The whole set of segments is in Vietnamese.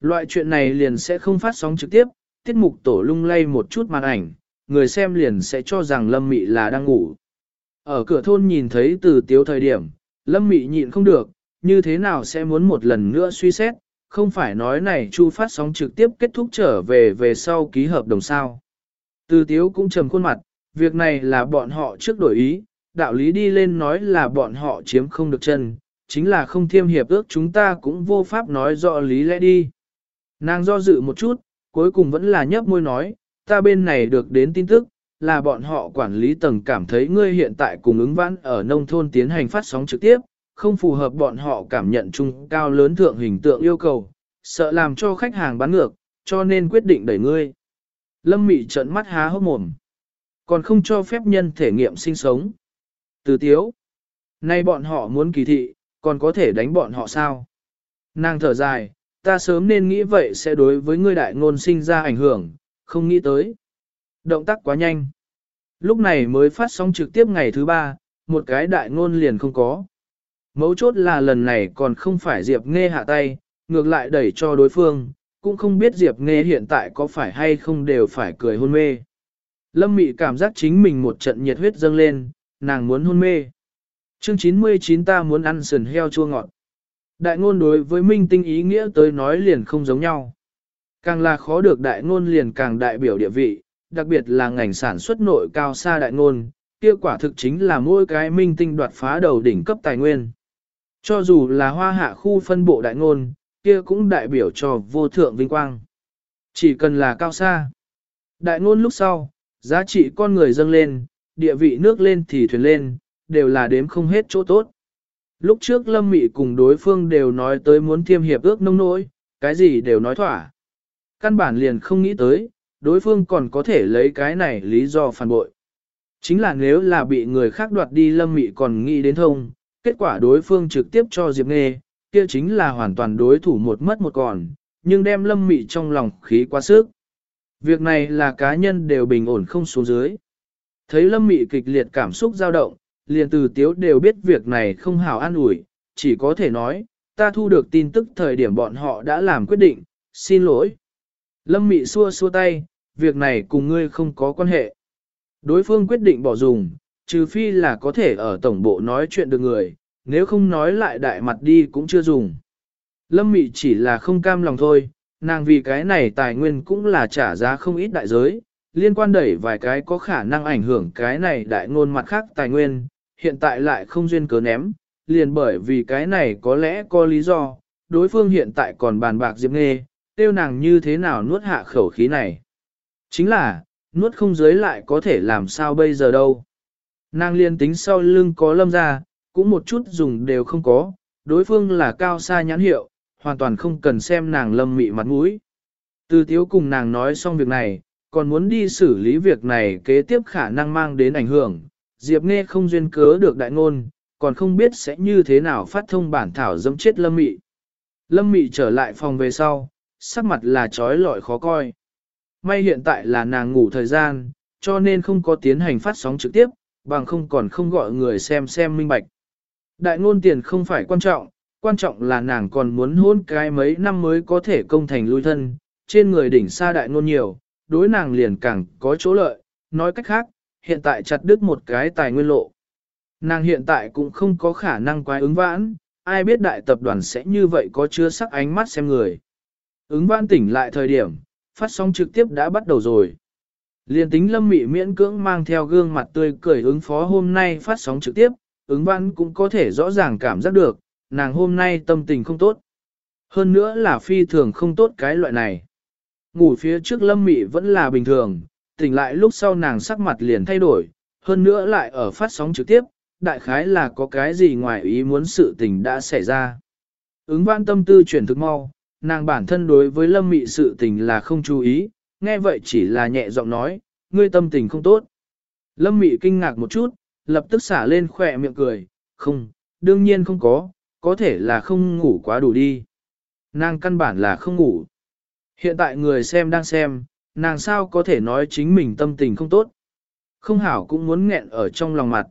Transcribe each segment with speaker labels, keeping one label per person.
Speaker 1: Loại chuyện này liền sẽ không phát sóng trực tiếp, tiết mục tổ lung lay một chút màn ảnh, người xem liền sẽ cho rằng Lâm Mị là đang ngủ. Ở cửa thôn nhìn thấy từ tiếu thời điểm, Lâm Mị nhịn không được, như thế nào sẽ muốn một lần nữa suy xét, không phải nói này chu phát sóng trực tiếp kết thúc trở về về sau ký hợp đồng sao. Từ tiếu cũng trầm khuôn mặt, việc này là bọn họ trước đổi ý, đạo lý đi lên nói là bọn họ chiếm không được chân, chính là không thiêm hiệp ước chúng ta cũng vô pháp nói rõ lý lẽ đi. Nàng do dự một chút, cuối cùng vẫn là nhấp môi nói, ta bên này được đến tin tức, là bọn họ quản lý tầng cảm thấy ngươi hiện tại cùng ứng vãn ở nông thôn tiến hành phát sóng trực tiếp, không phù hợp bọn họ cảm nhận chung cao lớn thượng hình tượng yêu cầu, sợ làm cho khách hàng bán ngược, cho nên quyết định đẩy ngươi. Lâm Mị trợn mắt há hốc mồm, còn không cho phép nhân thể nghiệm sinh sống. Từ tiếu, nay bọn họ muốn kỳ thị, còn có thể đánh bọn họ sao? Nàng thở dài, ta sớm nên nghĩ vậy sẽ đối với ngươi đại ngôn sinh ra ảnh hưởng, không nghĩ tới. Động tác quá nhanh. Lúc này mới phát sóng trực tiếp ngày thứ ba, một cái đại ngôn liền không có. Mấu chốt là lần này còn không phải Diệp Nghe hạ tay, ngược lại đẩy cho đối phương, cũng không biết Diệp Nghe hiện tại có phải hay không đều phải cười hôn mê. Lâm Mị cảm giác chính mình một trận nhiệt huyết dâng lên, nàng muốn hôn mê. Chương 99 ta muốn ăn sườn heo chua ngọt. Đại ngôn đối với minh tinh ý nghĩa tới nói liền không giống nhau. Càng là khó được đại ngôn liền càng đại biểu địa vị, đặc biệt là ngành sản xuất nội cao xa đại ngôn, kia quả thực chính là mỗi cái minh tinh đoạt phá đầu đỉnh cấp tài nguyên. Cho dù là hoa hạ khu phân bộ đại ngôn, kia cũng đại biểu cho vô thượng vinh quang. Chỉ cần là cao xa. Đại ngôn lúc sau, giá trị con người dâng lên, địa vị nước lên thì thuyền lên, đều là đếm không hết chỗ tốt. Lúc trước Lâm Mị cùng đối phương đều nói tới muốn thiêm hiệp ước nông nỗi, cái gì đều nói thỏa. Căn bản liền không nghĩ tới, đối phương còn có thể lấy cái này lý do phản bội. Chính là nếu là bị người khác đoạt đi Lâm Mị còn nghĩ đến thông, kết quả đối phương trực tiếp cho Diệp Nghê, kia chính là hoàn toàn đối thủ một mất một còn, nhưng đem Lâm Mị trong lòng khí quá sức. Việc này là cá nhân đều bình ổn không xuống dưới. Thấy Lâm Mị kịch liệt cảm xúc dao động, liền từ tiếu đều biết việc này không hảo an ủi, chỉ có thể nói, ta thu được tin tức thời điểm bọn họ đã làm quyết định, xin lỗi. Lâm Mị xua xua tay, việc này cùng ngươi không có quan hệ. Đối phương quyết định bỏ dùng, trừ phi là có thể ở tổng bộ nói chuyện được người, nếu không nói lại đại mặt đi cũng chưa dùng. Lâm Mị chỉ là không cam lòng thôi, nàng vì cái này tài nguyên cũng là trả giá không ít đại giới, liên quan đẩy vài cái có khả năng ảnh hưởng cái này đại ngôn mặt khác tài nguyên, hiện tại lại không duyên cớ ném, liền bởi vì cái này có lẽ có lý do, đối phương hiện tại còn bàn bạc Diệp Nghê, tiêu nàng như thế nào nuốt hạ khẩu khí này. Chính là, nuốt không dưới lại có thể làm sao bây giờ đâu. Nàng liên tính sau lưng có lâm ra, cũng một chút dùng đều không có, đối phương là cao xa nhãn hiệu, hoàn toàn không cần xem nàng lâm mị mặt mũi. Từ thiếu cùng nàng nói xong việc này, còn muốn đi xử lý việc này kế tiếp khả năng mang đến ảnh hưởng, Diệp nghe không duyên cớ được đại ngôn, còn không biết sẽ như thế nào phát thông bản thảo dâm chết lâm mị. Lâm mị trở lại phòng về sau, sắc mặt là trói lọi khó coi. May hiện tại là nàng ngủ thời gian, cho nên không có tiến hành phát sóng trực tiếp, bằng không còn không gọi người xem xem minh bạch. Đại ngôn tiền không phải quan trọng, quan trọng là nàng còn muốn hôn cái mấy năm mới có thể công thành lui thân, trên người đỉnh xa đại ngôn nhiều, đối nàng liền càng có chỗ lợi, nói cách khác, hiện tại chặt đứt một cái tài nguyên lộ. Nàng hiện tại cũng không có khả năng quái ứng vãn, ai biết đại tập đoàn sẽ như vậy có chứa sắc ánh mắt xem người. Ứng vãn tỉnh lại thời điểm, phát sóng trực tiếp đã bắt đầu rồi. Liên tính lâm mị miễn cưỡng mang theo gương mặt tươi cười ứng phó hôm nay phát sóng trực tiếp, ứng vãn cũng có thể rõ ràng cảm giác được, nàng hôm nay tâm tình không tốt. Hơn nữa là phi thường không tốt cái loại này. Ngủ phía trước lâm mị vẫn là bình thường, tỉnh lại lúc sau nàng sắc mặt liền thay đổi, hơn nữa lại ở phát sóng trực tiếp, đại khái là có cái gì ngoài ý muốn sự tình đã xảy ra. Ứng văn tâm tư chuyển thực mau, nàng bản thân đối với lâm mị sự tình là không chú ý, nghe vậy chỉ là nhẹ giọng nói, ngươi tâm tình không tốt. Lâm mị kinh ngạc một chút, lập tức xả lên khỏe miệng cười, không, đương nhiên không có, có thể là không ngủ quá đủ đi. Nàng căn bản là không ngủ. Hiện tại người xem đang xem, nàng sao có thể nói chính mình tâm tình không tốt. Không hảo cũng muốn nghẹn ở trong lòng mặt.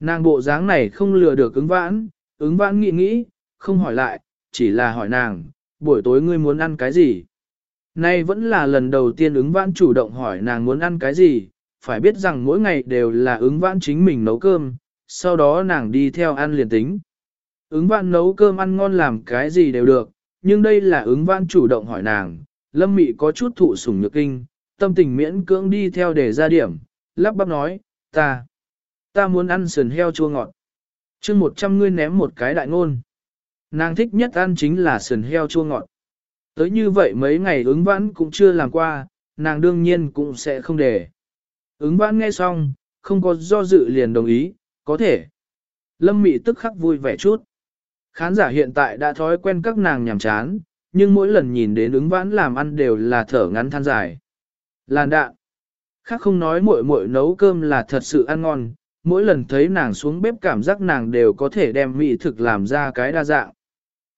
Speaker 1: Nàng bộ dáng này không lừa được ứng vãn, ứng vãn nghĩ nghĩ, không hỏi lại, chỉ là hỏi nàng, buổi tối ngươi muốn ăn cái gì? Nay vẫn là lần đầu tiên ứng vãn chủ động hỏi nàng muốn ăn cái gì, phải biết rằng mỗi ngày đều là ứng vãn chính mình nấu cơm, sau đó nàng đi theo ăn liền tính. Ứng vãn nấu cơm ăn ngon làm cái gì đều được, nhưng đây là ứng vãn chủ động hỏi nàng, lâm mị có chút thụ sủng nhược kinh, tâm tình miễn cưỡng đi theo để ra điểm, lắp bắp nói, ta, ta muốn ăn sườn heo chua ngọt. chương một trăm ngươi ném một cái đại ngôn. Nàng thích nhất ăn chính là sườn heo chua ngọt. Tới như vậy mấy ngày ứng vãn cũng chưa làm qua, nàng đương nhiên cũng sẽ không để. Ứng vãn nghe xong, không có do dự liền đồng ý, có thể. Lâm mị tức khắc vui vẻ chút. Khán giả hiện tại đã thói quen các nàng nhàm chán, nhưng mỗi lần nhìn đến ứng vãn làm ăn đều là thở ngắn than dài. Làn đạn. Khác không nói muội muội nấu cơm là thật sự ăn ngon, mỗi lần thấy nàng xuống bếp cảm giác nàng đều có thể đem mỹ thực làm ra cái đa dạng.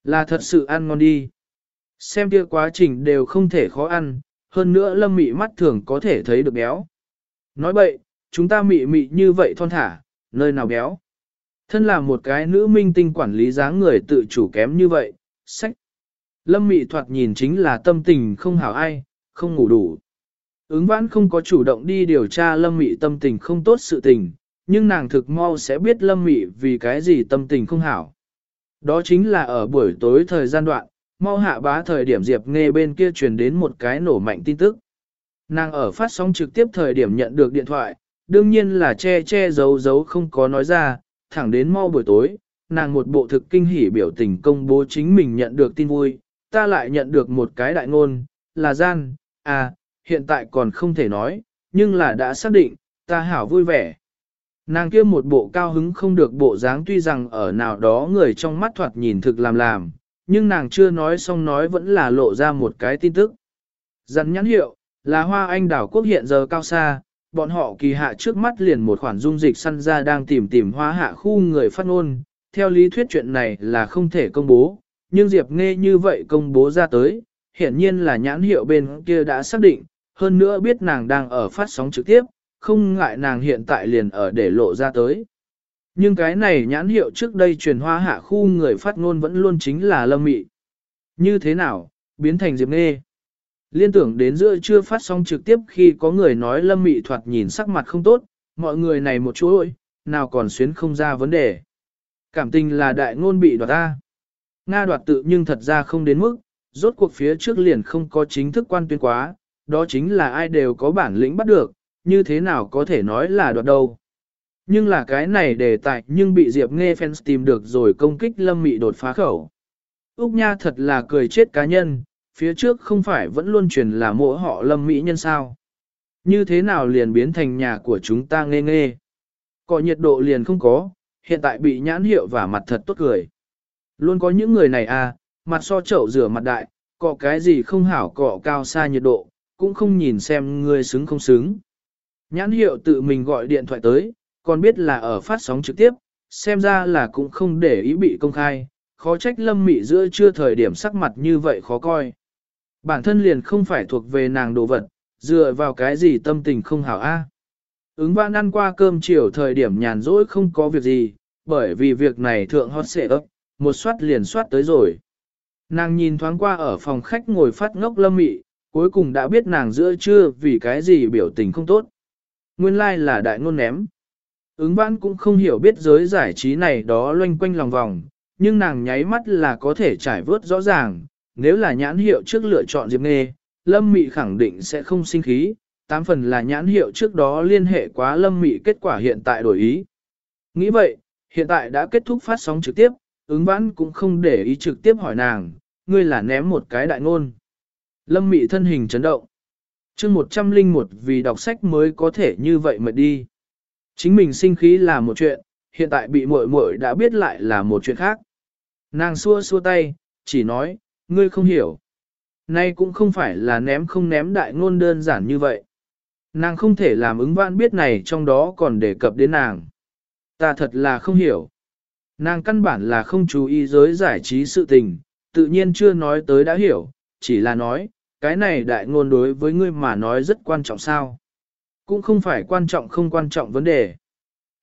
Speaker 1: Là thật sự ăn ngon đi. Xem kia quá trình đều không thể khó ăn, hơn nữa lâm mị mắt thường có thể thấy được béo. Nói bậy, chúng ta mị mị như vậy thon thả, nơi nào béo. Thân là một cái nữ minh tinh quản lý dáng người tự chủ kém như vậy, sách. Lâm mị thoạt nhìn chính là tâm tình không hảo ai, không ngủ đủ. Ứng vãn không có chủ động đi điều tra lâm mị tâm tình không tốt sự tình, nhưng nàng thực mau sẽ biết lâm mị vì cái gì tâm tình không hảo. Đó chính là ở buổi tối thời gian đoạn, mau hạ bá thời điểm Diệp Nghe bên kia truyền đến một cái nổ mạnh tin tức. Nàng ở phát sóng trực tiếp thời điểm nhận được điện thoại, đương nhiên là che che giấu giấu không có nói ra, thẳng đến mau buổi tối, nàng một bộ thực kinh hỉ biểu tình công bố chính mình nhận được tin vui, ta lại nhận được một cái đại ngôn, là gian, à, hiện tại còn không thể nói, nhưng là đã xác định, ta hảo vui vẻ. Nàng kia một bộ cao hứng không được bộ dáng tuy rằng ở nào đó người trong mắt thoạt nhìn thực làm làm, nhưng nàng chưa nói xong nói vẫn là lộ ra một cái tin tức. Dặn nhãn hiệu, là hoa anh đảo quốc hiện giờ cao xa, bọn họ kỳ hạ trước mắt liền một khoản dung dịch săn ra đang tìm tìm hoa hạ khu người phát ngôn. Theo lý thuyết chuyện này là không thể công bố, nhưng Diệp nghe như vậy công bố ra tới, hiển nhiên là nhãn hiệu bên kia đã xác định, hơn nữa biết nàng đang ở phát sóng trực tiếp, không ngại nàng hiện tại liền ở để lộ ra tới. Nhưng cái này nhãn hiệu trước đây truyền hoa hạ khu người phát ngôn vẫn luôn chính là lâm mị. Như thế nào, biến thành Diệp Nghe? Liên tưởng đến giữa chưa phát sóng trực tiếp khi có người nói lâm mị thoạt nhìn sắc mặt không tốt, mọi người này một chỗ ơi, nào còn xuyến không ra vấn đề. Cảm tình là đại ngôn bị đoạt ta. Nga đoạt tự nhưng thật ra không đến mức, rốt cuộc phía trước liền không có chính thức quan tuyên quá, đó chính là ai đều có bản lĩnh bắt được, như thế nào có thể nói là đoạt đâu. Nhưng là cái này đề tài nhưng bị Diệp Nghe fans tìm được rồi công kích Lâm Mị đột phá khẩu. Úc Nha thật là cười chết cá nhân, phía trước không phải vẫn luôn truyền là mỗi họ Lâm Mỹ nhân sao. Như thế nào liền biến thành nhà của chúng ta nghe nghe. Có nhiệt độ liền không có, hiện tại bị nhãn hiệu và mặt thật tốt cười. Luôn có những người này à, mặt so chậu rửa mặt đại, cọ cái gì không hảo cọ cao xa nhiệt độ, cũng không nhìn xem người xứng không xứng. Nhãn hiệu tự mình gọi điện thoại tới, còn biết là ở phát sóng trực tiếp, xem ra là cũng không để ý bị công khai, khó trách lâm mị giữa chưa thời điểm sắc mặt như vậy khó coi. Bản thân liền không phải thuộc về nàng đồ vật, dựa vào cái gì tâm tình không hảo a. Ứng vãn ăn qua cơm chiều thời điểm nhàn rỗi không có việc gì, bởi vì việc này thượng hot xệ ấp, một soát liền soát tới rồi. Nàng nhìn thoáng qua ở phòng khách ngồi phát ngốc lâm mị, cuối cùng đã biết nàng giữa trưa vì cái gì biểu tình không tốt. Nguyên lai like là đại ngôn ném. Ứng vãn cũng không hiểu biết giới giải trí này đó loanh quanh lòng vòng, nhưng nàng nháy mắt là có thể trải vớt rõ ràng, nếu là nhãn hiệu trước lựa chọn Diệp Nghê, Lâm Mị khẳng định sẽ không sinh khí, tám phần là nhãn hiệu trước đó liên hệ quá Lâm Mị kết quả hiện tại đổi ý. Nghĩ vậy, hiện tại đã kết thúc phát sóng trực tiếp, ứng vãn cũng không để ý trực tiếp hỏi nàng, ngươi là ném một cái đại ngôn. Lâm Mị thân hình chấn động. chương 101 vì đọc sách mới có thể như vậy mà đi. Chính mình sinh khí là một chuyện, hiện tại bị muội muội đã biết lại là một chuyện khác. Nàng xua xua tay, chỉ nói, ngươi không hiểu. Nay cũng không phải là ném không ném đại ngôn đơn giản như vậy. Nàng không thể làm ứng vãn biết này trong đó còn đề cập đến nàng. Ta thật là không hiểu. Nàng căn bản là không chú ý giới giải trí sự tình, tự nhiên chưa nói tới đã hiểu, chỉ là nói, cái này đại ngôn đối với ngươi mà nói rất quan trọng sao. Cũng không phải quan trọng không quan trọng vấn đề.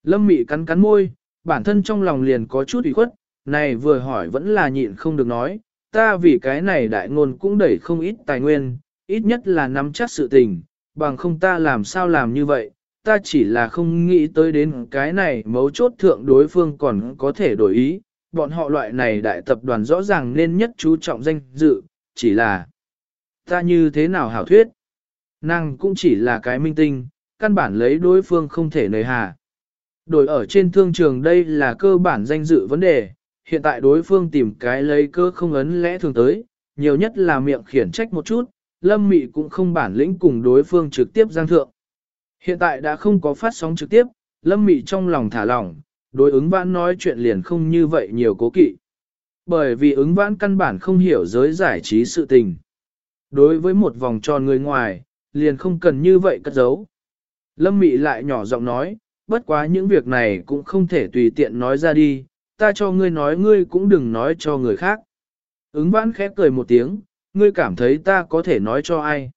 Speaker 1: Lâm Mị cắn cắn môi, bản thân trong lòng liền có chút ủy khuất, này vừa hỏi vẫn là nhịn không được nói, ta vì cái này đại ngôn cũng đẩy không ít tài nguyên, ít nhất là nắm chắc sự tình, bằng không ta làm sao làm như vậy, ta chỉ là không nghĩ tới đến cái này mấu chốt thượng đối phương còn có thể đổi ý, bọn họ loại này đại tập đoàn rõ ràng nên nhất chú trọng danh dự, chỉ là ta như thế nào hảo thuyết. Nàng cũng chỉ là cái minh tinh, căn bản lấy đối phương không thể nời hà. Đổi ở trên thương trường đây là cơ bản danh dự vấn đề, hiện tại đối phương tìm cái lấy cơ không ấn lẽ thường tới, nhiều nhất là miệng khiển trách một chút, lâm mị cũng không bản lĩnh cùng đối phương trực tiếp giang thượng. Hiện tại đã không có phát sóng trực tiếp, lâm mị trong lòng thả lỏng, đối ứng vãn nói chuyện liền không như vậy nhiều cố kỵ. Bởi vì ứng vãn căn bản không hiểu giới giải trí sự tình. Đối với một vòng tròn người ngoài, liền không cần như vậy cất giấu. Lâm mị lại nhỏ giọng nói, bất quá những việc này cũng không thể tùy tiện nói ra đi, ta cho ngươi nói ngươi cũng đừng nói cho người khác. Ứng vãn khép cười một tiếng, ngươi cảm thấy ta có thể nói cho ai.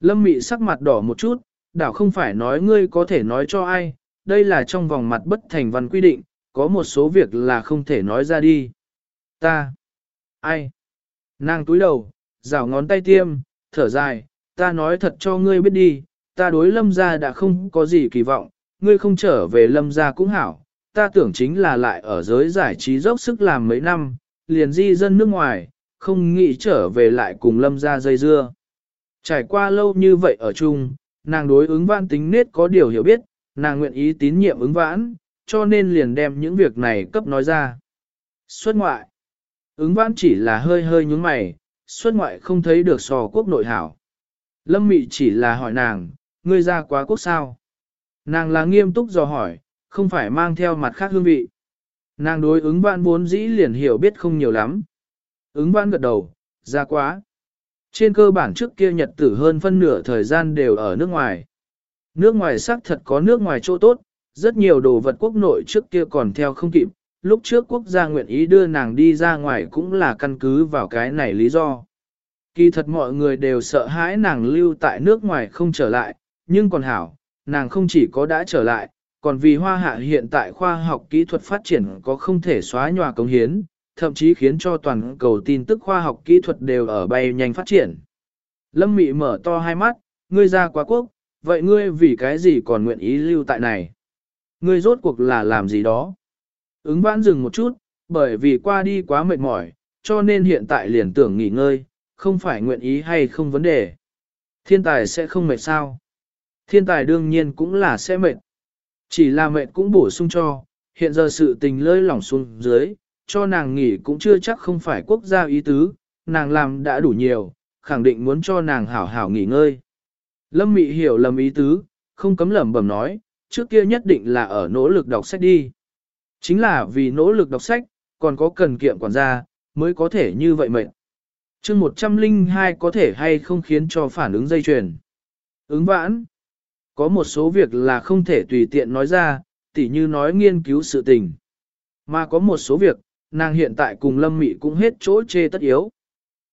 Speaker 1: Lâm mị sắc mặt đỏ một chút, đảo không phải nói ngươi có thể nói cho ai, đây là trong vòng mặt bất thành văn quy định, có một số việc là không thể nói ra đi. Ta. Ai? Nàng túi đầu, rảo ngón tay tiêm, thở dài, ta nói thật cho ngươi biết đi, ta đối lâm gia đã không có gì kỳ vọng, ngươi không trở về lâm gia cũng hảo, ta tưởng chính là lại ở giới giải trí dốc sức làm mấy năm, liền di dân nước ngoài, không nghĩ trở về lại cùng lâm gia dây dưa. Trải qua lâu như vậy ở chung, nàng đối ứng vãn tính nết có điều hiểu biết, nàng nguyện ý tín nhiệm ứng vãn, cho nên liền đem những việc này cấp nói ra. Xuất ngoại. Ứng vãn chỉ là hơi hơi nhúng mày, xuất ngoại không thấy được sò quốc nội hảo. Lâm mị chỉ là hỏi nàng, ngươi ra quá quốc sao? Nàng là nghiêm túc dò hỏi, không phải mang theo mặt khác hương vị. Nàng đối ứng vãn vốn dĩ liền hiểu biết không nhiều lắm. Ứng vãn gật đầu, ra quá. Trên cơ bản trước kia nhật tử hơn phân nửa thời gian đều ở nước ngoài. Nước ngoài xác thật có nước ngoài chỗ tốt, rất nhiều đồ vật quốc nội trước kia còn theo không kịp, lúc trước quốc gia nguyện ý đưa nàng đi ra ngoài cũng là căn cứ vào cái này lý do. Kỳ thật mọi người đều sợ hãi nàng lưu tại nước ngoài không trở lại, nhưng còn hảo, nàng không chỉ có đã trở lại, còn vì hoa hạ hiện tại khoa học kỹ thuật phát triển có không thể xóa nhòa công hiến, thậm chí khiến cho toàn cầu tin tức khoa học kỹ thuật đều ở bay nhanh phát triển. Lâm Mị mở to hai mắt, ngươi ra quá quốc, vậy ngươi vì cái gì còn nguyện ý lưu tại này? Ngươi rốt cuộc là làm gì đó? Ứng vãn dừng một chút, bởi vì qua đi quá mệt mỏi, cho nên hiện tại liền tưởng nghỉ ngơi, không phải nguyện ý hay không vấn đề. Thiên tài sẽ không mệt sao? Thiên tài đương nhiên cũng là sẽ mệt. Chỉ là mệt cũng bổ sung cho, hiện giờ sự tình lơi lỏng xuống dưới, cho nàng nghỉ cũng chưa chắc không phải quốc gia ý tứ, nàng làm đã đủ nhiều, khẳng định muốn cho nàng hảo hảo nghỉ ngơi. Lâm Mị hiểu lầm ý tứ, không cấm lẩm bẩm nói, trước kia nhất định là ở nỗ lực đọc sách đi. Chính là vì nỗ lực đọc sách, còn có cần kiệm quản gia, mới có thể như vậy mệnh. chương 102 có thể hay không khiến cho phản ứng dây chuyền. Ứng vãn. Có một số việc là không thể tùy tiện nói ra, tỉ như nói nghiên cứu sự tình. Mà có một số việc, nàng hiện tại cùng Lâm Mị cũng hết chỗ chê tất yếu.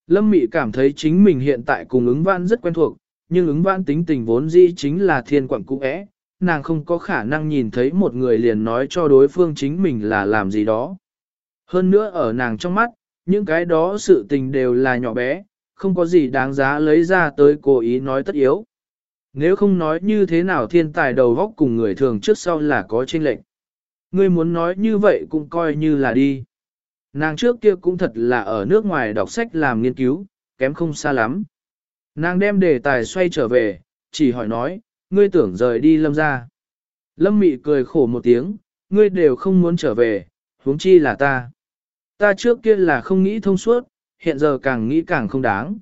Speaker 1: Lâm Mị cảm thấy chính mình hiện tại cùng ứng vãn rất quen thuộc, nhưng ứng vãn tính tình vốn dĩ chính là thiên quảng cũ ẽ, nàng không có khả năng nhìn thấy một người liền nói cho đối phương chính mình là làm gì đó. Hơn nữa ở nàng trong mắt, những cái đó sự tình đều là nhỏ bé, không có gì đáng giá lấy ra tới cố ý nói tất yếu. Nếu không nói như thế nào thiên tài đầu góc cùng người thường trước sau là có chênh lệnh. Ngươi muốn nói như vậy cũng coi như là đi. Nàng trước kia cũng thật là ở nước ngoài đọc sách làm nghiên cứu, kém không xa lắm. Nàng đem đề tài xoay trở về, chỉ hỏi nói, ngươi tưởng rời đi lâm ra. Lâm mị cười khổ một tiếng, ngươi đều không muốn trở về, huống chi là ta. Ta trước kia là không nghĩ thông suốt, hiện giờ càng nghĩ càng không đáng.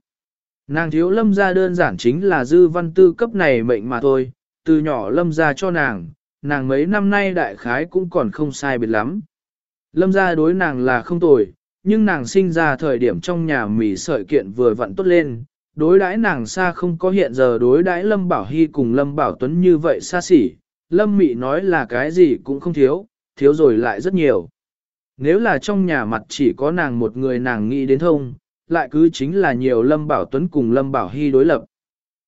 Speaker 1: Nàng thiếu lâm ra đơn giản chính là dư văn tư cấp này mệnh mà thôi, từ nhỏ lâm ra cho nàng, nàng mấy năm nay đại khái cũng còn không sai biệt lắm. Lâm gia đối nàng là không tồi, nhưng nàng sinh ra thời điểm trong nhà mì sợi kiện vừa vặn tốt lên, đối đãi nàng xa không có hiện giờ đối đãi Lâm Bảo Hy cùng Lâm Bảo Tuấn như vậy xa xỉ, Lâm Mị nói là cái gì cũng không thiếu, thiếu rồi lại rất nhiều. Nếu là trong nhà mặt chỉ có nàng một người nàng nghĩ đến thông, lại cứ chính là nhiều Lâm Bảo Tuấn cùng Lâm Bảo Hy đối lập.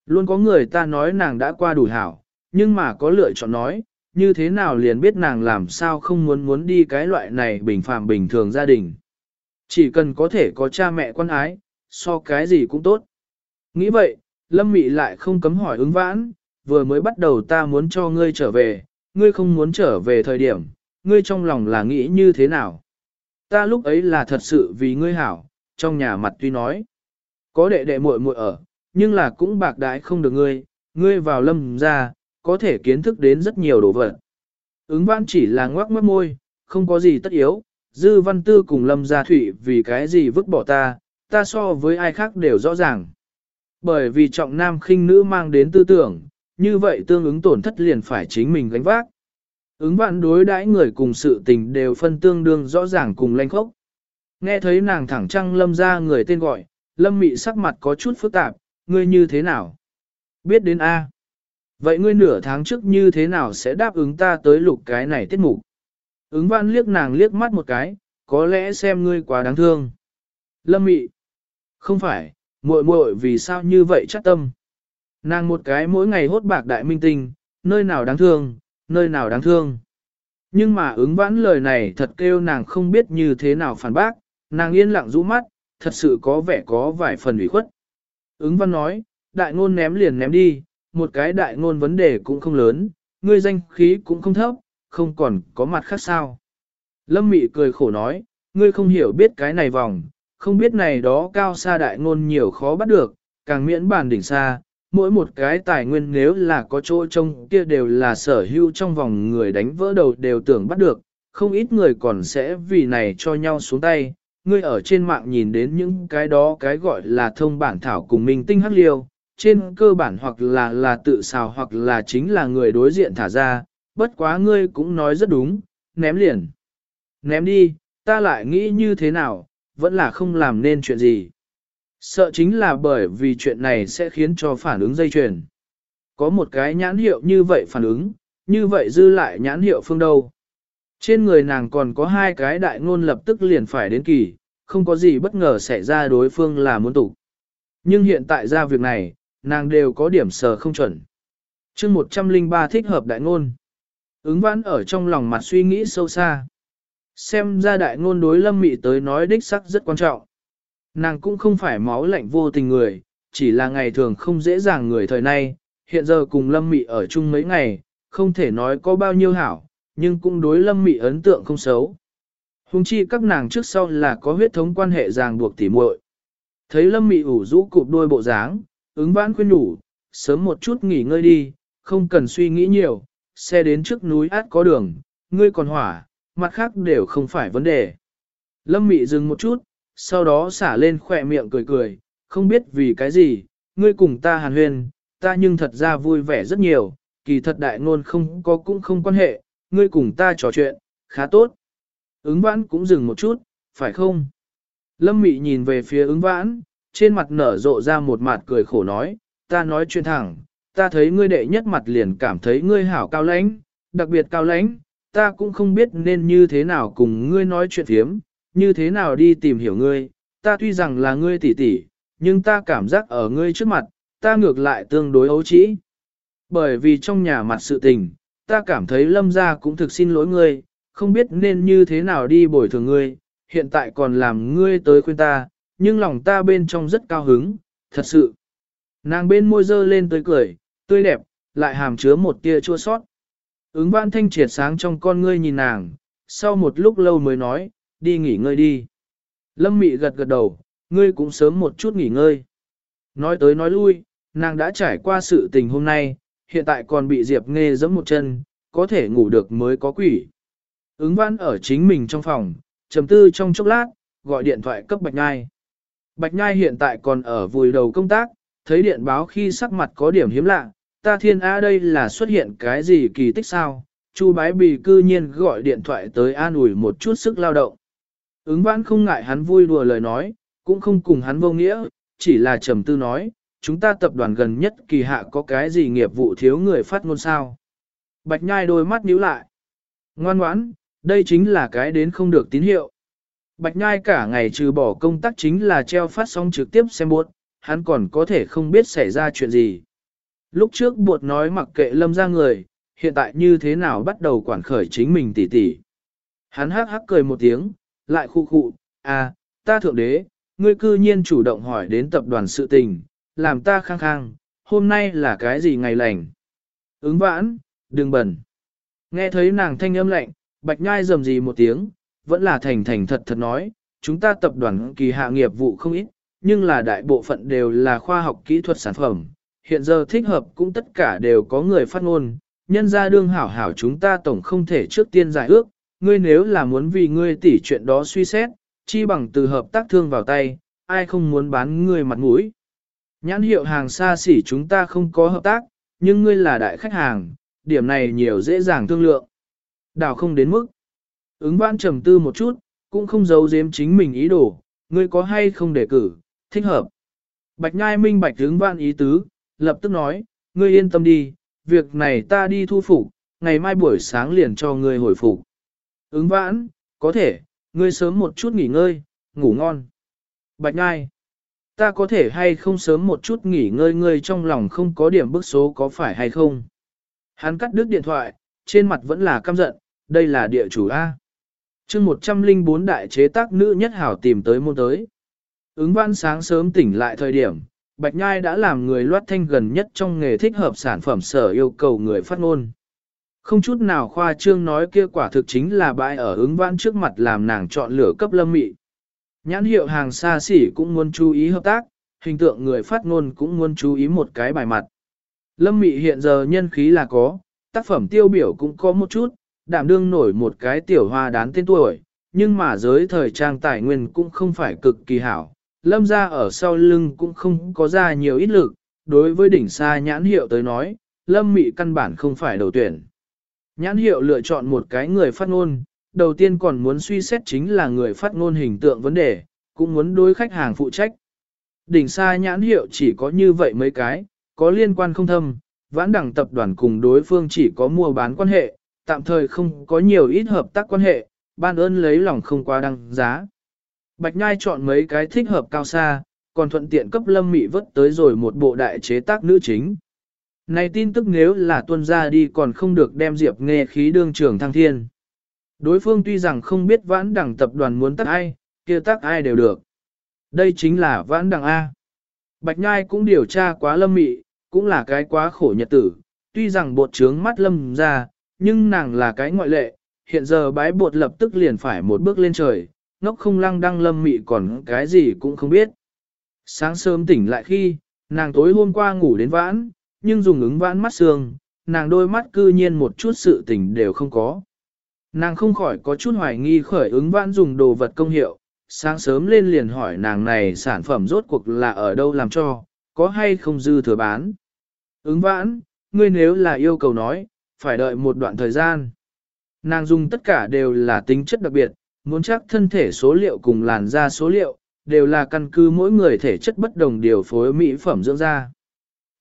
Speaker 1: Luôn có người ta nói nàng đã qua đủ hảo, nhưng mà có lựa chọn nói, như thế nào liền biết nàng làm sao không muốn muốn đi cái loại này bình phàm bình thường gia đình. Chỉ cần có thể có cha mẹ quan ái, so cái gì cũng tốt. Nghĩ vậy, Lâm Mị lại không cấm hỏi ứng vãn, vừa mới bắt đầu ta muốn cho ngươi trở về, ngươi không muốn trở về thời điểm, ngươi trong lòng là nghĩ như thế nào? Ta lúc ấy là thật sự vì ngươi hảo, trong nhà mặt tuy nói, có đệ đệ muội muội ở, nhưng là cũng bạc đái không được ngươi, ngươi vào lâm ra, có thể kiến thức đến rất nhiều đồ vật. Ứng văn chỉ là ngoác mất môi, không có gì tất yếu, dư văn tư cùng lâm gia thủy vì cái gì vứt bỏ ta, ta so với ai khác đều rõ ràng. Bởi vì trọng nam khinh nữ mang đến tư tưởng, như vậy tương ứng tổn thất liền phải chính mình gánh vác. Ứng vạn đối đãi người cùng sự tình đều phân tương đương rõ ràng cùng lanh khốc. Nghe thấy nàng thẳng trăng lâm ra người tên gọi, lâm mị sắc mặt có chút phức tạp, ngươi như thế nào? Biết đến A. Vậy ngươi nửa tháng trước như thế nào sẽ đáp ứng ta tới lục cái này tiết mục? Ứng văn liếc nàng liếc mắt một cái, có lẽ xem ngươi quá đáng thương. Lâm mị. Không phải, muội muội vì sao như vậy chắc tâm. Nàng một cái mỗi ngày hốt bạc đại minh tinh, nơi nào đáng thương, nơi nào đáng thương. Nhưng mà ứng vãn lời này thật kêu nàng không biết như thế nào phản bác, nàng yên lặng rũ mắt, thật sự có vẻ có vài phần ủy khuất. Ứng văn nói, đại ngôn ném liền ném đi, một cái đại ngôn vấn đề cũng không lớn, ngươi danh khí cũng không thấp, không còn có mặt khác sao. Lâm Mị cười khổ nói, ngươi không hiểu biết cái này vòng, không biết này đó cao xa đại ngôn nhiều khó bắt được, càng miễn bàn đỉnh xa, mỗi một cái tài nguyên nếu là có chỗ trông kia đều là sở hữu trong vòng người đánh vỡ đầu đều tưởng bắt được, không ít người còn sẽ vì này cho nhau xuống tay. Ngươi ở trên mạng nhìn đến những cái đó cái gọi là thông bản thảo cùng minh tinh hắc liêu, trên cơ bản hoặc là là tự xào hoặc là chính là người đối diện thả ra, bất quá ngươi cũng nói rất đúng, ném liền. Ném đi, ta lại nghĩ như thế nào, vẫn là không làm nên chuyện gì. Sợ chính là bởi vì chuyện này sẽ khiến cho phản ứng dây chuyền. Có một cái nhãn hiệu như vậy phản ứng, như vậy dư lại nhãn hiệu phương đâu. Trên người nàng còn có hai cái đại ngôn lập tức liền phải đến kỳ, không có gì bất ngờ xảy ra đối phương là muốn tụ. Nhưng hiện tại ra việc này, nàng đều có điểm sờ không chuẩn. chương 103 thích hợp đại ngôn. Ứng vãn ở trong lòng mặt suy nghĩ sâu xa. Xem ra đại ngôn đối lâm mị tới nói đích sắc rất quan trọng. Nàng cũng không phải máu lạnh vô tình người, chỉ là ngày thường không dễ dàng người thời nay, hiện giờ cùng lâm mị ở chung mấy ngày, không thể nói có bao nhiêu hảo, nhưng cũng đối lâm mị ấn tượng không xấu. Hùng chi các nàng trước sau là có huyết thống quan hệ ràng buộc tỉ muội. Thấy lâm mị ủ rũ cụp đôi bộ dáng, ứng vãn khuyên đủ, sớm một chút nghỉ ngơi đi, không cần suy nghĩ nhiều, xe đến trước núi át có đường, ngươi còn hỏa, mặt khác đều không phải vấn đề. Lâm mị dừng một chút, sau đó xả lên khỏe miệng cười cười, không biết vì cái gì, ngươi cùng ta hàn huyên, ta nhưng thật ra vui vẻ rất nhiều, kỳ thật đại ngôn không có cũng không quan hệ, ngươi cùng ta trò chuyện, khá tốt. Ứng vãn cũng dừng một chút, phải không? Lâm mị nhìn về phía ứng vãn, trên mặt nở rộ ra một mặt cười khổ nói, ta nói chuyện thẳng, ta thấy ngươi đệ nhất mặt liền cảm thấy ngươi hảo cao lãnh, đặc biệt cao lãnh, ta cũng không biết nên như thế nào cùng ngươi nói chuyện thiếm, như thế nào đi tìm hiểu ngươi, ta tuy rằng là ngươi tỷ tỷ, nhưng ta cảm giác ở ngươi trước mặt, ta ngược lại tương đối ấu trĩ. Bởi vì trong nhà mặt sự tình, ta cảm thấy lâm gia cũng thực xin lỗi ngươi, không biết nên như thế nào đi bồi thường ngươi, hiện tại còn làm ngươi tới khuyên ta, nhưng lòng ta bên trong rất cao hứng, thật sự. Nàng bên môi dơ lên tới cười, tươi đẹp, lại hàm chứa một tia chua sót. Ứng văn thanh triệt sáng trong con ngươi nhìn nàng, sau một lúc lâu mới nói, đi nghỉ ngơi đi. Lâm mị gật gật đầu, ngươi cũng sớm một chút nghỉ ngơi. Nói tới nói lui, nàng đã trải qua sự tình hôm nay, hiện tại còn bị Diệp Nghe giẫm một chân, có thể ngủ được mới có quỷ. Ứng văn ở chính mình trong phòng, trầm tư trong chốc lát, gọi điện thoại cấp Bạch ngai. Bạch Nhai hiện tại còn ở vùi đầu công tác, thấy điện báo khi sắc mặt có điểm hiếm lạ, ta thiên a đây là xuất hiện cái gì kỳ tích sao, Chu bái bì cư nhiên gọi điện thoại tới an ủi một chút sức lao động. Ứng vãn không ngại hắn vui đùa lời nói, cũng không cùng hắn vô nghĩa, chỉ là trầm tư nói, chúng ta tập đoàn gần nhất kỳ hạ có cái gì nghiệp vụ thiếu người phát ngôn sao. Bạch nhai đôi mắt nhíu lại. Ngoan ngoãn, đây chính là cái đến không được tín hiệu. Bạch nhai cả ngày trừ bỏ công tác chính là treo phát sóng trực tiếp xem buốt, hắn còn có thể không biết xảy ra chuyện gì. Lúc trước buộc nói mặc kệ lâm ra người, hiện tại như thế nào bắt đầu quản khởi chính mình tỉ tỉ. Hắn hắc hắc cười một tiếng, lại khu khụ, à, ta thượng đế, ngươi cư nhiên chủ động hỏi đến tập đoàn sự tình, làm ta khang khang, hôm nay là cái gì ngày lành? Ứng vãn, đừng bẩn. Nghe thấy nàng thanh âm lạnh, bạch nhai rầm gì một tiếng, vẫn là thành thành thật thật nói, chúng ta tập đoàn kỳ hạ nghiệp vụ không ít, nhưng là đại bộ phận đều là khoa học kỹ thuật sản phẩm. Hiện giờ thích hợp cũng tất cả đều có người phát ngôn, nhân ra đương hảo hảo chúng ta tổng không thể trước tiên giải ước, ngươi nếu là muốn vì ngươi tỉ chuyện đó suy xét, chi bằng từ hợp tác thương vào tay, ai không muốn bán ngươi mặt mũi. Nhãn hiệu hàng xa xỉ chúng ta không có hợp tác, nhưng ngươi là đại khách hàng, điểm này nhiều dễ dàng thương lượng. Đào không đến mức. Ứng vãn trầm tư một chút, cũng không giấu giếm chính mình ý đồ, ngươi có hay không đề cử, thích hợp. Bạch Nhai minh bạch ứng vãn ý tứ, lập tức nói, ngươi yên tâm đi, việc này ta đi thu phục, ngày mai buổi sáng liền cho ngươi hồi phục. Ứng vãn, có thể, ngươi sớm một chút nghỉ ngơi, ngủ ngon. Bạch Nhai, ta có thể hay không sớm một chút nghỉ ngơi ngươi trong lòng không có điểm bức số có phải hay không? Hắn cắt đứt điện thoại, trên mặt vẫn là căm giận, đây là địa chủ A chương 104 đại chế tác nữ nhất hảo tìm tới môn tới. Ứng văn sáng sớm tỉnh lại thời điểm, Bạch Nhai đã làm người loát thanh gần nhất trong nghề thích hợp sản phẩm sở yêu cầu người phát ngôn. Không chút nào khoa trương nói kia quả thực chính là bãi ở ứng văn trước mặt làm nàng chọn lựa cấp lâm mị. Nhãn hiệu hàng xa xỉ cũng muốn chú ý hợp tác, hình tượng người phát ngôn cũng muốn chú ý một cái bài mặt. Lâm mị hiện giờ nhân khí là có, tác phẩm tiêu biểu cũng có một chút, đảm đương nổi một cái tiểu hoa đán tên tuổi, nhưng mà giới thời trang tài nguyên cũng không phải cực kỳ hảo. Lâm ra ở sau lưng cũng không có ra nhiều ít lực, đối với đỉnh xa nhãn hiệu tới nói, lâm mị căn bản không phải đầu tuyển. Nhãn hiệu lựa chọn một cái người phát ngôn, đầu tiên còn muốn suy xét chính là người phát ngôn hình tượng vấn đề, cũng muốn đối khách hàng phụ trách. Đỉnh xa nhãn hiệu chỉ có như vậy mấy cái, có liên quan không thâm, vãn đẳng tập đoàn cùng đối phương chỉ có mua bán quan hệ, tạm thời không có nhiều ít hợp tác quan hệ, ban ơn lấy lòng không quá đăng giá. Bạch Nhai chọn mấy cái thích hợp cao xa, còn thuận tiện cấp lâm mị vất tới rồi một bộ đại chế tác nữ chính. Này tin tức nếu là tuân ra đi còn không được đem Diệp nghe khí đương trưởng thăng thiên. Đối phương tuy rằng không biết vãn đẳng tập đoàn muốn tắt ai, kia tắt ai đều được. Đây chính là vãn đẳng A. Bạch Nhai cũng điều tra quá lâm mị, cũng là cái quá khổ nhật tử, tuy rằng bột trướng mắt lâm ra, nhưng nàng là cái ngoại lệ, hiện giờ bái bột lập tức liền phải một bước lên trời, ngốc không lăng đăng lâm mị còn cái gì cũng không biết. Sáng sớm tỉnh lại khi, nàng tối hôm qua ngủ đến vãn, nhưng dùng ứng vãn mắt sương, nàng đôi mắt cư nhiên một chút sự tỉnh đều không có. Nàng không khỏi có chút hoài nghi khởi ứng vãn dùng đồ vật công hiệu, sáng sớm lên liền hỏi nàng này sản phẩm rốt cuộc là ở đâu làm cho, có hay không dư thừa bán. Ứng vãn, ngươi nếu là yêu cầu nói, phải đợi một đoạn thời gian. Nàng dùng tất cả đều là tính chất đặc biệt, muốn chắc thân thể số liệu cùng làn da số liệu, đều là căn cứ mỗi người thể chất bất đồng điều phối mỹ phẩm dưỡng da.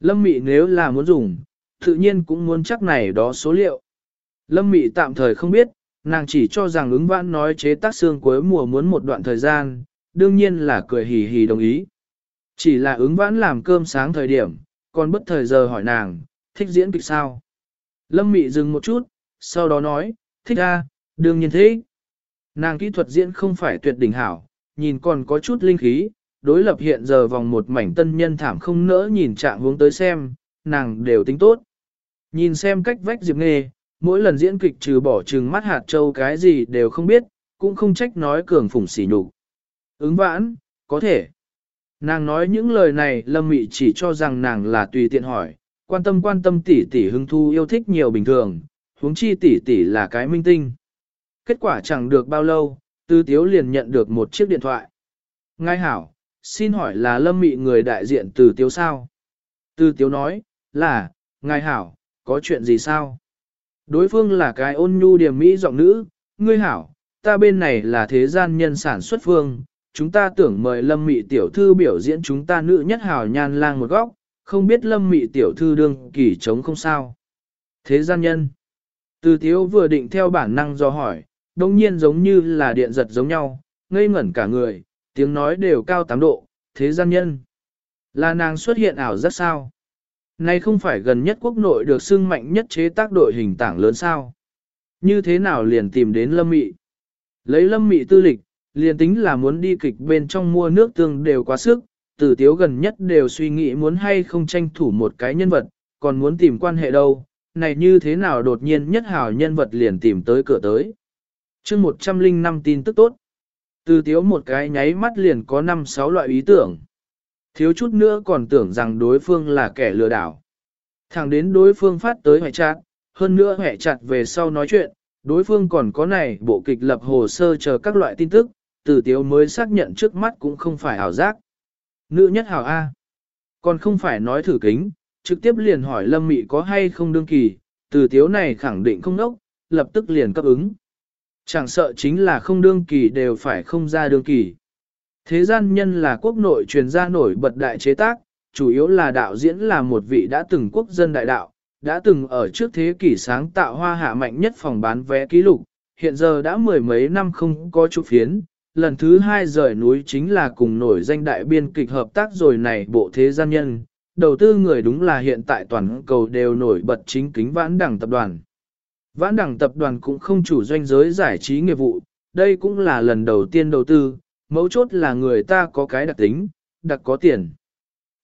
Speaker 1: Lâm mị nếu là muốn dùng, tự nhiên cũng muốn chắc này đó số liệu. Lâm mị tạm thời không biết, nàng chỉ cho rằng ứng vãn nói chế tác xương cuối mùa muốn một đoạn thời gian, đương nhiên là cười hì hì đồng ý. Chỉ là ứng vãn làm cơm sáng thời điểm, còn bất thời giờ hỏi nàng, thích diễn kịch sao? Lâm Mị dừng một chút, sau đó nói, thích a, đương nhiên thế. Nàng kỹ thuật diễn không phải tuyệt đỉnh hảo, nhìn còn có chút linh khí, đối lập hiện giờ vòng một mảnh tân nhân thảm không nỡ nhìn trạng hướng tới xem, nàng đều tính tốt. Nhìn xem cách vách Diệp Nghề, mỗi lần diễn kịch trừ bỏ trừng mắt hạt châu cái gì đều không biết, cũng không trách nói cường phủng xỉ nhục. Ứng vãn, có thể. Nàng nói những lời này Lâm Mị chỉ cho rằng nàng là tùy tiện hỏi, quan tâm quan tâm tỷ tỷ hứng thu yêu thích nhiều bình thường, huống chi tỷ tỷ là cái minh tinh. Kết quả chẳng được bao lâu, Tư Tiếu liền nhận được một chiếc điện thoại. Ngài hảo, xin hỏi là Lâm Mị người đại diện Từ Tiếu sao? Tư Tiếu nói, là, ngài hảo, có chuyện gì sao? Đối phương là cái ôn nhu điểm mỹ giọng nữ, ngươi hảo, ta bên này là thế gian nhân sản xuất phương, chúng ta tưởng mời lâm mị tiểu thư biểu diễn chúng ta nữ nhất hào nhan lang một góc, không biết lâm mị tiểu thư đương kỳ trống không sao. Thế gian nhân. Từ thiếu vừa định theo bản năng do hỏi, đồng nhiên giống như là điện giật giống nhau, ngây ngẩn cả người, tiếng nói đều cao tám độ, thế gian nhân. Là nàng xuất hiện ảo rất sao? Này không phải gần nhất quốc nội được xưng mạnh nhất chế tác đội hình tảng lớn sao? Như thế nào liền tìm đến lâm mị? Lấy lâm mị tư lịch, liền tính là muốn đi kịch bên trong mua nước tương đều quá sức, Tử tiếu gần nhất đều suy nghĩ muốn hay không tranh thủ một cái nhân vật, còn muốn tìm quan hệ đâu, này như thế nào đột nhiên nhất hảo nhân vật liền tìm tới cửa tới. chương 105 tin tức tốt. Tử tiếu một cái nháy mắt liền có 5-6 loại ý tưởng. Thiếu chút nữa còn tưởng rằng đối phương là kẻ lừa đảo. Thẳng đến đối phương phát tới hệ chặt, hơn nữa hệ chặt về sau nói chuyện, đối phương còn có này bộ kịch lập hồ sơ chờ các loại tin tức, từ tiếu mới xác nhận trước mắt cũng không phải ảo giác. Nữ nhất hảo A. Còn không phải nói thử kính, trực tiếp liền hỏi Lâm Mị có hay không đương kỳ, từ tiếu này khẳng định không nốc, lập tức liền cấp ứng. Chẳng sợ chính là không đương kỳ đều phải không ra đương kỳ. Thế gian nhân là quốc nội truyền ra nổi bật đại chế tác, chủ yếu là đạo diễn là một vị đã từng quốc dân đại đạo, đã từng ở trước thế kỷ sáng tạo hoa hạ mạnh nhất phòng bán vé ký lục, hiện giờ đã mười mấy năm không có chụp phiến, lần thứ hai rời núi chính là cùng nổi danh đại biên kịch hợp tác rồi này bộ thế gian nhân, đầu tư người đúng là hiện tại toàn cầu đều nổi bật chính kính vãn đẳng tập đoàn. Vãn đẳng tập đoàn cũng không chủ doanh giới giải trí nghiệp vụ, đây cũng là lần đầu tiên đầu tư, mấu chốt là người ta có cái đặc tính, đặc có tiền.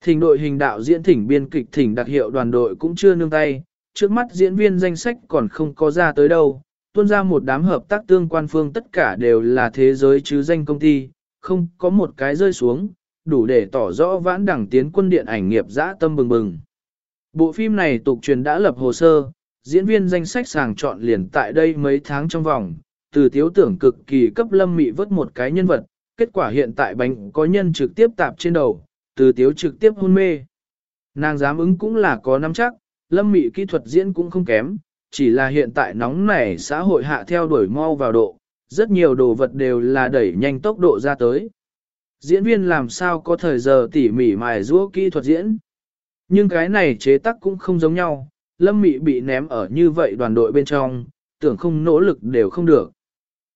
Speaker 1: Thỉnh đội hình đạo diễn thỉnh biên kịch thỉnh đặc hiệu đoàn đội cũng chưa nương tay, trước mắt diễn viên danh sách còn không có ra tới đâu, tuôn ra một đám hợp tác tương quan phương tất cả đều là thế giới chứ danh công ty, không có một cái rơi xuống, đủ để tỏ rõ vãn đẳng tiến quân điện ảnh nghiệp dã tâm bừng bừng. Bộ phim này tục truyền đã lập hồ sơ, diễn viên danh sách sàng chọn liền tại đây mấy tháng trong vòng, từ thiếu tưởng cực kỳ cấp lâm mị vớt một cái nhân vật, kết quả hiện tại bánh có nhân trực tiếp tạp trên đầu, từ thiếu trực tiếp hôn mê. Nàng dám ứng cũng là có nắm chắc, lâm mị kỹ thuật diễn cũng không kém, chỉ là hiện tại nóng nảy xã hội hạ theo đuổi mau vào độ, rất nhiều đồ vật đều là đẩy nhanh tốc độ ra tới. Diễn viên làm sao có thời giờ tỉ mỉ mài giũa kỹ thuật diễn. Nhưng cái này chế tác cũng không giống nhau, lâm mị bị ném ở như vậy đoàn đội bên trong, tưởng không nỗ lực đều không được.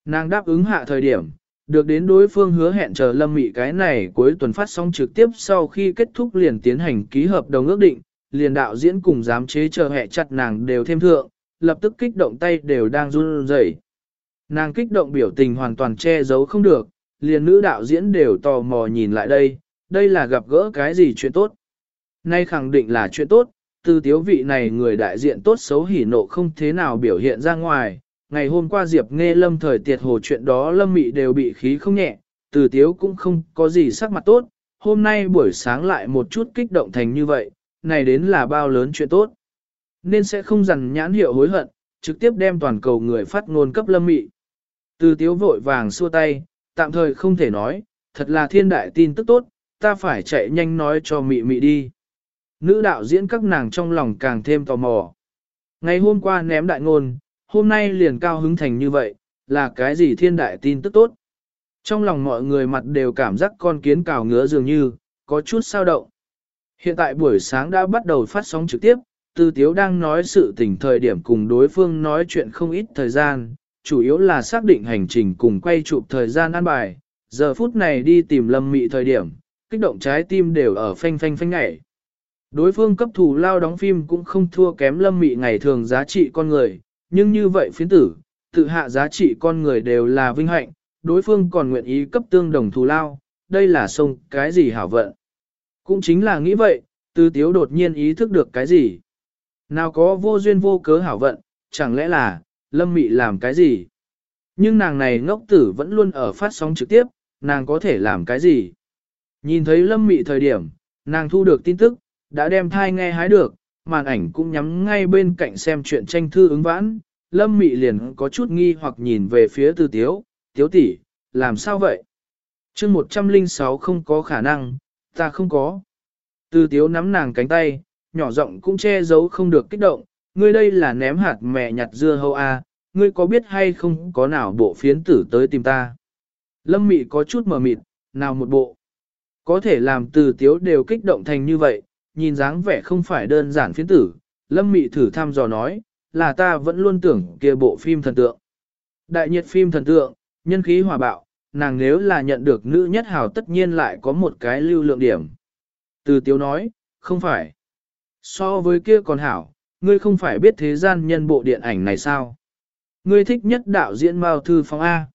Speaker 1: Nàng đáp ứng hạ thời điểm, được đến đối phương hứa hẹn chờ lâm mị cái này cuối tuần phát sóng trực tiếp sau khi kết thúc liền tiến hành ký hợp đồng ước định, liền đạo diễn cùng giám chế chờ hẹ chặt nàng đều thêm thượng, lập tức kích động tay đều đang run rẩy. Nàng kích động biểu tình hoàn toàn che giấu không được, liền nữ đạo diễn đều tò mò nhìn lại đây, đây là gặp gỡ cái gì chuyện tốt. Nay khẳng định là chuyện tốt, từ tiếu vị này người đại diện tốt xấu hỉ nộ không thế nào biểu hiện ra ngoài. Ngày hôm qua Diệp nghe lâm thời tiệt hồ chuyện đó lâm mị đều bị khí không nhẹ, từ tiếu cũng không có gì sắc mặt tốt, hôm nay buổi sáng lại một chút kích động thành như vậy, này đến là bao lớn chuyện tốt. Nên sẽ không dằn nhãn hiệu hối hận, trực tiếp đem toàn cầu người phát ngôn cấp lâm mị. Từ tiếu vội vàng xua tay, tạm thời không thể nói, thật là thiên đại tin tức tốt, ta phải chạy nhanh nói cho mị mị đi. Nữ đạo diễn các nàng trong lòng càng thêm tò mò. Ngày hôm qua ném đại ngôn, hôm nay liền cao hứng thành như vậy, là cái gì thiên đại tin tức tốt. Trong lòng mọi người mặt đều cảm giác con kiến cào ngứa dường như, có chút sao động. Hiện tại buổi sáng đã bắt đầu phát sóng trực tiếp, Tư Tiếu đang nói sự tình thời điểm cùng đối phương nói chuyện không ít thời gian, chủ yếu là xác định hành trình cùng quay chụp thời gian ăn bài. Giờ phút này đi tìm lâm mị thời điểm, kích động trái tim đều ở phanh phanh phanh ngảy. Đối phương cấp thủ lao đóng phim cũng không thua kém lâm mị ngày thường giá trị con người, nhưng như vậy phiến tử, tự hạ giá trị con người đều là vinh hạnh, đối phương còn nguyện ý cấp tương đồng thù lao, đây là sông cái gì hảo vận. Cũng chính là nghĩ vậy, tư tiếu đột nhiên ý thức được cái gì. Nào có vô duyên vô cớ hảo vận, chẳng lẽ là, lâm mị làm cái gì? Nhưng nàng này ngốc tử vẫn luôn ở phát sóng trực tiếp, nàng có thể làm cái gì? Nhìn thấy lâm mị thời điểm, nàng thu được tin tức, đã đem thai nghe hái được, màn ảnh cũng nhắm ngay bên cạnh xem chuyện tranh thư ứng vãn, lâm mị liền có chút nghi hoặc nhìn về phía từ tiếu, tiếu tỷ, làm sao vậy? chương 106 không có khả năng, ta không có. Từ tiếu nắm nàng cánh tay, nhỏ giọng cũng che giấu không được kích động, ngươi đây là ném hạt mẹ nhặt dưa hâu a, à, ngươi có biết hay không có nào bộ phiến tử tới tìm ta. Lâm mị có chút mờ mịt, nào một bộ. Có thể làm từ tiếu đều kích động thành như vậy, nhìn dáng vẻ không phải đơn giản phiến tử. Lâm mị thử thăm dò nói, là ta vẫn luôn tưởng kia bộ phim thần tượng. Đại nhiệt phim thần tượng, nhân khí hòa bạo, nàng nếu là nhận được nữ nhất hào tất nhiên lại có một cái lưu lượng điểm. Từ tiếu nói, không phải. So với kia còn hảo, ngươi không phải biết thế gian nhân bộ điện ảnh này sao? Ngươi thích nhất đạo diễn Mao Thư Phong A.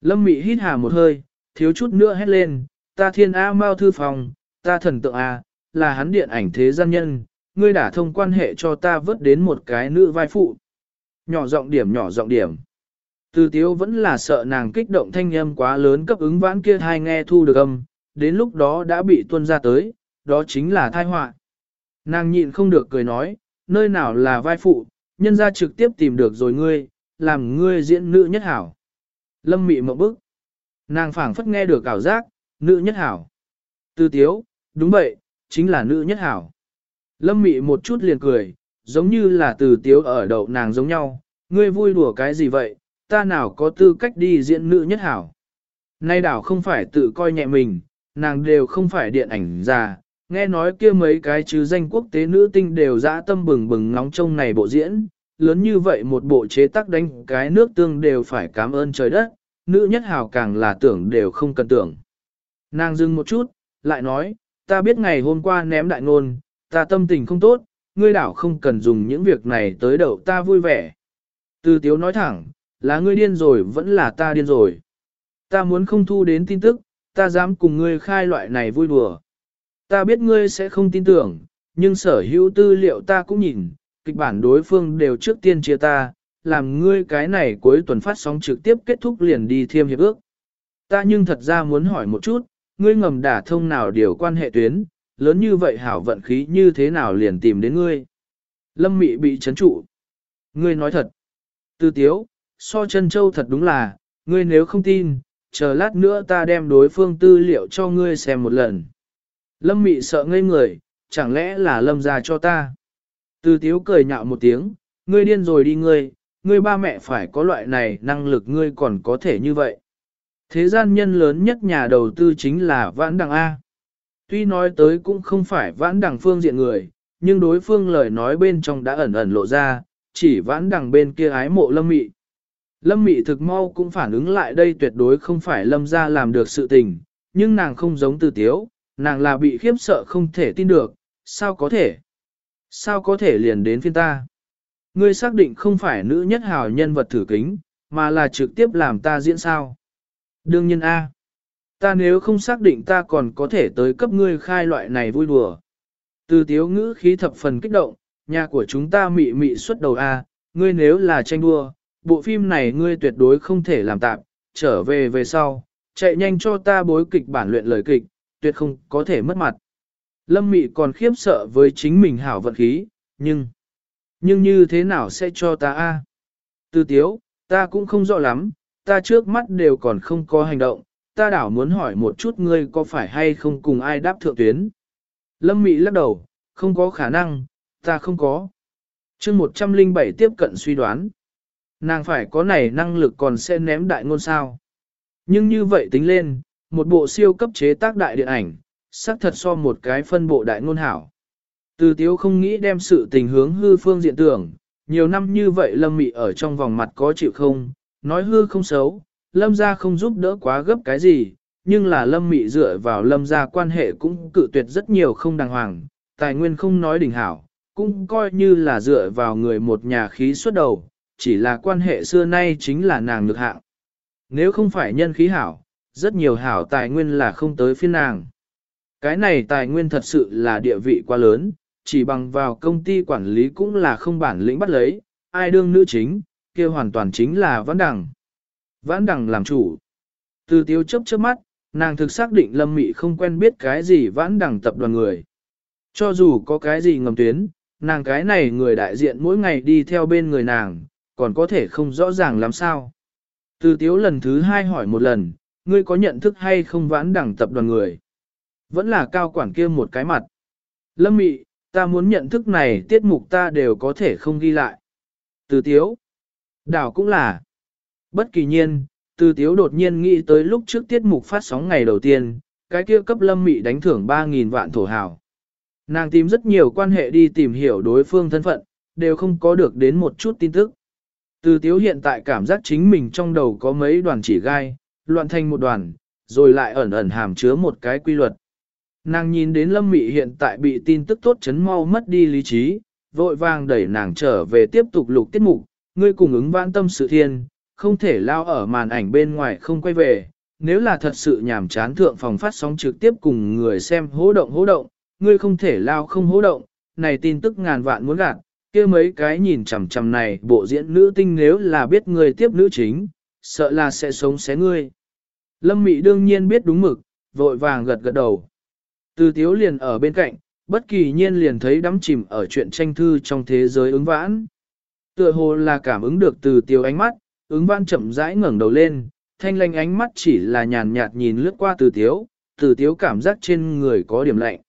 Speaker 1: Lâm Mị hít hà một hơi, thiếu chút nữa hét lên, ta thiên A Mao thư phòng, ta thần tượng A, là hắn điện ảnh thế gian nhân, ngươi đã thông quan hệ cho ta vớt đến một cái nữ vai phụ. Nhỏ giọng điểm nhỏ giọng điểm. Từ tiếu vẫn là sợ nàng kích động thanh âm quá lớn cấp ứng vãn kia thai nghe thu được âm, đến lúc đó đã bị tuân ra tới, đó chính là thai họa. Nàng nhịn không được cười nói, nơi nào là vai phụ, nhân ra trực tiếp tìm được rồi ngươi, làm ngươi diễn nữ nhất hảo. Lâm mị mộng bức. Nàng phảng phất nghe được ảo giác, nữ nhất hảo. Tư tiếu, đúng vậy, chính là nữ nhất hảo. Lâm mị một chút liền cười, giống như là từ tiếu ở đậu nàng giống nhau, ngươi vui đùa cái gì vậy, ta nào có tư cách đi diễn nữ nhất hảo. Nay đảo không phải tự coi nhẹ mình, nàng đều không phải điện ảnh già, nghe nói kia mấy cái chứ danh quốc tế nữ tinh đều dã tâm bừng bừng ngóng trông này bộ diễn, lớn như vậy một bộ chế tác đánh cái nước tương đều phải cảm ơn trời đất, nữ nhất hào càng là tưởng đều không cần tưởng. Nàng dừng một chút, lại nói, ta biết ngày hôm qua ném đại ngôn, ta tâm tình không tốt, ngươi đảo không cần dùng những việc này tới đậu ta vui vẻ. Từ tiếu nói thẳng, là ngươi điên rồi vẫn là ta điên rồi. Ta muốn không thu đến tin tức, ta dám cùng ngươi khai loại này vui đùa. Ta biết ngươi sẽ không tin tưởng, nhưng sở hữu tư liệu ta cũng nhìn, kịch bản đối phương đều trước tiên chia ta, làm ngươi cái này cuối tuần phát sóng trực tiếp kết thúc liền đi thiêm hiệp ước. Ta nhưng thật ra muốn hỏi một chút, ngươi ngầm đả thông nào điều quan hệ tuyến, lớn như vậy hảo vận khí như thế nào liền tìm đến ngươi. Lâm mị bị chấn trụ. Ngươi nói thật. Tư tiếu, so chân châu thật đúng là, ngươi nếu không tin, chờ lát nữa ta đem đối phương tư liệu cho ngươi xem một lần. Lâm mị sợ ngây người, chẳng lẽ là lâm ra cho ta. Từ tiếu cười nhạo một tiếng, ngươi điên rồi đi ngươi, ngươi ba mẹ phải có loại này năng lực ngươi còn có thể như vậy. Thế gian nhân lớn nhất nhà đầu tư chính là vãn đằng A. Tuy nói tới cũng không phải vãn đằng phương diện người, nhưng đối phương lời nói bên trong đã ẩn ẩn lộ ra, chỉ vãn đằng bên kia ái mộ lâm mị. Lâm mị thực mau cũng phản ứng lại đây tuyệt đối không phải lâm ra làm được sự tình, nhưng nàng không giống từ tiếu, nàng là bị khiếp sợ không thể tin được, sao có thể? Sao có thể liền đến phiên ta? Ngươi xác định không phải nữ nhất hào nhân vật thử kính, mà là trực tiếp làm ta diễn sao? Đương nhiên A. Ta nếu không xác định ta còn có thể tới cấp ngươi khai loại này vui đùa. Từ tiếu ngữ khí thập phần kích động, nhà của chúng ta mị mị xuất đầu A, ngươi nếu là tranh đua, bộ phim này ngươi tuyệt đối không thể làm tạm, trở về về sau, chạy nhanh cho ta bối kịch bản luyện lời kịch, tuyệt không có thể mất mặt. Lâm Mị còn khiếp sợ với chính mình hảo vận khí, nhưng, nhưng như thế nào sẽ cho ta a? Từ tiếu, ta cũng không rõ lắm, ta trước mắt đều còn không có hành động, ta đảo muốn hỏi một chút ngươi có phải hay không cùng ai đáp thượng tuyến. Lâm Mị lắc đầu, không có khả năng, ta không có. chương 107 tiếp cận suy đoán. Nàng phải có này năng lực còn sẽ ném đại ngôn sao. Nhưng như vậy tính lên, một bộ siêu cấp chế tác đại điện ảnh, xác thật so một cái phân bộ đại ngôn hảo. Từ tiếu không nghĩ đem sự tình hướng hư phương diện tưởng, nhiều năm như vậy lâm mị ở trong vòng mặt có chịu không, nói hư không xấu, lâm ra không giúp đỡ quá gấp cái gì, nhưng là lâm mị dựa vào lâm ra quan hệ cũng cự tuyệt rất nhiều không đàng hoàng, tài nguyên không nói đỉnh hảo, cũng coi như là dựa vào người một nhà khí xuất đầu, chỉ là quan hệ xưa nay chính là nàng ngược hạng. Nếu không phải nhân khí hảo, rất nhiều hảo tài nguyên là không tới phiên nàng. Cái này tài nguyên thật sự là địa vị quá lớn, chỉ bằng vào công ty quản lý cũng là không bản lĩnh bắt lấy, ai đương nữ chính, kia hoàn toàn chính là vãn đẳng. Vãn đẳng làm chủ. Từ tiêu chấp trước mắt, nàng thực xác định lâm mị không quen biết cái gì vãn đẳng tập đoàn người. Cho dù có cái gì ngầm tuyến, nàng cái này người đại diện mỗi ngày đi theo bên người nàng, còn có thể không rõ ràng làm sao. Từ tiếu lần thứ hai hỏi một lần, ngươi có nhận thức hay không vãn đẳng tập đoàn người? Vẫn là cao quản kia một cái mặt. Lâm mị, ta muốn nhận thức này tiết mục ta đều có thể không ghi lại. Từ tiếu. Đảo cũng là. Bất kỳ nhiên, từ tiếu đột nhiên nghĩ tới lúc trước tiết mục phát sóng ngày đầu tiên, cái kia cấp lâm mị đánh thưởng 3.000 vạn thổ hào. Nàng tìm rất nhiều quan hệ đi tìm hiểu đối phương thân phận, đều không có được đến một chút tin tức. Từ tiếu hiện tại cảm giác chính mình trong đầu có mấy đoàn chỉ gai, loạn thành một đoàn, rồi lại ẩn ẩn hàm chứa một cái quy luật. Nàng nhìn đến Lâm Mị hiện tại bị tin tức tốt chấn mau mất đi lý trí, vội vàng đẩy nàng trở về tiếp tục lục tiết mục, ngươi cùng ứng vãn tâm sự thiên, không thể lao ở màn ảnh bên ngoài không quay về. Nếu là thật sự nhảm chán thượng phòng phát sóng trực tiếp cùng người xem hố động hố động, ngươi không thể lao không hố động, này tin tức ngàn vạn muốn gạt, kia mấy cái nhìn chằm chằm này bộ diễn nữ tinh nếu là biết người tiếp nữ chính, sợ là sẽ sống xé ngươi. Lâm Mị đương nhiên biết đúng mực, vội vàng gật gật đầu. Từ tiếu liền ở bên cạnh, bất kỳ nhiên liền thấy đắm chìm ở chuyện tranh thư trong thế giới ứng vãn. Tựa hồ là cảm ứng được từ tiếu ánh mắt, ứng vãn chậm rãi ngẩng đầu lên, thanh lanh ánh mắt chỉ là nhàn nhạt nhìn lướt qua từ tiếu, từ tiếu cảm giác trên người có điểm lạnh.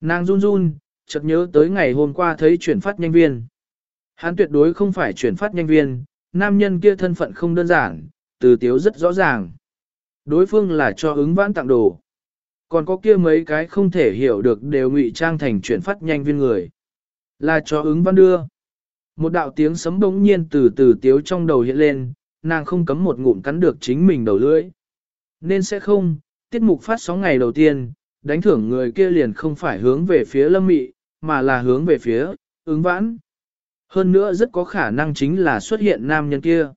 Speaker 1: Nàng run run, chợt nhớ tới ngày hôm qua thấy chuyển phát nhanh viên. Hắn tuyệt đối không phải chuyển phát nhanh viên, nam nhân kia thân phận không đơn giản, từ tiếu rất rõ ràng. Đối phương là cho ứng vãn tặng đồ. Còn có kia mấy cái không thể hiểu được đều ngụy trang thành chuyển phát nhanh viên người. Là cho ứng vãn đưa. Một đạo tiếng sấm bỗng nhiên từ từ tiếu trong đầu hiện lên, nàng không cấm một ngụm cắn được chính mình đầu lưỡi. Nên sẽ không, tiết mục phát sóng ngày đầu tiên, đánh thưởng người kia liền không phải hướng về phía lâm mị, mà là hướng về phía, ứng vãn. Hơn nữa rất có khả năng chính là xuất hiện nam nhân kia.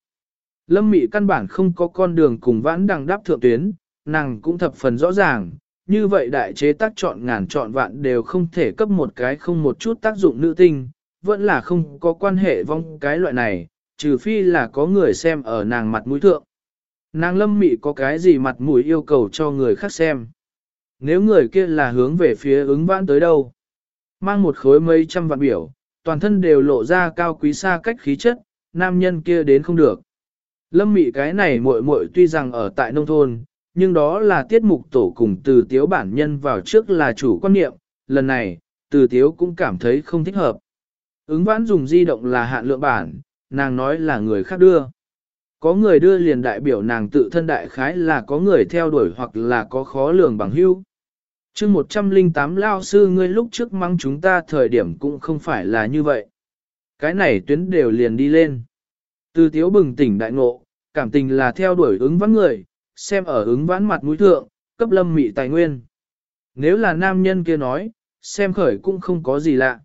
Speaker 1: Lâm mị căn bản không có con đường cùng vãn đằng đáp thượng tuyến, nàng cũng thập phần rõ ràng, như vậy đại chế tác chọn ngàn chọn vạn đều không thể cấp một cái không một chút tác dụng nữ tinh, vẫn là không có quan hệ vong cái loại này, trừ phi là có người xem ở nàng mặt mũi thượng. Nàng lâm mị có cái gì mặt mũi yêu cầu cho người khác xem. Nếu người kia là hướng về phía ứng vãn tới đâu, mang một khối mấy trăm vạn biểu, toàn thân đều lộ ra cao quý xa cách khí chất, nam nhân kia đến không được. Lâm mị cái này muội muội tuy rằng ở tại nông thôn, nhưng đó là tiết mục tổ cùng từ tiếu bản nhân vào trước là chủ quan niệm, lần này, từ tiếu cũng cảm thấy không thích hợp. Ứng vãn dùng di động là hạn lượng bản, nàng nói là người khác đưa. Có người đưa liền đại biểu nàng tự thân đại khái là có người theo đuổi hoặc là có khó lường bằng hưu. chương 108 lao sư ngươi lúc trước mắng chúng ta thời điểm cũng không phải là như vậy. Cái này tuyến đều liền đi lên. Từ tiếu bừng tỉnh đại ngộ, cảm tình là theo đuổi ứng vãn người, xem ở ứng vãn mặt mũi thượng, cấp lâm mị tài nguyên. Nếu là nam nhân kia nói, xem khởi cũng không có gì lạ.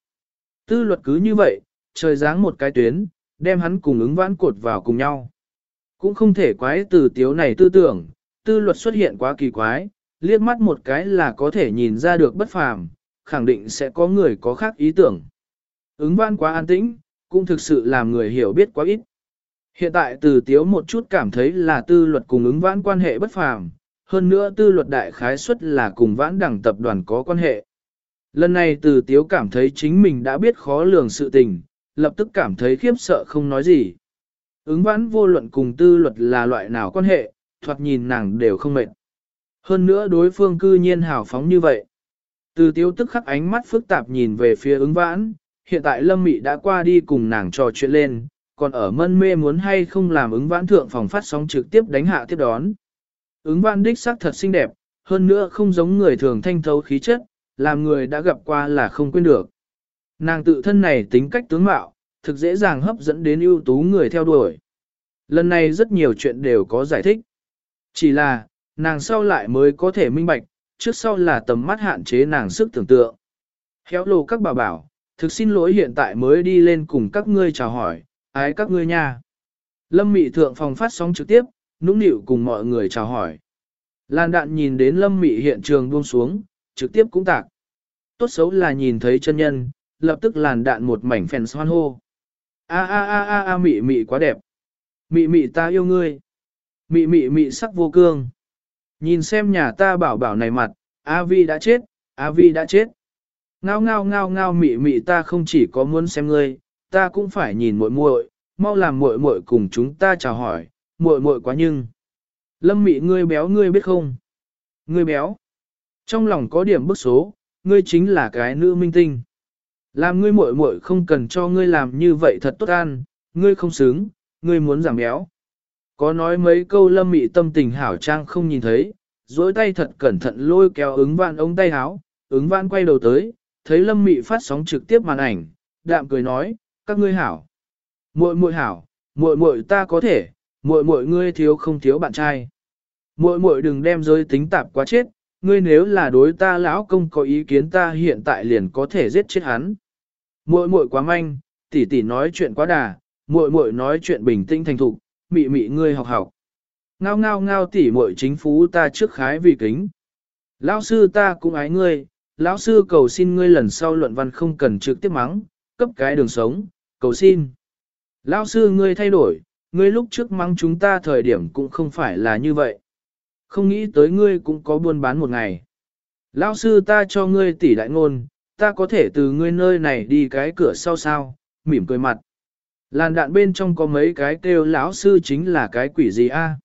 Speaker 1: Tư luật cứ như vậy, trời dáng một cái tuyến, đem hắn cùng ứng vãn cột vào cùng nhau. Cũng không thể quái từ tiếu này tư tưởng, tư luật xuất hiện quá kỳ quái, liếc mắt một cái là có thể nhìn ra được bất phàm, khẳng định sẽ có người có khác ý tưởng. Ứng vãn quá an tĩnh, cũng thực sự làm người hiểu biết quá ít. Hiện tại từ tiếu một chút cảm thấy là tư luật cùng ứng vãn quan hệ bất phàm, hơn nữa tư luật đại khái suất là cùng vãn đẳng tập đoàn có quan hệ. Lần này từ tiếu cảm thấy chính mình đã biết khó lường sự tình, lập tức cảm thấy khiếp sợ không nói gì. Ứng vãn vô luận cùng tư luật là loại nào quan hệ, thoạt nhìn nàng đều không mệt. Hơn nữa đối phương cư nhiên hào phóng như vậy. Từ tiếu tức khắc ánh mắt phức tạp nhìn về phía ứng vãn, hiện tại Lâm Mị đã qua đi cùng nàng trò chuyện lên, còn ở mân mê muốn hay không làm ứng vãn thượng phòng phát sóng trực tiếp đánh hạ tiếp đón. Ứng vãn đích sắc thật xinh đẹp, hơn nữa không giống người thường thanh thấu khí chất, làm người đã gặp qua là không quên được. Nàng tự thân này tính cách tướng mạo, thực dễ dàng hấp dẫn đến ưu tú người theo đuổi. Lần này rất nhiều chuyện đều có giải thích. Chỉ là, nàng sau lại mới có thể minh bạch, trước sau là tầm mắt hạn chế nàng sức tưởng tượng. Khéo lồ các bà bảo, thực xin lỗi hiện tại mới đi lên cùng các ngươi chào hỏi, ái các ngươi nha. Lâm Mị thượng phòng phát sóng trực tiếp, nũng nịu cùng mọi người chào hỏi. Lan đạn nhìn đến Lâm Mị hiện trường buông xuống, trực tiếp cũng tạc. Tốt xấu là nhìn thấy chân nhân, lập tức làn đạn một mảnh phèn xoan hô. A a a a a mị mị quá đẹp. Mị mị ta yêu ngươi. Mị mị mị sắc vô cương. Nhìn xem nhà ta bảo bảo này mặt, A Vi đã chết, A Vi đã chết. Ngao ngao ngao ngao mị mị ta không chỉ có muốn xem ngươi, ta cũng phải nhìn muội muội, mau làm muội muội cùng chúng ta chào hỏi, muội muội quá nhưng. Lâm mị ngươi béo ngươi biết không? Ngươi béo. Trong lòng có điểm bức số, ngươi chính là cái nữ minh tinh. Làm ngươi muội muội không cần cho ngươi làm như vậy thật tốt an, ngươi không xứng, ngươi muốn giảm béo. Có nói mấy câu lâm mị tâm tình hảo trang không nhìn thấy, duỗi tay thật cẩn thận lôi kéo ứng vạn ống tay áo, ứng vạn quay đầu tới, thấy lâm mị phát sóng trực tiếp màn ảnh, đạm cười nói, các ngươi hảo. Muội muội hảo, muội muội ta có thể, muội muội ngươi thiếu không thiếu bạn trai. Muội muội đừng đem giới tính tạp quá chết, ngươi nếu là đối ta lão công có ý kiến ta hiện tại liền có thể giết chết hắn. Muội muội quá manh, tỷ tỷ nói chuyện quá đà, muội muội nói chuyện bình tĩnh thành thục, mị mị ngươi học học. Ngao ngao ngao tỷ muội chính phú ta trước khái vì kính. Lão sư ta cũng ái ngươi, lão sư cầu xin ngươi lần sau luận văn không cần trực tiếp mắng, cấp cái đường sống, cầu xin. Lão sư ngươi thay đổi, ngươi lúc trước mắng chúng ta thời điểm cũng không phải là như vậy. Không nghĩ tới ngươi cũng có buôn bán một ngày. Lão sư ta cho ngươi tỷ đại ngôn, ta có thể từ ngươi nơi này đi cái cửa sau sao, mỉm cười mặt. Làn đạn bên trong có mấy cái kêu lão sư chính là cái quỷ gì a?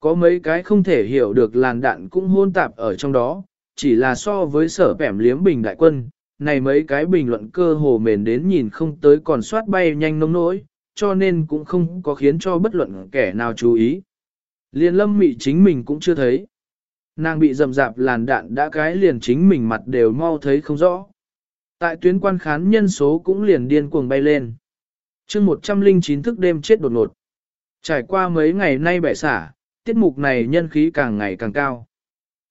Speaker 1: Có mấy cái không thể hiểu được làn đạn cũng hôn tạp ở trong đó, chỉ là so với sở bẻm liếm bình đại quân, này mấy cái bình luận cơ hồ mền đến nhìn không tới còn soát bay nhanh nông nỗi, cho nên cũng không có khiến cho bất luận kẻ nào chú ý. Liên lâm mị chính mình cũng chưa thấy. Nàng bị rầm rạp làn đạn đã cái liền chính mình mặt đều mau thấy không rõ. Tại tuyến quan khán nhân số cũng liền điên cuồng bay lên. chương 109 thức đêm chết đột ngột. Trải qua mấy ngày nay bẻ xả, tiết mục này nhân khí càng ngày càng cao.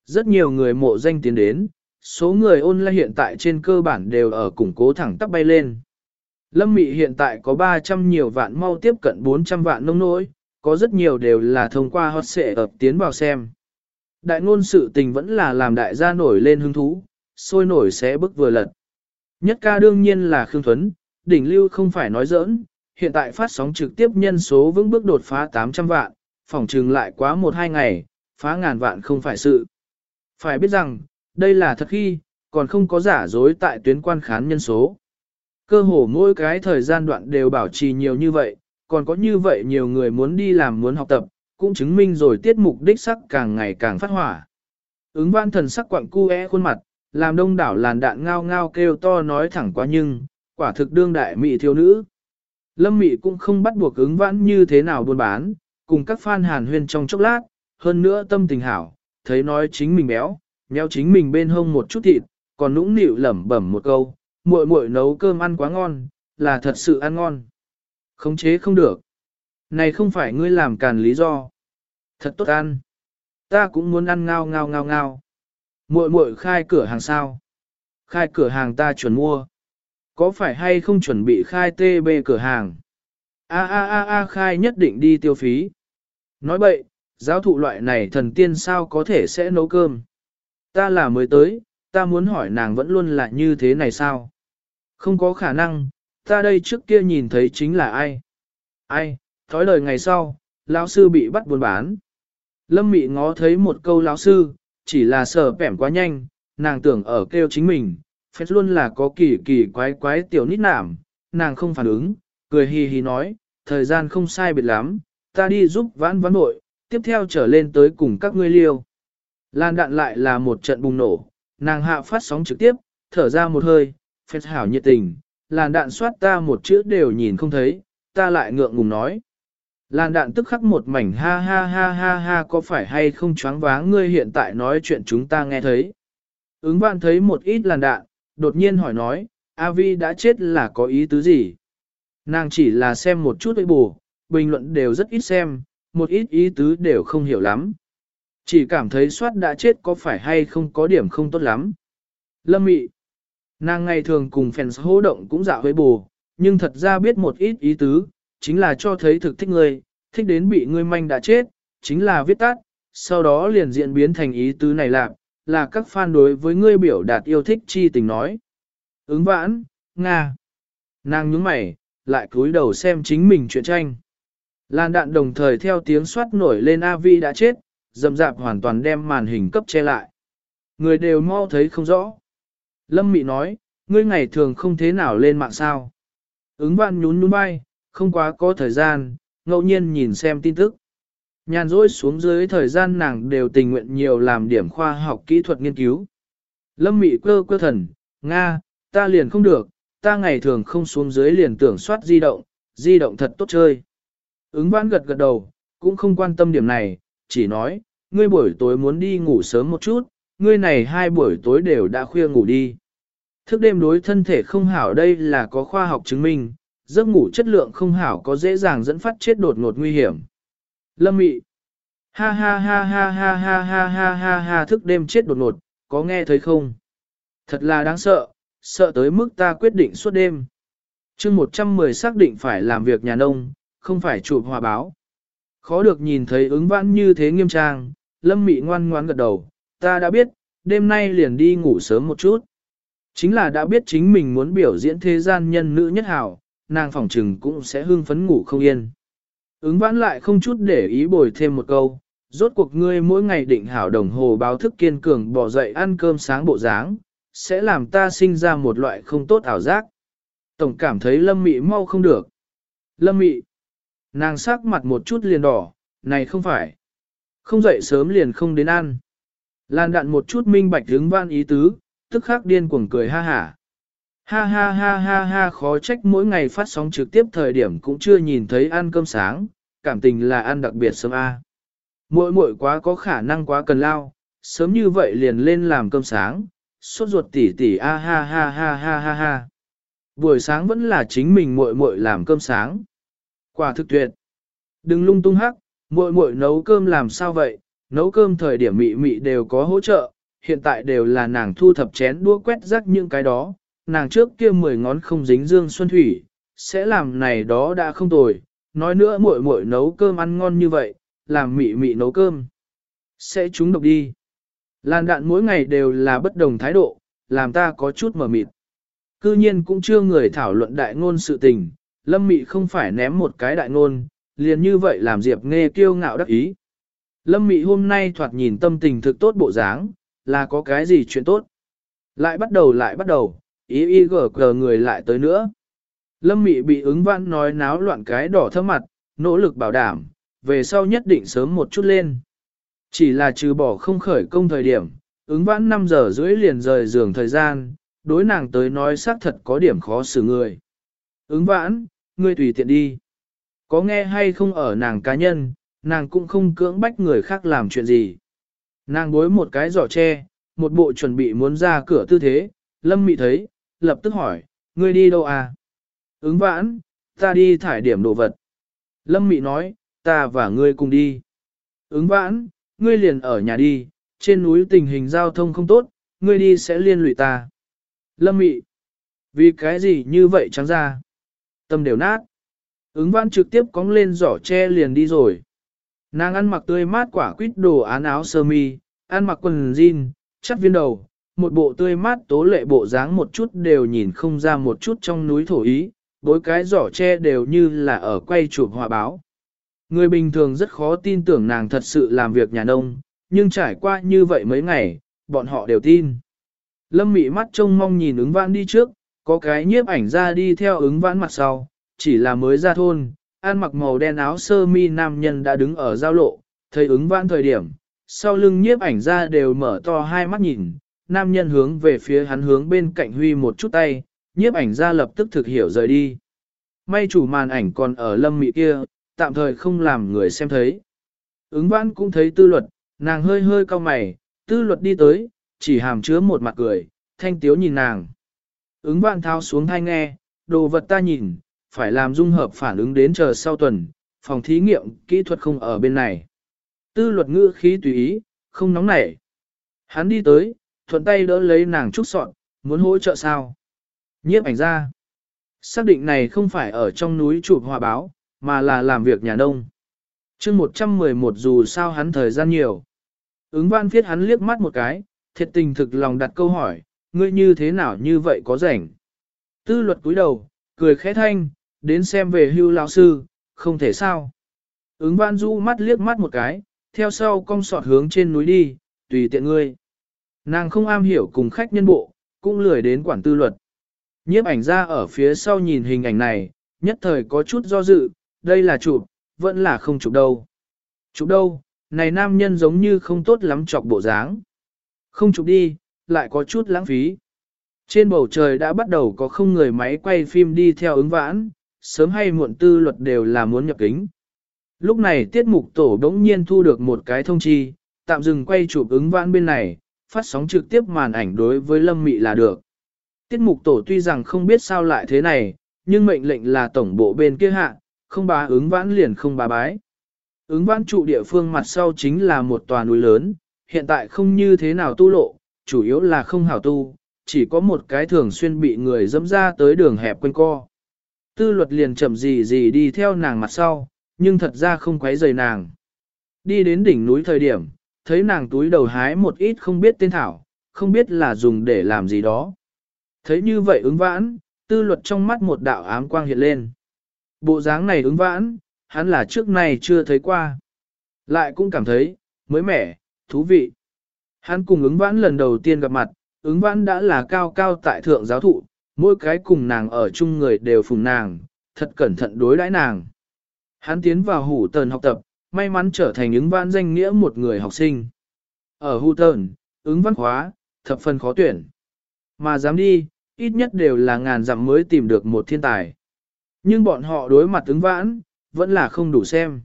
Speaker 1: Rất nhiều người mộ danh tiến đến, số người ôn lại hiện tại trên cơ bản đều ở củng cố thẳng tắp bay lên. Lâm Mị hiện tại có 300 nhiều vạn mau tiếp cận 400 vạn nông nỗi, có rất nhiều đều là thông qua hot xệ ập tiến vào xem. Đại ngôn sự tình vẫn là làm đại gia nổi lên hứng thú, sôi nổi sẽ bức vừa lật. Nhất ca đương nhiên là Khương Thuấn, đỉnh lưu không phải nói giỡn, hiện tại phát sóng trực tiếp nhân số vững bước đột phá 800 vạn, phòng trừng lại quá 1-2 ngày, phá ngàn vạn không phải sự. Phải biết rằng, đây là thật khi, còn không có giả dối tại tuyến quan khán nhân số. Cơ hồ mỗi cái thời gian đoạn đều bảo trì nhiều như vậy, còn có như vậy nhiều người muốn đi làm muốn học tập, cũng chứng minh rồi tiết mục đích sắc càng ngày càng phát hỏa. Ứng văn thần sắc quặng cu e khuôn mặt, làm đông đảo làn đạn ngao ngao kêu to nói thẳng quá nhưng, quả thực đương đại mỹ thiếu nữ. Lâm Mị cũng không bắt buộc ứng vãn như thế nào buôn bán, cùng các fan hàn huyên trong chốc lát, hơn nữa tâm tình hảo, thấy nói chính mình béo, nhéo chính mình bên hông một chút thịt, còn nũng nịu lẩm bẩm một câu, muội muội nấu cơm ăn quá ngon, là thật sự ăn ngon. Khống chế không được. Này không phải ngươi làm càn lý do. Thật tốt ăn. Ta cũng muốn ăn ngao ngao ngao ngao. Muội muội khai cửa hàng sao? Khai cửa hàng ta chuẩn mua. Có phải hay không chuẩn bị khai TB cửa hàng? A a a a khai nhất định đi tiêu phí. Nói bậy, giáo thụ loại này thần tiên sao có thể sẽ nấu cơm? Ta là mới tới, ta muốn hỏi nàng vẫn luôn là như thế này sao? Không có khả năng, ta đây trước kia nhìn thấy chính là ai? Ai, thói lời ngày sau, lão sư bị bắt buôn bán. Lâm Mị ngó thấy một câu lão sư, chỉ là sợ bẻm quá nhanh, nàng tưởng ở kêu chính mình, phép luôn là có kỳ kỳ quái quái tiểu nít nảm, nàng không phản ứng, cười hì hì nói, thời gian không sai biệt lắm, ta đi giúp vãn vãn nội, tiếp theo trở lên tới cùng các ngươi liêu. Lan đạn lại là một trận bùng nổ, nàng hạ phát sóng trực tiếp, thở ra một hơi, phết hảo nhiệt tình, làn đạn soát ta một chữ đều nhìn không thấy, ta lại ngượng ngùng nói. Làn đạn tức khắc một mảnh ha ha ha ha ha có phải hay không choáng váng ngươi hiện tại nói chuyện chúng ta nghe thấy. Ứng vạn thấy một ít làn đạn, đột nhiên hỏi nói, A Vi đã chết là có ý tứ gì? Nàng chỉ là xem một chút với bù, bình luận đều rất ít xem, một ít ý tứ đều không hiểu lắm. Chỉ cảm thấy soát đã chết có phải hay không có điểm không tốt lắm. Lâm mị. Nàng ngày thường cùng fans hô động cũng dạo với bù, nhưng thật ra biết một ít ý tứ, chính là cho thấy thực thích ngươi, thích đến bị ngươi manh đã chết, chính là viết tắt, sau đó liền diễn biến thành ý tứ này lạc, là các fan đối với ngươi biểu đạt yêu thích chi tình nói. Ứng vãn, Nga. Nàng nhướng mày, lại cúi đầu xem chính mình chuyện tranh. Lan đạn đồng thời theo tiếng soát nổi lên a vi đã chết, dầm dạp hoàn toàn đem màn hình cấp che lại. Người đều mau thấy không rõ. Lâm Mị nói, ngươi ngày thường không thế nào lên mạng sao. Ứng vạn nhún nhún bay, không quá có thời gian, ngẫu nhiên nhìn xem tin tức. Nhàn rỗi xuống dưới thời gian nàng đều tình nguyện nhiều làm điểm khoa học kỹ thuật nghiên cứu. Lâm mị quơ quơ thần, Nga, ta liền không được, ta ngày thường không xuống dưới liền tưởng soát di động, di động thật tốt chơi. Ứng vãn gật gật đầu, cũng không quan tâm điểm này, chỉ nói, ngươi buổi tối muốn đi ngủ sớm một chút, ngươi này hai buổi tối đều đã khuya ngủ đi. Thức đêm đối thân thể không hảo đây là có khoa học chứng minh, giấc ngủ chất lượng không hảo có dễ dàng dẫn phát chết đột ngột nguy hiểm. Lâm mị. Ha ha ha ha ha ha ha ha ha ha thức đêm chết đột ngột, có nghe thấy không? Thật là đáng sợ, sợ tới mức ta quyết định suốt đêm. chương 110 xác định phải làm việc nhà nông, không phải chụp hòa báo. Khó được nhìn thấy ứng vãn như thế nghiêm trang, lâm mị ngoan ngoan gật đầu, ta đã biết, đêm nay liền đi ngủ sớm một chút. Chính là đã biết chính mình muốn biểu diễn thế gian nhân nữ nhất hảo, nàng phỏng trừng cũng sẽ hưng phấn ngủ không yên. Ứng vãn lại không chút để ý bồi thêm một câu, rốt cuộc ngươi mỗi ngày định hảo đồng hồ báo thức kiên cường bỏ dậy ăn cơm sáng bộ dáng, sẽ làm ta sinh ra một loại không tốt ảo giác. Tổng cảm thấy lâm mị mau không được. Lâm mị, nàng sắc mặt một chút liền đỏ, này không phải. Không dậy sớm liền không đến ăn. Lan đạn một chút minh bạch hướng van ý tứ, tức khắc điên cuồng cười ha hả. Ha ha ha ha ha khó trách mỗi ngày phát sóng trực tiếp thời điểm cũng chưa nhìn thấy ăn cơm sáng, cảm tình là ăn đặc biệt sớm a. Muội muội quá có khả năng quá cần lao, sớm như vậy liền lên làm cơm sáng, sốt ruột tỉ tỉ a ha ha ha ha ha ha. Buổi sáng vẫn là chính mình muội muội làm cơm sáng. Quả thực tuyệt. Đừng lung tung hắc, muội muội nấu cơm làm sao vậy? Nấu cơm thời điểm mị mị đều có hỗ trợ, hiện tại đều là nàng thu thập chén đũa quét rác những cái đó, nàng trước kia mười ngón không dính dương xuân thủy, sẽ làm này đó đã không tồi, nói nữa muội muội nấu cơm ăn ngon như vậy, làm mị mị nấu cơm. Sẽ trúng độc đi. Lan đạn mỗi ngày đều là bất đồng thái độ, làm ta có chút mờ mịt. Cư nhiên cũng chưa người thảo luận đại ngôn sự tình, lâm mị không phải ném một cái đại ngôn, liền như vậy làm Diệp nghe kiêu ngạo đắc ý. Lâm mị hôm nay thoạt nhìn tâm tình thực tốt bộ dáng, là có cái gì chuyện tốt. Lại bắt đầu lại bắt đầu, ý y gở cờ người lại tới nữa. Lâm mị bị ứng văn nói náo loạn cái đỏ thơm mặt, nỗ lực bảo đảm, về sau nhất định sớm một chút lên. Chỉ là trừ bỏ không khởi công thời điểm, ứng vãn 5 giờ rưỡi liền rời giường thời gian, đối nàng tới nói xác thật có điểm khó xử người. Ứng vãn, ngươi tùy tiện đi. Có nghe hay không ở nàng cá nhân, nàng cũng không cưỡng bách người khác làm chuyện gì. Nàng bối một cái giỏ tre, một bộ chuẩn bị muốn ra cửa tư thế, lâm mị thấy, lập tức hỏi, ngươi đi đâu à? Ứng vãn, ta đi thải điểm đồ vật. Lâm mị nói, ta và ngươi cùng đi. Ứng vãn, ngươi liền ở nhà đi, trên núi tình hình giao thông không tốt, ngươi đi sẽ liên lụy ta. Lâm mị, vì cái gì như vậy trắng ra? Tâm đều nát. Ứng văn trực tiếp cóng lên giỏ tre liền đi rồi. Nàng ăn mặc tươi mát quả quýt đồ án áo sơ mi, ăn mặc quần jean, chắt viên đầu, một bộ tươi mát tố lệ bộ dáng một chút đều nhìn không ra một chút trong núi thổ ý, bối cái giỏ tre đều như là ở quay chụp hòa báo. Người bình thường rất khó tin tưởng nàng thật sự làm việc nhà nông, nhưng trải qua như vậy mấy ngày, bọn họ đều tin. Lâm mị mắt trông mong nhìn ứng vãn đi trước, có cái nhiếp ảnh ra đi theo ứng vãn mặt sau, chỉ là mới ra thôn, ăn mặc màu đen áo sơ mi nam nhân đã đứng ở giao lộ, thấy ứng vãn thời điểm, sau lưng nhiếp ảnh ra đều mở to hai mắt nhìn, nam nhân hướng về phía hắn hướng bên cạnh huy một chút tay, nhiếp ảnh ra lập tức thực hiểu rời đi. May chủ màn ảnh còn ở lâm mị kia, tạm thời không làm người xem thấy. Ứng vãn cũng thấy tư luật, nàng hơi hơi cau mày, tư luật đi tới, chỉ hàm chứa một mặt cười, thanh tiếu nhìn nàng. Ứng vãn thao xuống thai nghe, đồ vật ta nhìn, phải làm dung hợp phản ứng đến chờ sau tuần, phòng thí nghiệm kỹ thuật không ở bên này. Tư luật ngữ khí tùy ý, không nóng nảy. Hắn đi tới, thuận tay đỡ lấy nàng trúc sọn, muốn hỗ trợ sao? Nhiếp ảnh ra. Xác định này không phải ở trong núi chụp hòa báo, mà là làm việc nhà nông. chương 111 dù sao hắn thời gian nhiều. Ứng văn viết hắn liếc mắt một cái, thiệt tình thực lòng đặt câu hỏi, ngươi như thế nào như vậy có rảnh? Tư luật cúi đầu, cười khẽ thanh, đến xem về hưu lão sư, không thể sao. Ứng văn du mắt liếc mắt một cái, theo sau cong sọt hướng trên núi đi, tùy tiện ngươi. Nàng không am hiểu cùng khách nhân bộ, cũng lười đến quản tư luật. Nhiếp ảnh ra ở phía sau nhìn hình ảnh này, nhất thời có chút do dự, đây là chụp, vẫn là không chụp đâu. Chụp đâu, này nam nhân giống như không tốt lắm chọc bộ dáng. Không chụp đi, lại có chút lãng phí. Trên bầu trời đã bắt đầu có không người máy quay phim đi theo ứng vãn, sớm hay muộn tư luật đều là muốn nhập kính. Lúc này tiết mục tổ đống nhiên thu được một cái thông chi, tạm dừng quay chụp ứng vãn bên này, phát sóng trực tiếp màn ảnh đối với Lâm Mị là được. Tiết mục tổ tuy rằng không biết sao lại thế này, nhưng mệnh lệnh là tổng bộ bên kia hạ, không bá ứng vãn liền không bá bái. Ứng vãn trụ địa phương mặt sau chính là một tòa núi lớn, hiện tại không như thế nào tu lộ, chủ yếu là không hảo tu, chỉ có một cái thường xuyên bị người dẫm ra tới đường hẹp quanh co. Tư luật liền chậm gì gì đi theo nàng mặt sau, nhưng thật ra không quấy rầy nàng. Đi đến đỉnh núi thời điểm, thấy nàng túi đầu hái một ít không biết tên thảo, không biết là dùng để làm gì đó. Thấy như vậy ứng vãn, tư luật trong mắt một đạo ám quang hiện lên. Bộ dáng này ứng vãn, hắn là trước này chưa thấy qua. Lại cũng cảm thấy, mới mẻ, thú vị. Hắn cùng ứng vãn lần đầu tiên gặp mặt, ứng vãn đã là cao cao tại thượng giáo thụ, mỗi cái cùng nàng ở chung người đều phùng nàng, thật cẩn thận đối đãi nàng. Hắn tiến vào hủ tờn học tập, may mắn trở thành ứng vãn danh nghĩa một người học sinh. Ở hủ tờn, ứng văn khóa, thập phần khó tuyển. Mà dám đi, ít nhất đều là ngàn dặm mới tìm được một thiên tài. Nhưng bọn họ đối mặt ứng vãn, vẫn là không đủ xem.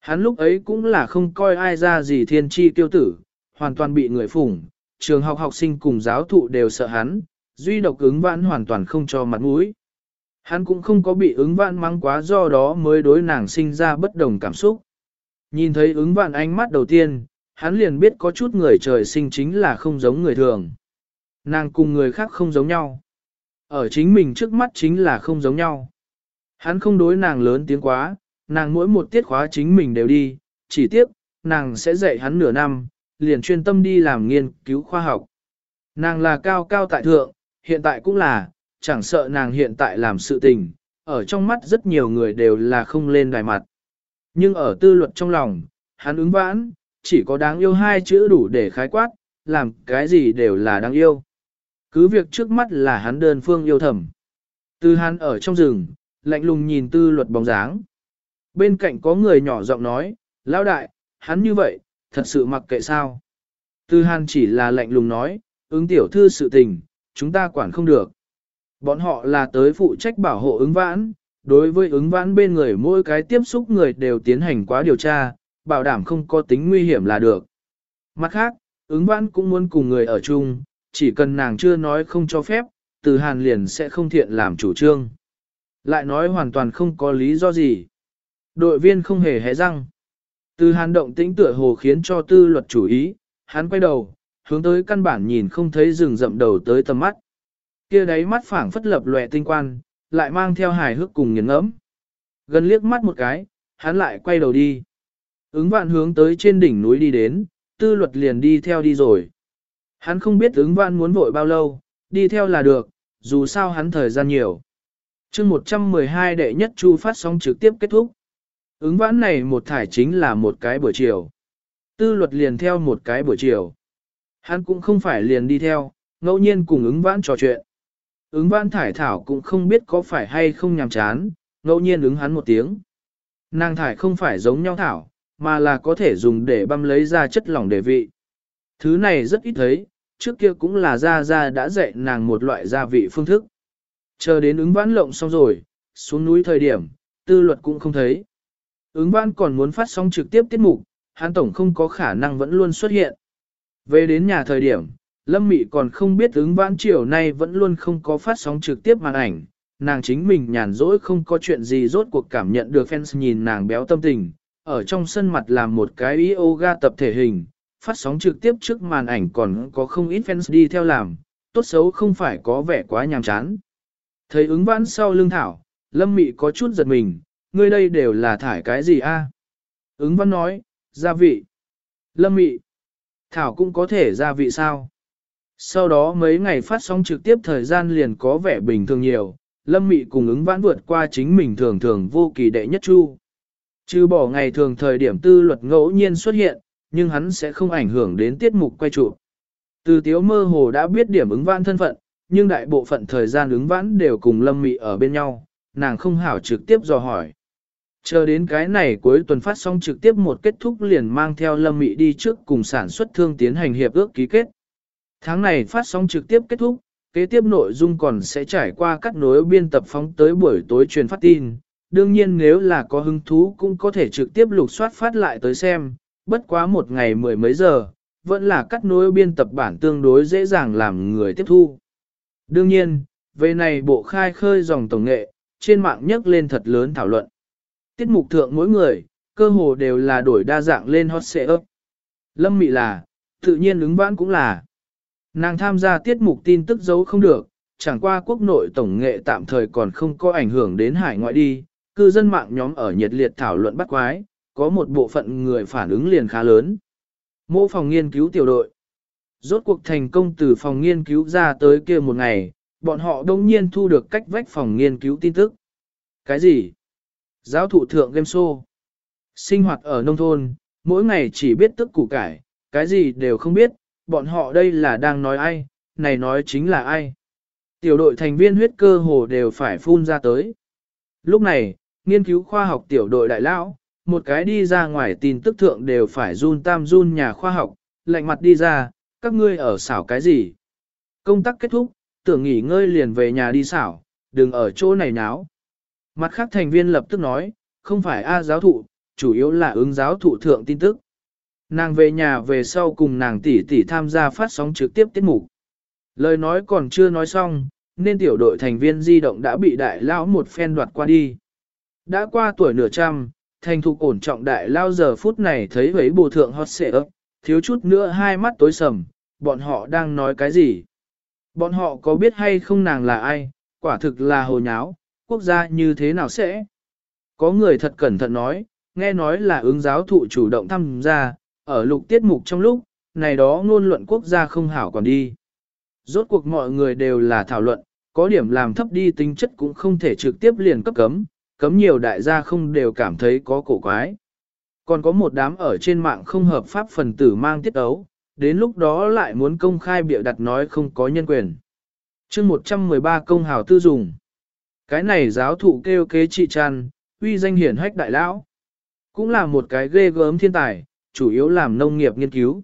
Speaker 1: Hắn lúc ấy cũng là không coi ai ra gì thiên tri tiêu tử, hoàn toàn bị người phủng, trường học học sinh cùng giáo thụ đều sợ hắn, duy độc ứng vãn hoàn toàn không cho mặt mũi. Hắn cũng không có bị ứng vãn mắng quá do đó mới đối nàng sinh ra bất đồng cảm xúc. Nhìn thấy ứng vãn ánh mắt đầu tiên, hắn liền biết có chút người trời sinh chính là không giống người thường. Nàng cùng người khác không giống nhau. Ở chính mình trước mắt chính là không giống nhau. Hắn không đối nàng lớn tiếng quá, nàng mỗi một tiết khóa chính mình đều đi, chỉ tiếp nàng sẽ dạy hắn nửa năm, liền chuyên tâm đi làm nghiên cứu khoa học. Nàng là cao cao tại thượng, hiện tại cũng là, chẳng sợ nàng hiện tại làm sự tình, ở trong mắt rất nhiều người đều là không lên đài mặt. Nhưng ở tư luật trong lòng, hắn ứng vãn, chỉ có đáng yêu hai chữ đủ để khái quát, làm cái gì đều là đáng yêu. Cứ việc trước mắt là hắn đơn phương yêu thầm. Tư hắn ở trong rừng, lạnh lùng nhìn tư luật bóng dáng. Bên cạnh có người nhỏ giọng nói, lão đại, hắn như vậy, thật sự mặc kệ sao. Tư hàn chỉ là lạnh lùng nói, ứng tiểu thư sự tình, chúng ta quản không được. Bọn họ là tới phụ trách bảo hộ ứng vãn, đối với ứng vãn bên người mỗi cái tiếp xúc người đều tiến hành quá điều tra, bảo đảm không có tính nguy hiểm là được. Mặt khác, ứng vãn cũng muốn cùng người ở chung, chỉ cần nàng chưa nói không cho phép, từ hàn liền sẽ không thiện làm chủ trương. Lại nói hoàn toàn không có lý do gì. Đội viên không hề hé răng. Từ hàn động tĩnh tựa hồ khiến cho tư luật chủ ý, hắn quay đầu, hướng tới căn bản nhìn không thấy rừng rậm đầu tới tầm mắt. kia đáy mắt phảng phất lập lòe tinh quan, lại mang theo hài hước cùng nghiền ngẫm. Gần liếc mắt một cái, hắn lại quay đầu đi. Ứng vạn hướng tới trên đỉnh núi đi đến, tư luật liền đi theo đi rồi. Hắn không biết ứng vạn muốn vội bao lâu, đi theo là được, dù sao hắn thời gian nhiều. chương 112 đệ nhất chu phát sóng trực tiếp kết thúc. Ứng vãn này một thải chính là một cái buổi chiều. Tư luật liền theo một cái buổi chiều. Hắn cũng không phải liền đi theo, ngẫu nhiên cùng ứng vãn trò chuyện. Ứng vãn thải thảo cũng không biết có phải hay không nhàm chán, ngẫu nhiên ứng hắn một tiếng. Nàng thải không phải giống nhau thảo, mà là có thể dùng để băm lấy ra chất lỏng để vị. Thứ này rất ít thấy, trước kia cũng là ra ra đã dạy nàng một loại gia vị phương thức. Chờ đến ứng vãn lộng xong rồi, xuống núi thời điểm, tư luật cũng không thấy. Ứng vãn còn muốn phát sóng trực tiếp tiết mục, hắn tổng không có khả năng vẫn luôn xuất hiện. Về đến nhà thời điểm, Lâm Mị còn không biết ứng vãn chiều nay vẫn luôn không có phát sóng trực tiếp màn ảnh, nàng chính mình nhàn rỗi không có chuyện gì rốt cuộc cảm nhận được fans nhìn nàng béo tâm tình, ở trong sân mặt làm một cái yoga tập thể hình, phát sóng trực tiếp trước màn ảnh còn có không ít fans đi theo làm, tốt xấu không phải có vẻ quá nhàm chán. Thấy ứng vãn sau lưng thảo, Lâm Mị có chút giật mình, ngươi đây đều là thải cái gì a? Ứng vãn nói, gia vị. Lâm Mị, thảo cũng có thể ra vị sao? Sau đó mấy ngày phát sóng trực tiếp thời gian liền có vẻ bình thường nhiều, Lâm Mị cùng ứng vãn vượt qua chính mình thường thường vô kỳ đệ nhất chu. Trừ bỏ ngày thường thời điểm tư luật ngẫu nhiên xuất hiện, nhưng hắn sẽ không ảnh hưởng đến tiết mục quay trụ. Từ tiếu mơ hồ đã biết điểm ứng vãn thân phận, nhưng đại bộ phận thời gian ứng vãn đều cùng Lâm Mị ở bên nhau, nàng không hảo trực tiếp dò hỏi. Chờ đến cái này cuối tuần phát xong trực tiếp một kết thúc liền mang theo Lâm Mị đi trước cùng sản xuất thương tiến hành hiệp ước ký kết. Tháng này phát sóng trực tiếp kết thúc, kế tiếp nội dung còn sẽ trải qua cắt nối biên tập phóng tới buổi tối truyền phát tin. Đương nhiên nếu là có hứng thú cũng có thể trực tiếp lục soát phát lại tới xem, bất quá một ngày mười mấy giờ, vẫn là cắt nối biên tập bản tương đối dễ dàng làm người tiếp thu. Đương nhiên, về này bộ khai khơi dòng tổng nghệ, trên mạng nhắc lên thật lớn thảo luận. Tiết mục thượng mỗi người, cơ hồ đều là đổi đa dạng lên hot ấp. Lâm mị là, tự nhiên ứng vãn cũng là. Nàng tham gia tiết mục tin tức giấu không được, chẳng qua quốc nội tổng nghệ tạm thời còn không có ảnh hưởng đến hải ngoại đi, cư dân mạng nhóm ở nhiệt liệt thảo luận bắt quái, có một bộ phận người phản ứng liền khá lớn. Mô phòng nghiên cứu tiểu đội. Rốt cuộc thành công từ phòng nghiên cứu ra tới kia một ngày, bọn họ đông nhiên thu được cách vách phòng nghiên cứu tin tức. Cái gì? Giáo thụ thượng game show. Sinh hoạt ở nông thôn, mỗi ngày chỉ biết tức củ cải, cái gì đều không biết, bọn họ đây là đang nói ai, này nói chính là ai. Tiểu đội thành viên huyết cơ hồ đều phải phun ra tới. Lúc này, nghiên cứu khoa học tiểu đội đại lão, một cái đi ra ngoài tin tức thượng đều phải run tam run nhà khoa học, lạnh mặt đi ra, các ngươi ở xảo cái gì? Công tác kết thúc, tưởng nghỉ ngơi liền về nhà đi xảo, đừng ở chỗ này náo. Mặt khác thành viên lập tức nói, không phải A giáo thụ, chủ yếu là ứng giáo thụ thượng tin tức. Nàng về nhà về sau cùng nàng tỷ tỷ tham gia phát sóng trực tiếp tiết mục. Lời nói còn chưa nói xong, nên tiểu đội thành viên di động đã bị đại lao một phen đoạt qua đi. Đã qua tuổi nửa trăm, thành thục ổn trọng đại lao giờ phút này thấy vấy bồ thượng hot xệ ấp, thiếu chút nữa hai mắt tối sầm, bọn họ đang nói cái gì? Bọn họ có biết hay không nàng là ai, quả thực là hồ nháo, quốc gia như thế nào sẽ? Có người thật cẩn thận nói, nghe nói là ứng giáo thụ chủ động tham gia, ở lục tiết mục trong lúc, này đó ngôn luận quốc gia không hảo còn đi. Rốt cuộc mọi người đều là thảo luận, có điểm làm thấp đi tính chất cũng không thể trực tiếp liền cấp cấm, cấm nhiều đại gia không đều cảm thấy có cổ quái. Còn có một đám ở trên mạng không hợp pháp phần tử mang tiết ấu, đến lúc đó lại muốn công khai biểu đặt nói không có nhân quyền. chương 113 công hào tư dùng. Cái này giáo thụ kêu kế trị tràn, uy danh hiển hách đại lão. Cũng là một cái ghê gớm thiên tài, chủ yếu làm nông nghiệp nghiên cứu.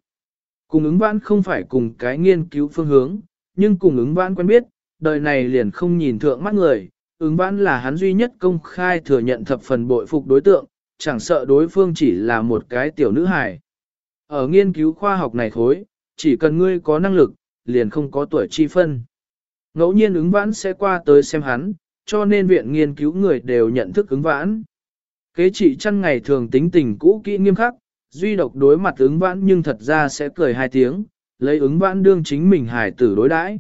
Speaker 1: Cùng ứng vãn không phải cùng cái nghiên cứu phương hướng, nhưng cùng ứng vãn quen biết, đời này liền không nhìn thượng mắt người, ứng vãn là hắn duy nhất công khai thừa nhận thập phần bội phục đối tượng, chẳng sợ đối phương chỉ là một cái tiểu nữ hài. Ở nghiên cứu khoa học này thối, chỉ cần ngươi có năng lực, liền không có tuổi chi phân. Ngẫu nhiên ứng vãn sẽ qua tới xem hắn, cho nên viện nghiên cứu người đều nhận thức ứng vãn. Kế trị chăn ngày thường tính tình cũ kỹ nghiêm khắc, duy độc đối mặt ứng vãn nhưng thật ra sẽ cười hai tiếng, lấy ứng vãn đương chính mình hài tử đối đãi.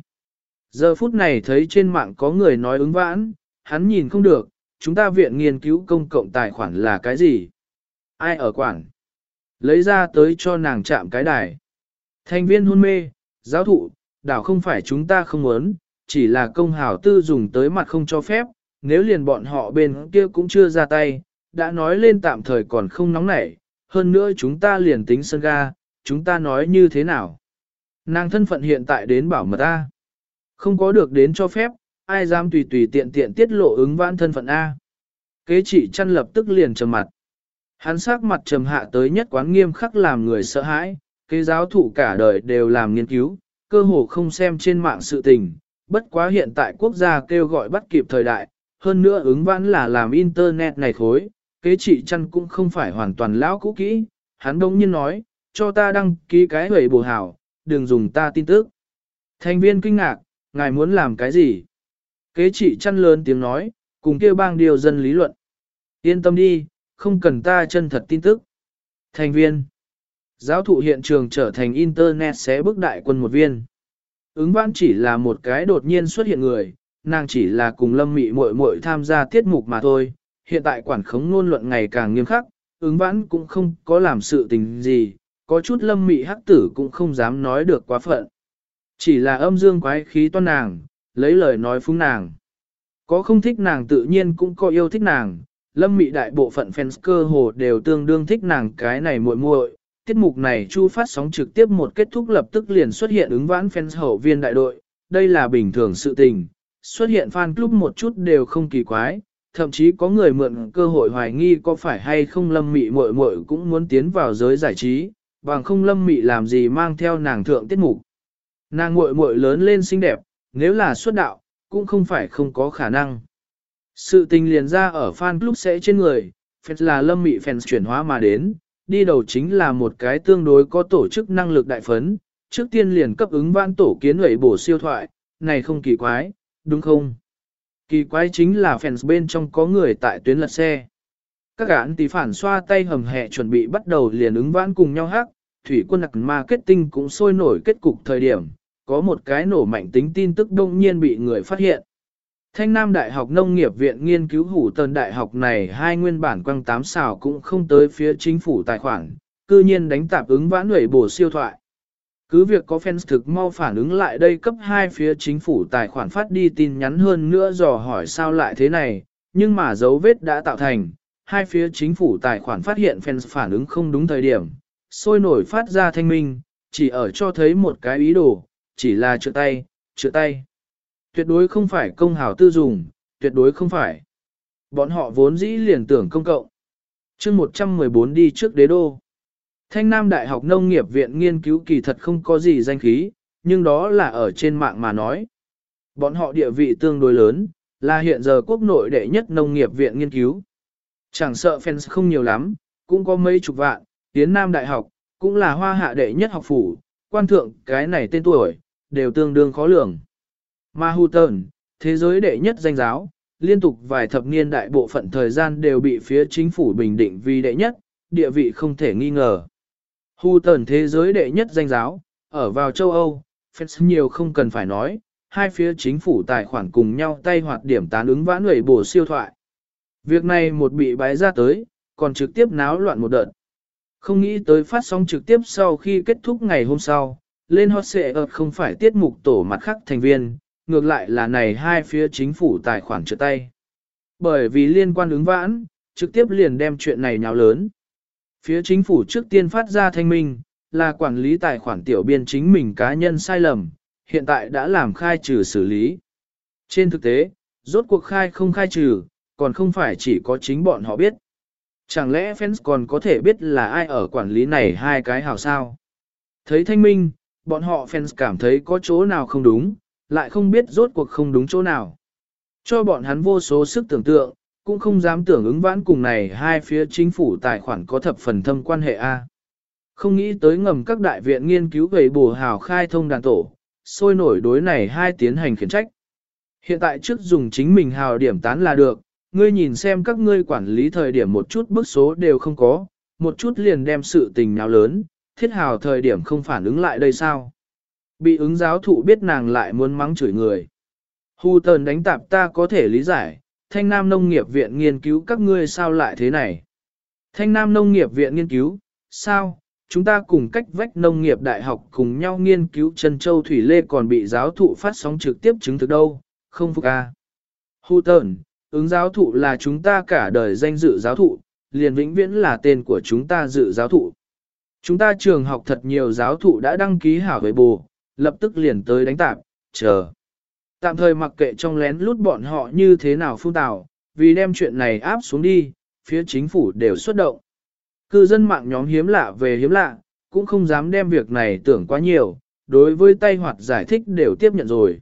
Speaker 1: Giờ phút này thấy trên mạng có người nói ứng vãn, hắn nhìn không được, chúng ta viện nghiên cứu công cộng tài khoản là cái gì? Ai ở quản? Lấy ra tới cho nàng chạm cái đài. Thành viên hôn mê, giáo thụ, đảo không phải chúng ta không muốn, chỉ là công hào tư dùng tới mặt không cho phép, nếu liền bọn họ bên kia cũng chưa ra tay, đã nói lên tạm thời còn không nóng nảy, hơn nữa chúng ta liền tính sân ga, chúng ta nói như thế nào. Nàng thân phận hiện tại đến bảo mật ta. Không có được đến cho phép, ai dám tùy tùy tiện tiện tiết lộ ứng vãn thân phận A. Kế chỉ chăn lập tức liền trầm mặt. Hắn sắc mặt trầm hạ tới nhất quán nghiêm khắc làm người sợ hãi, kế giáo thủ cả đời đều làm nghiên cứu, cơ hồ không xem trên mạng sự tình, bất quá hiện tại quốc gia kêu gọi bắt kịp thời đại, hơn nữa ứng vãn là làm internet này khối, kế trị chăn cũng không phải hoàn toàn lão cũ kỹ, hắn đông nhiên nói, cho ta đăng ký cái hủy bổ hảo, đừng dùng ta tin tức. Thành viên kinh ngạc, ngài muốn làm cái gì? Kế trị chăn lớn tiếng nói, cùng kêu bang điều dân lý luận. Yên tâm đi, không cần ta chân thật tin tức. Thành viên. Giáo thụ hiện trường trở thành Internet sẽ bước đại quân một viên. Ứng vãn chỉ là một cái đột nhiên xuất hiện người, nàng chỉ là cùng lâm mị muội muội tham gia tiết mục mà thôi. Hiện tại quản khống ngôn luận ngày càng nghiêm khắc, ứng vãn cũng không có làm sự tình gì, có chút lâm mị hắc tử cũng không dám nói được quá phận. Chỉ là âm dương quái khí toan nàng, lấy lời nói phúng nàng. Có không thích nàng tự nhiên cũng có yêu thích nàng, lâm mị đại bộ phận fans cơ hồ đều tương đương thích nàng cái này muội muội. Tiết mục này chu phát sóng trực tiếp một kết thúc lập tức liền xuất hiện ứng vãn fans hậu viên đại đội, đây là bình thường sự tình, xuất hiện fan club một chút đều không kỳ quái, thậm chí có người mượn cơ hội hoài nghi có phải hay không lâm mị muội muội cũng muốn tiến vào giới giải trí, bằng không lâm mị làm gì mang theo nàng thượng tiết mục. Nàng muội muội lớn lên xinh đẹp, nếu là xuất đạo, cũng không phải không có khả năng. Sự tình liền ra ở fan club sẽ trên người, fans là lâm mị fans chuyển hóa mà đến, đi đầu chính là một cái tương đối có tổ chức năng lực đại phấn, trước tiên liền cấp ứng vãn tổ kiến ủy bổ siêu thoại, này không kỳ quái, đúng không? Kỳ quái chính là fans bên trong có người tại tuyến lật xe. Các gã tỷ phản xoa tay hầm hẹ chuẩn bị bắt đầu liền ứng vãn cùng nhau hát, thủy quân nặc marketing cũng sôi nổi kết cục thời điểm, có một cái nổ mạnh tính tin tức đông nhiên bị người phát hiện. Thanh Nam Đại học Nông nghiệp viện nghiên cứu hủ tần đại học này hai nguyên bản quăng tám xào cũng không tới phía chính phủ tài khoản, cư nhiên đánh tạp ứng vãn huệ bổ siêu thoại. Cứ việc có fans thực mau phản ứng lại đây cấp hai phía chính phủ tài khoản phát đi tin nhắn hơn nữa dò hỏi sao lại thế này, nhưng mà dấu vết đã tạo thành, hai phía chính phủ tài khoản phát hiện fans phản ứng không đúng thời điểm, sôi nổi phát ra thanh minh, chỉ ở cho thấy một cái ý đồ, chỉ là chữa tay, chữa tay. Tuyệt đối không phải công hào tư dùng, tuyệt đối không phải. Bọn họ vốn dĩ liền tưởng công cộng. chương 114 đi trước đế đô. Thanh Nam Đại học Nông nghiệp viện nghiên cứu kỳ thật không có gì danh khí, nhưng đó là ở trên mạng mà nói. Bọn họ địa vị tương đối lớn, là hiện giờ quốc nội đệ nhất nông nghiệp viện nghiên cứu. Chẳng sợ fans không nhiều lắm, cũng có mấy chục vạn, Tiến Nam Đại học, cũng là hoa hạ đệ nhất học phủ, quan thượng cái này tên tuổi, đều tương đương khó lường. Mahuton thế giới đệ nhất danh giáo, liên tục vài thập niên đại bộ phận thời gian đều bị phía chính phủ bình định vì đệ nhất, địa vị không thể nghi ngờ. Houghton thế giới đệ nhất danh giáo, ở vào châu Âu, fans nhiều không cần phải nói, hai phía chính phủ tài khoản cùng nhau tay hoạt điểm tán ứng vãn người bổ siêu thoại. Việc này một bị bái ra tới, còn trực tiếp náo loạn một đợt. Không nghĩ tới phát sóng trực tiếp sau khi kết thúc ngày hôm sau, lên hot xệ ợt không phải tiết mục tổ mặt khác thành viên, ngược lại là này hai phía chính phủ tài khoản trượt tay. Bởi vì liên quan ứng vãn, trực tiếp liền đem chuyện này nhào lớn. Phía chính phủ trước tiên phát ra thanh minh, là quản lý tài khoản tiểu biên chính mình cá nhân sai lầm, hiện tại đã làm khai trừ xử lý. Trên thực tế, rốt cuộc khai không khai trừ, còn không phải chỉ có chính bọn họ biết. Chẳng lẽ fans còn có thể biết là ai ở quản lý này hai cái hào sao? Thấy thanh minh, bọn họ fans cảm thấy có chỗ nào không đúng, lại không biết rốt cuộc không đúng chỗ nào. Cho bọn hắn vô số sức tưởng tượng, cũng không dám tưởng ứng vãn cùng này hai phía chính phủ tài khoản có thập phần thâm quan hệ A. Không nghĩ tới ngầm các đại viện nghiên cứu về bổ hào khai thông đàn tổ, sôi nổi đối này hai tiến hành khiển trách. Hiện tại trước dùng chính mình hào điểm tán là được, ngươi nhìn xem các ngươi quản lý thời điểm một chút bức số đều không có, một chút liền đem sự tình nào lớn, thiết hào thời điểm không phản ứng lại đây sao. Bị ứng giáo thụ biết nàng lại muốn mắng chửi người. Hù tờn đánh tạp ta có thể lý giải, Thanh Nam Nông nghiệp viện nghiên cứu các ngươi sao lại thế này. Thanh Nam Nông nghiệp viện nghiên cứu, sao, chúng ta cùng cách vách nông nghiệp đại học cùng nhau nghiên cứu trần châu thủy lê còn bị giáo thụ phát sóng trực tiếp chứng thực đâu, không phục à. Hù tờn, ứng giáo thụ là chúng ta cả đời danh dự giáo thụ, liền vĩnh viễn là tên của chúng ta dự giáo thụ. Chúng ta trường học thật nhiều giáo thụ đã đăng ký hảo với bồ, lập tức liền tới đánh tạp, chờ. Tạm thời mặc kệ trong lén lút bọn họ như thế nào phun tào, vì đem chuyện này áp xuống đi, phía chính phủ đều xuất động. Cư dân mạng nhóm hiếm lạ về hiếm lạ, cũng không dám đem việc này tưởng quá nhiều, đối với tay hoạt giải thích đều tiếp nhận rồi.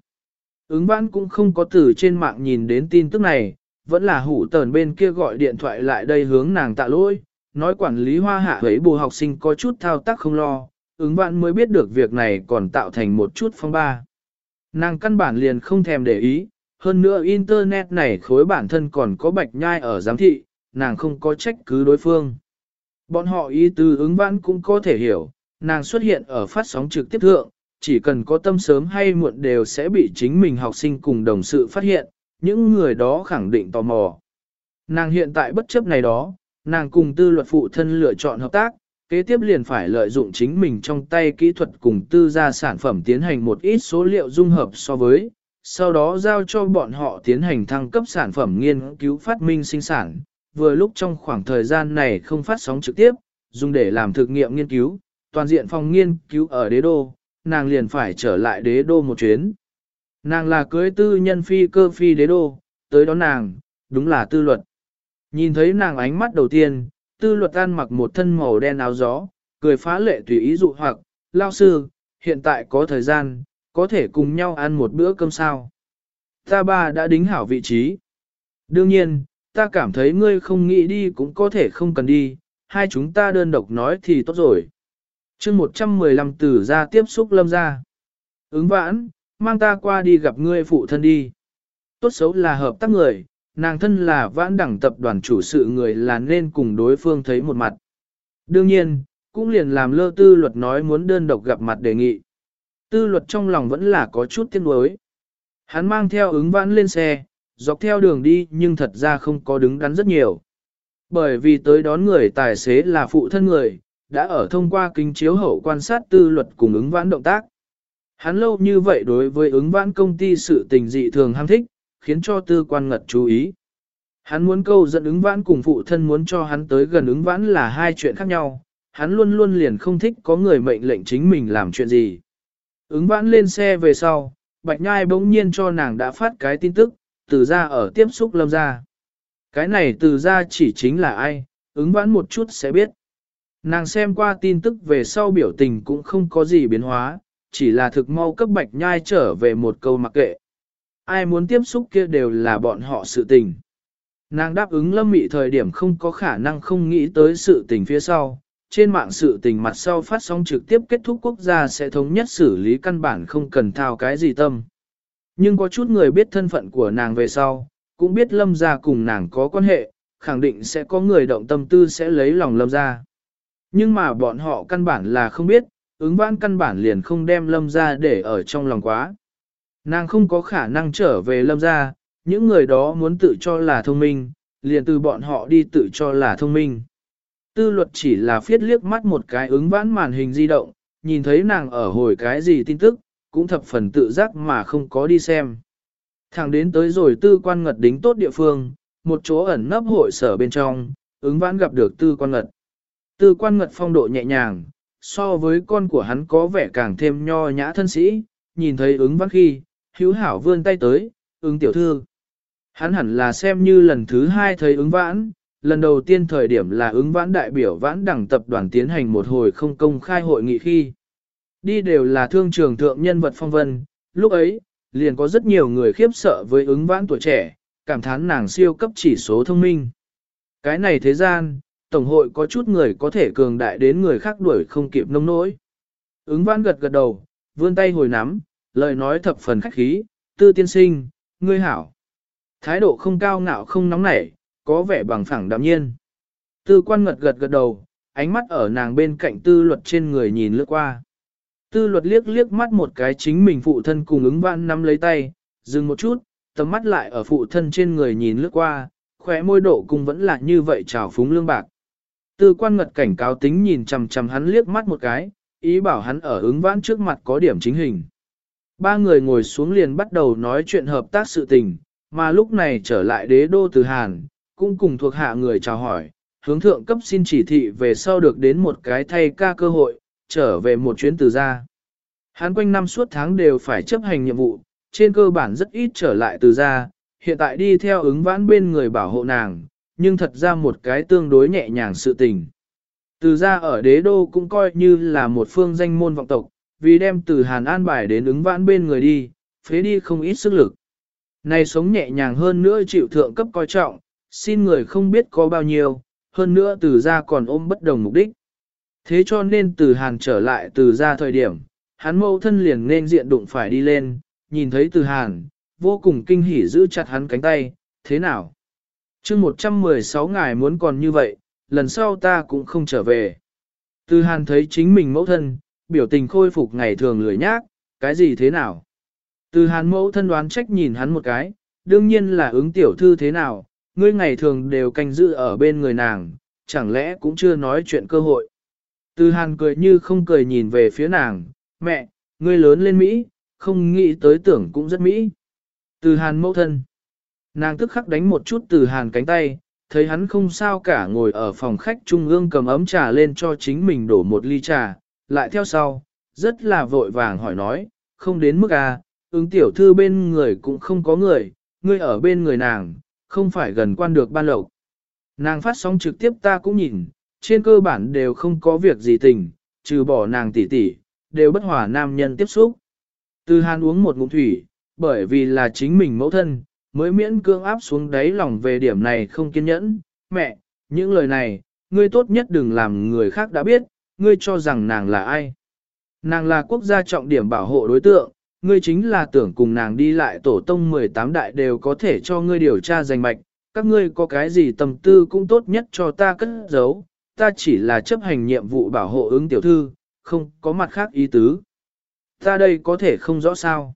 Speaker 1: Ứng vãn cũng không có từ trên mạng nhìn đến tin tức này, vẫn là hủ tờn bên kia gọi điện thoại lại đây hướng nàng tạ lỗi, nói quản lý hoa hạ ấy bù học sinh có chút thao tác không lo, ứng vãn mới biết được việc này còn tạo thành một chút phong ba. Nàng căn bản liền không thèm để ý, hơn nữa internet này khối bản thân còn có bạch nhai ở giám thị, nàng không có trách cứ đối phương. Bọn họ ý tư ứng vãn cũng có thể hiểu, nàng xuất hiện ở phát sóng trực tiếp thượng, chỉ cần có tâm sớm hay muộn đều sẽ bị chính mình học sinh cùng đồng sự phát hiện, những người đó khẳng định tò mò. Nàng hiện tại bất chấp này đó, nàng cùng tư luật phụ thân lựa chọn hợp tác, kế tiếp liền phải lợi dụng chính mình trong tay kỹ thuật cùng tư gia sản phẩm tiến hành một ít số liệu dung hợp so với, sau đó giao cho bọn họ tiến hành thăng cấp sản phẩm nghiên cứu phát minh sinh sản, vừa lúc trong khoảng thời gian này không phát sóng trực tiếp, dùng để làm thực nghiệm nghiên cứu, toàn diện phòng nghiên cứu ở đế đô, nàng liền phải trở lại đế đô một chuyến. Nàng là cưới tư nhân phi cơ phi đế đô, tới đó nàng, đúng là tư luật. Nhìn thấy nàng ánh mắt đầu tiên, tư luật ăn mặc một thân màu đen áo gió, cười phá lệ tùy ý dụ hoặc, lao sư, hiện tại có thời gian, có thể cùng nhau ăn một bữa cơm sao. Ta ba đã đính hảo vị trí. Đương nhiên, ta cảm thấy ngươi không nghĩ đi cũng có thể không cần đi, hai chúng ta đơn độc nói thì tốt rồi. chương 115 tử ra tiếp xúc lâm ra. Ứng vãn, mang ta qua đi gặp ngươi phụ thân đi. Tốt xấu là hợp tác người, nàng thân là vãn đẳng tập đoàn chủ sự người là nên cùng đối phương thấy một mặt. Đương nhiên, cũng liền làm lơ tư luật nói muốn đơn độc gặp mặt đề nghị. Tư luật trong lòng vẫn là có chút tiếc nuối. Hắn mang theo ứng vãn lên xe, dọc theo đường đi nhưng thật ra không có đứng đắn rất nhiều. Bởi vì tới đón người tài xế là phụ thân người, đã ở thông qua kính chiếu hậu quan sát tư luật cùng ứng vãn động tác. Hắn lâu như vậy đối với ứng vãn công ty sự tình dị thường ham thích, khiến cho tư quan ngật chú ý. Hắn muốn câu dẫn ứng vãn cùng phụ thân muốn cho hắn tới gần ứng vãn là hai chuyện khác nhau, hắn luôn luôn liền không thích có người mệnh lệnh chính mình làm chuyện gì. Ứng vãn lên xe về sau, Bạch Nhai bỗng nhiên cho nàng đã phát cái tin tức, từ ra ở tiếp xúc lâm ra. Cái này từ ra chỉ chính là ai, ứng vãn một chút sẽ biết. Nàng xem qua tin tức về sau biểu tình cũng không có gì biến hóa, chỉ là thực mau cấp Bạch Nhai trở về một câu mặc kệ. Ai muốn tiếp xúc kia đều là bọn họ sự tình. Nàng đáp ứng lâm mị thời điểm không có khả năng không nghĩ tới sự tình phía sau, trên mạng sự tình mặt sau phát sóng trực tiếp kết thúc quốc gia sẽ thống nhất xử lý căn bản không cần thao cái gì tâm. Nhưng có chút người biết thân phận của nàng về sau, cũng biết lâm gia cùng nàng có quan hệ, khẳng định sẽ có người động tâm tư sẽ lấy lòng lâm gia. Nhưng mà bọn họ căn bản là không biết, ứng vãn căn bản liền không đem lâm gia để ở trong lòng quá. Nàng không có khả năng trở về lâm gia, những người đó muốn tự cho là thông minh, liền từ bọn họ đi tự cho là thông minh. Tư luật chỉ là phiết liếc mắt một cái ứng vãn màn hình di động, nhìn thấy nàng ở hồi cái gì tin tức, cũng thập phần tự giác mà không có đi xem. Thẳng đến tới rồi tư quan ngật đính tốt địa phương, một chỗ ẩn nấp hội sở bên trong, ứng vãn gặp được tư quan ngật. Tư quan ngật phong độ nhẹ nhàng, so với con của hắn có vẻ càng thêm nho nhã thân sĩ, nhìn thấy ứng vãn khi, hữu hảo vươn tay tới, ứng tiểu thư. Hắn hẳn là xem như lần thứ hai thấy ứng vãn, lần đầu tiên thời điểm là ứng vãn đại biểu vãn đẳng tập đoàn tiến hành một hồi không công khai hội nghị khi. Đi đều là thương trường thượng nhân vật phong vân, lúc ấy, liền có rất nhiều người khiếp sợ với ứng vãn tuổi trẻ, cảm thán nàng siêu cấp chỉ số thông minh. Cái này thế gian, Tổng hội có chút người có thể cường đại đến người khác đuổi không kịp nông nỗi. Ứng vãn gật gật đầu, vươn tay hồi nắm, lời nói thập phần khách khí, tư tiên sinh, ngươi hảo. Thái độ không cao ngạo không nóng nảy, có vẻ bằng phẳng đạm nhiên. Tư quan ngật gật gật đầu, ánh mắt ở nàng bên cạnh tư luật trên người nhìn lướt qua. Tư luật liếc liếc mắt một cái chính mình phụ thân cùng ứng vãn nắm lấy tay, dừng một chút, tầm mắt lại ở phụ thân trên người nhìn lướt qua, khóe môi độ cùng vẫn là như vậy trào phúng lương bạc. Tư quan ngật cảnh cáo tính nhìn chằm chằm hắn liếc mắt một cái, ý bảo hắn ở ứng vãn trước mặt có điểm chính hình. Ba người ngồi xuống liền bắt đầu nói chuyện hợp tác sự tình, mà lúc này trở lại đế đô từ Hàn, cũng cùng thuộc hạ người chào hỏi, hướng thượng cấp xin chỉ thị về sau được đến một cái thay ca cơ hội, trở về một chuyến từ gia. Hắn quanh năm suốt tháng đều phải chấp hành nhiệm vụ, trên cơ bản rất ít trở lại từ gia. hiện tại đi theo ứng vãn bên người bảo hộ nàng, nhưng thật ra một cái tương đối nhẹ nhàng sự tình. Từ gia ở đế đô cũng coi như là một phương danh môn vọng tộc, vì đem từ Hàn An bài đến ứng vãn bên người đi, phế đi không ít sức lực. Này sống nhẹ nhàng hơn nữa chịu thượng cấp coi trọng, xin người không biết có bao nhiêu, hơn nữa từ ra còn ôm bất đồng mục đích. Thế cho nên từ Hàn trở lại từ ra thời điểm, hắn mâu thân liền nên diện đụng phải đi lên, nhìn thấy từ Hàn, vô cùng kinh hỉ giữ chặt hắn cánh tay, thế nào? chương 116 ngài muốn còn như vậy, lần sau ta cũng không trở về. Từ Hàn thấy chính mình mẫu thân, biểu tình khôi phục ngày thường lười nhác, cái gì thế nào? Từ Hàn mẫu thân đoán trách nhìn hắn một cái, đương nhiên là ứng tiểu thư thế nào, ngươi ngày thường đều canh giữ ở bên người nàng, chẳng lẽ cũng chưa nói chuyện cơ hội. Từ hàn cười như không cười nhìn về phía nàng, mẹ, ngươi lớn lên Mỹ, không nghĩ tới tưởng cũng rất Mỹ. Từ hàn mẫu thân. Nàng tức khắc đánh một chút từ hàn cánh tay, thấy hắn không sao cả ngồi ở phòng khách trung ương cầm ấm trà lên cho chính mình đổ một ly trà, lại theo sau, rất là vội vàng hỏi nói, không đến mức à, ứng tiểu thư bên người cũng không có người, ngươi ở bên người nàng, không phải gần quan được ban lộc. Nàng phát sóng trực tiếp ta cũng nhìn, trên cơ bản đều không có việc gì tình, trừ bỏ nàng tỷ tỷ, đều bất hòa nam nhân tiếp xúc. Từ hàn uống một ngụm thủy, bởi vì là chính mình mẫu thân, mới miễn cương áp xuống đáy lòng về điểm này không kiên nhẫn. Mẹ, những lời này, ngươi tốt nhất đừng làm người khác đã biết, ngươi cho rằng nàng là ai. Nàng là quốc gia trọng điểm bảo hộ đối tượng, ngươi chính là tưởng cùng nàng đi lại tổ tông 18 đại đều có thể cho ngươi điều tra danh mạch, các ngươi có cái gì tầm tư cũng tốt nhất cho ta cất giấu, ta chỉ là chấp hành nhiệm vụ bảo hộ ứng tiểu thư, không có mặt khác ý tứ. Ta đây có thể không rõ sao.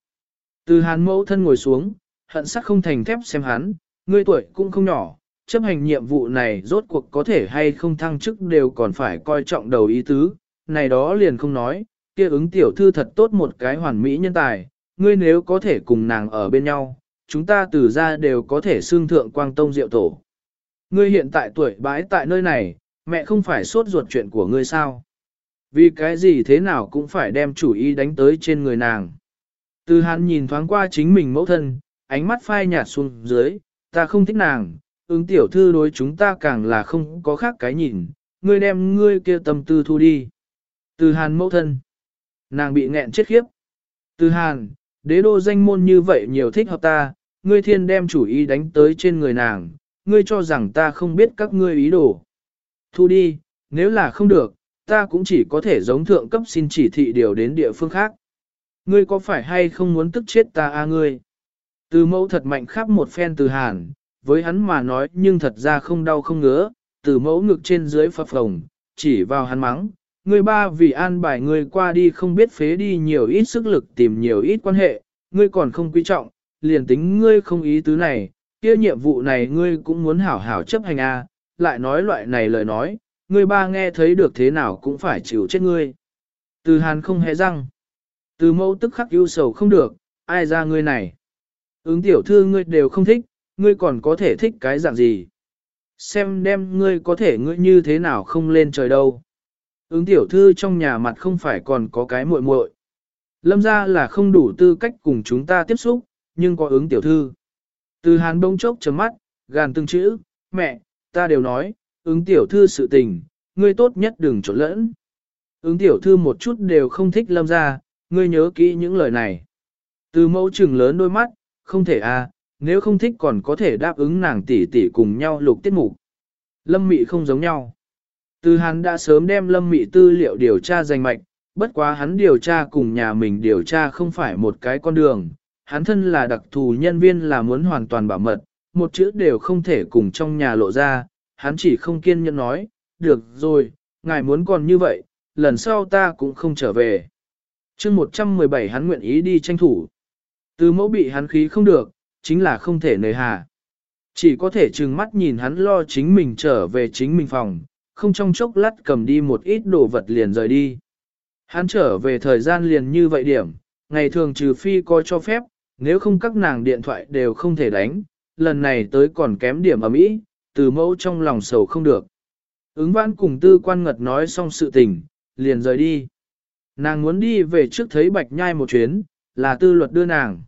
Speaker 1: Từ hàn mẫu thân ngồi xuống, hận sắc không thành thép xem hắn, ngươi tuổi cũng không nhỏ, chấp hành nhiệm vụ này rốt cuộc có thể hay không thăng chức đều còn phải coi trọng đầu ý tứ, này đó liền không nói, kia ứng tiểu thư thật tốt một cái hoàn mỹ nhân tài, ngươi nếu có thể cùng nàng ở bên nhau, chúng ta từ ra đều có thể xương thượng quang tông diệu tổ. Ngươi hiện tại tuổi bãi tại nơi này, mẹ không phải sốt ruột chuyện của ngươi sao? Vì cái gì thế nào cũng phải đem chủ ý đánh tới trên người nàng. Từ hắn nhìn thoáng qua chính mình mẫu thân, ánh mắt phai nhạt xuống dưới, ta không thích nàng, ứng tiểu thư đối chúng ta càng là không có khác cái nhìn, ngươi đem ngươi kia tâm tư thu đi. Từ hàn mẫu thân, nàng bị nghẹn chết khiếp. Từ hàn, đế đô danh môn như vậy nhiều thích hợp ta, ngươi thiên đem chủ ý đánh tới trên người nàng, ngươi cho rằng ta không biết các ngươi ý đồ. Thu đi, nếu là không được, ta cũng chỉ có thể giống thượng cấp xin chỉ thị điều đến địa phương khác. Ngươi có phải hay không muốn tức chết ta a ngươi? Từ mẫu thật mạnh khắp một phen từ hàn, với hắn mà nói nhưng thật ra không đau không ngứa, từ mẫu ngực trên dưới phập phồng, chỉ vào hắn mắng. Ngươi ba vì an bài ngươi qua đi không biết phế đi nhiều ít sức lực tìm nhiều ít quan hệ, ngươi còn không quý trọng, liền tính ngươi không ý tứ này, kia nhiệm vụ này ngươi cũng muốn hảo hảo chấp hành a, lại nói loại này lời nói, ngươi ba nghe thấy được thế nào cũng phải chịu chết ngươi. Từ hàn không hề răng. Từ mẫu tức khắc ưu sầu không được, ai ra ngươi này. Ứng tiểu thư ngươi đều không thích, ngươi còn có thể thích cái dạng gì. Xem đem ngươi có thể ngươi như thế nào không lên trời đâu. Ứng tiểu thư trong nhà mặt không phải còn có cái muội muội. Lâm ra là không đủ tư cách cùng chúng ta tiếp xúc, nhưng có ứng tiểu thư. Từ hàn đông chốc chấm mắt, gàn từng chữ, mẹ, ta đều nói, ứng tiểu thư sự tình, ngươi tốt nhất đừng trộn lẫn. Ứng tiểu thư một chút đều không thích lâm ra, ngươi nhớ kỹ những lời này. Từ mẫu trừng lớn đôi mắt, không thể à, nếu không thích còn có thể đáp ứng nàng tỷ tỷ cùng nhau lục tiết mục. Lâm mị không giống nhau. Từ hắn đã sớm đem lâm mị tư liệu điều tra danh mạch, bất quá hắn điều tra cùng nhà mình điều tra không phải một cái con đường. Hắn thân là đặc thù nhân viên là muốn hoàn toàn bảo mật, một chữ đều không thể cùng trong nhà lộ ra, hắn chỉ không kiên nhẫn nói, được rồi, ngài muốn còn như vậy, lần sau ta cũng không trở về. chương 117 hắn nguyện ý đi tranh thủ. Từ mẫu bị hắn khí không được, chính là không thể nề hà. Chỉ có thể trừng mắt nhìn hắn lo chính mình trở về chính mình phòng, không trong chốc lát cầm đi một ít đồ vật liền rời đi. Hắn trở về thời gian liền như vậy điểm, ngày thường trừ phi coi cho phép, nếu không các nàng điện thoại đều không thể đánh, lần này tới còn kém điểm ở mỹ, từ mẫu trong lòng sầu không được. Ứng vãn cùng tư quan ngật nói xong sự tình, liền rời đi. Nàng muốn đi về trước thấy bạch nhai một chuyến, là tư luật đưa nàng.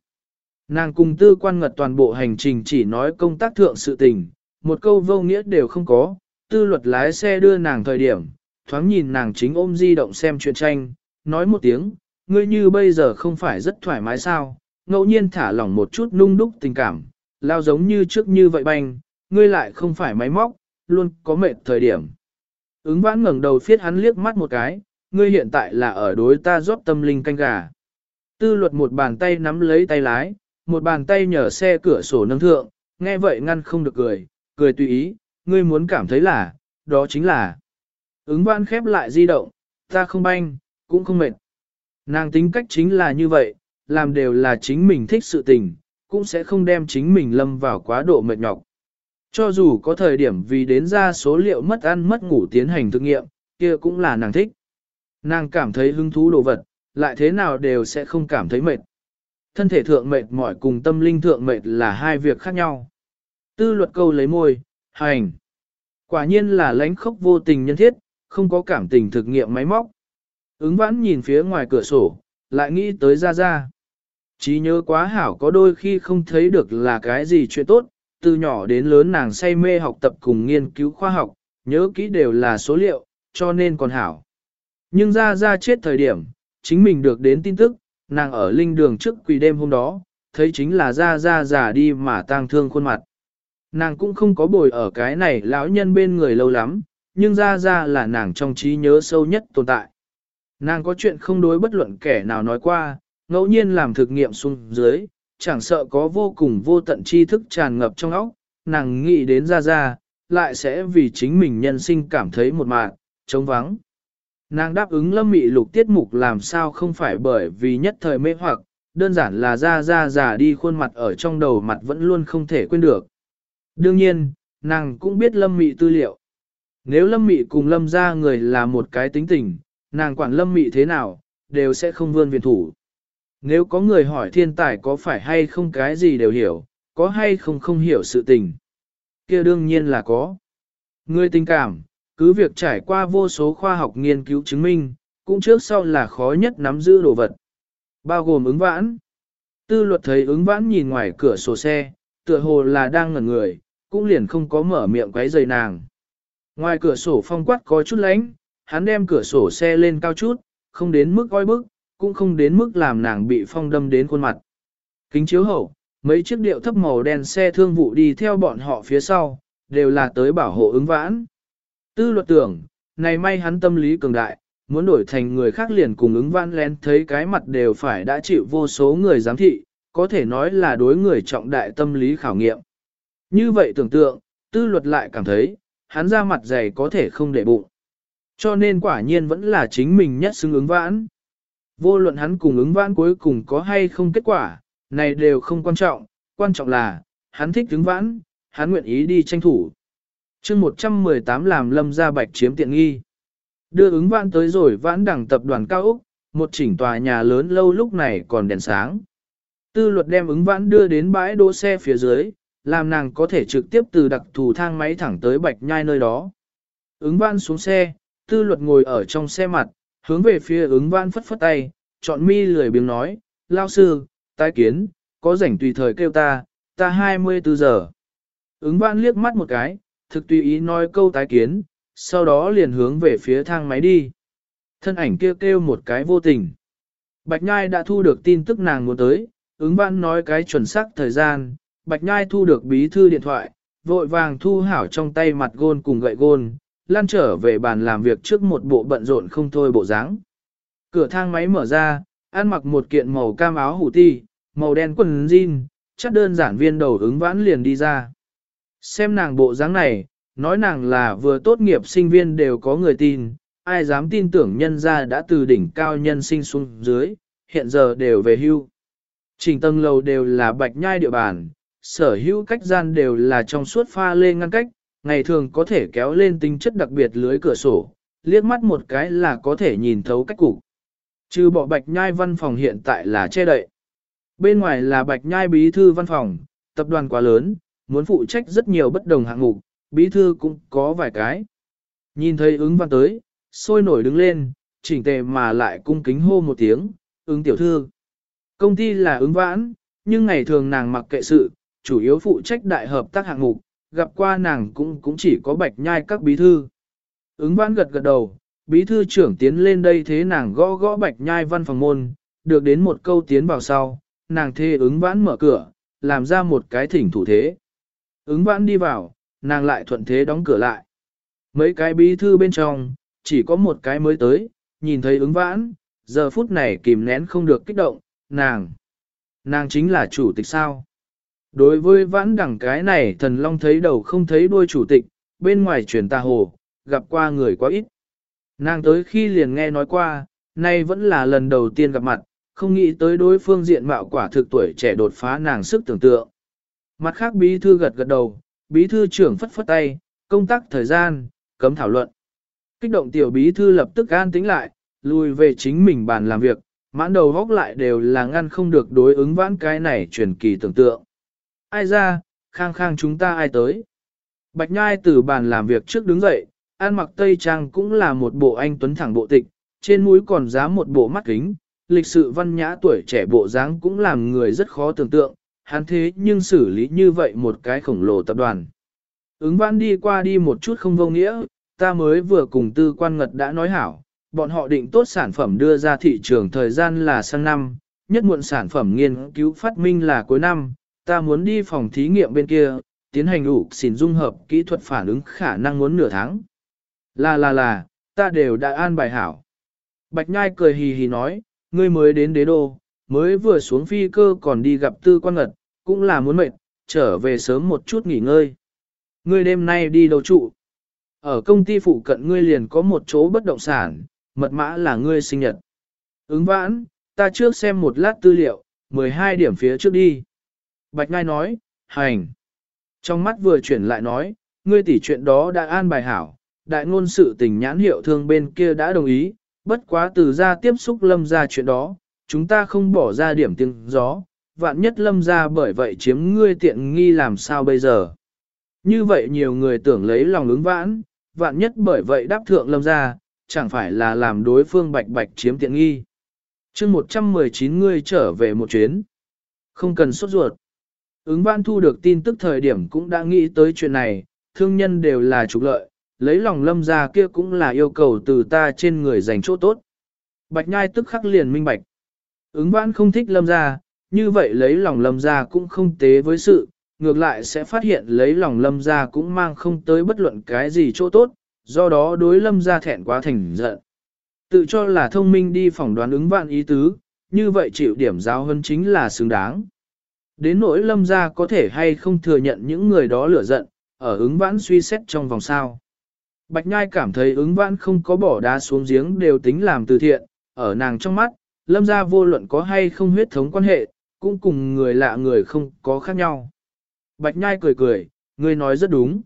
Speaker 1: Nàng cùng tư quan ngật toàn bộ hành trình chỉ nói công tác thượng sự tình, một câu vô nghĩa đều không có, tư luật lái xe đưa nàng thời điểm, thoáng nhìn nàng chính ôm di động xem chuyện tranh, nói một tiếng, ngươi như bây giờ không phải rất thoải mái sao, ngẫu nhiên thả lỏng một chút nung đúc tình cảm, lao giống như trước như vậy banh, ngươi lại không phải máy móc, luôn có mệt thời điểm. Ứng vãn ngẩng đầu phiết hắn liếc mắt một cái, ngươi hiện tại là ở đối ta rót tâm linh canh gà. Tư luật một bàn tay nắm lấy tay lái, một bàn tay nhờ xe cửa sổ nâng thượng, nghe vậy ngăn không được cười, cười tùy ý, ngươi muốn cảm thấy là, đó chính là. Ứng vãn khép lại di động, ta không banh, cũng không mệt. Nàng tính cách chính là như vậy, làm đều là chính mình thích sự tình, cũng sẽ không đem chính mình lâm vào quá độ mệt nhọc. Cho dù có thời điểm vì đến ra số liệu mất ăn mất ngủ tiến hành thực nghiệm, kia cũng là nàng thích. Nàng cảm thấy hứng thú đồ vật, lại thế nào đều sẽ không cảm thấy mệt. Thân thể thượng mệt mỏi cùng tâm linh thượng mệt là hai việc khác nhau. Tư luật câu lấy môi, hành. Quả nhiên là lãnh khốc vô tình nhân thiết, không có cảm tình thực nghiệm máy móc. Ứng vãn nhìn phía ngoài cửa sổ, lại nghĩ tới ra ra. Chí nhớ quá hảo có đôi khi không thấy được là cái gì chuyện tốt, từ nhỏ đến lớn nàng say mê học tập cùng nghiên cứu khoa học, nhớ kỹ đều là số liệu, cho nên còn hảo. Nhưng ra ra chết thời điểm, chính mình được đến tin tức, nàng ở linh đường trước quỳ đêm hôm đó, thấy chính là ra ra già đi mà tang thương khuôn mặt. Nàng cũng không có bồi ở cái này lão nhân bên người lâu lắm, nhưng ra ra là nàng trong trí nhớ sâu nhất tồn tại. Nàng có chuyện không đối bất luận kẻ nào nói qua, ngẫu nhiên làm thực nghiệm xuống dưới, chẳng sợ có vô cùng vô tận tri thức tràn ngập trong óc, nàng nghĩ đến ra ra, lại sẽ vì chính mình nhân sinh cảm thấy một mạng, trống vắng. Nàng đáp ứng lâm mị lục tiết mục làm sao không phải bởi vì nhất thời mê hoặc, đơn giản là ra ra già đi khuôn mặt ở trong đầu mặt vẫn luôn không thể quên được. Đương nhiên, nàng cũng biết lâm mị tư liệu. Nếu lâm mị cùng lâm ra người là một cái tính tình, nàng quản lâm mị thế nào, đều sẽ không vươn viện thủ. Nếu có người hỏi thiên tài có phải hay không cái gì đều hiểu, có hay không không hiểu sự tình. kia đương nhiên là có. Người tình cảm, cứ việc trải qua vô số khoa học nghiên cứu chứng minh, cũng trước sau là khó nhất nắm giữ đồ vật. Bao gồm ứng vãn. Tư luật thấy ứng vãn nhìn ngoài cửa sổ xe, tựa hồ là đang ngẩn người, cũng liền không có mở miệng quấy rầy nàng. Ngoài cửa sổ phong quát có chút lánh, hắn đem cửa sổ xe lên cao chút, không đến mức oi bức, cũng không đến mức làm nàng bị phong đâm đến khuôn mặt. Kính chiếu hậu, mấy chiếc điệu thấp màu đen xe thương vụ đi theo bọn họ phía sau, đều là tới bảo hộ ứng vãn. Tư luật tưởng, này may hắn tâm lý cường đại, muốn đổi thành người khác liền cùng ứng vãn lén thấy cái mặt đều phải đã chịu vô số người giám thị, có thể nói là đối người trọng đại tâm lý khảo nghiệm. Như vậy tưởng tượng, tư luật lại cảm thấy, hắn ra mặt dày có thể không để bụng. Cho nên quả nhiên vẫn là chính mình nhất xứng ứng vãn. Vô luận hắn cùng ứng vãn cuối cùng có hay không kết quả, này đều không quan trọng, quan trọng là, hắn thích ứng vãn, hắn nguyện ý đi tranh thủ chương 118 làm lâm gia bạch chiếm tiện nghi. Đưa ứng vãn tới rồi vãn đẳng tập đoàn cao Úc, một chỉnh tòa nhà lớn lâu lúc này còn đèn sáng. Tư luật đem ứng vãn đưa đến bãi đỗ xe phía dưới, làm nàng có thể trực tiếp từ đặc thù thang máy thẳng tới bạch nhai nơi đó. Ứng vãn xuống xe, tư luật ngồi ở trong xe mặt, hướng về phía ứng vãn phất phất tay, chọn mi lười biếng nói, lao sư, tái kiến, có rảnh tùy thời kêu ta, ta 24 giờ. Ứng vãn liếc mắt một cái, thực tùy ý nói câu tái kiến, sau đó liền hướng về phía thang máy đi. Thân ảnh kêu kêu một cái vô tình. Bạch Nhai đã thu được tin tức nàng muốn tới, ứng vãn nói cái chuẩn xác thời gian, Bạch Nhai thu được bí thư điện thoại, vội vàng thu hảo trong tay mặt gôn cùng gậy gôn, lan trở về bàn làm việc trước một bộ bận rộn không thôi bộ dáng. Cửa thang máy mở ra, ăn mặc một kiện màu cam áo hủ ti, màu đen quần jean, chắc đơn giản viên đầu ứng vãn liền đi ra. Xem nàng bộ dáng này, nói nàng là vừa tốt nghiệp sinh viên đều có người tin, ai dám tin tưởng nhân ra đã từ đỉnh cao nhân sinh xuống dưới, hiện giờ đều về hưu. Trình tầng lầu đều là bạch nhai địa bàn, sở hữu cách gian đều là trong suốt pha lê ngăn cách, ngày thường có thể kéo lên tính chất đặc biệt lưới cửa sổ, liếc mắt một cái là có thể nhìn thấu cách cục. Trừ bỏ bạch nhai văn phòng hiện tại là che đậy. Bên ngoài là bạch nhai bí thư văn phòng, tập đoàn quá lớn, muốn phụ trách rất nhiều bất đồng hạng mục, bí thư cũng có vài cái. Nhìn thấy ứng văn tới, sôi nổi đứng lên, chỉnh tề mà lại cung kính hô một tiếng, ứng tiểu thư. Công ty là ứng vãn, nhưng ngày thường nàng mặc kệ sự, chủ yếu phụ trách đại hợp tác hạng mục, gặp qua nàng cũng cũng chỉ có bạch nhai các bí thư. Ứng vãn gật gật đầu, bí thư trưởng tiến lên đây thế nàng gõ gõ bạch nhai văn phòng môn, được đến một câu tiến vào sau, nàng thê ứng vãn mở cửa, làm ra một cái thỉnh thủ thế. Ứng vãn đi vào, nàng lại thuận thế đóng cửa lại. Mấy cái bí thư bên trong, chỉ có một cái mới tới, nhìn thấy ứng vãn, giờ phút này kìm nén không được kích động, nàng. Nàng chính là chủ tịch sao. Đối với vãn đẳng cái này thần long thấy đầu không thấy đuôi chủ tịch, bên ngoài truyền ta hồ, gặp qua người quá ít. Nàng tới khi liền nghe nói qua, nay vẫn là lần đầu tiên gặp mặt, không nghĩ tới đối phương diện mạo quả thực tuổi trẻ đột phá nàng sức tưởng tượng. Mặt khác bí thư gật gật đầu, bí thư trưởng phất phất tay, công tác thời gian, cấm thảo luận. Kích động tiểu bí thư lập tức an tính lại, lùi về chính mình bàn làm việc, mãn đầu góc lại đều là ngăn không được đối ứng vãn cái này truyền kỳ tưởng tượng. Ai ra, khang khang chúng ta ai tới. Bạch Nhai từ bàn làm việc trước đứng dậy, ăn mặc tây trang cũng là một bộ anh tuấn thẳng bộ tịch, trên mũi còn dám một bộ mắt kính, lịch sự văn nhã tuổi trẻ bộ dáng cũng làm người rất khó tưởng tượng, hắn thế nhưng xử lý như vậy một cái khổng lồ tập đoàn. Ứng văn đi qua đi một chút không vô nghĩa, ta mới vừa cùng tư quan ngật đã nói hảo, bọn họ định tốt sản phẩm đưa ra thị trường thời gian là sang năm, nhất muộn sản phẩm nghiên cứu phát minh là cuối năm, ta muốn đi phòng thí nghiệm bên kia, tiến hành ủ xỉn dung hợp kỹ thuật phản ứng khả năng muốn nửa tháng. Là là là, ta đều đã an bài hảo. Bạch Nhai cười hì hì nói, ngươi mới đến đế đô, mới vừa xuống phi cơ còn đi gặp tư quan ngật, cũng là muốn mệt, trở về sớm một chút nghỉ ngơi. Ngươi đêm nay đi đâu trụ? Ở công ty phụ cận ngươi liền có một chỗ bất động sản, mật mã là ngươi sinh nhật. Ứng vãn, ta trước xem một lát tư liệu, 12 điểm phía trước đi. Bạch Ngai nói, hành. Trong mắt vừa chuyển lại nói, ngươi tỷ chuyện đó đã an bài hảo, đại ngôn sự tình nhãn hiệu thương bên kia đã đồng ý, bất quá từ ra tiếp xúc lâm ra chuyện đó, chúng ta không bỏ ra điểm tiếng gió, vạn nhất lâm ra bởi vậy chiếm ngươi tiện nghi làm sao bây giờ. Như vậy nhiều người tưởng lấy lòng ứng vãn, vạn nhất bởi vậy đáp thượng lâm ra, chẳng phải là làm đối phương bạch bạch chiếm tiện nghi. chương 119 ngươi trở về một chuyến. Không cần sốt ruột. Ứng vãn thu được tin tức thời điểm cũng đã nghĩ tới chuyện này, thương nhân đều là trục lợi, lấy lòng lâm ra kia cũng là yêu cầu từ ta trên người dành chỗ tốt. Bạch nhai tức khắc liền minh bạch. Ứng vãn không thích lâm ra, như vậy lấy lòng lâm ra cũng không tế với sự, ngược lại sẽ phát hiện lấy lòng lâm ra cũng mang không tới bất luận cái gì chỗ tốt, do đó đối lâm ra thẹn quá thành giận. Tự cho là thông minh đi phỏng đoán ứng vạn ý tứ, như vậy chịu điểm giáo hơn chính là xứng đáng. Đến nỗi lâm ra có thể hay không thừa nhận những người đó lửa giận, ở ứng vãn suy xét trong vòng sao. Bạch Nhai cảm thấy ứng vãn không có bỏ đá xuống giếng đều tính làm từ thiện, ở nàng trong mắt, lâm gia vô luận có hay không huyết thống quan hệ, cũng cùng người lạ người không có khác nhau. Bạch Nhai cười cười, ngươi nói rất đúng.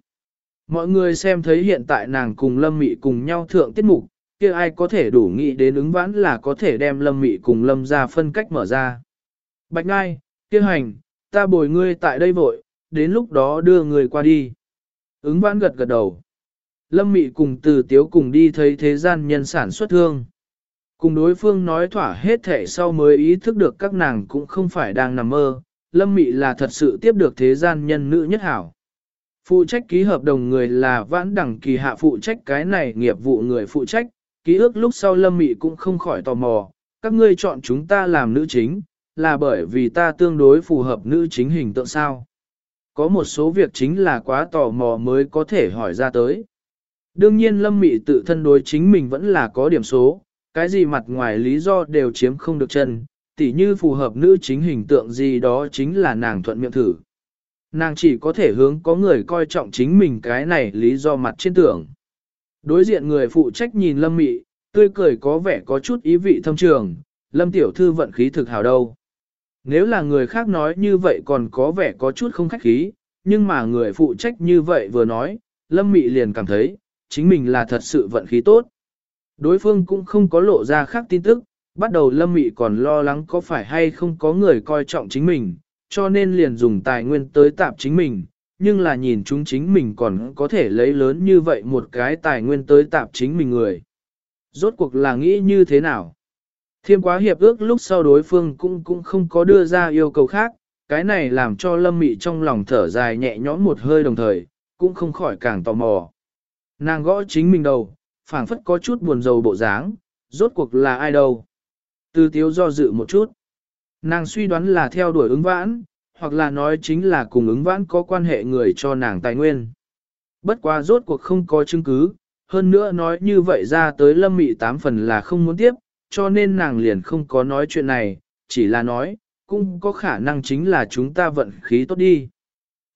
Speaker 1: Mọi người xem thấy hiện tại nàng cùng Lâm Mị cùng nhau thượng tiết mục, kia ai có thể đủ nghĩ đến ứng vãn là có thể đem Lâm Mị cùng Lâm ra phân cách mở ra. Bạch Nhai, kia hành, ta bồi ngươi tại đây vội, đến lúc đó đưa người qua đi. Ứng vãn gật gật đầu. Lâm Mị cùng từ tiếu cùng đi thấy thế gian nhân sản xuất thương. Cùng đối phương nói thỏa hết thể sau mới ý thức được các nàng cũng không phải đang nằm mơ, Lâm Mị là thật sự tiếp được thế gian nhân nữ nhất hảo. Phụ trách ký hợp đồng người là vãn đẳng kỳ hạ phụ trách cái này nghiệp vụ người phụ trách, ký ước lúc sau Lâm Mị cũng không khỏi tò mò, các ngươi chọn chúng ta làm nữ chính, là bởi vì ta tương đối phù hợp nữ chính hình tượng sao. Có một số việc chính là quá tò mò mới có thể hỏi ra tới. Đương nhiên Lâm Mị tự thân đối chính mình vẫn là có điểm số, cái gì mặt ngoài lý do đều chiếm không được chân, tỉ như phù hợp nữ chính hình tượng gì đó chính là nàng thuận miệng thử. Nàng chỉ có thể hướng có người coi trọng chính mình cái này lý do mặt trên tưởng. Đối diện người phụ trách nhìn Lâm Mị, tươi cười có vẻ có chút ý vị thâm trường, Lâm Tiểu Thư vận khí thực hào đâu. Nếu là người khác nói như vậy còn có vẻ có chút không khách khí, nhưng mà người phụ trách như vậy vừa nói, Lâm Mị liền cảm thấy, chính mình là thật sự vận khí tốt. Đối phương cũng không có lộ ra khác tin tức, bắt đầu Lâm Mị còn lo lắng có phải hay không có người coi trọng chính mình, cho nên liền dùng tài nguyên tới tạp chính mình, nhưng là nhìn chúng chính mình còn có thể lấy lớn như vậy một cái tài nguyên tới tạp chính mình người. Rốt cuộc là nghĩ như thế nào? Thiêm quá hiệp ước lúc sau đối phương cũng cũng không có đưa ra yêu cầu khác, cái này làm cho lâm mị trong lòng thở dài nhẹ nhõm một hơi đồng thời, cũng không khỏi càng tò mò. Nàng gõ chính mình đầu, phảng phất có chút buồn rầu bộ dáng, rốt cuộc là ai đâu. Từ tiếu do dự một chút. Nàng suy đoán là theo đuổi ứng vãn, hoặc là nói chính là cùng ứng vãn có quan hệ người cho nàng tài nguyên. Bất quá rốt cuộc không có chứng cứ, hơn nữa nói như vậy ra tới lâm mị tám phần là không muốn tiếp, cho nên nàng liền không có nói chuyện này, chỉ là nói, cũng có khả năng chính là chúng ta vận khí tốt đi.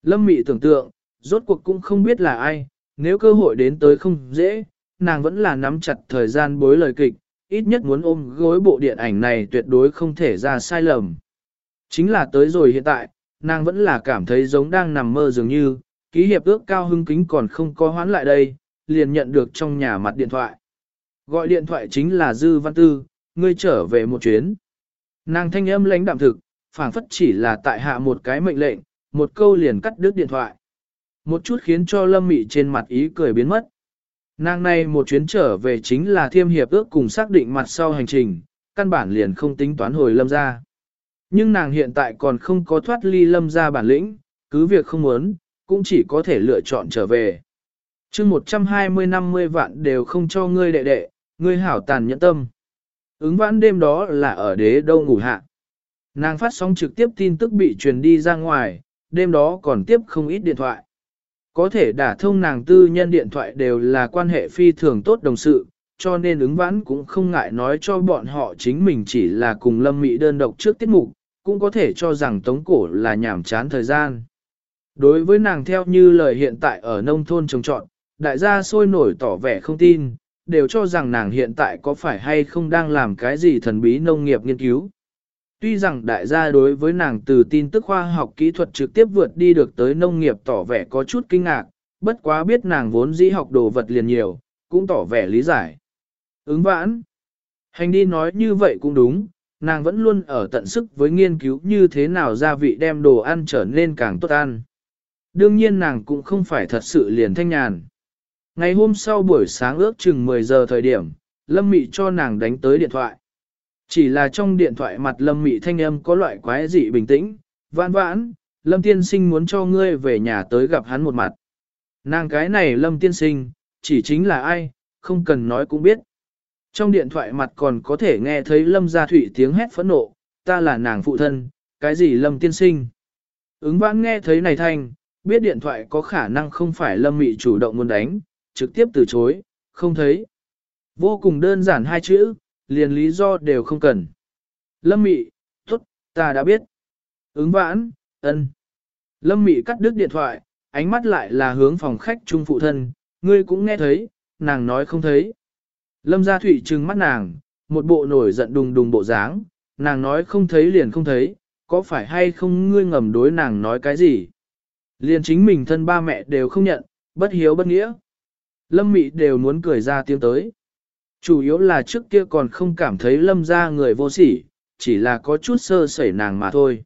Speaker 1: Lâm mị tưởng tượng, rốt cuộc cũng không biết là ai, nếu cơ hội đến tới không dễ, nàng vẫn là nắm chặt thời gian bối lời kịch, ít nhất muốn ôm gối bộ điện ảnh này tuyệt đối không thể ra sai lầm. Chính là tới rồi hiện tại, nàng vẫn là cảm thấy giống đang nằm mơ dường như, ký hiệp ước cao hưng kính còn không có hoán lại đây, liền nhận được trong nhà mặt điện thoại. Gọi điện thoại chính là Dư Văn Tư, ngươi trở về một chuyến. Nàng thanh âm lãnh đạm thực, phảng phất chỉ là tại hạ một cái mệnh lệnh, một câu liền cắt đứt điện thoại. Một chút khiến cho Lâm Mị trên mặt ý cười biến mất. Nàng này một chuyến trở về chính là thiêm hiệp ước cùng xác định mặt sau hành trình, căn bản liền không tính toán hồi lâm ra. Nhưng nàng hiện tại còn không có thoát ly lâm ra bản lĩnh, cứ việc không muốn, cũng chỉ có thể lựa chọn trở về. chương 120-50 vạn đều không cho ngươi đệ đệ, ngươi hảo tàn nhẫn tâm. Ứng vãn đêm đó là ở đế đâu ngủ hạ. Nàng phát sóng trực tiếp tin tức bị truyền đi ra ngoài, đêm đó còn tiếp không ít điện thoại. Có thể đả thông nàng tư nhân điện thoại đều là quan hệ phi thường tốt đồng sự, cho nên ứng vãn cũng không ngại nói cho bọn họ chính mình chỉ là cùng lâm mị đơn độc trước tiết mục, cũng có thể cho rằng tống cổ là nhảm chán thời gian. Đối với nàng theo như lời hiện tại ở nông thôn trồng trọn, đại gia sôi nổi tỏ vẻ không tin, đều cho rằng nàng hiện tại có phải hay không đang làm cái gì thần bí nông nghiệp nghiên cứu. Tuy rằng đại gia đối với nàng từ tin tức khoa học kỹ thuật trực tiếp vượt đi được tới nông nghiệp tỏ vẻ có chút kinh ngạc, bất quá biết nàng vốn dĩ học đồ vật liền nhiều, cũng tỏ vẻ lý giải. Ứng vãn. Hành đi nói như vậy cũng đúng, nàng vẫn luôn ở tận sức với nghiên cứu như thế nào gia vị đem đồ ăn trở nên càng tốt ăn. Đương nhiên nàng cũng không phải thật sự liền thanh nhàn. Ngày hôm sau buổi sáng ước chừng 10 giờ thời điểm, Lâm Mị cho nàng đánh tới điện thoại. Chỉ là trong điện thoại mặt Lâm Mị thanh âm có loại quái dị bình tĩnh, vãn vãn, Lâm Tiên Sinh muốn cho ngươi về nhà tới gặp hắn một mặt. Nàng cái này Lâm Tiên Sinh, chỉ chính là ai, không cần nói cũng biết. Trong điện thoại mặt còn có thể nghe thấy Lâm Gia Thụy tiếng hét phẫn nộ, ta là nàng phụ thân, cái gì Lâm Tiên Sinh. Ứng vãn nghe thấy này thanh, biết điện thoại có khả năng không phải Lâm Mị chủ động muốn đánh, trực tiếp từ chối, không thấy. Vô cùng đơn giản hai chữ, liền lý do đều không cần. Lâm Mị, tốt, ta đã biết. Ứng vãn, ân. Lâm Mị cắt đứt điện thoại, ánh mắt lại là hướng phòng khách trung phụ thân, ngươi cũng nghe thấy, nàng nói không thấy. Lâm Gia Thụy trừng mắt nàng, một bộ nổi giận đùng đùng bộ dáng, nàng nói không thấy liền không thấy, có phải hay không ngươi ngầm đối nàng nói cái gì? Liền chính mình thân ba mẹ đều không nhận, bất hiếu bất nghĩa. Lâm Mị đều muốn cười ra tiếng tới. Chủ yếu là trước kia còn không cảm thấy Lâm ra người vô sỉ, chỉ là có chút sơ sẩy nàng mà thôi.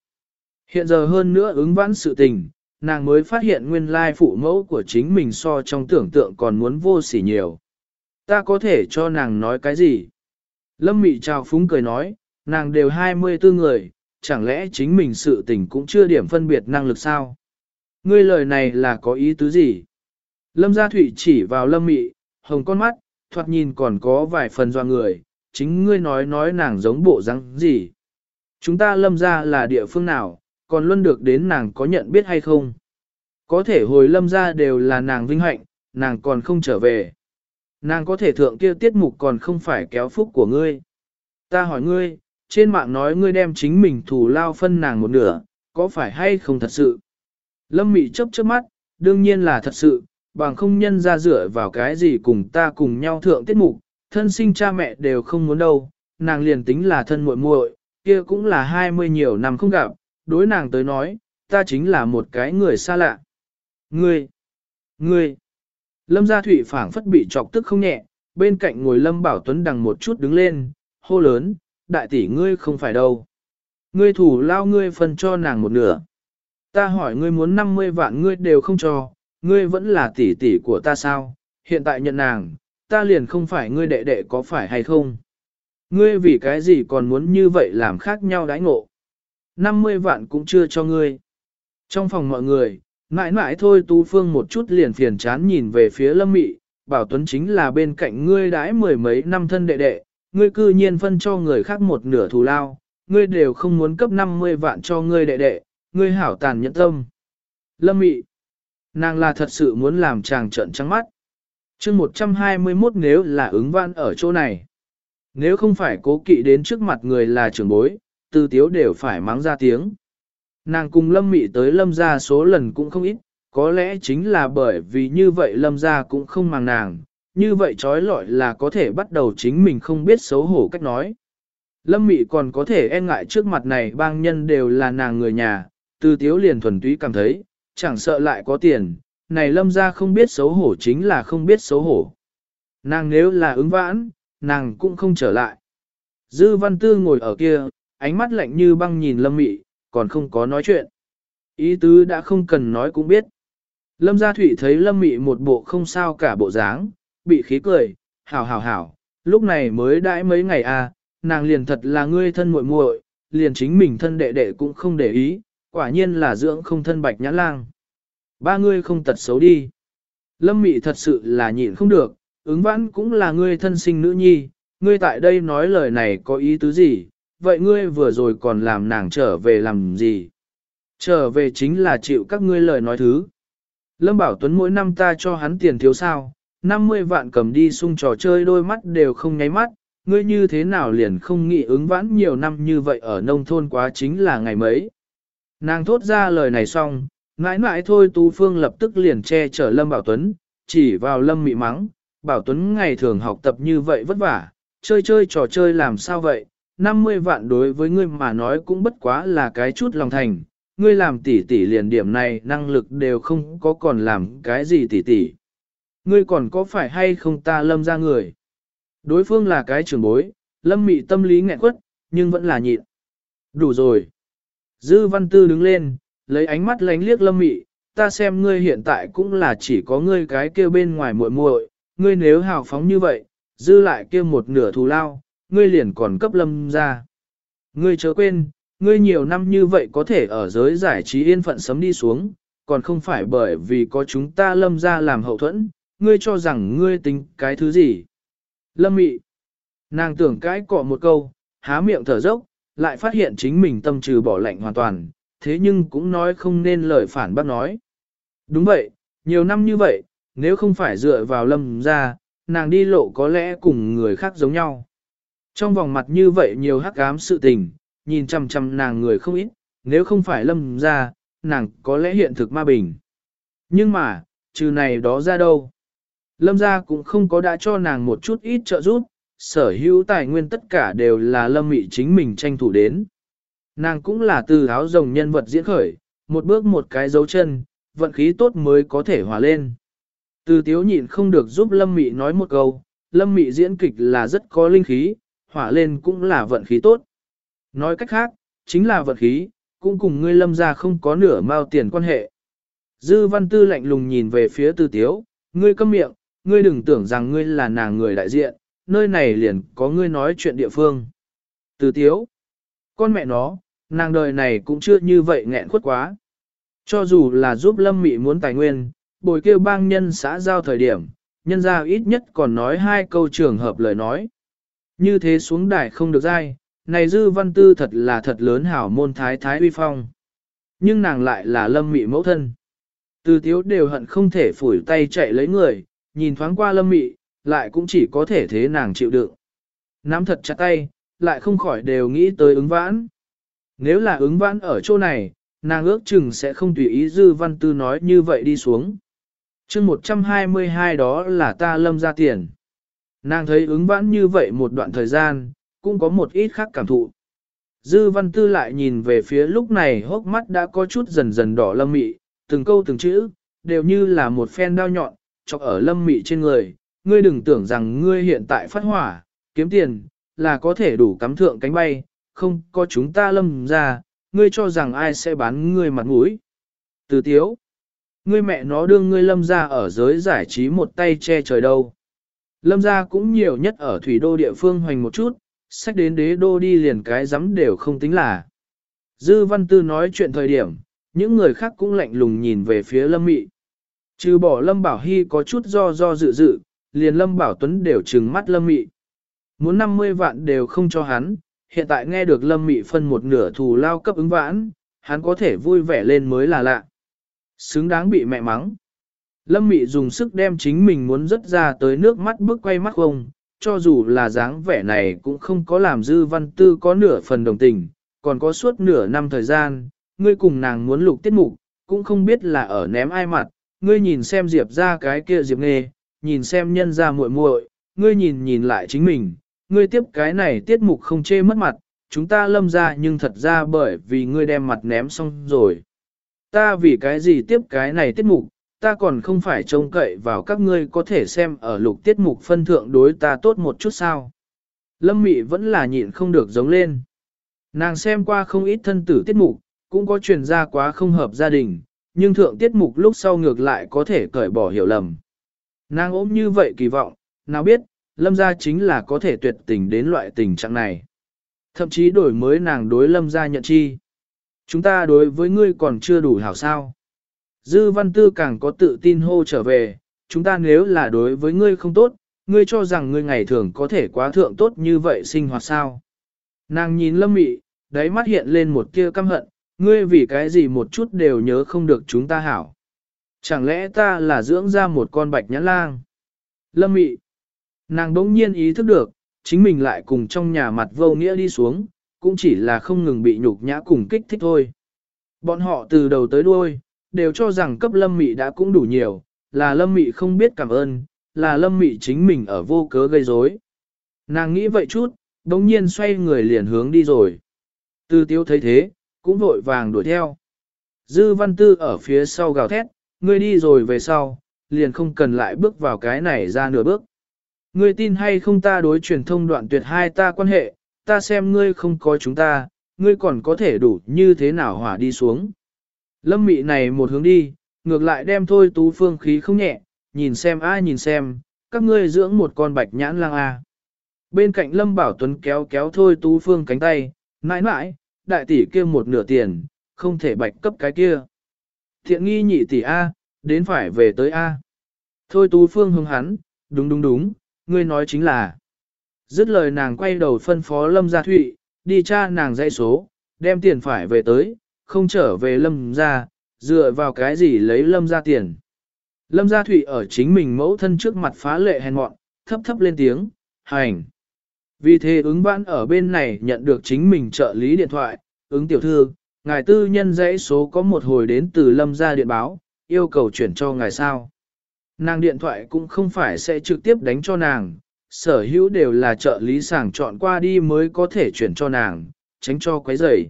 Speaker 1: Hiện giờ hơn nữa ứng vãn sự tình, nàng mới phát hiện nguyên lai phụ mẫu của chính mình so trong tưởng tượng còn muốn vô sỉ nhiều. Ta có thể cho nàng nói cái gì? Lâm Mị trào phúng cười nói, nàng đều 24 người, chẳng lẽ chính mình sự tình cũng chưa điểm phân biệt năng lực sao? Ngươi lời này là có ý tứ gì? Lâm Gia Thụy chỉ vào Lâm Mị, hồng con mắt, thoạt nhìn còn có vài phần doa người, chính ngươi nói nói nàng giống bộ răng gì. Chúng ta Lâm Gia là địa phương nào, còn luôn được đến nàng có nhận biết hay không? Có thể hồi Lâm Gia đều là nàng vinh hạnh, nàng còn không trở về. Nàng có thể thượng kia tiết mục còn không phải kéo phúc của ngươi. Ta hỏi ngươi, trên mạng nói ngươi đem chính mình thủ lao phân nàng một nửa, có phải hay không thật sự? Lâm Mị chấp chớp mắt, đương nhiên là thật sự, bằng không nhân ra dựa vào cái gì cùng ta cùng nhau thượng tiết mục, thân sinh cha mẹ đều không muốn đâu, nàng liền tính là thân muội muội, kia cũng là hai mươi nhiều năm không gặp, đối nàng tới nói, ta chính là một cái người xa lạ. Ngươi, ngươi, Lâm Gia Thụy phảng phất bị chọc tức không nhẹ, bên cạnh ngồi Lâm Bảo Tuấn đằng một chút đứng lên, hô lớn, đại tỷ ngươi không phải đâu. Ngươi thủ lao ngươi phân cho nàng một nửa. Ta hỏi ngươi muốn 50 vạn ngươi đều không cho, ngươi vẫn là tỷ tỷ của ta sao, hiện tại nhận nàng, ta liền không phải ngươi đệ đệ có phải hay không. Ngươi vì cái gì còn muốn như vậy làm khác nhau đãi ngộ. 50 vạn cũng chưa cho ngươi. Trong phòng mọi người, mãi mãi thôi Tú Phương một chút liền phiền chán nhìn về phía Lâm Mị, Bảo Tuấn chính là bên cạnh ngươi đãi mười mấy năm thân đệ đệ, ngươi cư nhiên phân cho người khác một nửa thù lao, ngươi đều không muốn cấp 50 vạn cho ngươi đệ đệ, ngươi hảo tàn nhẫn tâm. Lâm Mị, nàng là thật sự muốn làm chàng trợn trắng mắt. chương 121 nếu là ứng văn ở chỗ này. Nếu không phải cố kỵ đến trước mặt người là trưởng bối, tư tiếu đều phải mắng ra tiếng. Nàng cùng lâm mị tới lâm ra số lần cũng không ít, có lẽ chính là bởi vì như vậy lâm ra cũng không màng nàng, như vậy trói lọi là có thể bắt đầu chính mình không biết xấu hổ cách nói. Lâm mị còn có thể e ngại trước mặt này bang nhân đều là nàng người nhà, từ tiếu liền thuần túy cảm thấy, chẳng sợ lại có tiền, này lâm ra không biết xấu hổ chính là không biết xấu hổ. Nàng nếu là ứng vãn, nàng cũng không trở lại. Dư văn tư ngồi ở kia, ánh mắt lạnh như băng nhìn lâm mị, còn không có nói chuyện. Ý tứ đã không cần nói cũng biết. Lâm Gia Thụy thấy Lâm Mị một bộ không sao cả bộ dáng, bị khí cười, hảo hảo hảo, lúc này mới đãi mấy ngày à, nàng liền thật là ngươi thân muội muội, liền chính mình thân đệ đệ cũng không để ý, quả nhiên là dưỡng không thân bạch nhã lang. Ba ngươi không tật xấu đi. Lâm Mị thật sự là nhịn không được, ứng vãn cũng là ngươi thân sinh nữ nhi, ngươi tại đây nói lời này có ý tứ gì, vậy ngươi vừa rồi còn làm nàng trở về làm gì? Trở về chính là chịu các ngươi lời nói thứ. Lâm Bảo Tuấn mỗi năm ta cho hắn tiền thiếu sao, 50 vạn cầm đi sung trò chơi đôi mắt đều không nháy mắt, ngươi như thế nào liền không nghĩ ứng vãn nhiều năm như vậy ở nông thôn quá chính là ngày mấy. Nàng thốt ra lời này xong, mãi mãi thôi Tú Phương lập tức liền che chở Lâm Bảo Tuấn, chỉ vào Lâm mị mắng, Bảo Tuấn ngày thường học tập như vậy vất vả, chơi chơi trò chơi làm sao vậy, 50 vạn đối với ngươi mà nói cũng bất quá là cái chút lòng thành, ngươi làm tỷ tỷ liền điểm này năng lực đều không có còn làm cái gì tỷ tỷ. Ngươi còn có phải hay không ta lâm ra người? Đối phương là cái trưởng bối, lâm mị tâm lý nghẹn quất, nhưng vẫn là nhịn. Đủ rồi. Dư văn tư đứng lên, lấy ánh mắt lánh liếc lâm mị, ta xem ngươi hiện tại cũng là chỉ có ngươi cái kia bên ngoài muội muội, ngươi nếu hào phóng như vậy, dư lại kia một nửa thù lao, ngươi liền còn cấp lâm ra. Ngươi chớ quên, ngươi nhiều năm như vậy có thể ở giới giải trí yên phận sấm đi xuống, còn không phải bởi vì có chúng ta lâm ra làm hậu thuẫn, ngươi cho rằng ngươi tính cái thứ gì. Lâm mị, nàng tưởng cái cọ một câu, há miệng thở dốc, lại phát hiện chính mình tâm trừ bỏ lạnh hoàn toàn, thế nhưng cũng nói không nên lời phản bác nói. Đúng vậy, nhiều năm như vậy, nếu không phải dựa vào lâm ra, nàng đi lộ có lẽ cùng người khác giống nhau. Trong vòng mặt như vậy nhiều hắc ám sự tình, nhìn chăm chăm nàng người không ít, nếu không phải lâm ra, nàng có lẽ hiện thực ma bình. Nhưng mà, trừ này đó ra đâu. Lâm ra cũng không có đã cho nàng một chút ít trợ giúp, sở hữu tài nguyên tất cả đều là lâm mị chính mình tranh thủ đến. Nàng cũng là từ áo rồng nhân vật diễn khởi, một bước một cái dấu chân, vận khí tốt mới có thể hòa lên. Từ tiếu nhịn không được giúp lâm mị nói một câu, lâm mị diễn kịch là rất có linh khí, hỏa lên cũng là vận khí tốt. Nói cách khác, chính là vận khí, cũng cùng ngươi lâm ra không có nửa mao tiền quan hệ. Dư văn tư lạnh lùng nhìn về phía tư tiếu, ngươi câm miệng, ngươi đừng tưởng rằng ngươi là nàng người đại diện, nơi này liền có ngươi nói chuyện địa phương. Từ tiếu, con mẹ nó, nàng đời này cũng chưa như vậy nghẹn khuất quá. Cho dù là giúp lâm mị muốn tài nguyên, bồi kêu bang nhân xã giao thời điểm, nhân ra ít nhất còn nói hai câu trường hợp lời nói. Như thế xuống đài không được dai, này dư văn tư thật là thật lớn hảo môn thái thái uy phong. Nhưng nàng lại là lâm mị mẫu thân. Từ tiếu đều hận không thể phủi tay chạy lấy người, nhìn thoáng qua lâm mị, lại cũng chỉ có thể thế nàng chịu đựng. Nắm thật chặt tay, lại không khỏi đều nghĩ tới ứng vãn. Nếu là ứng vãn ở chỗ này, nàng ước chừng sẽ không tùy ý dư văn tư nói như vậy đi xuống. chương 122 đó là ta lâm ra tiền. Nàng thấy ứng vãn như vậy một đoạn thời gian, cũng có một ít khác cảm thụ. Dư văn tư lại nhìn về phía lúc này hốc mắt đã có chút dần dần đỏ lâm mị, từng câu từng chữ, đều như là một phen đao nhọn, chọc ở lâm mị trên người. Ngươi đừng tưởng rằng ngươi hiện tại phát hỏa, kiếm tiền, là có thể đủ cắm thượng cánh bay, không có chúng ta lâm ra, ngươi cho rằng ai sẽ bán ngươi mặt mũi. Từ tiếu, ngươi mẹ nó đương ngươi lâm ra ở giới giải trí một tay che trời đâu. Lâm ra cũng nhiều nhất ở thủy đô địa phương hoành một chút, sách đến đế đô đi liền cái rắm đều không tính là. Dư văn tư nói chuyện thời điểm, những người khác cũng lạnh lùng nhìn về phía lâm mị. Trừ bỏ lâm bảo hy có chút do do dự dự, liền lâm bảo tuấn đều trừng mắt lâm mị. Muốn 50 vạn đều không cho hắn, hiện tại nghe được lâm mị phân một nửa thù lao cấp ứng vãn, hắn có thể vui vẻ lên mới là lạ. Xứng đáng bị mẹ mắng. Lâm mị dùng sức đem chính mình muốn rớt ra tới nước mắt bước quay mắt không, cho dù là dáng vẻ này cũng không có làm dư văn tư có nửa phần đồng tình, còn có suốt nửa năm thời gian, ngươi cùng nàng muốn lục tiết mục, cũng không biết là ở ném ai mặt, ngươi nhìn xem diệp ra cái kia diệp nghề, nhìn xem nhân ra muội muội, ngươi nhìn nhìn lại chính mình, ngươi tiếp cái này tiết mục không chê mất mặt, chúng ta lâm ra nhưng thật ra bởi vì ngươi đem mặt ném xong rồi. Ta vì cái gì tiếp cái này tiết mục, ta còn không phải trông cậy vào các ngươi có thể xem ở lục tiết mục phân thượng đối ta tốt một chút sao. Lâm Mị vẫn là nhịn không được giống lên. Nàng xem qua không ít thân tử tiết mục, cũng có truyền ra quá không hợp gia đình, nhưng thượng tiết mục lúc sau ngược lại có thể cởi bỏ hiểu lầm. Nàng ốm như vậy kỳ vọng, nào biết, lâm gia chính là có thể tuyệt tình đến loại tình trạng này. Thậm chí đổi mới nàng đối lâm gia nhận chi. Chúng ta đối với ngươi còn chưa đủ hảo sao. Dư văn tư càng có tự tin hô trở về, chúng ta nếu là đối với ngươi không tốt, ngươi cho rằng ngươi ngày thường có thể quá thượng tốt như vậy sinh hoạt sao. Nàng nhìn lâm mị, đáy mắt hiện lên một tia căm hận, ngươi vì cái gì một chút đều nhớ không được chúng ta hảo. Chẳng lẽ ta là dưỡng ra một con bạch nhãn lang? Lâm mị, nàng đống nhiên ý thức được, chính mình lại cùng trong nhà mặt vô nghĩa đi xuống, cũng chỉ là không ngừng bị nhục nhã cùng kích thích thôi. Bọn họ từ đầu tới đuôi, đều cho rằng cấp lâm mị đã cũng đủ nhiều, là lâm mị không biết cảm ơn, là lâm mị chính mình ở vô cớ gây rối. Nàng nghĩ vậy chút, đống nhiên xoay người liền hướng đi rồi. Từ tiêu thấy thế, cũng vội vàng đuổi theo. Dư văn tư ở phía sau gào thét, ngươi đi rồi về sau, liền không cần lại bước vào cái này ra nửa bước. Ngươi tin hay không ta đối truyền thông đoạn tuyệt hai ta quan hệ, ta xem ngươi không có chúng ta, ngươi còn có thể đủ như thế nào hỏa đi xuống. Lâm mị này một hướng đi, ngược lại đem thôi tú phương khí không nhẹ, nhìn xem ai nhìn xem, các ngươi dưỡng một con bạch nhãn lang a. Bên cạnh Lâm Bảo Tuấn kéo kéo thôi tú phương cánh tay, mãi mãi, đại tỷ kia một nửa tiền, không thể bạch cấp cái kia. Thiện nghi nhị tỷ A, đến phải về tới A. Thôi tú phương hưng hắn, đúng đúng đúng, ngươi nói chính là. Dứt lời nàng quay đầu phân phó Lâm Gia Thụy, đi tra nàng dây số, đem tiền phải về tới, không trở về Lâm Gia, dựa vào cái gì lấy Lâm Gia tiền. Lâm Gia Thụy ở chính mình mẫu thân trước mặt phá lệ hèn mọn, thấp thấp lên tiếng, hành. Vì thế ứng vãn ở bên này nhận được chính mình trợ lý điện thoại, ứng tiểu thư, ngài tư nhân dãy số có một hồi đến từ Lâm Gia điện báo, yêu cầu chuyển cho ngài sao. Nàng điện thoại cũng không phải sẽ trực tiếp đánh cho nàng, sở hữu đều là trợ lý sàng chọn qua đi mới có thể chuyển cho nàng, tránh cho quấy rầy.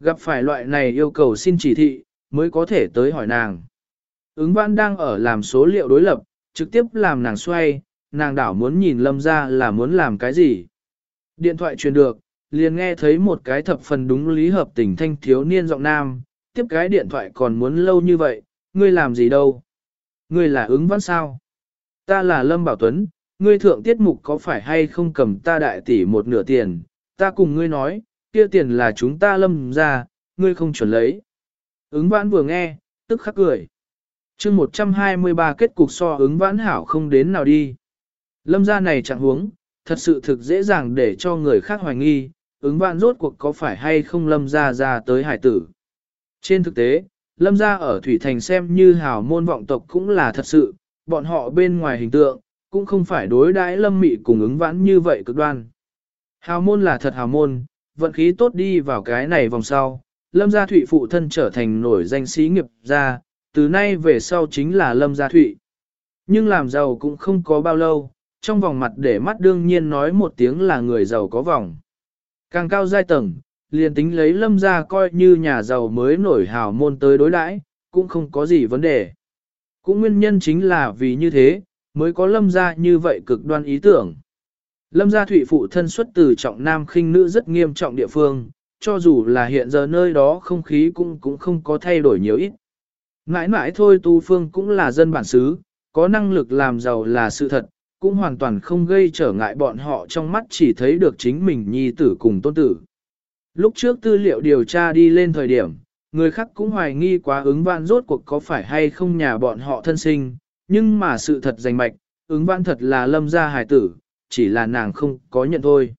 Speaker 1: Gặp phải loại này yêu cầu xin chỉ thị, mới có thể tới hỏi nàng. Ứng văn đang ở làm số liệu đối lập, trực tiếp làm nàng xoay, nàng đảo muốn nhìn lâm ra là muốn làm cái gì. Điện thoại truyền được, liền nghe thấy một cái thập phần đúng lý hợp tình thanh thiếu niên giọng nam, tiếp cái điện thoại còn muốn lâu như vậy, ngươi làm gì đâu. Ngươi là ứng văn sao? Ta là Lâm Bảo Tuấn, ngươi thượng tiết mục có phải hay không cầm ta đại tỷ một nửa tiền, ta cùng ngươi nói, kia tiền là chúng ta lâm ra, ngươi không chuẩn lấy. Ứng vãn vừa nghe, tức khắc cười. chương 123 kết cục so ứng vãn hảo không đến nào đi. Lâm ra này chẳng huống, thật sự thực dễ dàng để cho người khác hoài nghi, ứng vãn rốt cuộc có phải hay không lâm ra ra tới hải tử. Trên thực tế, lâm ra ở Thủy Thành xem như hào môn vọng tộc cũng là thật sự, bọn họ bên ngoài hình tượng, cũng không phải đối đãi lâm mị cùng ứng vãn như vậy cực đoan. Hào môn là thật hào môn, vận khí tốt đi vào cái này vòng sau, lâm gia thụy phụ thân trở thành nổi danh sĩ nghiệp gia, từ nay về sau chính là lâm gia thụy. Nhưng làm giàu cũng không có bao lâu, trong vòng mặt để mắt đương nhiên nói một tiếng là người giàu có vòng. Càng cao giai tầng, liền tính lấy lâm gia coi như nhà giàu mới nổi hào môn tới đối đãi, cũng không có gì vấn đề. Cũng nguyên nhân chính là vì như thế, mới có lâm gia như vậy cực đoan ý tưởng. Lâm gia thủy phụ thân xuất từ trọng nam khinh nữ rất nghiêm trọng địa phương, cho dù là hiện giờ nơi đó không khí cũng cũng không có thay đổi nhiều ít. Mãi mãi thôi tu phương cũng là dân bản xứ, có năng lực làm giàu là sự thật, cũng hoàn toàn không gây trở ngại bọn họ trong mắt chỉ thấy được chính mình nhi tử cùng tôn tử. Lúc trước tư liệu điều tra đi lên thời điểm, người khác cũng hoài nghi quá ứng vạn rốt cuộc có phải hay không nhà bọn họ thân sinh, nhưng mà sự thật rành mạch, ứng văn thật là lâm gia hài tử, chỉ là nàng không có nhận thôi.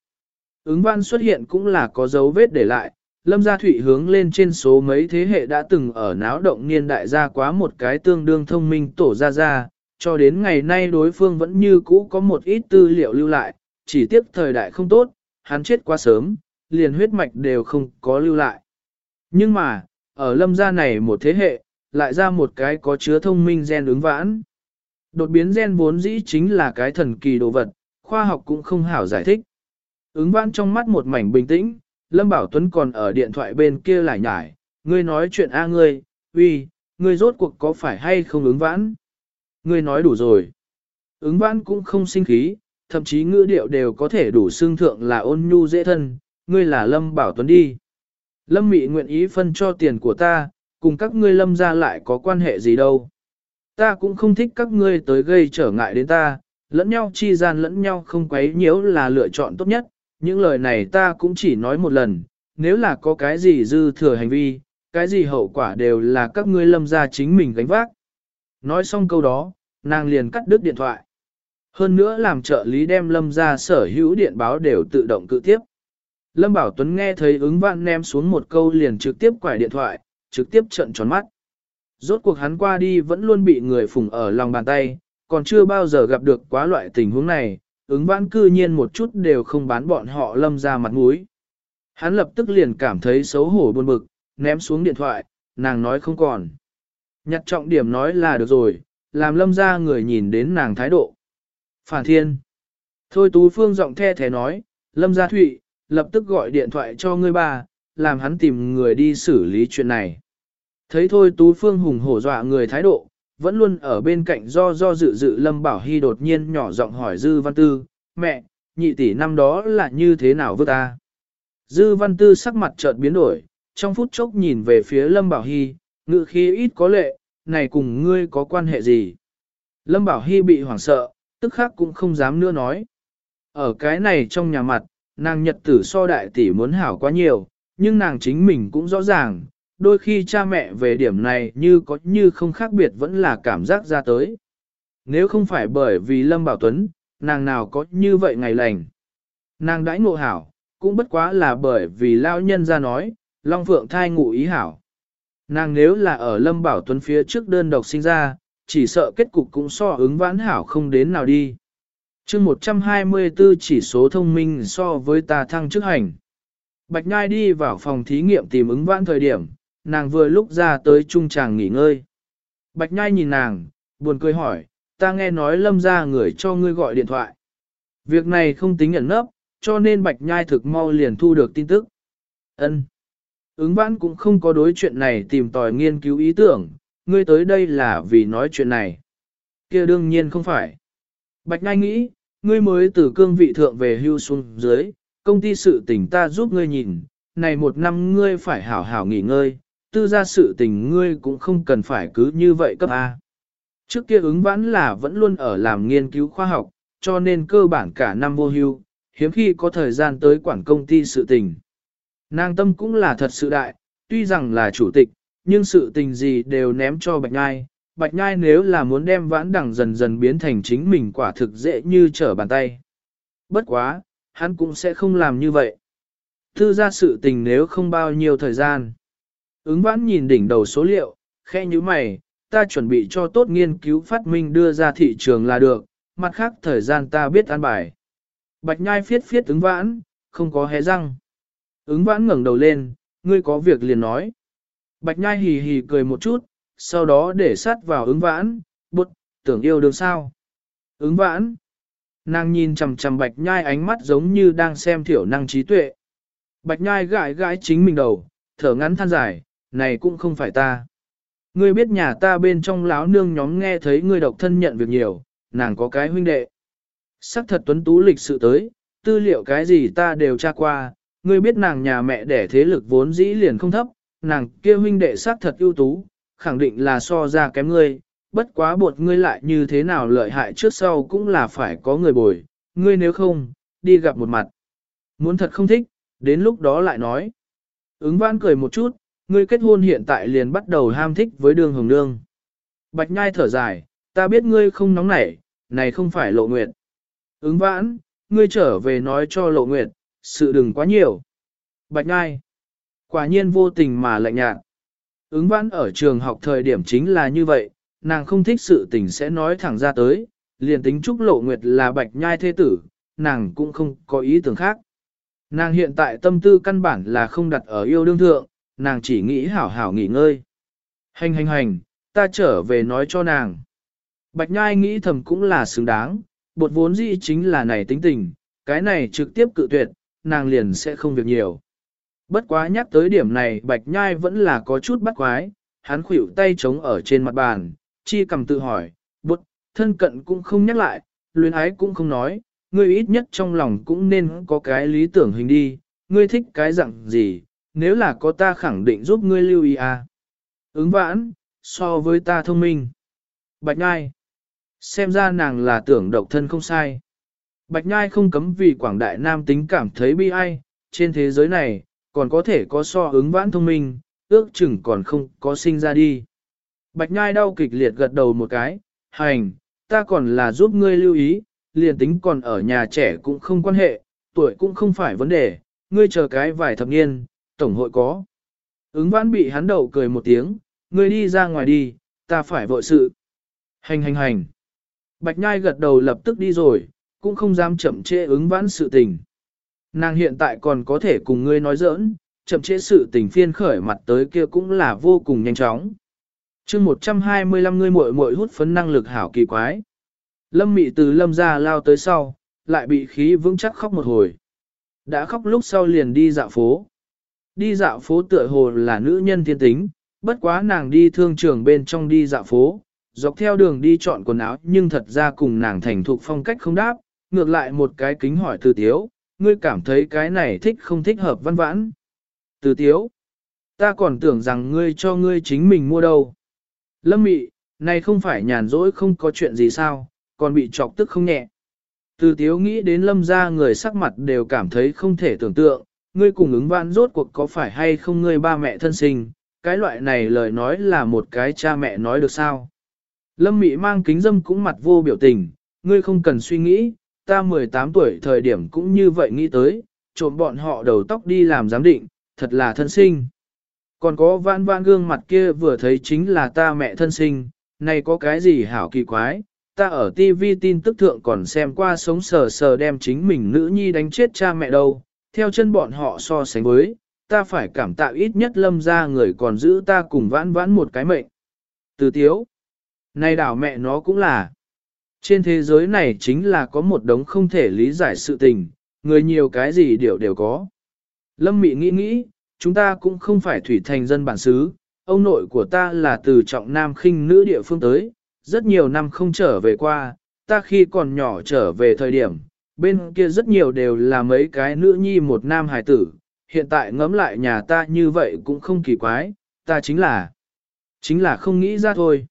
Speaker 1: Ứng văn xuất hiện cũng là có dấu vết để lại, lâm gia thụy hướng lên trên số mấy thế hệ đã từng ở náo động niên đại gia quá một cái tương đương thông minh tổ ra ra, cho đến ngày nay đối phương vẫn như cũ có một ít tư liệu lưu lại, chỉ tiếc thời đại không tốt, hắn chết quá sớm, liền huyết mạch đều không có lưu lại. Nhưng mà, ở lâm gia này một thế hệ, lại ra một cái có chứa thông minh gen ứng vãn. Đột biến gen vốn dĩ chính là cái thần kỳ đồ vật, khoa học cũng không hảo giải thích. Ứng vãn trong mắt một mảnh bình tĩnh, Lâm Bảo Tuấn còn ở điện thoại bên kia lại nhải, ngươi nói chuyện a ngươi, uy, ngươi rốt cuộc có phải hay không ứng vãn? Ngươi nói đủ rồi. Ứng vãn cũng không sinh khí, thậm chí ngữ điệu đều có thể đủ xương thượng là ôn nhu dễ thân, ngươi là Lâm Bảo Tuấn đi. Lâm Mị nguyện ý phân cho tiền của ta, cùng các ngươi Lâm ra lại có quan hệ gì đâu. Ta cũng không thích các ngươi tới gây trở ngại đến ta, lẫn nhau chi gian lẫn nhau không quấy nhiễu là lựa chọn tốt nhất, những lời này ta cũng chỉ nói một lần, nếu là có cái gì dư thừa hành vi, cái gì hậu quả đều là các ngươi lâm ra chính mình gánh vác. Nói xong câu đó, nàng liền cắt đứt điện thoại. Hơn nữa làm trợ lý đem lâm ra sở hữu điện báo đều tự động cự tiếp. Lâm Bảo Tuấn nghe thấy ứng vạn ném xuống một câu liền trực tiếp quải điện thoại, trực tiếp trận tròn mắt. Rốt cuộc hắn qua đi vẫn luôn bị người phùng ở lòng bàn tay, còn chưa bao giờ gặp được quá loại tình huống này, ứng vãn cư nhiên một chút đều không bán bọn họ lâm ra mặt mũi. Hắn lập tức liền cảm thấy xấu hổ buồn bực, ném xuống điện thoại, nàng nói không còn. Nhặt trọng điểm nói là được rồi, làm lâm ra người nhìn đến nàng thái độ. Phản thiên. Thôi Tú Phương giọng the thế nói, Lâm Gia Thụy, lập tức gọi điện thoại cho ngươi ba, làm hắn tìm người đi xử lý chuyện này. Thấy thôi Tú Phương hùng hổ dọa người thái độ, vẫn luôn ở bên cạnh do do dự dự Lâm Bảo Hy đột nhiên nhỏ giọng hỏi Dư Văn Tư, mẹ, nhị tỷ năm đó là như thế nào với ta? Dư Văn Tư sắc mặt chợt biến đổi, trong phút chốc nhìn về phía Lâm Bảo Hy, ngự khí ít có lệ, này cùng ngươi có quan hệ gì? Lâm Bảo Hy bị hoảng sợ, tức khắc cũng không dám nữa nói. Ở cái này trong nhà mặt, nàng nhật tử so đại tỷ muốn hảo quá nhiều, nhưng nàng chính mình cũng rõ ràng, đôi khi cha mẹ về điểm này như có như không khác biệt vẫn là cảm giác ra tới. Nếu không phải bởi vì Lâm Bảo Tuấn, nàng nào có như vậy ngày lành. Nàng đãi ngộ hảo, cũng bất quá là bởi vì lao nhân ra nói, Long Phượng thai ngụ ý hảo. Nàng nếu là ở Lâm Bảo Tuấn phía trước đơn độc sinh ra, chỉ sợ kết cục cũng so ứng vãn hảo không đến nào đi. chương 124 chỉ số thông minh so với ta thăng chức hành. Bạch Nhai đi vào phòng thí nghiệm tìm ứng vãn thời điểm, nàng vừa lúc ra tới trung tràng nghỉ ngơi. Bạch Nhai nhìn nàng, buồn cười hỏi, ta nghe nói lâm ra người cho ngươi gọi điện thoại. Việc này không tính ẩn nấp, cho nên Bạch Nhai thực mau liền thu được tin tức. Ân. Ứng vãn cũng không có đối chuyện này tìm tòi nghiên cứu ý tưởng, ngươi tới đây là vì nói chuyện này. kia đương nhiên không phải. Bạch Nhai nghĩ, ngươi mới từ cương vị thượng về hưu xuống dưới, công ty sự tình ta giúp ngươi nhìn, này một năm ngươi phải hảo hảo nghỉ ngơi, tư ra sự tình ngươi cũng không cần phải cứ như vậy cấp A. Trước kia ứng vãn là vẫn luôn ở làm nghiên cứu khoa học, cho nên cơ bản cả năm vô hưu, hiếm khi có thời gian tới quản công ty sự tình. Nàng tâm cũng là thật sự đại, tuy rằng là chủ tịch, nhưng sự tình gì đều ném cho Bạch Nhai. Bạch Nhai nếu là muốn đem vãn đẳng dần dần biến thành chính mình quả thực dễ như trở bàn tay. Bất quá, hắn cũng sẽ không làm như vậy. Thư ra sự tình nếu không bao nhiêu thời gian. Ứng vãn nhìn đỉnh đầu số liệu, khe như mày, ta chuẩn bị cho tốt nghiên cứu phát minh đưa ra thị trường là được, mặt khác thời gian ta biết an bài. Bạch nhai phiết phiết ứng vãn, không có hé răng. Ứng vãn ngẩng đầu lên, ngươi có việc liền nói. Bạch nhai hì hì cười một chút, sau đó để sát vào ứng vãn, bụt, tưởng yêu được sao. Ứng vãn. Nàng nhìn chằm chằm bạch nhai ánh mắt giống như đang xem thiểu năng trí tuệ. Bạch nhai gãi gãi chính mình đầu, thở ngắn than dài, này cũng không phải ta. Ngươi biết nhà ta bên trong láo nương nhóm nghe thấy ngươi độc thân nhận việc nhiều, nàng có cái huynh đệ. Sắc thật tuấn tú lịch sự tới, tư liệu cái gì ta đều tra qua, ngươi biết nàng nhà mẹ đẻ thế lực vốn dĩ liền không thấp, nàng kia huynh đệ xác thật ưu tú, khẳng định là so ra kém ngươi, bất quá bột ngươi lại như thế nào lợi hại trước sau cũng là phải có người bồi, ngươi nếu không, đi gặp một mặt. Muốn thật không thích, đến lúc đó lại nói. Ứng văn cười một chút, ngươi kết hôn hiện tại liền bắt đầu ham thích với đường hồng nương. Bạch nhai thở dài, ta biết ngươi không nóng nảy, này không phải lộ nguyệt. Ứng vãn, ngươi trở về nói cho lộ nguyệt, sự đừng quá nhiều. Bạch nhai, quả nhiên vô tình mà lạnh nhạt. Ứng vãn ở trường học thời điểm chính là như vậy, nàng không thích sự tình sẽ nói thẳng ra tới, liền tính trúc lộ nguyệt là bạch nhai thế tử, nàng cũng không có ý tưởng khác. Nàng hiện tại tâm tư căn bản là không đặt ở yêu đương thượng, nàng chỉ nghĩ hảo hảo nghỉ ngơi. Hành hành hành, ta trở về nói cho nàng. Bạch Nhai nghĩ thầm cũng là xứng đáng, bột vốn dĩ chính là này tính tình, cái này trực tiếp cự tuyệt, nàng liền sẽ không việc nhiều. Bất quá nhắc tới điểm này Bạch Nhai vẫn là có chút bắt quái, hắn khuỷu tay trống ở trên mặt bàn, chi cầm tự hỏi, Bút thân cận cũng không nhắc lại, luyến ái cũng không nói, ngươi ít nhất trong lòng cũng nên có cái lý tưởng hình đi, ngươi thích cái dạng gì, nếu là có ta khẳng định giúp ngươi lưu ý à. Ứng vãn, so với ta thông minh. Bạch Nhai. Xem ra nàng là tưởng độc thân không sai. Bạch Nhai không cấm vì quảng đại nam tính cảm thấy bi ai, trên thế giới này, còn có thể có so ứng vãn thông minh, ước chừng còn không có sinh ra đi. Bạch Nhai đau kịch liệt gật đầu một cái, hành, ta còn là giúp ngươi lưu ý, liền tính còn ở nhà trẻ cũng không quan hệ, tuổi cũng không phải vấn đề, ngươi chờ cái vài thập niên, tổng hội có. Ứng vãn bị hắn đầu cười một tiếng, ngươi đi ra ngoài đi, ta phải vội sự. Hành hành hành. Bạch nhai gật đầu lập tức đi rồi, cũng không dám chậm trễ ứng vãn sự tình. Nàng hiện tại còn có thể cùng ngươi nói giỡn, chậm trễ sự tình phiên khởi mặt tới kia cũng là vô cùng nhanh chóng. chương 125 ngươi muội muội hút phấn năng lực hảo kỳ quái. Lâm mị từ lâm ra lao tới sau, lại bị khí vững chắc khóc một hồi. Đã khóc lúc sau liền đi dạo phố. Đi dạo phố tựa hồ là nữ nhân thiên tính, bất quá nàng đi thương trường bên trong đi dạo phố, dọc theo đường đi chọn quần áo nhưng thật ra cùng nàng thành thục phong cách không đáp, ngược lại một cái kính hỏi từ tiếu, ngươi cảm thấy cái này thích không thích hợp văn vãn. Từ tiếu, ta còn tưởng rằng ngươi cho ngươi chính mình mua đâu. Lâm mị, này không phải nhàn rỗi không có chuyện gì sao, còn bị chọc tức không nhẹ. Từ tiếu nghĩ đến lâm ra người sắc mặt đều cảm thấy không thể tưởng tượng, ngươi cùng ứng vãn rốt cuộc có phải hay không ngươi ba mẹ thân sinh, cái loại này lời nói là một cái cha mẹ nói được sao. Lâm Mị mang kính dâm cũng mặt vô biểu tình, ngươi không cần suy nghĩ, ta 18 tuổi thời điểm cũng như vậy nghĩ tới, trộm bọn họ đầu tóc đi làm giám định, thật là thân sinh. Còn có vãn vãn gương mặt kia vừa thấy chính là ta mẹ thân sinh, này có cái gì hảo kỳ quái, ta ở TV tin tức thượng còn xem qua sống sờ sờ đem chính mình nữ nhi đánh chết cha mẹ đâu, theo chân bọn họ so sánh với, ta phải cảm tạ ít nhất lâm ra người còn giữ ta cùng vãn vãn một cái mệnh. Từ tiếu, này đảo mẹ nó cũng là, trên thế giới này chính là có một đống không thể lý giải sự tình, người nhiều cái gì đều đều có. Lâm Mị nghĩ nghĩ, chúng ta cũng không phải thủy thành dân bản xứ, ông nội của ta là từ trọng nam khinh nữ địa phương tới, rất nhiều năm không trở về qua, ta khi còn nhỏ trở về thời điểm, bên kia rất nhiều đều là mấy cái nữ nhi một nam hài tử, hiện tại ngẫm lại nhà ta như vậy cũng không kỳ quái, ta chính là, chính là không nghĩ ra thôi.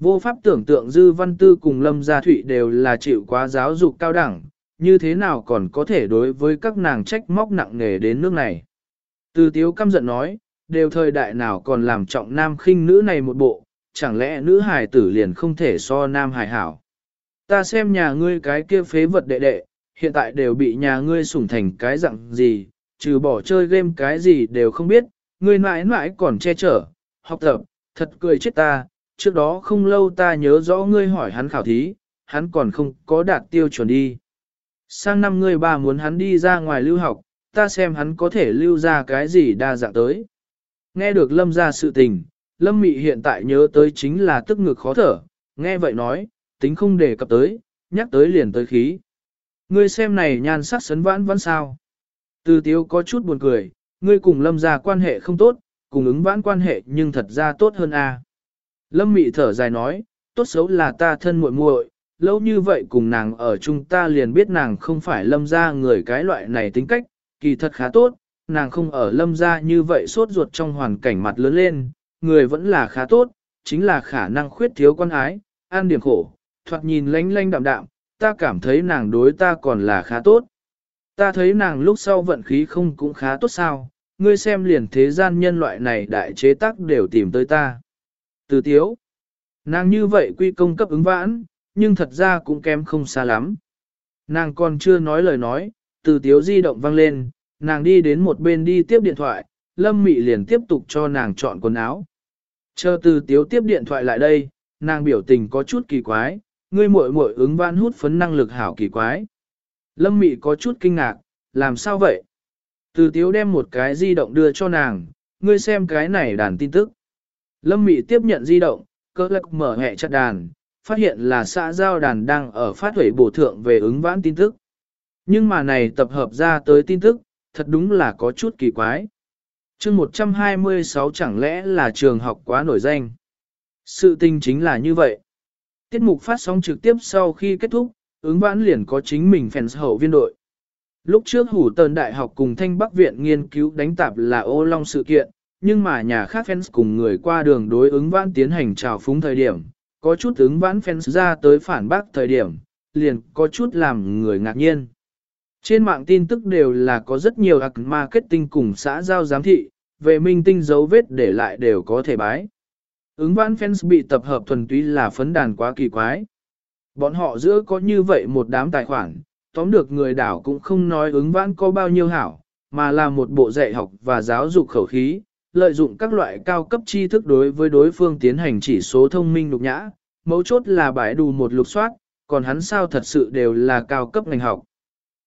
Speaker 1: Vô pháp tưởng tượng Dư Văn Tư cùng Lâm Gia Thụy đều là chịu quá giáo dục cao đẳng, như thế nào còn có thể đối với các nàng trách móc nặng nề đến nước này. Từ tiếu căm giận nói, đều thời đại nào còn làm trọng nam khinh nữ này một bộ, chẳng lẽ nữ hài tử liền không thể so nam hài hảo. Ta xem nhà ngươi cái kia phế vật đệ đệ, hiện tại đều bị nhà ngươi sủng thành cái dạng gì, trừ bỏ chơi game cái gì đều không biết, ngươi mãi mãi còn che chở, học tập, thật cười chết ta, trước đó không lâu ta nhớ rõ ngươi hỏi hắn khảo thí, hắn còn không có đạt tiêu chuẩn đi. Sang năm ngươi ba muốn hắn đi ra ngoài lưu học, ta xem hắn có thể lưu ra cái gì đa dạng tới. Nghe được lâm ra sự tình, lâm mị hiện tại nhớ tới chính là tức ngực khó thở, nghe vậy nói, tính không đề cập tới, nhắc tới liền tới khí. Ngươi xem này nhan sắc sấn vãn vãn sao. Từ tiếu có chút buồn cười, ngươi cùng lâm ra quan hệ không tốt, cùng ứng vãn quan hệ nhưng thật ra tốt hơn a. Lâm mị thở dài nói, tốt xấu là ta thân muội muội, lâu như vậy cùng nàng ở chung ta liền biết nàng không phải lâm ra người cái loại này tính cách, kỳ thật khá tốt, nàng không ở lâm ra như vậy sốt ruột trong hoàn cảnh mặt lớn lên, người vẫn là khá tốt, chính là khả năng khuyết thiếu quan ái, an điểm khổ, thoạt nhìn lánh lánh đạm đạm, ta cảm thấy nàng đối ta còn là khá tốt. Ta thấy nàng lúc sau vận khí không cũng khá tốt sao, ngươi xem liền thế gian nhân loại này đại chế tác đều tìm tới ta. Từ tiếu, nàng như vậy quy công cấp ứng vãn, nhưng thật ra cũng kém không xa lắm. Nàng còn chưa nói lời nói, từ tiếu di động vang lên, nàng đi đến một bên đi tiếp điện thoại, lâm mị liền tiếp tục cho nàng chọn quần áo. Chờ từ tiếu tiếp điện thoại lại đây, nàng biểu tình có chút kỳ quái, ngươi muội muội ứng vãn hút phấn năng lực hảo kỳ quái. Lâm mị có chút kinh ngạc, làm sao vậy? Từ tiếu đem một cái di động đưa cho nàng, ngươi xem cái này đàn tin tức. Lâm mị tiếp nhận di động, cơ lạc mở hẹ chặt đàn, phát hiện là xã giao đàn đang ở phát huẩy bổ thượng về ứng vãn tin tức. Nhưng mà này tập hợp ra tới tin tức, thật đúng là có chút kỳ quái. chương 126 chẳng lẽ là trường học quá nổi danh. Sự tình chính là như vậy. Tiết mục phát sóng trực tiếp sau khi kết thúc, ứng vãn liền có chính mình fans hậu viên đội. Lúc trước hủ tờn đại học cùng thanh bắc viện nghiên cứu đánh tạp là ô long sự kiện, nhưng mà nhà khác fans cùng người qua đường đối ứng vãn tiến hành trào phúng thời điểm, có chút ứng vãn fans ra tới phản bác thời điểm, liền có chút làm người ngạc nhiên. Trên mạng tin tức đều là có rất nhiều ạc marketing cùng xã giao giám thị, về minh tinh dấu vết để lại đều có thể bái. Ứng vãn fans bị tập hợp thuần túy là phấn đàn quá kỳ quái. Bọn họ giữa có như vậy một đám tài khoản, tóm được người đảo cũng không nói ứng vãn có bao nhiêu hảo, mà là một bộ dạy học và giáo dục khẩu khí, lợi dụng các loại cao cấp tri thức đối với đối phương tiến hành chỉ số thông minh lục nhã, mấu chốt là bãi đủ một lục soát, còn hắn sao thật sự đều là cao cấp ngành học.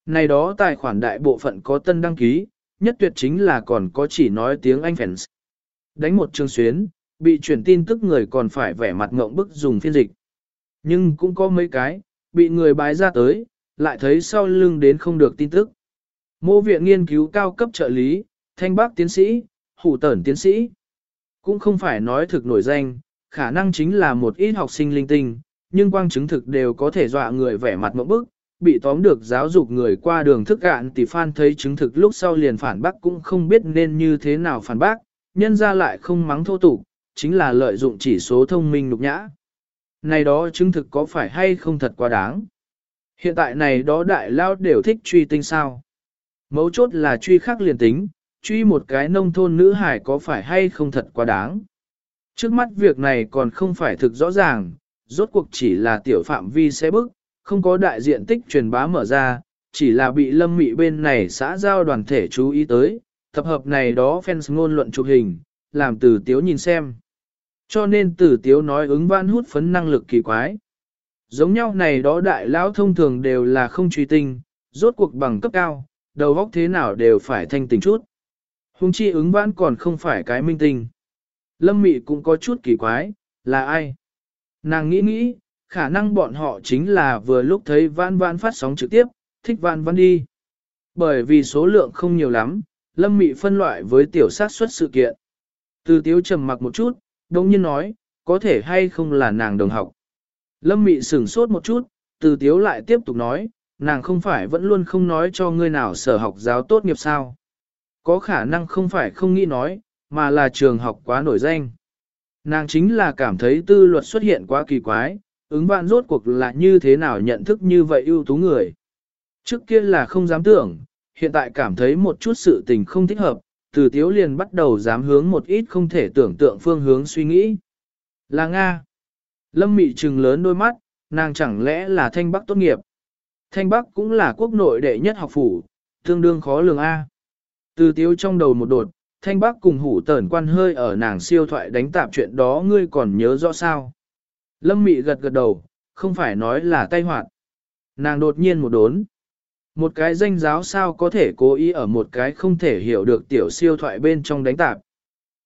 Speaker 1: Này đó tài khoản đại bộ phận có tân đăng ký, nhất tuyệt chính là còn có chỉ nói tiếng Anh fans. Đánh một trường xuyến, bị chuyển tin tức người còn phải vẻ mặt ngộng bức dùng phiên dịch. Nhưng cũng có mấy cái, bị người bái ra tới, lại thấy sau lưng đến không được tin tức. Mô viện nghiên cứu cao cấp trợ lý, thanh bác tiến sĩ, hủ tẩn tiến sĩ. Cũng không phải nói thực nổi danh, khả năng chính là một ít học sinh linh tinh, nhưng quang chứng thực đều có thể dọa người vẻ mặt mẫu bức, bị tóm được giáo dục người qua đường thức gạn tỷ phan thấy chứng thực lúc sau liền phản bác cũng không biết nên như thế nào phản bác, nhân ra lại không mắng thô tục, chính là lợi dụng chỉ số thông minh nhục nhã. Này đó chứng thực có phải hay không thật quá đáng. Hiện tại này đó đại lao đều thích truy tinh sao. Mấu chốt là truy khắc liền tính, truy một cái nông thôn nữ hải có phải hay không thật quá đáng. Trước mắt việc này còn không phải thực rõ ràng, rốt cuộc chỉ là tiểu phạm vi xe bức, không có đại diện tích truyền bá mở ra, chỉ là bị lâm mị bên này xã giao đoàn thể chú ý tới, tập hợp này đó fans ngôn luận chụp hình, làm từ tiếu nhìn xem. Cho nên từ tiếu nói ứng văn hút phấn năng lực kỳ quái. Giống nhau này đó đại lão thông thường đều là không truy tinh, rốt cuộc bằng cấp cao, đầu óc thế nào đều phải thanh tình chút. Hùng chi ứng vãn còn không phải cái minh tinh. Lâm mị cũng có chút kỳ quái, là ai? Nàng nghĩ nghĩ, khả năng bọn họ chính là vừa lúc thấy vãn vãn phát sóng trực tiếp, thích vãn vãn đi. Bởi vì số lượng không nhiều lắm, lâm mị phân loại với tiểu sát xuất sự kiện. Từ tiếu trầm mặc một chút, đồng nhiên nói, có thể hay không là nàng đồng học. Lâm mị sửng sốt một chút, từ tiếu lại tiếp tục nói, nàng không phải vẫn luôn không nói cho ngươi nào sở học giáo tốt nghiệp sao. Có khả năng không phải không nghĩ nói, mà là trường học quá nổi danh. Nàng chính là cảm thấy tư luật xuất hiện quá kỳ quái, ứng vạn rốt cuộc là như thế nào nhận thức như vậy ưu tú người. Trước kia là không dám tưởng, hiện tại cảm thấy một chút sự tình không thích hợp, từ tiếu liền bắt đầu dám hướng một ít không thể tưởng tượng phương hướng suy nghĩ. Là Nga. Lâm mị trừng lớn đôi mắt, nàng chẳng lẽ là thanh bắc tốt nghiệp. Thanh bắc cũng là quốc nội đệ nhất học phủ, tương đương khó lường A. Từ tiếu trong đầu một đột, thanh bác cùng hủ tẩn quan hơi ở nàng siêu thoại đánh tạp chuyện đó ngươi còn nhớ rõ sao. Lâm mị gật gật đầu, không phải nói là tay hoạt. Nàng đột nhiên một đốn. Một cái danh giáo sao có thể cố ý ở một cái không thể hiểu được tiểu siêu thoại bên trong đánh tạp.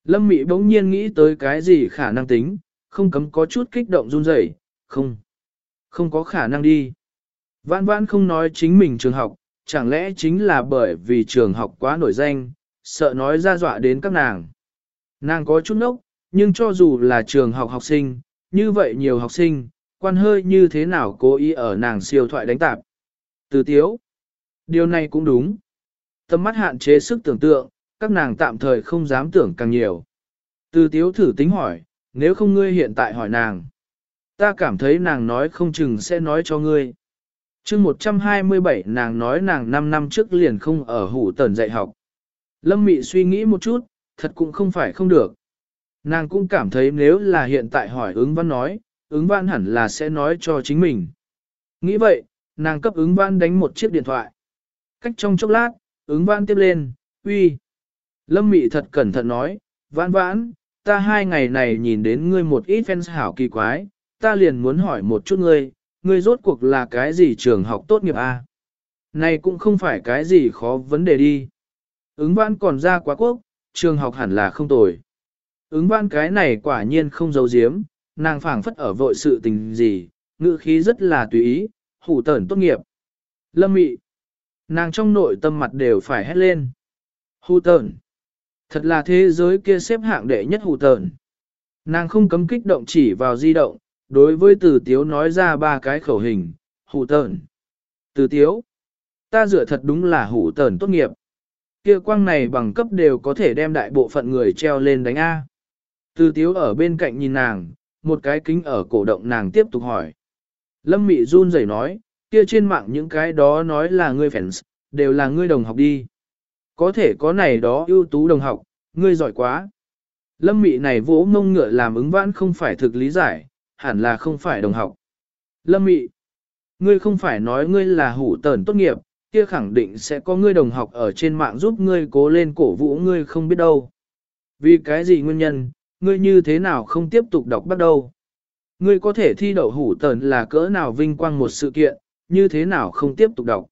Speaker 1: Lâm mị bỗng nhiên nghĩ tới cái gì khả năng tính, không cấm có chút kích động run rẩy, không, không có khả năng đi. Vãn vãn không nói chính mình trường học, chẳng lẽ chính là bởi vì trường học quá nổi danh, sợ nói ra dọa đến các nàng. Nàng có chút nốc, nhưng cho dù là trường học học sinh, như vậy nhiều học sinh, quan hơi như thế nào cố ý ở nàng siêu thoại đánh tạp. Từ tiếu. Điều này cũng đúng. Tâm mắt hạn chế sức tưởng tượng, các nàng tạm thời không dám tưởng càng nhiều. Từ tiếu thử tính hỏi, nếu không ngươi hiện tại hỏi nàng. Ta cảm thấy nàng nói không chừng sẽ nói cho ngươi chương 127 nàng nói nàng 5 năm trước liền không ở hủ tần dạy học. Lâm Mị suy nghĩ một chút, thật cũng không phải không được. Nàng cũng cảm thấy nếu là hiện tại hỏi ứng văn nói, ứng văn hẳn là sẽ nói cho chính mình. Nghĩ vậy, nàng cấp ứng văn đánh một chiếc điện thoại. Cách trong chốc lát, ứng văn tiếp lên, uy. Lâm Mị thật cẩn thận nói, vãn vãn, ta hai ngày này nhìn đến ngươi một ít fans hảo kỳ quái, ta liền muốn hỏi một chút ngươi, ngươi rốt cuộc là cái gì trường học tốt nghiệp a? À? Này cũng không phải cái gì khó vấn đề đi. Ứng văn còn ra quá quốc, trường học hẳn là không tồi. Ứng văn cái này quả nhiên không giấu giếm, nàng phảng phất ở vội sự tình gì, ngữ khí rất là tùy ý, hủ tẩn tốt nghiệp. Lâm mị. Nàng trong nội tâm mặt đều phải hét lên. Hủ tẩn. Thật là thế giới kia xếp hạng đệ nhất hủ tẩn. Nàng không cấm kích động chỉ vào di động, đối với từ tiếu nói ra ba cái khẩu hình, hủ tờn. Từ tiếu, ta dựa thật đúng là hủ tờn tốt nghiệp. Kia quang này bằng cấp đều có thể đem đại bộ phận người treo lên đánh A. Từ tiếu ở bên cạnh nhìn nàng, một cái kính ở cổ động nàng tiếp tục hỏi. Lâm Mị run rẩy nói, kia trên mạng những cái đó nói là ngươi fans, đều là ngươi đồng học đi. Có thể có này đó ưu tú đồng học, ngươi giỏi quá. Lâm Mị này vỗ mông ngựa làm ứng vãn không phải thực lý giải, hẳn là không phải đồng học. Lâm Mị, ngươi không phải nói ngươi là hủ tờn tốt nghiệp, kia khẳng định sẽ có ngươi đồng học ở trên mạng giúp ngươi cố lên cổ vũ ngươi không biết đâu. Vì cái gì nguyên nhân, ngươi như thế nào không tiếp tục đọc bắt đầu. Ngươi có thể thi đậu hủ tờn là cỡ nào vinh quang một sự kiện, như thế nào không tiếp tục đọc.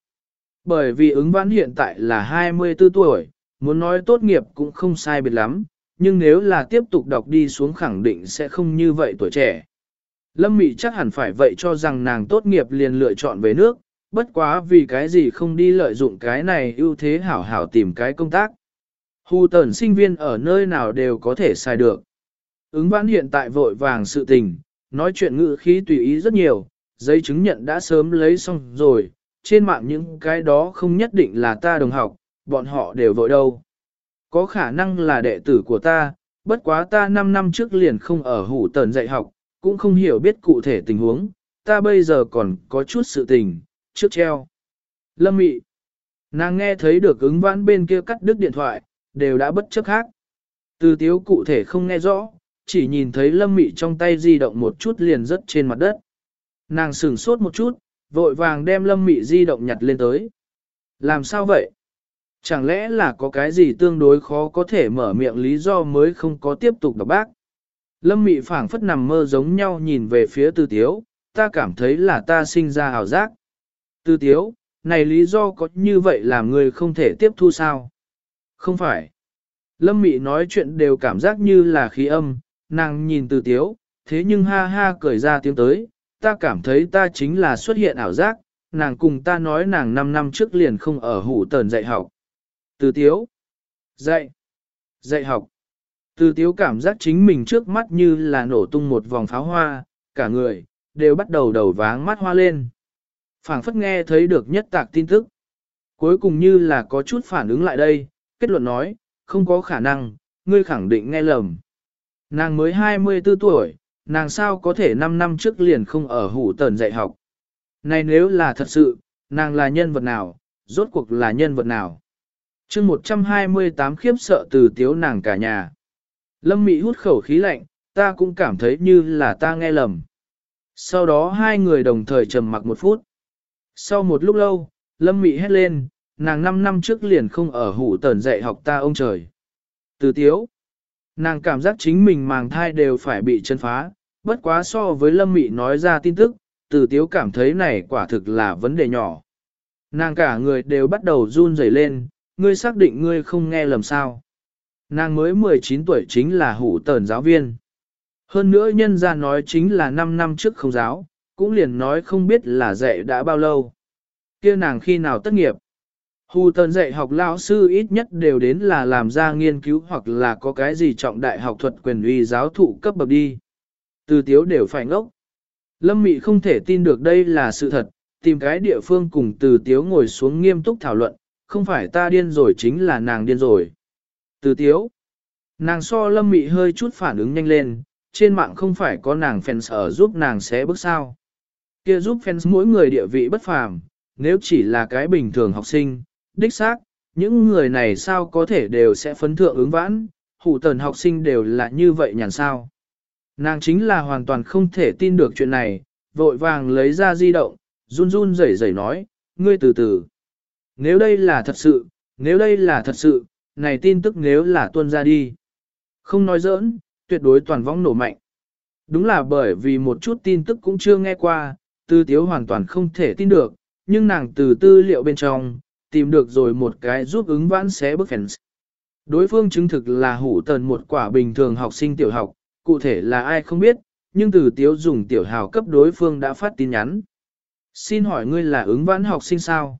Speaker 1: Bởi vì ứng vãn hiện tại là 24 tuổi, muốn nói tốt nghiệp cũng không sai biệt lắm, nhưng nếu là tiếp tục đọc đi xuống khẳng định sẽ không như vậy tuổi trẻ. Lâm Mị chắc hẳn phải vậy cho rằng nàng tốt nghiệp liền lựa chọn về nước, bất quá vì cái gì không đi lợi dụng cái này ưu thế hảo hảo tìm cái công tác. Hù tẩn sinh viên ở nơi nào đều có thể xài được. Ứng vãn hiện tại vội vàng sự tình, nói chuyện ngữ khí tùy ý rất nhiều, giấy chứng nhận đã sớm lấy xong rồi, trên mạng những cái đó không nhất định là ta đồng học, bọn họ đều vội đâu. Có khả năng là đệ tử của ta, bất quá ta 5 năm trước liền không ở hủ tần dạy học, cũng không hiểu biết cụ thể tình huống, ta bây giờ còn có chút sự tình, trước treo. Lâm mị, nàng nghe thấy được ứng vãn bên kia cắt đứt điện thoại, đều đã bất chấp khác. Từ tiếu cụ thể không nghe rõ, chỉ nhìn thấy lâm mị trong tay di động một chút liền rớt trên mặt đất. Nàng sửng sốt một chút, vội vàng đem lâm mị di động nhặt lên tới. Làm sao vậy? Chẳng lẽ là có cái gì tương đối khó có thể mở miệng lý do mới không có tiếp tục đọc bác? Lâm mị phảng phất nằm mơ giống nhau nhìn về phía tư tiếu, ta cảm thấy là ta sinh ra ảo giác. Tư tiếu, này lý do có như vậy làm người không thể tiếp thu sao? Không phải. Lâm mị nói chuyện đều cảm giác như là khí âm, nàng nhìn tư tiếu, thế nhưng ha ha cười ra tiếng tới, ta cảm thấy ta chính là xuất hiện ảo giác, nàng cùng ta nói nàng 5 năm trước liền không ở hủ tờn dạy học. Từ tiếu. Dạy. Dạy học. Từ tiếu cảm giác chính mình trước mắt như là nổ tung một vòng pháo hoa, cả người, đều bắt đầu đầu váng mắt hoa lên. phảng phất nghe thấy được nhất tạc tin tức. Cuối cùng như là có chút phản ứng lại đây, kết luận nói, không có khả năng, ngươi khẳng định nghe lầm. Nàng mới 24 tuổi, nàng sao có thể 5 năm trước liền không ở hủ tần dạy học. Này nếu là thật sự, nàng là nhân vật nào, rốt cuộc là nhân vật nào chương 128 khiếp sợ từ tiếu nàng cả nhà. Lâm Mị hút khẩu khí lạnh, ta cũng cảm thấy như là ta nghe lầm. Sau đó hai người đồng thời trầm mặc một phút. Sau một lúc lâu, Lâm Mị hét lên, nàng 5 năm trước liền không ở hủ tần dạy học ta ông trời. Từ tiếu, nàng cảm giác chính mình màng thai đều phải bị chân phá, bất quá so với Lâm Mị nói ra tin tức, từ tiếu cảm thấy này quả thực là vấn đề nhỏ. Nàng cả người đều bắt đầu run rẩy lên, ngươi xác định ngươi không nghe lầm sao. Nàng mới 19 tuổi chính là hủ tờn giáo viên. Hơn nữa nhân ra nói chính là 5 năm trước không giáo, cũng liền nói không biết là dạy đã bao lâu. kia nàng khi nào tất nghiệp. Hù tần dạy học lão sư ít nhất đều đến là làm ra nghiên cứu hoặc là có cái gì trọng đại học thuật quyền uy giáo thụ cấp bậc đi. Từ tiếu đều phải ngốc. Lâm Mị không thể tin được đây là sự thật, tìm cái địa phương cùng từ tiếu ngồi xuống nghiêm túc thảo luận, không phải ta điên rồi chính là nàng điên rồi. Từ tiếu, nàng so lâm mị hơi chút phản ứng nhanh lên, trên mạng không phải có nàng fans ở giúp nàng xé bước sao. Kia giúp fans mỗi người địa vị bất phàm, nếu chỉ là cái bình thường học sinh, đích xác, những người này sao có thể đều sẽ phấn thượng ứng vãn, hủ tần học sinh đều là như vậy nhàn sao. Nàng chính là hoàn toàn không thể tin được chuyện này, vội vàng lấy ra di động, run run rẩy rẩy nói, ngươi từ từ. Nếu đây là thật sự, nếu đây là thật sự, này tin tức nếu là tuân ra đi. Không nói giỡn, tuyệt đối toàn vong nổ mạnh. Đúng là bởi vì một chút tin tức cũng chưa nghe qua, tư tiếu hoàn toàn không thể tin được, nhưng nàng từ tư liệu bên trong, tìm được rồi một cái giúp ứng vãn xé bức fans. Đối phương chứng thực là hủ tần một quả bình thường học sinh tiểu học, cụ thể là ai không biết, nhưng từ tiếu dùng tiểu hào cấp đối phương đã phát tin nhắn. Xin hỏi ngươi là ứng vãn học sinh sao?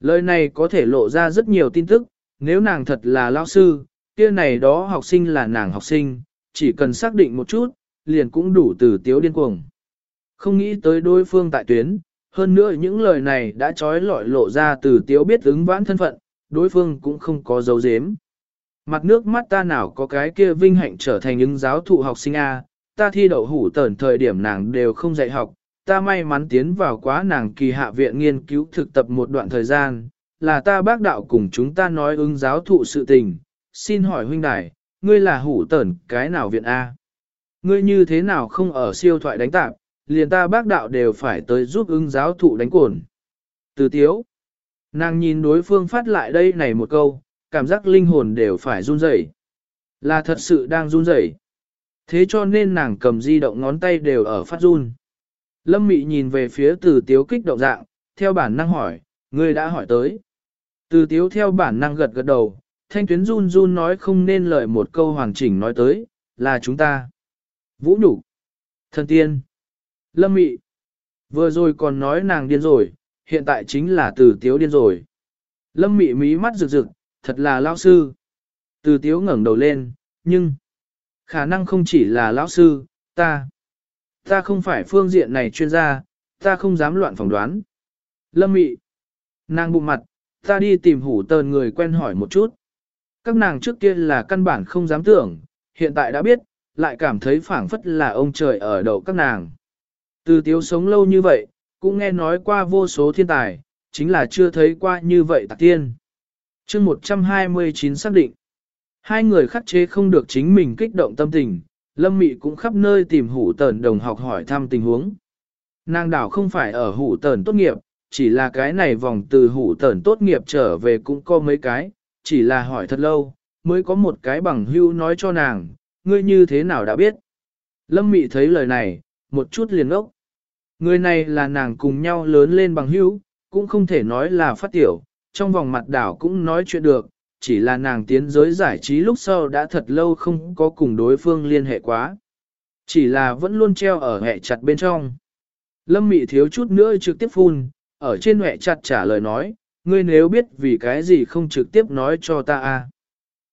Speaker 1: Lời này có thể lộ ra rất nhiều tin tức, nếu nàng thật là lao sư, kia này đó học sinh là nàng học sinh, chỉ cần xác định một chút, liền cũng đủ từ tiếu điên cuồng. Không nghĩ tới đối phương tại tuyến, hơn nữa những lời này đã trói lọi lộ ra từ tiếu biết ứng vãn thân phận, đối phương cũng không có dấu dếm. Mặt nước mắt ta nào có cái kia vinh hạnh trở thành những giáo thụ học sinh A, ta thi đậu hủ tẩn thời điểm nàng đều không dạy học, ta may mắn tiến vào quá nàng kỳ hạ viện nghiên cứu thực tập một đoạn thời gian, là ta bác đạo cùng chúng ta nói ứng giáo thụ sự tình, xin hỏi huynh đài, ngươi là hủ tẩn cái nào viện A? Ngươi như thế nào không ở siêu thoại đánh tạp, liền ta bác đạo đều phải tới giúp ứng giáo thụ đánh cồn. Từ tiếu, nàng nhìn đối phương phát lại đây này một câu, cảm giác linh hồn đều phải run rẩy, Là thật sự đang run rẩy. Thế cho nên nàng cầm di động ngón tay đều ở phát run. Lâm Mị nhìn về phía từ tiếu kích động dạng, theo bản năng hỏi, ngươi đã hỏi tới. Từ tiếu theo bản năng gật gật đầu, thanh tuyến run run nói không nên lời một câu hoàn chỉnh nói tới, là chúng ta. Vũ nhục Thần tiên. Lâm Mị. Vừa rồi còn nói nàng điên rồi, hiện tại chính là từ tiếu điên rồi. Lâm mị mí mắt rực rực, thật là lão sư. Từ tiếu ngẩng đầu lên, nhưng khả năng không chỉ là lão sư, ta. Ta không phải phương diện này chuyên gia, ta không dám loạn phỏng đoán. Lâm mị. Nàng bụng mặt, ta đi tìm hủ tờn người quen hỏi một chút. Các nàng trước kia là căn bản không dám tưởng, hiện tại đã biết, lại cảm thấy phảng phất là ông trời ở đầu các nàng. Từ tiếu sống lâu như vậy, cũng nghe nói qua vô số thiên tài, chính là chưa thấy qua như vậy tạc tiên. chương 129 xác định, hai người khắc chế không được chính mình kích động tâm tình, Lâm Mị cũng khắp nơi tìm hủ tờn đồng học hỏi thăm tình huống. Nàng đảo không phải ở hủ tờn tốt nghiệp, chỉ là cái này vòng từ hủ tẩn tốt nghiệp trở về cũng có mấy cái, chỉ là hỏi thật lâu, mới có một cái bằng hưu nói cho nàng, ngươi như thế nào đã biết. Lâm Mị thấy lời này, một chút liền ốc. Người này là nàng cùng nhau lớn lên bằng hữu, cũng không thể nói là phát tiểu, trong vòng mặt đảo cũng nói chuyện được, chỉ là nàng tiến giới giải trí lúc sau đã thật lâu không có cùng đối phương liên hệ quá. Chỉ là vẫn luôn treo ở hẹ chặt bên trong. Lâm Mị thiếu chút nữa trực tiếp phun, ở trên mẹ chặt trả lời nói, ngươi nếu biết vì cái gì không trực tiếp nói cho ta a.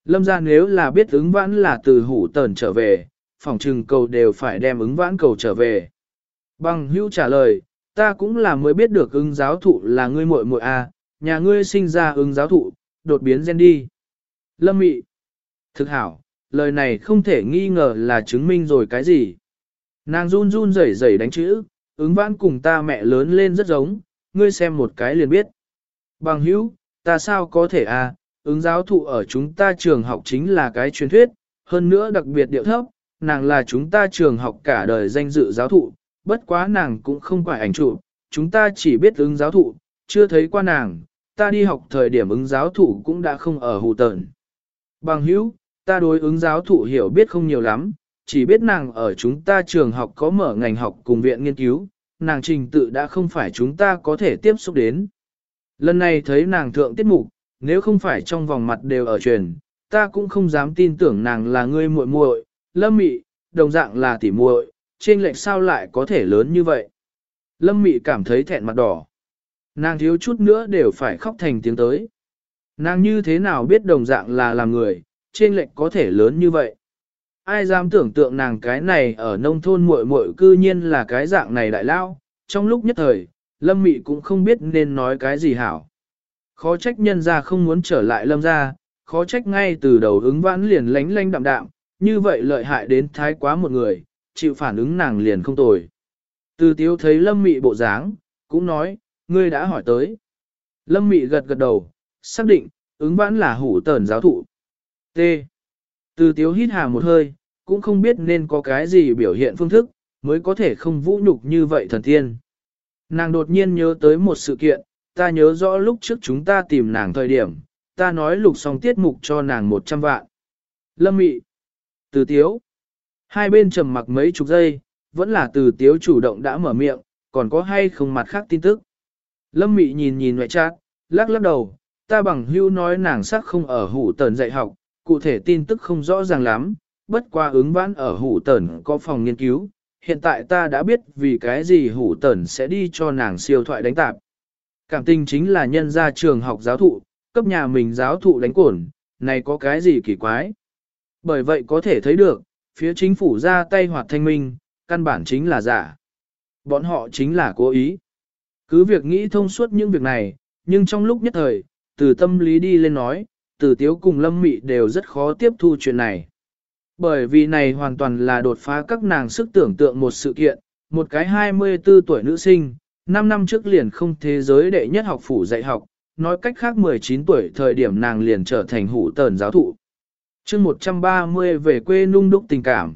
Speaker 1: Lâm ra nếu là biết ứng vãn là từ hủ tờn trở về, phòng trừng cầu đều phải đem ứng vãn cầu trở về. Bằng hữu trả lời, ta cũng là mới biết được ứng giáo thụ là ngươi muội muội a, nhà ngươi sinh ra ứng giáo thụ, đột biến gen đi. Lâm mị. Thực hảo, lời này không thể nghi ngờ là chứng minh rồi cái gì. Nàng run run rẩy rẩy đánh chữ, ứng vãn cùng ta mẹ lớn lên rất giống, ngươi xem một cái liền biết. Bằng hữu, ta sao có thể à? ứng giáo thụ ở chúng ta trường học chính là cái truyền thuyết, hơn nữa đặc biệt điệu thấp, nàng là chúng ta trường học cả đời danh dự giáo thụ, bất quá nàng cũng không phải ảnh trụ, chúng ta chỉ biết ứng giáo thụ, chưa thấy qua nàng, ta đi học thời điểm ứng giáo thụ cũng đã không ở hù tợn. Bằng hữu, ta đối ứng giáo thụ hiểu biết không nhiều lắm, chỉ biết nàng ở chúng ta trường học có mở ngành học cùng viện nghiên cứu, nàng trình tự đã không phải chúng ta có thể tiếp xúc đến. Lần này thấy nàng thượng tiết mục, nếu không phải trong vòng mặt đều ở truyền, ta cũng không dám tin tưởng nàng là ngươi muội muội, lâm mị, đồng dạng là tỉ muội, trên lệch sao lại có thể lớn như vậy. Lâm mị cảm thấy thẹn mặt đỏ. Nàng thiếu chút nữa đều phải khóc thành tiếng tới. Nàng như thế nào biết đồng dạng là làm người, trên lệch có thể lớn như vậy. Ai dám tưởng tượng nàng cái này ở nông thôn muội muội cư nhiên là cái dạng này đại lao, trong lúc nhất thời, Lâm Mị cũng không biết nên nói cái gì hảo. Khó trách nhân ra không muốn trở lại Lâm ra, khó trách ngay từ đầu ứng vãn liền lánh lánh đạm đạm, như vậy lợi hại đến thái quá một người, chịu phản ứng nàng liền không tồi. Từ tiếu thấy Lâm Mị bộ dáng, cũng nói, ngươi đã hỏi tới. Lâm Mị gật gật đầu, xác định, ứng vãn là hủ tờn giáo thụ. T. Từ tiếu hít hà một hơi, cũng không biết nên có cái gì biểu hiện phương thức, mới có thể không vũ nhục như vậy thần tiên. Nàng đột nhiên nhớ tới một sự kiện, ta nhớ rõ lúc trước chúng ta tìm nàng thời điểm, ta nói lục xong tiết mục cho nàng 100 vạn. Lâm mị. Từ tiếu. Hai bên trầm mặc mấy chục giây, vẫn là từ tiếu chủ động đã mở miệng, còn có hay không mặt khác tin tức. Lâm mị nhìn nhìn ngoại trát, lắc lắc đầu, ta bằng hưu nói nàng sắc không ở hủ tần dạy học, cụ thể tin tức không rõ ràng lắm, bất qua ứng vãn ở hủ tần có phòng nghiên cứu, hiện tại ta đã biết vì cái gì hủ tần sẽ đi cho nàng siêu thoại đánh tạp. Cảm tình chính là nhân ra trường học giáo thụ, cấp nhà mình giáo thụ đánh cổn, này có cái gì kỳ quái. Bởi vậy có thể thấy được, phía chính phủ ra tay hoạt thanh minh, căn bản chính là giả. Bọn họ chính là cố ý. Cứ việc nghĩ thông suốt những việc này, nhưng trong lúc nhất thời, từ tâm lý đi lên nói, từ tiếu cùng lâm mị đều rất khó tiếp thu chuyện này. Bởi vì này hoàn toàn là đột phá các nàng sức tưởng tượng một sự kiện, một cái 24 tuổi nữ sinh, 5 năm trước liền không thế giới đệ nhất học phủ dạy học, nói cách khác 19 tuổi thời điểm nàng liền trở thành hủ tờn giáo thụ. chương 130 về quê nung đúc tình cảm.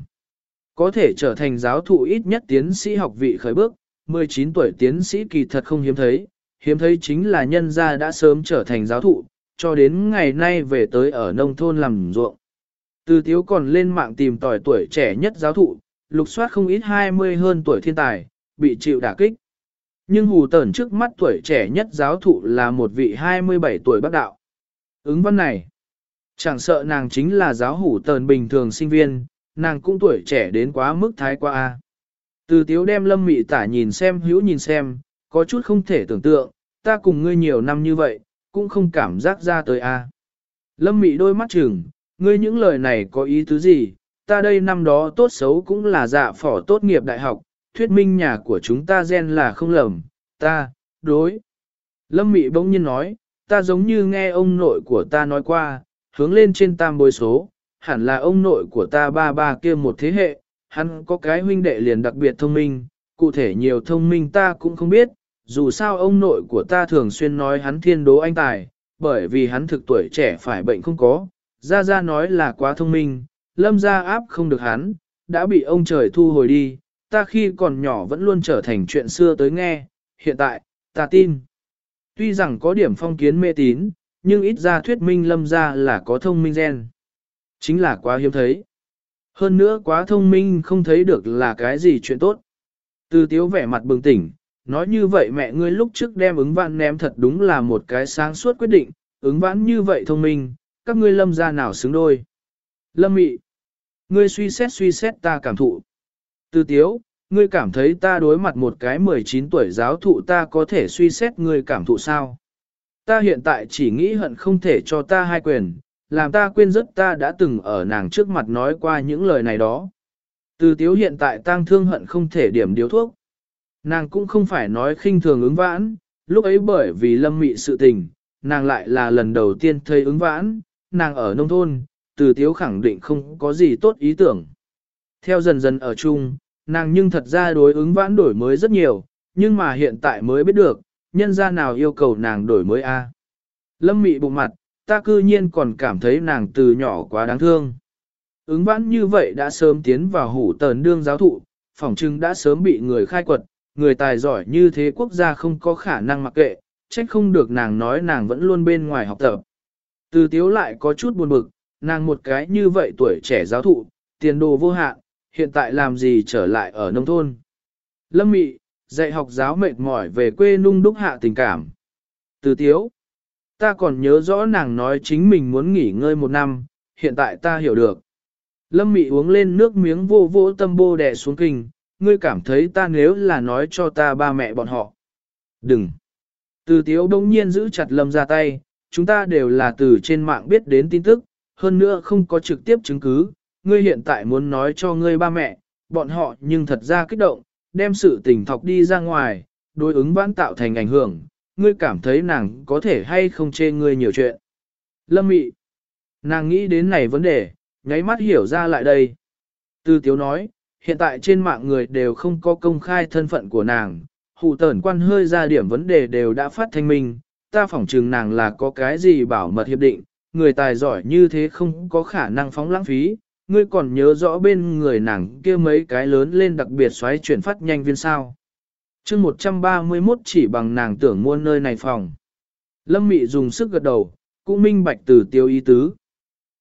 Speaker 1: Có thể trở thành giáo thụ ít nhất tiến sĩ học vị khởi bước, 19 tuổi tiến sĩ kỳ thật không hiếm thấy, hiếm thấy chính là nhân gia đã sớm trở thành giáo thụ, cho đến ngày nay về tới ở nông thôn làm ruộng. Từ thiếu còn lên mạng tìm tỏi tuổi trẻ nhất giáo thụ, lục soát không ít 20 hơn tuổi thiên tài, bị chịu đả kích. Nhưng hù tẩn trước mắt tuổi trẻ nhất giáo thụ là một vị 27 tuổi bác đạo. Ứng văn này, chẳng sợ nàng chính là giáo hủ tần bình thường sinh viên, nàng cũng tuổi trẻ đến quá mức thái quá a. Từ tiếu đem lâm mị tả nhìn xem hữu nhìn xem, có chút không thể tưởng tượng, ta cùng ngươi nhiều năm như vậy, cũng không cảm giác ra tới a. Lâm mị đôi mắt chừng, ngươi những lời này có ý tứ gì, ta đây năm đó tốt xấu cũng là dạ phỏ tốt nghiệp đại học, thuyết minh nhà của chúng ta gen là không lầm, ta, đối. Lâm mị bỗng nhiên nói, ta giống như nghe ông nội của ta nói qua, hướng lên trên tam bối số, hẳn là ông nội của ta ba ba kia một thế hệ, hắn có cái huynh đệ liền đặc biệt thông minh, cụ thể nhiều thông minh ta cũng không biết, dù sao ông nội của ta thường xuyên nói hắn thiên đố anh tài, bởi vì hắn thực tuổi trẻ phải bệnh không có, ra ra nói là quá thông minh, lâm ra áp không được hắn, đã bị ông trời thu hồi đi, ta khi còn nhỏ vẫn luôn trở thành chuyện xưa tới nghe, hiện tại, ta tin. Tuy rằng có điểm phong kiến mê tín, nhưng ít ra thuyết minh lâm ra là có thông minh gen. Chính là quá hiếm thấy. Hơn nữa quá thông minh không thấy được là cái gì chuyện tốt. Từ tiếu vẻ mặt bừng tỉnh, nói như vậy mẹ ngươi lúc trước đem ứng vãn ném thật đúng là một cái sáng suốt quyết định, ứng vãn như vậy thông minh, các ngươi lâm ra nào xứng đôi. Lâm mị, ngươi suy xét suy xét ta cảm thụ. Từ tiếu, ngươi cảm thấy ta đối mặt một cái 19 tuổi giáo thụ ta có thể suy xét ngươi cảm thụ sao? Ta hiện tại chỉ nghĩ hận không thể cho ta hai quyền, làm ta quên rất ta đã từng ở nàng trước mặt nói qua những lời này đó. Từ tiếu hiện tại tang thương hận không thể điểm điếu thuốc. Nàng cũng không phải nói khinh thường ứng vãn, lúc ấy bởi vì lâm mị sự tình, nàng lại là lần đầu tiên thấy ứng vãn, nàng ở nông thôn, từ thiếu khẳng định không có gì tốt ý tưởng. Theo dần dần ở chung, nàng nhưng thật ra đối ứng vãn đổi mới rất nhiều, nhưng mà hiện tại mới biết được, nhân ra nào yêu cầu nàng đổi mới a Lâm mị bụng mặt, ta cư nhiên còn cảm thấy nàng từ nhỏ quá đáng thương. Ứng vãn như vậy đã sớm tiến vào hủ tờn đương giáo thụ, phỏng chừng đã sớm bị người khai quật, người tài giỏi như thế quốc gia không có khả năng mặc kệ, trách không được nàng nói nàng vẫn luôn bên ngoài học tập. Từ tiếu lại có chút buồn bực, nàng một cái như vậy tuổi trẻ giáo thụ, tiền đồ vô hạn, hiện tại làm gì trở lại ở nông thôn. Lâm mị, dạy học giáo mệt mỏi về quê nung đúc hạ tình cảm. Từ tiếu, ta còn nhớ rõ nàng nói chính mình muốn nghỉ ngơi một năm, hiện tại ta hiểu được. Lâm mị uống lên nước miếng vô vô tâm bô đè xuống kinh, ngươi cảm thấy ta nếu là nói cho ta ba mẹ bọn họ. Đừng. Từ tiếu đông nhiên giữ chặt lâm ra tay, chúng ta đều là từ trên mạng biết đến tin tức, hơn nữa không có trực tiếp chứng cứ, ngươi hiện tại muốn nói cho ngươi ba mẹ, bọn họ nhưng thật ra kích động, đem sự tình thọc đi ra ngoài, đối ứng vãn tạo thành ảnh hưởng, ngươi cảm thấy nàng có thể hay không chê ngươi nhiều chuyện. Lâm mị, nàng nghĩ đến này vấn đề, nháy mắt hiểu ra lại đây. Tư tiếu nói, hiện tại trên mạng người đều không có công khai thân phận của nàng, hụ tẩn quan hơi ra điểm vấn đề đều đã phát thanh minh, ta phỏng chừng nàng là có cái gì bảo mật hiệp định, người tài giỏi như thế không có khả năng phóng lãng phí, ngươi còn nhớ rõ bên người nàng kia mấy cái lớn lên đặc biệt xoáy chuyển phát nhanh viên sao. chương 131 chỉ bằng nàng tưởng mua nơi này phòng. Lâm Mị dùng sức gật đầu, cũng minh bạch từ tiêu ý tứ.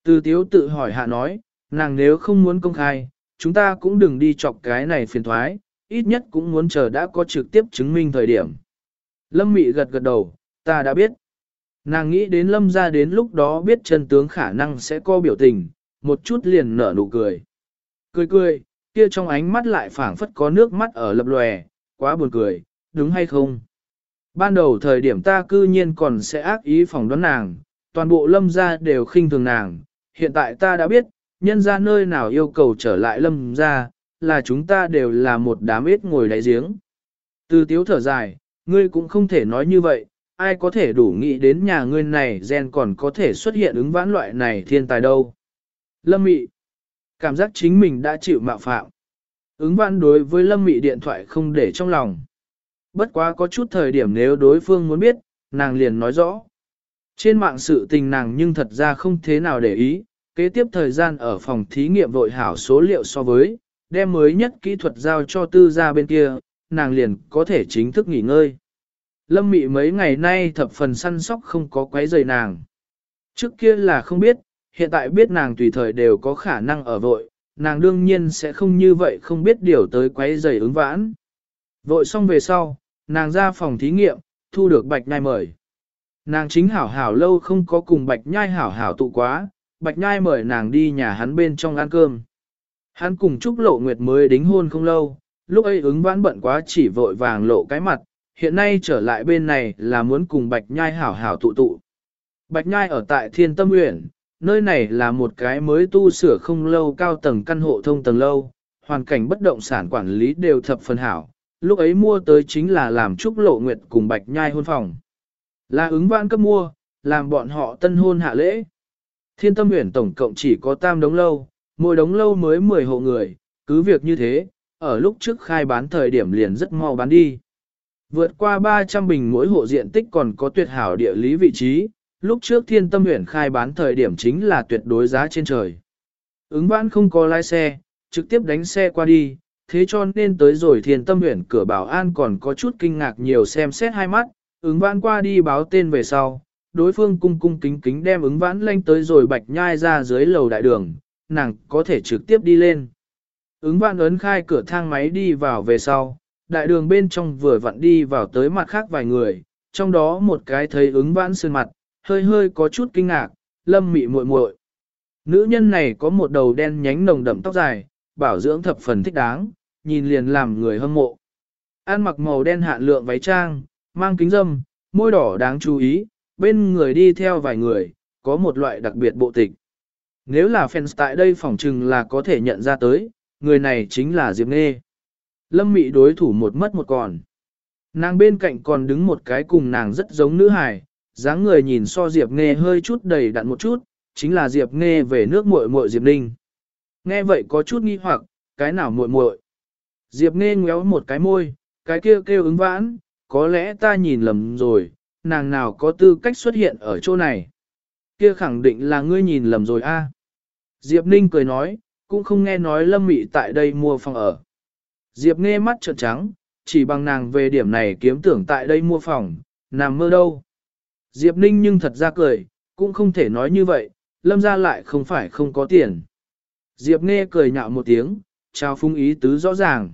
Speaker 1: Từ tiếu tự hỏi hạ nói, nàng nếu không muốn công khai, chúng ta cũng đừng đi chọc cái này phiền thoái, ít nhất cũng muốn chờ đã có trực tiếp chứng minh thời điểm. Lâm Mị gật gật đầu, ta đã biết. Nàng nghĩ đến Lâm ra đến lúc đó biết chân tướng khả năng sẽ có biểu tình, một chút liền nở nụ cười. Cười cười, kia trong ánh mắt lại phảng phất có nước mắt ở lập lòe, quá buồn cười, đúng hay không? Ban đầu thời điểm ta cư nhiên còn sẽ ác ý phỏng đoán nàng, toàn bộ lâm gia đều khinh thường nàng, hiện tại ta đã biết, nhân ra nơi nào yêu cầu trở lại lâm gia, là chúng ta đều là một đám ít ngồi đáy giếng. Từ tiếu thở dài, ngươi cũng không thể nói như vậy, ai có thể đủ nghĩ đến nhà ngươi này gen còn có thể xuất hiện ứng vãn loại này thiên tài đâu. Lâm Mị cảm giác chính mình đã chịu mạo phạm. Ứng vãn đối với Lâm Mị điện thoại không để trong lòng. Bất quá có chút thời điểm nếu đối phương muốn biết, nàng liền nói rõ. Trên mạng sự tình nàng nhưng thật ra không thế nào để ý, kế tiếp thời gian ở phòng thí nghiệm vội hảo số liệu so với, đem mới nhất kỹ thuật giao cho tư gia bên kia, nàng liền có thể chính thức nghỉ ngơi. Lâm mị mấy ngày nay thập phần săn sóc không có quấy rầy nàng. Trước kia là không biết, hiện tại biết nàng tùy thời đều có khả năng ở vội, nàng đương nhiên sẽ không như vậy không biết điều tới quấy rầy ứng vãn. Vội xong về sau, nàng ra phòng thí nghiệm, thu được bạch nhai mời. Nàng chính hảo hảo lâu không có cùng bạch nhai hảo hảo tụ quá, bạch nhai mời nàng đi nhà hắn bên trong ăn cơm. Hắn cùng Trúc Lộ Nguyệt mới đính hôn không lâu, lúc ấy ứng vãn bận quá chỉ vội vàng lộ cái mặt, hiện nay trở lại bên này là muốn cùng Bạch Nhai hảo hảo tụ tụ. Bạch Nhai ở tại Thiên Tâm Uyển, nơi này là một cái mới tu sửa không lâu cao tầng căn hộ thông tầng lâu, hoàn cảnh bất động sản quản lý đều thập phần hảo, lúc ấy mua tới chính là làm Trúc Lộ Nguyệt cùng Bạch Nhai hôn phòng. Là ứng vãn cấp mua, làm bọn họ tân hôn hạ lễ. Thiên Tâm Uyển tổng cộng chỉ có tam đống lâu, mỗi đống lâu mới 10 hộ người, cứ việc như thế, ở lúc trước khai bán thời điểm liền rất mau bán đi. Vượt qua 300 bình mỗi hộ diện tích còn có tuyệt hảo địa lý vị trí, lúc trước thiên tâm huyện khai bán thời điểm chính là tuyệt đối giá trên trời. Ứng vãn không có lái xe, trực tiếp đánh xe qua đi, thế cho nên tới rồi thiên tâm huyện cửa bảo an còn có chút kinh ngạc nhiều xem xét hai mắt, ứng vãn qua đi báo tên về sau, đối phương cung cung kính kính đem ứng vãn lanh tới rồi bạch nhai ra dưới lầu đại đường, nàng có thể trực tiếp đi lên. Ứng vãn ấn khai cửa thang máy đi vào về sau, đại đường bên trong vừa vặn đi vào tới mặt khác vài người, trong đó một cái thấy ứng vãn sơn mặt, hơi hơi có chút kinh ngạc, lâm mị muội muội. Nữ nhân này có một đầu đen nhánh nồng đậm tóc dài, bảo dưỡng thập phần thích đáng, nhìn liền làm người hâm mộ. Ăn mặc màu đen hạn lượng váy trang, mang kính dâm, môi đỏ đáng chú ý, bên người đi theo vài người, có một loại đặc biệt bộ tịch. Nếu là fans tại đây phỏng chừng là có thể nhận ra tới, người này chính là Diệp Nghê. Lâm Mị đối thủ một mất một còn. Nàng bên cạnh còn đứng một cái cùng nàng rất giống nữ hài, dáng người nhìn so Diệp Nghê hơi chút đầy đặn một chút, chính là Diệp Nghê về nước muội muội Diệp Ninh. Nghe vậy có chút nghi hoặc, cái nào muội muội? Diệp Nghê ngéo một cái môi, cái kia kêu, kêu ứng vãn, có lẽ ta nhìn lầm rồi, nàng nào có tư cách xuất hiện ở chỗ này. Kia khẳng định là ngươi nhìn lầm rồi a. À. Diệp Ninh cười nói, cũng không nghe nói Lâm Mị tại đây mua phòng ở. Diệp nghe mắt trợn trắng, chỉ bằng nàng về điểm này kiếm tưởng tại đây mua phòng, nằm mơ đâu. Diệp Ninh nhưng thật ra cười, cũng không thể nói như vậy, lâm ra lại không phải không có tiền. Diệp nghe cười nhạo một tiếng, trao phung ý tứ rõ ràng.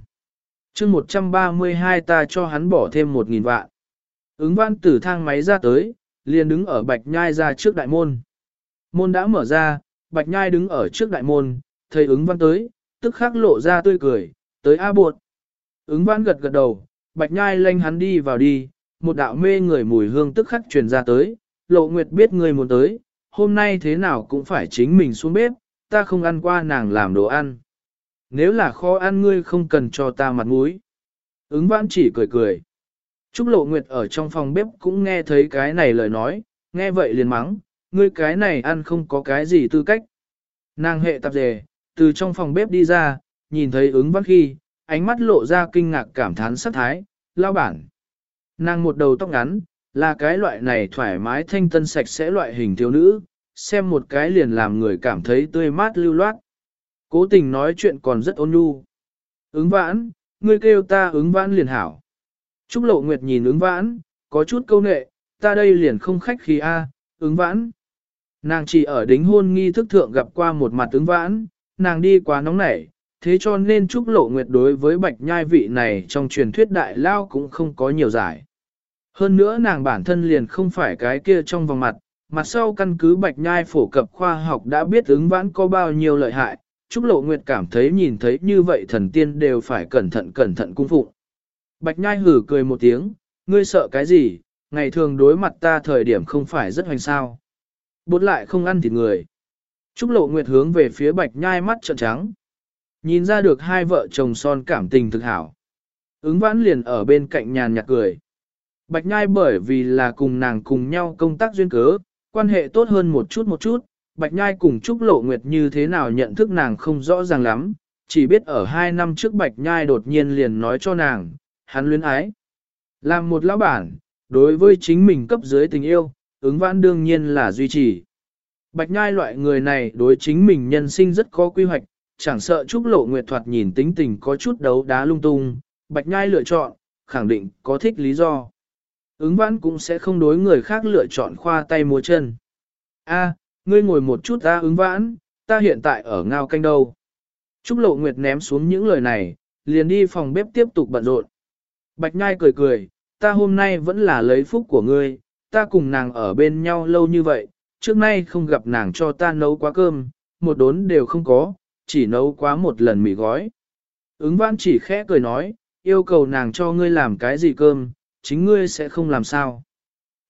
Speaker 1: chương 132 ta cho hắn bỏ thêm 1.000 vạn. Ứng văn tử thang máy ra tới, liền đứng ở bạch nhai ra trước đại môn. Môn đã mở ra, bạch nhai đứng ở trước đại môn, thấy ứng văn tới, tức khắc lộ ra tươi cười, tới A buột. Ứng văn gật gật đầu, bạch nhai lanh hắn đi vào đi, một đạo mê người mùi hương tức khắc truyền ra tới, lộ nguyệt biết người muốn tới, hôm nay thế nào cũng phải chính mình xuống bếp, ta không ăn qua nàng làm đồ ăn. Nếu là kho ăn ngươi không cần cho ta mặt mũi. Ứng văn chỉ cười cười. Trúc lộ nguyệt ở trong phòng bếp cũng nghe thấy cái này lời nói, nghe vậy liền mắng, ngươi cái này ăn không có cái gì tư cách. Nàng hệ tạp dề, từ trong phòng bếp đi ra, nhìn thấy ứng văn khi, ánh mắt lộ ra kinh ngạc cảm thán sắc thái, lao bản. Nàng một đầu tóc ngắn, là cái loại này thoải mái thanh tân sạch sẽ loại hình thiếu nữ, xem một cái liền làm người cảm thấy tươi mát lưu loát. Cố tình nói chuyện còn rất ôn nhu. Ứng vãn, ngươi kêu ta ứng vãn liền hảo. Trúc lộ nguyệt nhìn ứng vãn, có chút câu nệ, ta đây liền không khách khí a, ứng vãn. Nàng chỉ ở đính hôn nghi thức thượng gặp qua một mặt ứng vãn, nàng đi quá nóng nảy, thế cho nên Trúc Lộ Nguyệt đối với bạch nhai vị này trong truyền thuyết đại lao cũng không có nhiều giải. Hơn nữa nàng bản thân liền không phải cái kia trong vòng mặt, mặt sau căn cứ bạch nhai phổ cập khoa học đã biết ứng vãn có bao nhiêu lợi hại, Trúc Lộ Nguyệt cảm thấy nhìn thấy như vậy thần tiên đều phải cẩn thận cẩn thận cung phụng. Bạch nhai hử cười một tiếng, ngươi sợ cái gì, ngày thường đối mặt ta thời điểm không phải rất hoành sao. Bột lại không ăn thịt người. Trúc Lộ Nguyệt hướng về phía bạch nhai mắt trợn trắng. Nhìn ra được hai vợ chồng son cảm tình thực hảo. Ứng vãn liền ở bên cạnh nhàn nhạt cười. Bạch nhai bởi vì là cùng nàng cùng nhau công tác duyên cớ, quan hệ tốt hơn một chút một chút, Bạch nhai cùng Trúc Lộ Nguyệt như thế nào nhận thức nàng không rõ ràng lắm, chỉ biết ở hai năm trước Bạch nhai đột nhiên liền nói cho nàng, hắn luyến ái. Làm một lão bản, đối với chính mình cấp dưới tình yêu, ứng vãn đương nhiên là duy trì. Bạch nhai loại người này đối chính mình nhân sinh rất có quy hoạch, chẳng sợ Trúc Lộ Nguyệt thoạt nhìn tính tình có chút đấu đá lung tung, Bạch nhai lựa chọn, khẳng định có thích lý do. Ứng vãn cũng sẽ không đối người khác lựa chọn khoa tay múa chân. A, ngươi ngồi một chút ta ứng vãn, ta hiện tại ở ngao canh đâu. Trúc Lộ Nguyệt ném xuống những lời này, liền đi phòng bếp tiếp tục bận rộn. Bạch nhai cười cười, ta hôm nay vẫn là lấy phúc của ngươi, ta cùng nàng ở bên nhau lâu như vậy, trước nay không gặp nàng cho ta nấu quá cơm, một đốn đều không có, chỉ nấu quá một lần mì gói. Ứng văn chỉ khẽ cười nói, yêu cầu nàng cho ngươi làm cái gì cơm, chính ngươi sẽ không làm sao.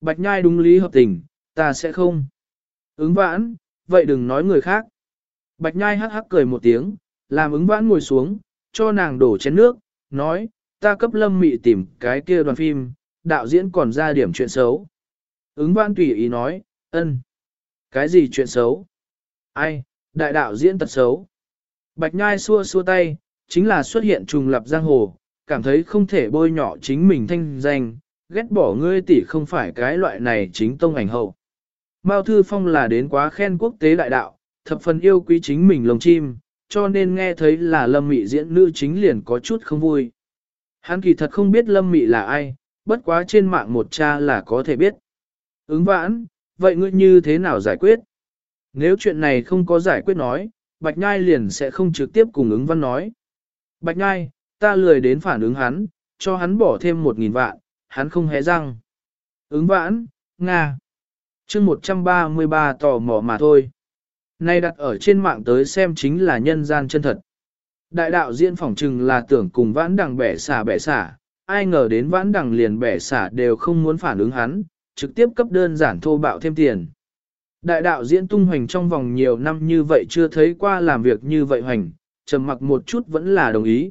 Speaker 1: Bạch nhai đúng lý hợp tình, ta sẽ không. Ứng vãn, vậy đừng nói người khác. Bạch nhai hắc hắc cười một tiếng, làm ứng vãn ngồi xuống, cho nàng đổ chén nước, nói, ta cấp lâm mị tìm cái kia đoàn phim, đạo diễn còn ra điểm chuyện xấu. Ứng văn tùy ý nói, ân. Cái gì chuyện xấu? Ai, đại đạo diễn tật xấu. Bạch nhai xua xua tay, chính là xuất hiện trùng lập giang hồ, cảm thấy không thể bôi nhọ chính mình thanh danh, ghét bỏ ngươi tỷ không phải cái loại này chính tông ảnh hậu. Mao Thư Phong là đến quá khen quốc tế đại đạo, thập phần yêu quý chính mình lồng chim, cho nên nghe thấy là Lâm Mị diễn nữ chính liền có chút không vui. Hắn kỳ thật không biết Lâm Mị là ai, bất quá trên mạng một cha là có thể biết. Ứng vãn, vậy ngươi như thế nào giải quyết? Nếu chuyện này không có giải quyết nói, Bạch Nhai liền sẽ không trực tiếp cùng ứng văn nói. Bạch Nhai, ta lười đến phản ứng hắn, cho hắn bỏ thêm một nghìn vạn, hắn không hé răng. Ứng vãn, Nga. chương 133 tò mò mà thôi. Nay đặt ở trên mạng tới xem chính là nhân gian chân thật. Đại đạo diễn phỏng trừng là tưởng cùng vãn đằng bẻ xả bẻ xả, ai ngờ đến vãn đằng liền bẻ xả đều không muốn phản ứng hắn, trực tiếp cấp đơn giản thô bạo thêm tiền. Đại đạo diễn tung hoành trong vòng nhiều năm như vậy chưa thấy qua làm việc như vậy hoành, trầm mặc một chút vẫn là đồng ý.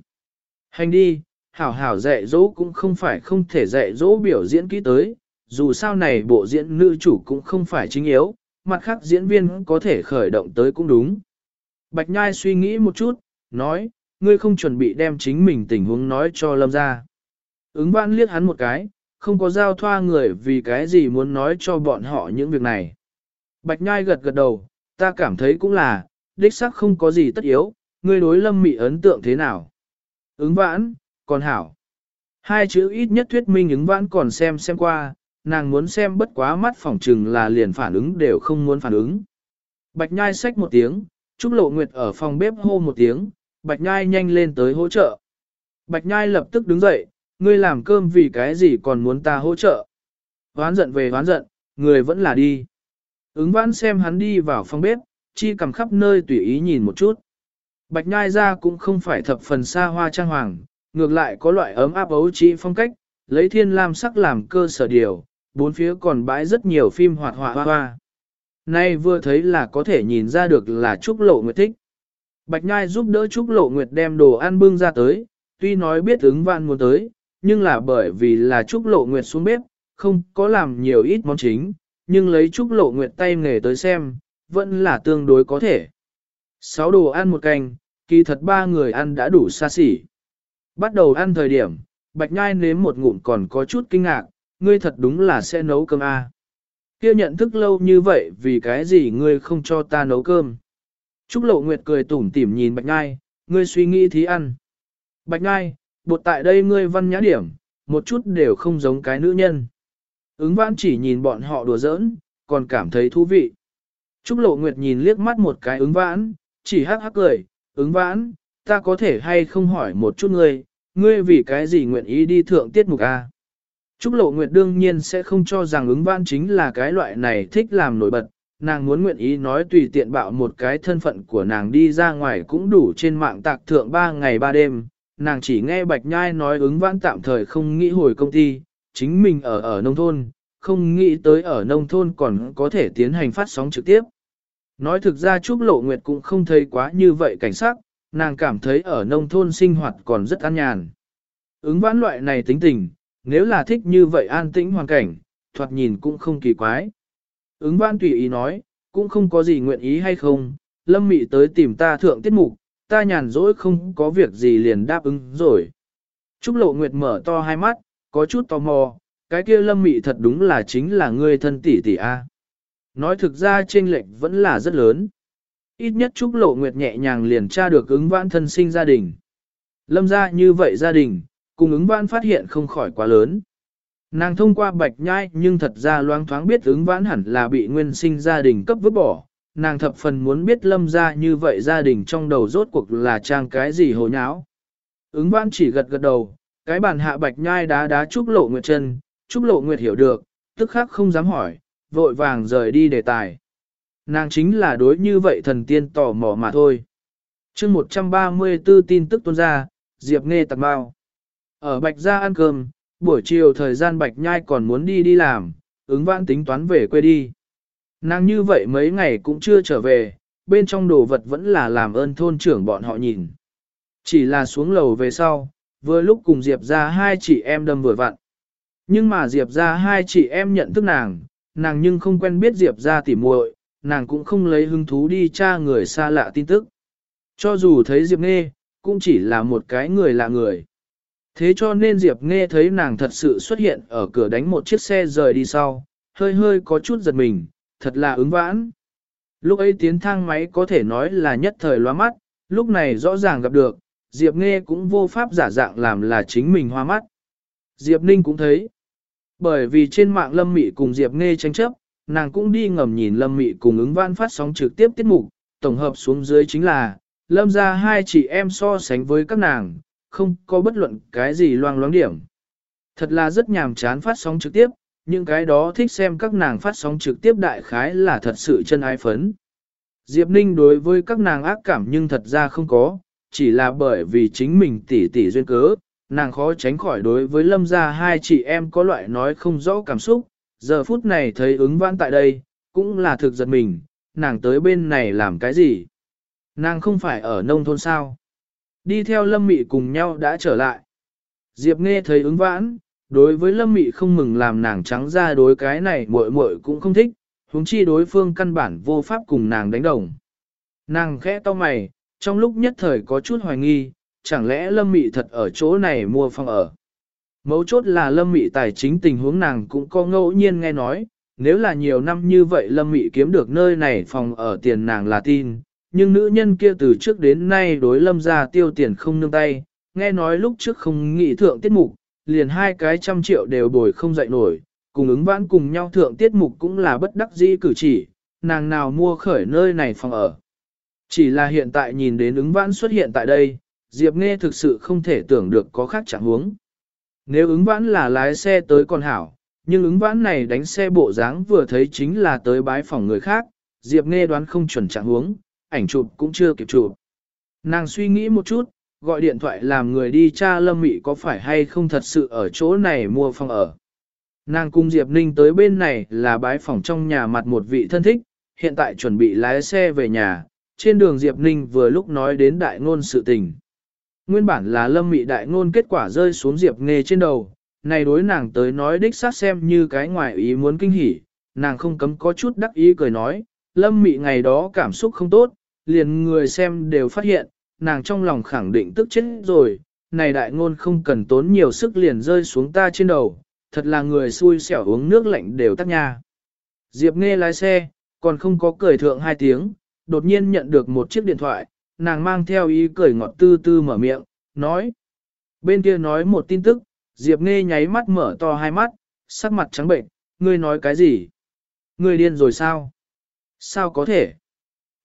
Speaker 1: Hành đi, hảo hảo dạy dỗ cũng không phải không thể dạy dỗ biểu diễn kỹ tới, dù sao này bộ diễn nữ chủ cũng không phải chính yếu, mặt khác diễn viên có thể khởi động tới cũng đúng. Bạch Nhai suy nghĩ một chút, nói, ngươi không chuẩn bị đem chính mình tình huống nói cho Lâm ra. Ứng vãn liếc hắn một cái, không có giao thoa người vì cái gì muốn nói cho bọn họ những việc này. Bạch Nhai gật gật đầu, ta cảm thấy cũng là, đích xác không có gì tất yếu, ngươi đối lâm mị ấn tượng thế nào. Ứng vãn, còn hảo. Hai chữ ít nhất thuyết minh ứng vãn còn xem xem qua, nàng muốn xem bất quá mắt phỏng trừng là liền phản ứng đều không muốn phản ứng. Bạch Nhai xách một tiếng, Trúc Lộ Nguyệt ở phòng bếp hô một tiếng, Bạch Nhai nhanh lên tới hỗ trợ. Bạch Nhai lập tức đứng dậy, ngươi làm cơm vì cái gì còn muốn ta hỗ trợ. Hoán giận về hoán giận, người vẫn là đi. Ứng vãn xem hắn đi vào phòng bếp, chi cầm khắp nơi tùy ý nhìn một chút. Bạch nhai ra cũng không phải thập phần xa hoa trang hoàng, ngược lại có loại ấm áp ấu trí phong cách, lấy thiên lam sắc làm cơ sở điều, bốn phía còn bãi rất nhiều phim hoạt họa hoa hoa. Nay vừa thấy là có thể nhìn ra được là Trúc Lộ Nguyệt thích. Bạch Nhai giúp đỡ Trúc Lộ Nguyệt đem đồ ăn bưng ra tới, tuy nói biết ứng vạn muốn tới, nhưng là bởi vì là Trúc Lộ Nguyệt xuống bếp, không có làm nhiều ít món chính, nhưng lấy Trúc Lộ Nguyệt tay nghề tới xem, vẫn là tương đối có thể. Sáu đồ ăn một canh, kỳ thật ba người ăn đã đủ xa xỉ. Bắt đầu ăn thời điểm, Bạch Nhai nếm một ngụm còn có chút kinh ngạc, ngươi thật đúng là sẽ nấu cơm a. À. Kia nhận thức lâu như vậy vì cái gì ngươi không cho ta nấu cơm. Trúc Lộ Nguyệt cười tủm tỉm nhìn Bạch Nhai, ngươi suy nghĩ thí ăn. Bạch Nhai, bột tại đây ngươi văn nhã điểm, một chút đều không giống cái nữ nhân. Ứng vãn chỉ nhìn bọn họ đùa giỡn, còn cảm thấy thú vị. Trúc Lộ Nguyệt nhìn liếc mắt một cái ứng vãn, chỉ hắc hắc cười, ứng vãn, ta có thể hay không hỏi một chút ngươi, ngươi vì cái gì nguyện ý đi thượng tiết mục A. Trúc Lộ Nguyệt đương nhiên sẽ không cho rằng ứng vãn chính là cái loại này thích làm nổi bật, nàng muốn nguyện ý nói tùy tiện bạo một cái thân phận của nàng đi ra ngoài cũng đủ trên mạng tạc thượng 3 ngày 3 đêm, nàng chỉ nghe Bạch Nhai nói ứng vãn tạm thời không nghĩ hồi công ty, chính mình ở ở nông thôn, không nghĩ tới ở nông thôn còn có thể tiến hành phát sóng trực tiếp. Nói thực ra Trúc Lộ Nguyệt cũng không thấy quá như vậy cảnh sắc, nàng cảm thấy ở nông thôn sinh hoạt còn rất an nhàn. Ứng vãn loại này tính tình, nếu là thích như vậy an tĩnh hoàn cảnh, thoạt nhìn cũng không kỳ quái. Ứng văn tùy ý nói, cũng không có gì nguyện ý hay không, lâm mị tới tìm ta thượng tiết mục, ta nhàn rỗi không có việc gì liền đáp ứng rồi. Trúc Lộ Nguyệt mở to hai mắt, có chút tò mò, cái kia lâm mị thật đúng là chính là ngươi thân tỷ tỷ A. Nói thực ra chênh lệch vẫn là rất lớn. Ít nhất Trúc Lộ Nguyệt nhẹ nhàng liền tra được ứng vãn thân sinh gia đình. Lâm ra như vậy gia đình, cùng ứng vãn phát hiện không khỏi quá lớn. Nàng thông qua bạch nhai nhưng thật ra loáng thoáng biết ứng vãn hẳn là bị nguyên sinh gia đình cấp vứt bỏ. Nàng thập phần muốn biết lâm ra như vậy gia đình trong đầu rốt cuộc là trang cái gì hồ nháo. Ứng vãn chỉ gật gật đầu, cái bàn hạ bạch nhai đá đá Trúc Lộ Nguyệt chân, Trúc Lộ Nguyệt hiểu được, tức khác không dám hỏi, vội vàng rời đi đề tài. Nàng chính là đối như vậy thần tiên tò mò mà thôi. chương 134 tin tức tuôn ra, Diệp nghe tạc bao. Ở Bạch Gia ăn cơm, buổi chiều thời gian bạch nhai còn muốn đi đi làm, ứng vãn tính toán về quê đi. Nàng như vậy mấy ngày cũng chưa trở về, bên trong đồ vật vẫn là làm ơn thôn trưởng bọn họ nhìn. Chỉ là xuống lầu về sau, vừa lúc cùng Diệp ra hai chị em đâm vừa vặn. Nhưng mà Diệp ra hai chị em nhận thức nàng, nàng nhưng không quen biết Diệp ra tỉ muội, nàng cũng không lấy hứng thú đi tra người xa lạ tin tức. Cho dù thấy Diệp Nghe, cũng chỉ là một cái người lạ người. Thế cho nên Diệp Nghe thấy nàng thật sự xuất hiện ở cửa đánh một chiếc xe rời đi sau, hơi hơi có chút giật mình, thật là ứng vãn. Lúc ấy tiến thang máy có thể nói là nhất thời loa mắt, lúc này rõ ràng gặp được, Diệp Nghe cũng vô pháp giả dạng làm là chính mình hoa mắt. Diệp Ninh cũng thấy. Bởi vì trên mạng Lâm Mị cùng Diệp Nghe tranh chấp, nàng cũng đi ngầm nhìn Lâm Mị cùng ứng vãn phát sóng trực tiếp tiết mục, tổng hợp xuống dưới chính là, Lâm ra hai chị em so sánh với các nàng, không có bất luận cái gì loang loáng điểm. Thật là rất nhàm chán phát sóng trực tiếp, những cái đó thích xem các nàng phát sóng trực tiếp đại khái là thật sự chân ái phấn. Diệp Ninh đối với các nàng ác cảm nhưng thật ra không có, chỉ là bởi vì chính mình tỉ tỉ duyên cớ, nàng khó tránh khỏi đối với lâm gia hai chị em có loại nói không rõ cảm xúc, giờ phút này thấy ứng vãn tại đây, cũng là thực giật mình, nàng tới bên này làm cái gì? Nàng không phải ở nông thôn sao? Đi theo lâm mị cùng nhau đã trở lại. Diệp nghe thấy ứng vãn, đối với lâm mị không mừng làm nàng trắng ra đối cái này muội muội cũng không thích, huống chi đối phương căn bản vô pháp cùng nàng đánh đồng. Nàng khẽ to mày, trong lúc nhất thời có chút hoài nghi, chẳng lẽ lâm mị thật ở chỗ này mua phòng ở. Mấu chốt là lâm mị tài chính tình huống nàng cũng có ngẫu nhiên nghe nói, nếu là nhiều năm như vậy lâm mị kiếm được nơi này phòng ở tiền nàng là tin, nhưng nữ nhân kia từ trước đến nay đối lâm ra tiêu tiền không nương tay, nghe nói lúc trước không nghĩ thượng tiết mục, liền hai cái trăm triệu đều bồi không dậy nổi, cùng ứng vãn cùng nhau thượng tiết mục cũng là bất đắc dĩ cử chỉ, nàng nào mua khởi nơi này phòng ở. Chỉ là hiện tại nhìn đến ứng vãn xuất hiện tại đây, Diệp Nghe thực sự không thể tưởng được có khác chẳng huống. Nếu ứng vãn là lái xe tới con hảo, nhưng ứng vãn này đánh xe bộ dáng vừa thấy chính là tới bái phòng người khác, Diệp Nghe đoán không chuẩn trạng huống, ảnh chụp cũng chưa kịp chụp. Nàng suy nghĩ một chút, gọi điện thoại làm người đi tra Lâm Mị có phải hay không thật sự ở chỗ này mua phòng ở. Nàng cùng Diệp Ninh tới bên này là bái phòng trong nhà mặt một vị thân thích, hiện tại chuẩn bị lái xe về nhà, trên đường Diệp Ninh vừa lúc nói đến đại ngôn sự tình. Nguyên bản là lâm mị đại ngôn kết quả rơi xuống Diệp Nghê trên đầu, này đối nàng tới nói đích xác xem như cái ngoài ý muốn kinh hỉ, nàng không cấm có chút đắc ý cười nói, lâm mị ngày đó cảm xúc không tốt, liền người xem đều phát hiện, nàng trong lòng khẳng định tức chết rồi, này đại ngôn không cần tốn nhiều sức liền rơi xuống ta trên đầu, thật là người xui xẻo uống nước lạnh đều tắt nha. Diệp nghe lái xe, còn không có cười thượng hai tiếng, đột nhiên nhận được một chiếc điện thoại, nàng mang theo ý cười ngọt tư tư mở miệng, nói. Bên kia nói một tin tức, Diệp nghe nháy mắt mở to hai mắt, sắc mặt trắng bệnh, ngươi nói cái gì? Ngươi điên rồi sao? Sao có thể?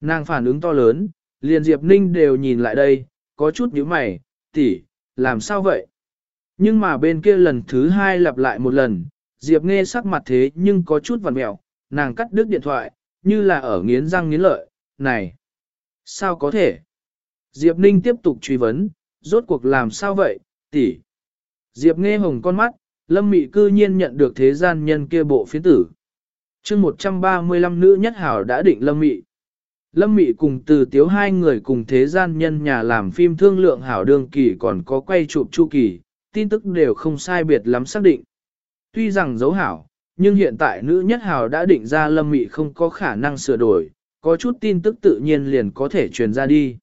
Speaker 1: Nàng phản ứng to lớn, liền Diệp Ninh đều nhìn lại đây, có chút nhíu mày, tỷ, làm sao vậy? Nhưng mà bên kia lần thứ hai lặp lại một lần, Diệp nghe sắc mặt thế nhưng có chút vằn mẹo, nàng cắt đứt điện thoại, như là ở nghiến răng nghiến lợi, này, sao có thể? Diệp Ninh tiếp tục truy vấn, rốt cuộc làm sao vậy, tỷ? Diệp nghe hồng con mắt, Lâm Mị cư nhiên nhận được thế gian nhân kia bộ phiến tử. chương 135 nữ nhất hảo đã định Lâm Mị. Lâm Mị cùng từ tiếu hai người cùng thế gian nhân nhà làm phim thương lượng hảo đường kỳ còn có quay chụp chu kỳ, tin tức đều không sai biệt lắm xác định. Tuy rằng dấu hảo, nhưng hiện tại nữ nhất hảo đã định ra Lâm Mị không có khả năng sửa đổi, có chút tin tức tự nhiên liền có thể truyền ra đi.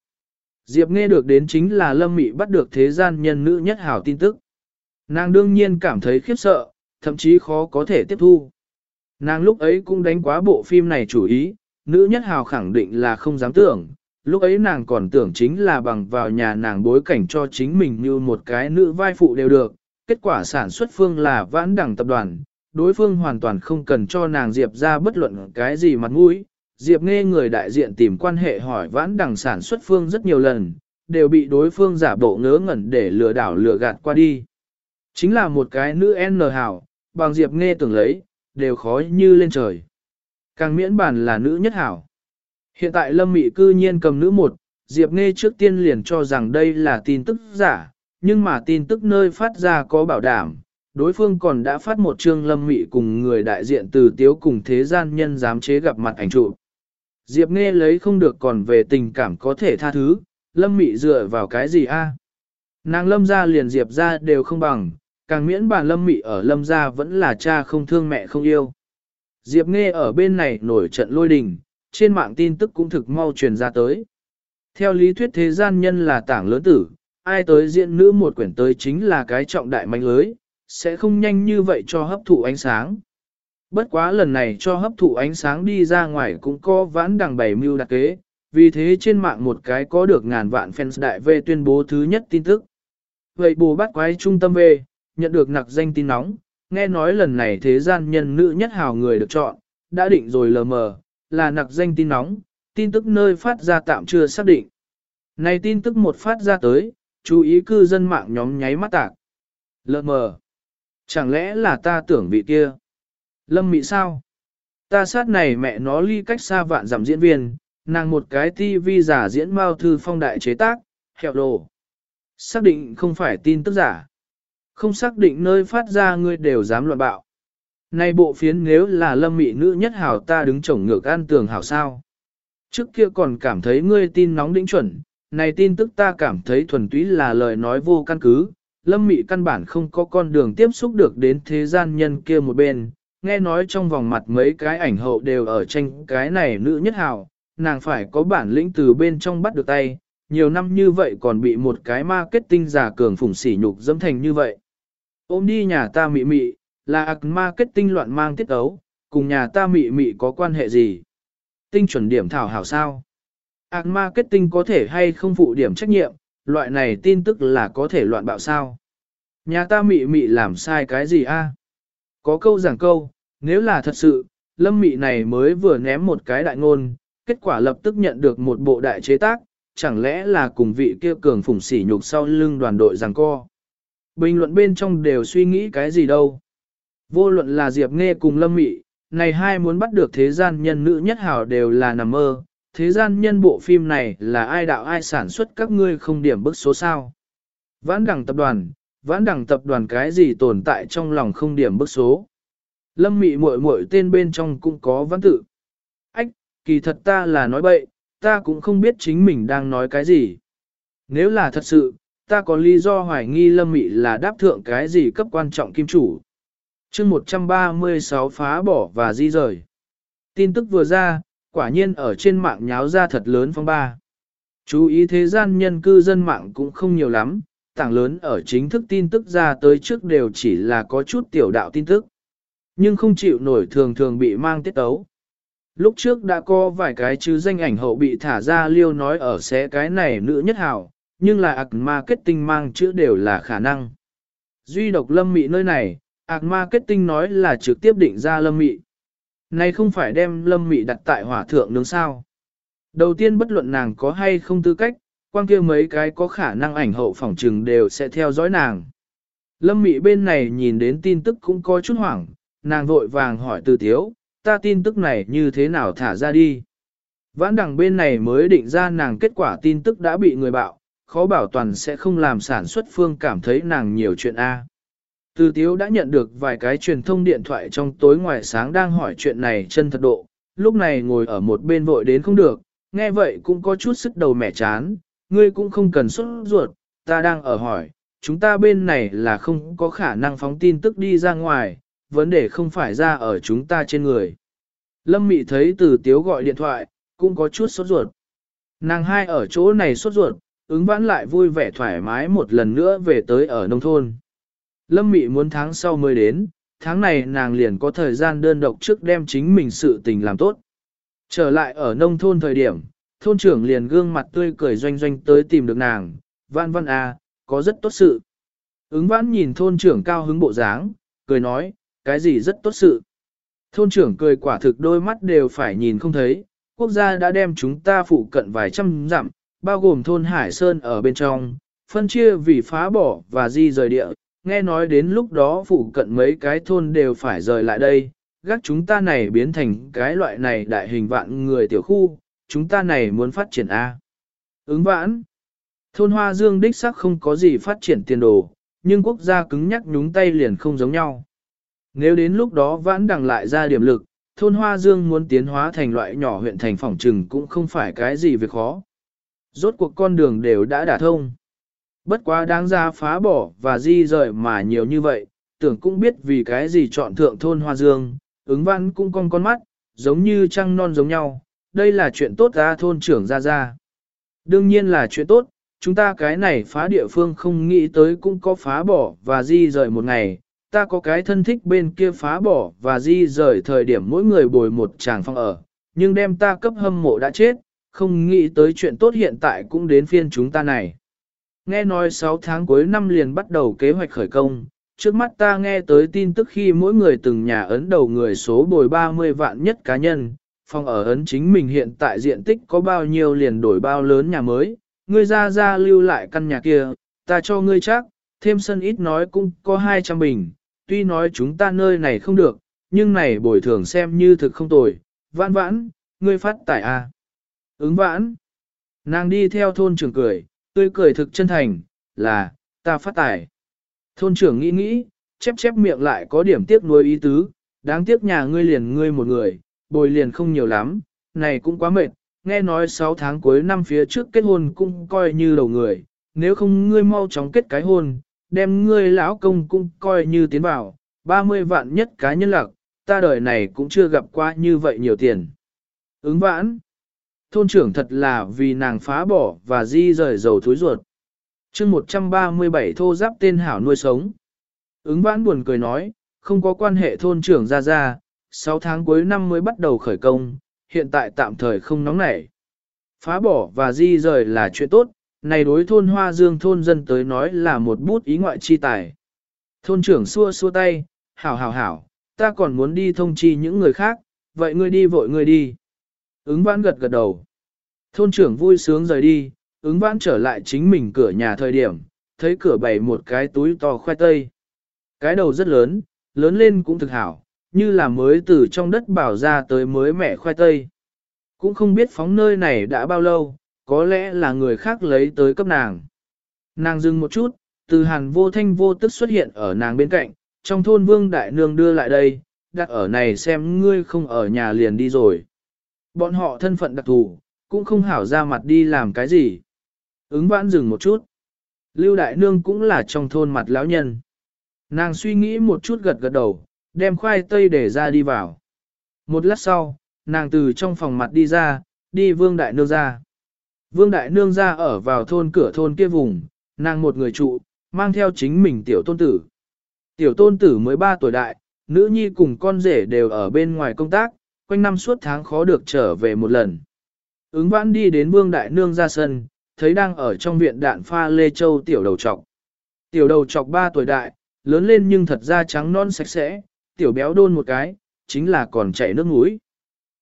Speaker 1: Diệp nghe được đến chính là Lâm Mị bắt được thế gian nhân nữ nhất hảo tin tức. Nàng đương nhiên cảm thấy khiếp sợ, thậm chí khó có thể tiếp thu. Nàng lúc ấy cũng đánh quá bộ phim này chủ ý, nữ nhất hào khẳng định là không dám tưởng, lúc ấy nàng còn tưởng chính là bằng vào nhà nàng bối cảnh cho chính mình như một cái nữ vai phụ đều được, kết quả sản xuất phương là vãn đẳng tập đoàn, đối phương hoàn toàn không cần cho nàng Diệp ra bất luận cái gì mặt mũi. Diệp nghe người đại diện tìm quan hệ hỏi vãn đẳng sản xuất phương rất nhiều lần, đều bị đối phương giả bộ ngớ ngẩn để lừa đảo lừa gạt qua đi. Chính là một cái nữ N hảo, bằng Diệp nghe tưởng lấy, đều khói như lên trời. Càng miễn bản là nữ nhất hảo. Hiện tại Lâm Mị cư nhiên cầm nữ một, Diệp Nghe trước tiên liền cho rằng đây là tin tức giả, nhưng mà tin tức nơi phát ra có bảo đảm, đối phương còn đã phát một chương lâm mị cùng người đại diện từ tiếu cùng thế gian nhân dám chế gặp mặt ảnh trụ. Diệp nghe lấy không được còn về tình cảm có thể tha thứ, lâm mị dựa vào cái gì a? Nàng lâm ra liền diệp ra đều không bằng, càng miễn bàn lâm mị ở lâm ra vẫn là cha không thương mẹ không yêu. Diệp nghe ở bên này nổi trận lôi đình, trên mạng tin tức cũng thực mau truyền ra tới. Theo lý thuyết thế gian nhân là tảng lớn tử, ai tới diện nữ một quyển tới chính là cái trọng đại manh lưới, sẽ không nhanh như vậy cho hấp thụ ánh sáng. Bất quá lần này cho hấp thụ ánh sáng đi ra ngoài cũng có vãn đằng bảy mưu đặc kế, vì thế trên mạng một cái có được ngàn vạn fans đại về tuyên bố thứ nhất tin tức. Vậy bù bắt quái trung tâm về, nhận được nặc danh tin nóng, nghe nói lần này thế gian nhân nữ nhất hào người được chọn, đã định rồi lờ mờ, là nặc danh tin nóng, tin tức nơi phát ra tạm chưa xác định. Này tin tức một phát ra tới, chú ý cư dân mạng nhóm nháy mắt tạc. Lờ mờ. Chẳng lẽ là ta tưởng vị kia? Lâm mị sao? Ta sát này mẹ nó ly cách xa vạn giảm diễn viên, nàng một cái tivi giả diễn bao thư phong đại chế tác, hẹo đồ. Xác định không phải tin tức giả. Không xác định nơi phát ra ngươi đều dám loạn bạo. Này bộ phiến nếu là lâm mị nữ nhất hảo ta đứng chổng ngược an tường hảo sao. Trước kia còn cảm thấy ngươi tin nóng đỉnh chuẩn, này tin tức ta cảm thấy thuần túy là lời nói vô căn cứ. Lâm mị căn bản không có con đường tiếp xúc được đến thế gian nhân kia một bên, nghe nói trong vòng mặt mấy cái ảnh hậu đều ở tranh cái này nữ nhất hảo, nàng phải có bản lĩnh từ bên trong bắt được tay, nhiều năm như vậy còn bị một cái marketing giả cường phủng sỉ nhục dẫm thành như vậy. Ôm đi nhà ta mị mị, là ạc marketing loạn mang tiết ấu, cùng nhà ta mị mị có quan hệ gì? Tinh chuẩn điểm thảo hảo sao? Ạc marketing có thể hay không phụ điểm trách nhiệm, loại này tin tức là có thể loạn bạo sao? Nhà ta mị mị làm sai cái gì a? Có câu giảng câu, nếu là thật sự, lâm mị này mới vừa ném một cái đại ngôn, kết quả lập tức nhận được một bộ đại chế tác, chẳng lẽ là cùng vị kia cường phủng sỉ nhục sau lưng đoàn đội giằng co. Bình luận bên trong đều suy nghĩ cái gì đâu. Vô luận là Diệp Nghe cùng Lâm Mị, này hai muốn bắt được thế gian nhân nữ nhất hảo đều là nằm mơ. Thế gian nhân bộ phim này là ai đạo ai sản xuất các ngươi không điểm bức số sao. Vãn đẳng tập đoàn, vãn đẳng tập đoàn cái gì tồn tại trong lòng không điểm bức số. Lâm mị muội muội tên bên trong cũng có văn tự. Ách, kỳ thật ta là nói bậy, ta cũng không biết chính mình đang nói cái gì. Nếu là thật sự, ta có lý do hoài nghi lâm mị là đáp thượng cái gì cấp quan trọng kim chủ. chương 136 phá bỏ và di rời. Tin tức vừa ra, quả nhiên ở trên mạng nháo ra thật lớn phong ba. Chú ý thế gian nhân cư dân mạng cũng không nhiều lắm, tảng lớn ở chính thức tin tức ra tới trước đều chỉ là có chút tiểu đạo tin tức. Nhưng không chịu nổi thường thường bị mang tiết tấu. Lúc trước đã có vài cái chứ danh ảnh hậu bị thả ra liêu nói ở xé cái này nữ nhất hảo, nhưng là ạc marketing mang chữ đều là khả năng. Duy độc lâm mị nơi này, ạc marketing nói là trực tiếp định ra lâm mị. Này không phải đem lâm mị đặt tại hỏa thượng nướng sao. Đầu tiên bất luận nàng có hay không tư cách, quan kia mấy cái có khả năng ảnh hậu phỏng trừng đều sẽ theo dõi nàng. Lâm mị bên này nhìn đến tin tức cũng có chút hoảng, nàng vội vàng hỏi từ tiếu, ta tin tức này như thế nào thả ra đi. Vãn đằng bên này mới định ra nàng kết quả tin tức đã bị người bạo, khó bảo toàn sẽ không làm sản xuất phương cảm thấy nàng nhiều chuyện A. Từ tiếu đã nhận được vài cái truyền thông điện thoại trong tối ngoài sáng đang hỏi chuyện này chân thật độ, lúc này ngồi ở một bên vội đến không được, nghe vậy cũng có chút sức đầu mẻ chán, ngươi cũng không cần xuất ruột, ta đang ở hỏi, chúng ta bên này là không có khả năng phóng tin tức đi ra ngoài, vấn đề không phải ra ở chúng ta trên người. Lâm Mị thấy từ tiếu gọi điện thoại, cũng có chút sốt ruột. Nàng hai ở chỗ này sốt ruột, ứng vãn lại vui vẻ thoải mái một lần nữa về tới ở nông thôn. Lâm Mị muốn tháng sau mới đến, tháng này nàng liền có thời gian đơn độc trước đem chính mình sự tình làm tốt. Trở lại ở nông thôn thời điểm, thôn trưởng liền gương mặt tươi cười doanh doanh tới tìm được nàng, văn văn à, có rất tốt sự. Ứng vãn nhìn thôn trưởng cao hứng bộ dáng, cười nói, cái gì rất tốt sự. Thôn trưởng cười quả thực đôi mắt đều phải nhìn không thấy, quốc gia đã đem chúng ta phụ cận vài trăm dặm, bao gồm thôn Hải Sơn ở bên trong, phân chia vì phá bỏ và di rời địa, nghe nói đến lúc đó phụ cận mấy cái thôn đều phải rời lại đây, gác chúng ta này biến thành cái loại này đại hình vạn người tiểu khu, chúng ta này muốn phát triển A. Ứng vãn, thôn Hoa Dương đích sắc không có gì phát triển tiền đồ, nhưng quốc gia cứng nhắc nhúng tay liền không giống nhau. Nếu đến lúc đó vãn đằng lại ra điểm lực, thôn Hoa Dương muốn tiến hóa thành loại nhỏ huyện thành phòng trừng cũng không phải cái gì việc khó. Rốt cuộc con đường đều đã đả thông. Bất quá đáng ra phá bỏ và di rời mà nhiều như vậy, tưởng cũng biết vì cái gì chọn thượng thôn Hoa Dương, ứng văn cũng con con mắt, giống như trăng non giống nhau, đây là chuyện tốt ra thôn trưởng ra ra. Đương nhiên là chuyện tốt, chúng ta cái này phá địa phương không nghĩ tới cũng có phá bỏ và di rời một ngày, ta có cái thân thích bên kia phá bỏ và di rời thời điểm mỗi người bồi một chàng phong ở, nhưng đem ta cấp hâm mộ đã chết, không nghĩ tới chuyện tốt hiện tại cũng đến phiên chúng ta này. Nghe nói 6 tháng cuối năm liền bắt đầu kế hoạch khởi công, trước mắt ta nghe tới tin tức khi mỗi người từng nhà ấn đầu người số bồi 30 vạn nhất cá nhân, phòng ở ấn chính mình hiện tại diện tích có bao nhiêu liền đổi bao lớn nhà mới, ngươi ra ra lưu lại căn nhà kia, ta cho ngươi chắc, thêm sân ít nói cũng có 200 bình, tuy nói chúng ta nơi này không được, nhưng này bồi thường xem như thực không tồi, vãn vãn, ngươi phát tài à. Ứng vãn, nàng đi theo thôn trưởng cười, tươi cười thực chân thành, là, ta phát tài. Thôn trưởng nghĩ nghĩ, chép chép miệng lại có điểm tiếc nuối ý tứ, đáng tiếc nhà ngươi liền ngươi một người, bồi liền không nhiều lắm, này cũng quá mệt, nghe nói 6 tháng cuối năm phía trước kết hôn cũng coi như đầu người, nếu không ngươi mau chóng kết cái hôn, đem ngươi lão công cũng coi như tiến vào, 30 vạn nhất cá nhân lạc, ta đời này cũng chưa gặp qua như vậy nhiều tiền. Ứng vãn, thôn trưởng thật là vì nàng phá bỏ và di rời dầu thối ruột. chương 137 thô giáp tên hảo nuôi sống. Ứng vãn buồn cười nói, không có quan hệ thôn trưởng ra ra, 6 tháng cuối năm mới bắt đầu khởi công, hiện tại tạm thời không nóng nảy. Phá bỏ và di rời là chuyện tốt, này đối thôn Hoa Dương thôn dân tới nói là một bút ý ngoại chi tài. Thôn trưởng xua xua tay, hảo hảo hảo, ta còn muốn đi thông chi những người khác, vậy ngươi đi vội ngươi đi. Ứng vãn gật gật đầu. Thôn trưởng vui sướng rời đi, ứng vãn trở lại chính mình cửa nhà thời điểm, thấy cửa bày một cái túi to khoai tây. Cái đầu rất lớn, lớn lên cũng thực hảo, như là mới từ trong đất bảo ra tới mới mẻ khoai tây. Cũng không biết phóng nơi này đã bao lâu, có lẽ là người khác lấy tới cấp nàng. Nàng dừng một chút, từ hàn vô thanh vô tức xuất hiện ở nàng bên cạnh, trong thôn vương đại nương đưa lại đây, đặt ở này xem ngươi không ở nhà liền đi rồi. Bọn họ thân phận đặc thù, cũng không hảo ra mặt đi làm cái gì. Ứng vãn dừng một chút. Lưu đại nương cũng là trong thôn mặt lão nhân. Nàng suy nghĩ một chút gật gật đầu, đem khoai tây để ra đi vào. Một lát sau, nàng từ trong phòng mặt đi ra, đi vương đại nương ra. Vương đại nương ra ở vào thôn cửa thôn kia vùng, nàng một người trụ, mang theo chính mình tiểu tôn tử. Tiểu tôn tử mới 3 tuổi đại, nữ nhi cùng con rể đều ở bên ngoài công tác, quanh năm suốt tháng khó được trở về một lần. Ứng vãn đi đến vương đại nương ra sân, thấy đang ở trong viện đạn pha lê châu tiểu đầu trọc. Tiểu đầu trọc 3 tuổi đại, lớn lên nhưng thật ra trắng non sạch sẽ, tiểu béo đôn một cái, chính là còn chảy nước mũi.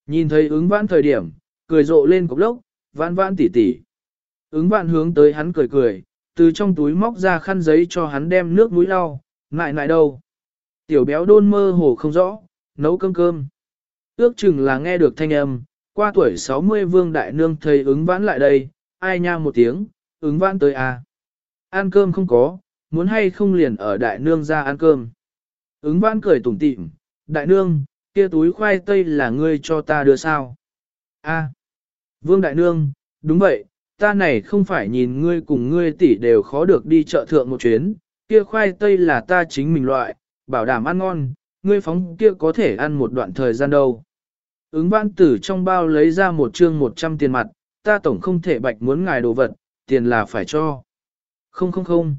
Speaker 1: Nhìn thấy ứng vãn thời điểm, cười rộ lên cục lốc, vãn vãn tỉ tỉ. Ứng vạn hướng tới hắn cười cười, từ trong túi móc ra khăn giấy cho hắn đem nước mũi lau, ngại ngại đâu. Tiểu béo đôn mơ hồ không rõ, nấu cơm cơm. Ước chừng là nghe được thanh âm, qua tuổi 60 vương đại nương thầy ứng vãn lại đây, ai nha một tiếng, ứng vãn tới à. Ăn cơm không có, muốn hay không liền ở đại nương ra ăn cơm. Ứng vãn cười tủm tỉm, đại nương, kia túi khoai tây là ngươi cho ta đưa sao? A, vương đại nương, đúng vậy, ta này không phải nhìn ngươi cùng ngươi tỷ đều khó được đi chợ thượng một chuyến, kia khoai tây là ta chính mình loại, bảo đảm ăn ngon, ngươi phóng kia có thể ăn một đoạn thời gian đâu. Ứng văn tử trong bao lấy ra một chương 100 tiền mặt, ta tổng không thể bạch muốn ngài đồ vật, tiền là phải cho. Không không không.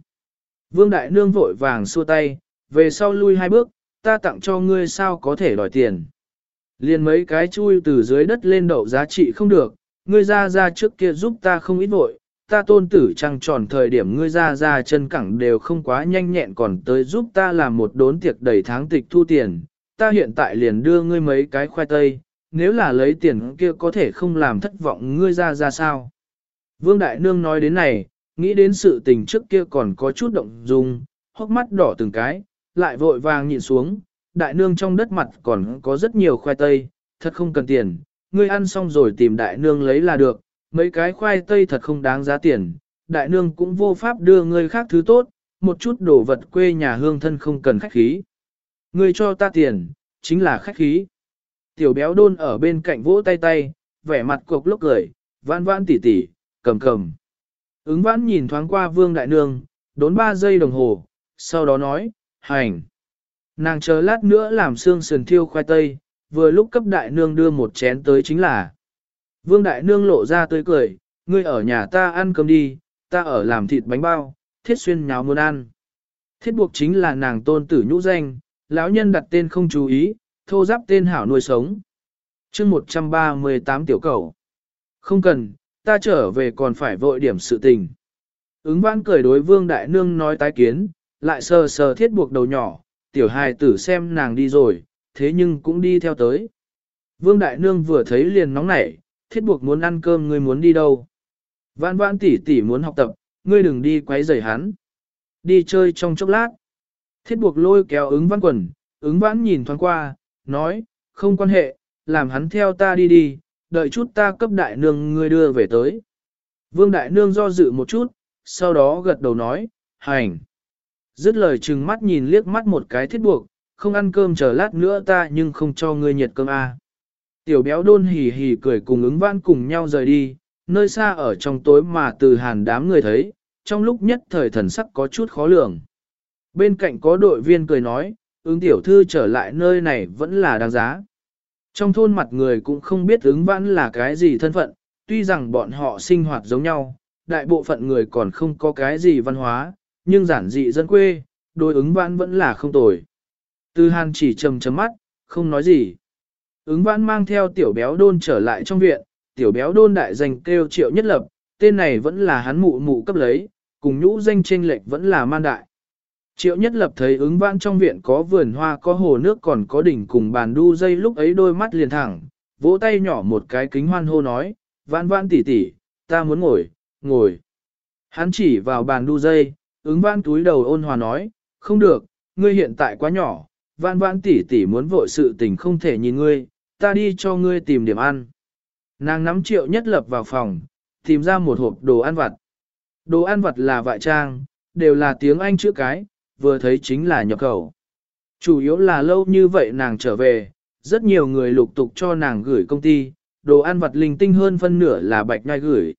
Speaker 1: Vương Đại Nương vội vàng xua tay, về sau lui hai bước, ta tặng cho ngươi sao có thể đòi tiền. Liền mấy cái chui từ dưới đất lên đậu giá trị không được, ngươi ra ra trước kia giúp ta không ít vội, ta tôn tử trăng tròn thời điểm ngươi ra ra chân cẳng đều không quá nhanh nhẹn còn tới giúp ta làm một đốn tiệc đầy tháng tịch thu tiền, ta hiện tại liền đưa ngươi mấy cái khoai tây, nếu là lấy tiền kia có thể không làm thất vọng ngươi ra ra sao. Vương Đại Nương nói đến này, nghĩ đến sự tình trước kia còn có chút động dung, hốc mắt đỏ từng cái, lại vội vàng nhìn xuống, đại nương trong đất mặt còn có rất nhiều khoai tây, thật không cần tiền, ngươi ăn xong rồi tìm đại nương lấy là được, mấy cái khoai tây thật không đáng giá tiền, đại nương cũng vô pháp đưa ngươi khác thứ tốt, một chút đồ vật quê nhà hương thân không cần khách khí. Ngươi cho ta tiền, chính là khách khí. Tiểu béo đôn ở bên cạnh vỗ tay tay, vẻ mặt cục lốc cười, vãn vãn tỉ tỉ, cầm cầm. Ứng vãn nhìn thoáng qua vương đại nương, đốn ba giây đồng hồ, sau đó nói, hành. Nàng chờ lát nữa làm xương sườn thiêu khoai tây, vừa lúc cấp đại nương đưa một chén tới chính là. Vương đại nương lộ ra tươi cười, ngươi ở nhà ta ăn cơm đi, ta ở làm thịt bánh bao, thiết xuyên nháo muốn ăn. Thiết buộc chính là nàng tôn tử nhũ danh, lão nhân đặt tên không chú ý, thô giáp tên hảo nuôi sống. chương 138 tiểu cầu. Không cần, ta trở về còn phải vội điểm sự tình. Ứng văn cười đối vương đại nương nói tái kiến, lại sờ sờ thiết buộc đầu nhỏ, tiểu hài tử xem nàng đi rồi, thế nhưng cũng đi theo tới. Vương đại nương vừa thấy liền nóng nảy, thiết buộc muốn ăn cơm ngươi muốn đi đâu. Vãn vãn tỷ tỷ muốn học tập, ngươi đừng đi quấy rầy hắn. Đi chơi trong chốc lát. Thiết buộc lôi kéo ứng văn quần, ứng vãn nhìn thoáng qua, nói, không quan hệ, làm hắn theo ta đi đi, đợi chút ta cấp đại nương ngươi đưa về tới. Vương đại nương do dự một chút, sau đó gật đầu nói, hành. Dứt lời chừng mắt nhìn liếc mắt một cái thiết buộc, không ăn cơm chờ lát nữa ta nhưng không cho ngươi nhiệt cơm a. À. Tiểu béo đôn hì hì cười cùng ứng vãn cùng nhau rời đi, nơi xa ở trong tối mà từ hàn đám người thấy, trong lúc nhất thời thần sắc có chút khó lường. Bên cạnh có đội viên cười nói, ứng tiểu thư trở lại nơi này vẫn là đáng giá. Trong thôn mặt người cũng không biết ứng vãn là cái gì thân phận, tuy rằng bọn họ sinh hoạt giống nhau, đại bộ phận người còn không có cái gì văn hóa, nhưng giản dị dân quê, đối ứng vãn vẫn là không tồi. Từ hàn chỉ trầm chấm mắt, không nói gì. Ứng vãn mang theo tiểu béo đôn trở lại trong viện, tiểu béo đôn đại danh kêu triệu nhất lập, tên này vẫn là hắn mụ mụ cấp lấy, cùng nhũ danh trên lệch vẫn là man đại. Triệu nhất lập thấy ứng vãn trong viện có vườn hoa có hồ nước còn có đỉnh cùng bàn đu dây lúc ấy đôi mắt liền thẳng, vỗ tay nhỏ một cái kính hoan hô nói, vãn vãn tỉ tỉ, ta muốn ngồi, ngồi. Hắn chỉ vào bàn đu dây, ứng vãn túi đầu ôn hòa nói, không được, ngươi hiện tại quá nhỏ, vãn vãn tỉ tỉ muốn vội sự tình không thể nhìn ngươi, ta đi cho ngươi tìm điểm ăn. Nàng nắm triệu nhất lập vào phòng, tìm ra một hộp đồ ăn vặt. Đồ ăn vặt là vại trang, đều là tiếng Anh chữ cái, vừa thấy chính là nhập khẩu. Chủ yếu là lâu như vậy nàng trở về, rất nhiều người lục tục cho nàng gửi công ty, đồ ăn vặt linh tinh hơn phân nửa là bạch ngai gửi.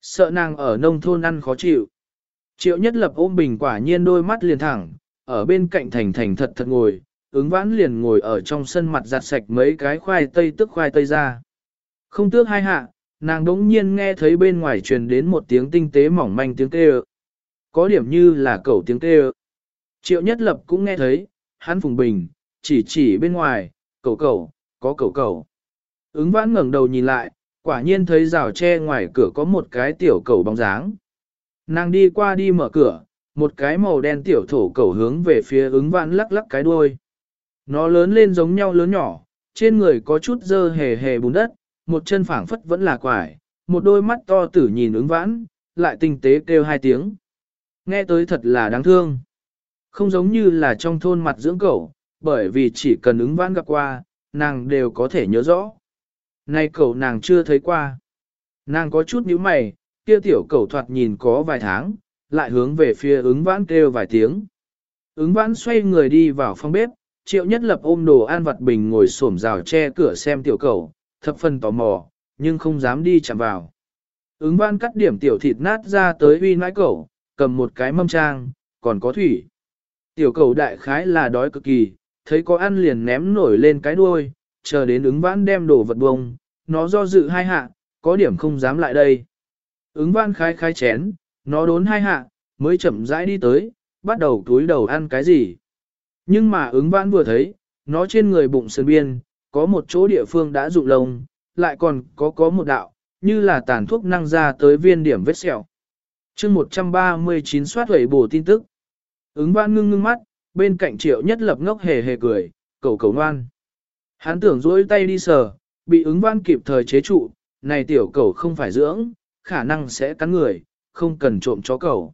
Speaker 1: Sợ nàng ở nông thôn ăn khó chịu. Triệu nhất lập ôm bình quả nhiên đôi mắt liền thẳng, ở bên cạnh thành thành thật thật ngồi, ứng vãn liền ngồi ở trong sân mặt giặt sạch mấy cái khoai tây tức khoai tây ra. Không tước hai hạ, nàng đống nhiên nghe thấy bên ngoài truyền đến một tiếng tinh tế mỏng manh tiếng kêu. Có điểm như là cẩu tiếng kêu. Triệu nhất lập cũng nghe thấy, hắn phùng bình, chỉ chỉ bên ngoài, cẩu cẩu, có cẩu cẩu. Ứng vãn ngẩng đầu nhìn lại, quả nhiên thấy rào tre ngoài cửa có một cái tiểu cẩu bóng dáng. Nàng đi qua đi mở cửa, một cái màu đen tiểu thổ cẩu hướng về phía ứng vãn lắc lắc cái đuôi. Nó lớn lên giống nhau lớn nhỏ, trên người có chút dơ hề hề bùn đất, một chân phảng phất vẫn là quải, một đôi mắt to tử nhìn ứng vãn, lại tinh tế kêu hai tiếng. Nghe tới thật là đáng thương. Không giống như là trong thôn mặt dưỡng cẩu, bởi vì chỉ cần ứng vãn gặp qua, nàng đều có thể nhớ rõ. Nay cậu nàng chưa thấy qua. Nàng có chút nhíu mày, kia tiểu cậu thoạt nhìn có vài tháng, lại hướng về phía ứng vãn kêu vài tiếng. Ứng vãn xoay người đi vào phòng bếp, triệu nhất lập ôm đồ an vặt bình ngồi xổm rào che cửa xem tiểu cầu, thập phần tò mò, nhưng không dám đi chạm vào. Ứng vãn cắt điểm tiểu thịt nát ra tới uy nãi cầu, cầm một cái mâm trang, còn có thủy. Tiểu cầu đại khái là đói cực kỳ, thấy có ăn liền ném nổi lên cái đuôi, chờ đến ứng vãn đem đồ vật bông, nó do dự hai hạ, có điểm không dám lại đây. Ứng vãn khai khai chén, nó đốn hai hạ, mới chậm rãi đi tới, bắt đầu túi đầu ăn cái gì. Nhưng mà ứng vãn vừa thấy, nó trên người bụng sơn biên, có một chỗ địa phương đã rụng lông, lại còn có có một đạo, như là tàn thuốc năng ra tới viên điểm vết sẹo. chương 139 soát hủy bổ tin tức. Ứng văn ngưng ngưng mắt, bên cạnh triệu nhất lập ngốc hề hề cười, cầu cầu ngoan. Hắn tưởng dối tay đi sờ, bị ứng văn kịp thời chế trụ, này tiểu cầu không phải dưỡng, khả năng sẽ cắn người, không cần trộm chó cầu.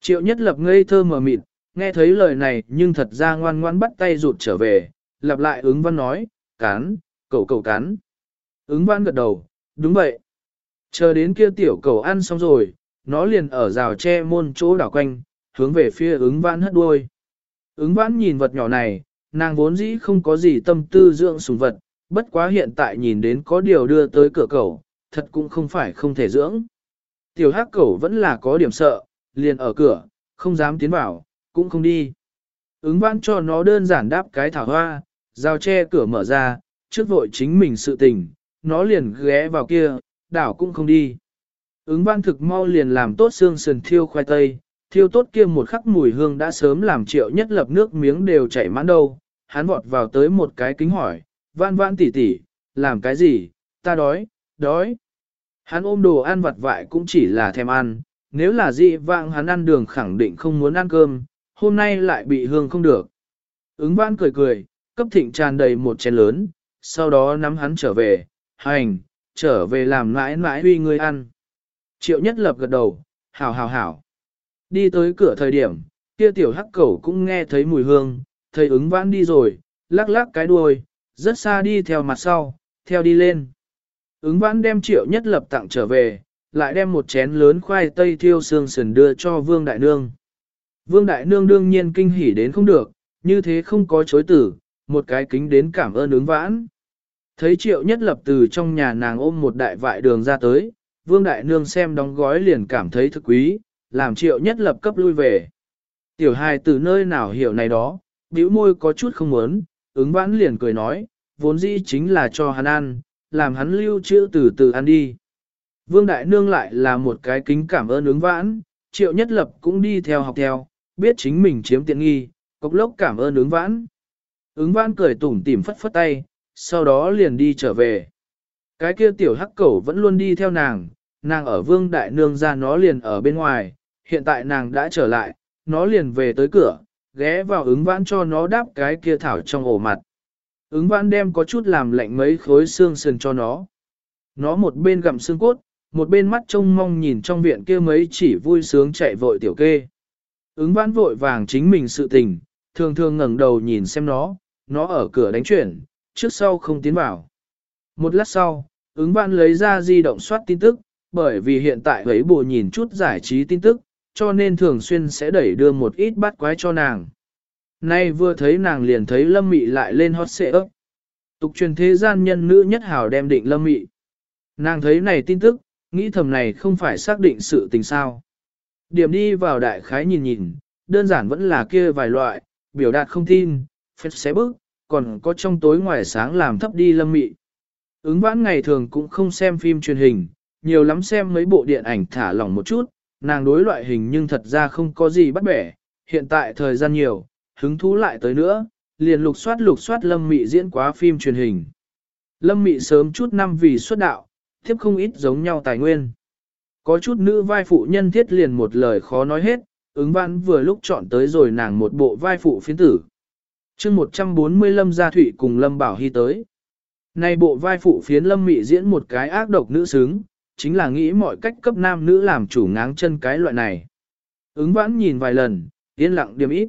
Speaker 1: Triệu nhất lập ngây thơ mờ mịt, nghe thấy lời này nhưng thật ra ngoan ngoan bắt tay rụt trở về, lặp lại ứng văn nói, cắn, cầu cầu cắn. Ứng văn gật đầu, đúng vậy. Chờ đến kia tiểu cầu ăn xong rồi, nó liền ở rào tre môn chỗ đảo quanh, hướng về phía ứng văn hất đuôi. Ứng văn nhìn vật nhỏ này, nàng vốn dĩ không có gì tâm tư dưỡng sùng vật, bất quá hiện tại nhìn đến có điều đưa tới cửa cầu, thật cũng không phải không thể dưỡng. Tiểu hắc cẩu vẫn là có điểm sợ, liền ở cửa, không dám tiến vào, cũng không đi. Ứng vãn cho nó đơn giản đáp cái thảo hoa, giao che cửa mở ra, trước vội chính mình sự tình, nó liền ghé vào kia, đảo cũng không đi. Ứng văn thực mau liền làm tốt xương sườn thiêu khoai tây, thiêu tốt kia một khắc mùi hương đã sớm làm triệu nhất lập nước miếng đều chảy mãn đâu. Hắn vọt vào tới một cái kính hỏi, văn văn tỉ tỉ, làm cái gì, ta đói, đói. Hắn ôm đồ ăn vặt vại cũng chỉ là thèm ăn, nếu là dị vang hắn ăn đường khẳng định không muốn ăn cơm, hôm nay lại bị hương không được. Ứng văn cười cười, cấp thịnh tràn đầy một chén lớn, sau đó nắm hắn trở về, hành, trở về làm mãi mãi huy người ăn. Triệu nhất lập gật đầu, hảo hảo hảo. Đi tới cửa thời điểm, kia tiểu hắc cẩu cũng nghe thấy mùi hương, thấy ứng vãn đi rồi, lắc lắc cái đuôi, rất xa đi theo mặt sau, theo đi lên. Ứng vãn đem triệu nhất lập tặng trở về, lại đem một chén lớn khoai tây thiêu xương sườn đưa cho vương đại nương. Vương đại nương đương nhiên kinh hỉ đến không được, như thế không có chối tử, một cái kính đến cảm ơn ứng vãn. Thấy triệu nhất lập từ trong nhà nàng ôm một đại vại đường ra tới, vương đại nương xem đóng gói liền cảm thấy thực quý, làm triệu nhất lập cấp lui về. Tiểu hài từ nơi nào hiểu này đó, bĩu môi có chút không muốn, ứng vãn liền cười nói, vốn dĩ chính là cho hắn ăn, làm hắn lưu trữ từ từ ăn đi. Vương đại nương lại là một cái kính cảm ơn ứng vãn, triệu nhất lập cũng đi theo học theo, biết chính mình chiếm tiện nghi, cốc lốc cảm ơn ứng vãn. Ứng vãn cười tủm tỉm phất phất tay, sau đó liền đi trở về. Cái kia tiểu hắc cẩu vẫn luôn đi theo nàng, nàng ở vương đại nương ra nó liền ở bên ngoài, hiện tại nàng đã trở lại, nó liền về tới cửa, ghé vào ứng vãn cho nó đáp cái kia thảo trong ổ mặt. Ứng vãn đem có chút làm lạnh mấy khối xương sườn cho nó. Nó một bên gặm xương cốt, một bên mắt trông mong nhìn trong viện kia mấy chỉ vui sướng chạy vội tiểu kê. Ứng vãn vội vàng chính mình sự tình, thường thường ngẩng đầu nhìn xem nó, nó ở cửa đánh chuyển, trước sau không tiến vào. Một lát sau, ứng vãn lấy ra di động soát tin tức, bởi vì hiện tại ấy bù nhìn chút giải trí tin tức, cho nên thường xuyên sẽ đẩy đưa một ít bắt quái cho nàng. Nay vừa thấy nàng liền thấy lâm mị lại lên hot xệ ấp. Tục truyền thế gian nhân nữ nhất hảo đem định lâm mị. Nàng thấy này tin tức, nghĩ thầm này không phải xác định sự tình sao. Điểm đi vào đại khái nhìn nhìn, đơn giản vẫn là kia vài loại, biểu đạt không tin, phép xé bức, còn có trong tối ngoài sáng làm thấp đi lâm mị. Ứng vãn ngày thường cũng không xem phim truyền hình, nhiều lắm xem mấy bộ điện ảnh thả lỏng một chút, nàng đối loại hình nhưng thật ra không có gì bắt bẻ, hiện tại thời gian nhiều, hứng thú lại tới nữa, liền lục soát lục soát Lâm Mị diễn quá phim truyền hình. Lâm Mị sớm chút năm vì xuất đạo, tiếp không ít giống nhau tài nguyên. Có chút nữ vai phụ nhân thiết liền một lời khó nói hết, ứng vãn vừa lúc chọn tới rồi nàng một bộ vai phụ phiến tử. chương 140 Lâm Gia Thụy cùng Lâm Bảo Hy tới. Này bộ vai phụ phiến Lâm Mị diễn một cái ác độc nữ xứng, chính là nghĩ mọi cách cấp nam nữ làm chủ ngáng chân cái loại này. Ứng vãn nhìn vài lần, yên lặng điểm ít.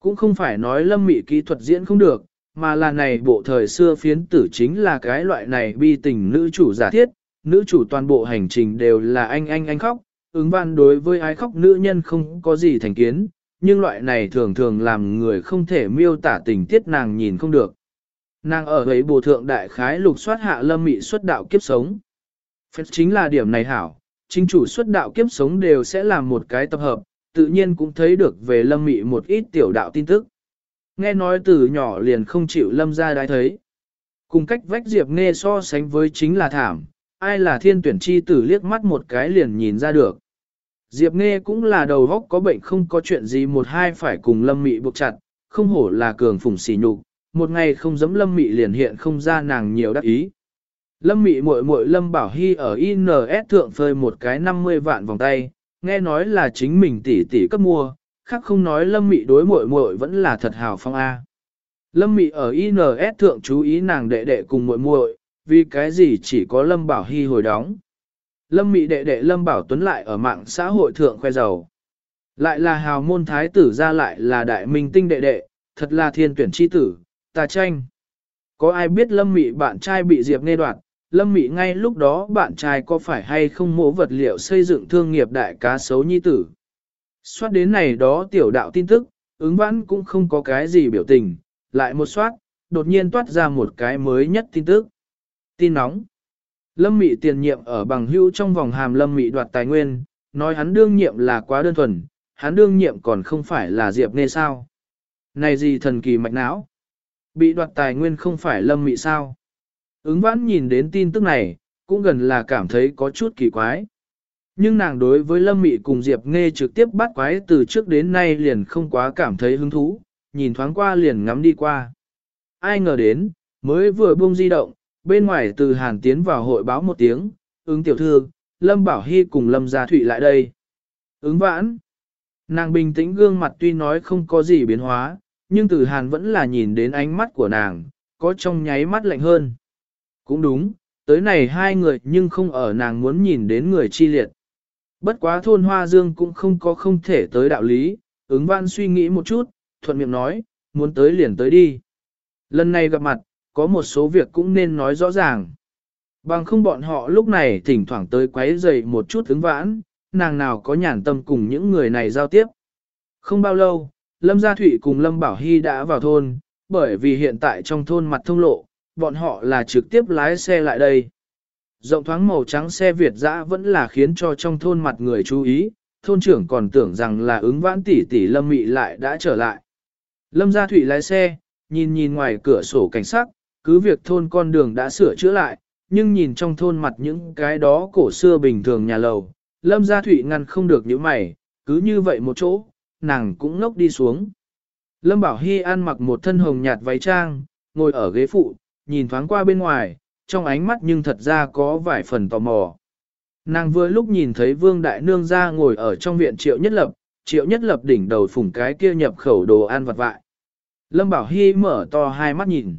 Speaker 1: Cũng không phải nói lâm mị kỹ thuật diễn không được, mà là này bộ thời xưa phiến tử chính là cái loại này bi tình nữ chủ giả thiết, nữ chủ toàn bộ hành trình đều là anh anh anh khóc, ứng văn đối với ai khóc nữ nhân không có gì thành kiến, nhưng loại này thường thường làm người không thể miêu tả tình tiết nàng nhìn không được. Nàng ở ấy bồ thượng đại khái lục soát hạ lâm mị xuất đạo kiếp sống. Phép chính là điểm này hảo, chính chủ xuất đạo kiếp sống đều sẽ làm một cái tập hợp, tự nhiên cũng thấy được về lâm mị một ít tiểu đạo tin tức. Nghe nói từ nhỏ liền không chịu lâm ra đái thấy. Cùng cách vách Diệp nghe so sánh với chính là thảm, ai là thiên tuyển chi tử liếc mắt một cái liền nhìn ra được. Diệp nghe cũng là đầu góc có bệnh không có chuyện gì một hai phải cùng lâm mị buộc chặt, không hổ là cường phùng xỉ nhục, một ngày không giấm lâm mị liền hiện không ra nàng nhiều đắc ý. Lâm mị muội muội Lâm Bảo Hy ở INS thượng phơi một cái 50 vạn vòng tay, nghe nói là chính mình tỷ tỷ cấp mua, khác không nói Lâm mị đối muội muội vẫn là thật hào phong A. Lâm mị ở INS thượng chú ý nàng đệ đệ cùng muội muội, vì cái gì chỉ có Lâm Bảo Hy hồi đóng. Lâm mị đệ đệ Lâm Bảo Tuấn lại ở mạng xã hội thượng khoe giàu. Lại là hào môn thái tử ra lại là đại minh tinh đệ đệ, thật là thiên tuyển chi tử, ta tranh. Có ai biết Lâm mị bạn trai bị Diệp nghe đoạt, Lâm Mị ngay lúc đó bạn trai có phải hay không mổ vật liệu xây dựng thương nghiệp đại cá sấu nhi tử. Xoát đến này đó tiểu đạo tin tức, ứng vãn cũng không có cái gì biểu tình, lại một soát, đột nhiên toát ra một cái mới nhất tin tức. Tin nóng. Lâm Mị tiền nhiệm ở bằng hữu trong vòng hàm Lâm Mị đoạt tài nguyên, nói hắn đương nhiệm là quá đơn thuần, hắn đương nhiệm còn không phải là Diệp Nê sao. Này gì thần kỳ mạch não? Bị đoạt tài nguyên không phải Lâm Mị sao? Ứng vãn nhìn đến tin tức này, cũng gần là cảm thấy có chút kỳ quái. Nhưng nàng đối với Lâm Mị cùng Diệp Nghe trực tiếp bắt quái từ trước đến nay liền không quá cảm thấy hứng thú, nhìn thoáng qua liền ngắm đi qua. Ai ngờ đến, mới vừa buông di động, bên ngoài từ Hàn tiến vào hội báo một tiếng, ứng tiểu thư, Lâm Bảo Hy cùng Lâm Gia Thụy lại đây. Ứng vãn, nàng bình tĩnh gương mặt tuy nói không có gì biến hóa, nhưng từ Hàn vẫn là nhìn đến ánh mắt của nàng, có trong nháy mắt lạnh hơn. Cũng đúng, tới này hai người nhưng không ở nàng muốn nhìn đến người chi liệt. Bất quá thôn Hoa Dương cũng không có không thể tới đạo lý, ứng Vãn suy nghĩ một chút, thuận miệng nói, muốn tới liền tới đi. Lần này gặp mặt, có một số việc cũng nên nói rõ ràng. Bằng không bọn họ lúc này thỉnh thoảng tới quấy rầy một chút ứng vãn, nàng nào có nhàn tâm cùng những người này giao tiếp. Không bao lâu, Lâm Gia Thụy cùng Lâm Bảo Hy đã vào thôn, bởi vì hiện tại trong thôn mặt thông lộ, bọn họ là trực tiếp lái xe lại đây. Rộng thoáng màu trắng xe Việt dã vẫn là khiến cho trong thôn mặt người chú ý, thôn trưởng còn tưởng rằng là ứng vãn tỷ tỷ Lâm Mị lại đã trở lại. Lâm Gia Thụy lái xe, nhìn nhìn ngoài cửa sổ cảnh sát, cứ việc thôn con đường đã sửa chữa lại, nhưng nhìn trong thôn mặt những cái đó cổ xưa bình thường nhà lầu, Lâm Gia Thụy ngăn không được những mày, cứ như vậy một chỗ, nàng cũng ngốc đi xuống. Lâm Bảo Hy ăn mặc một thân hồng nhạt váy trang, ngồi ở ghế phụ, nhìn thoáng qua bên ngoài, trong ánh mắt nhưng thật ra có vài phần tò mò. Nàng vừa lúc nhìn thấy Vương Đại Nương ra ngồi ở trong viện Triệu Nhất Lập, Triệu Nhất Lập đỉnh đầu phủng cái kia nhập khẩu đồ ăn vặt vại. Lâm Bảo Hy mở to hai mắt nhìn.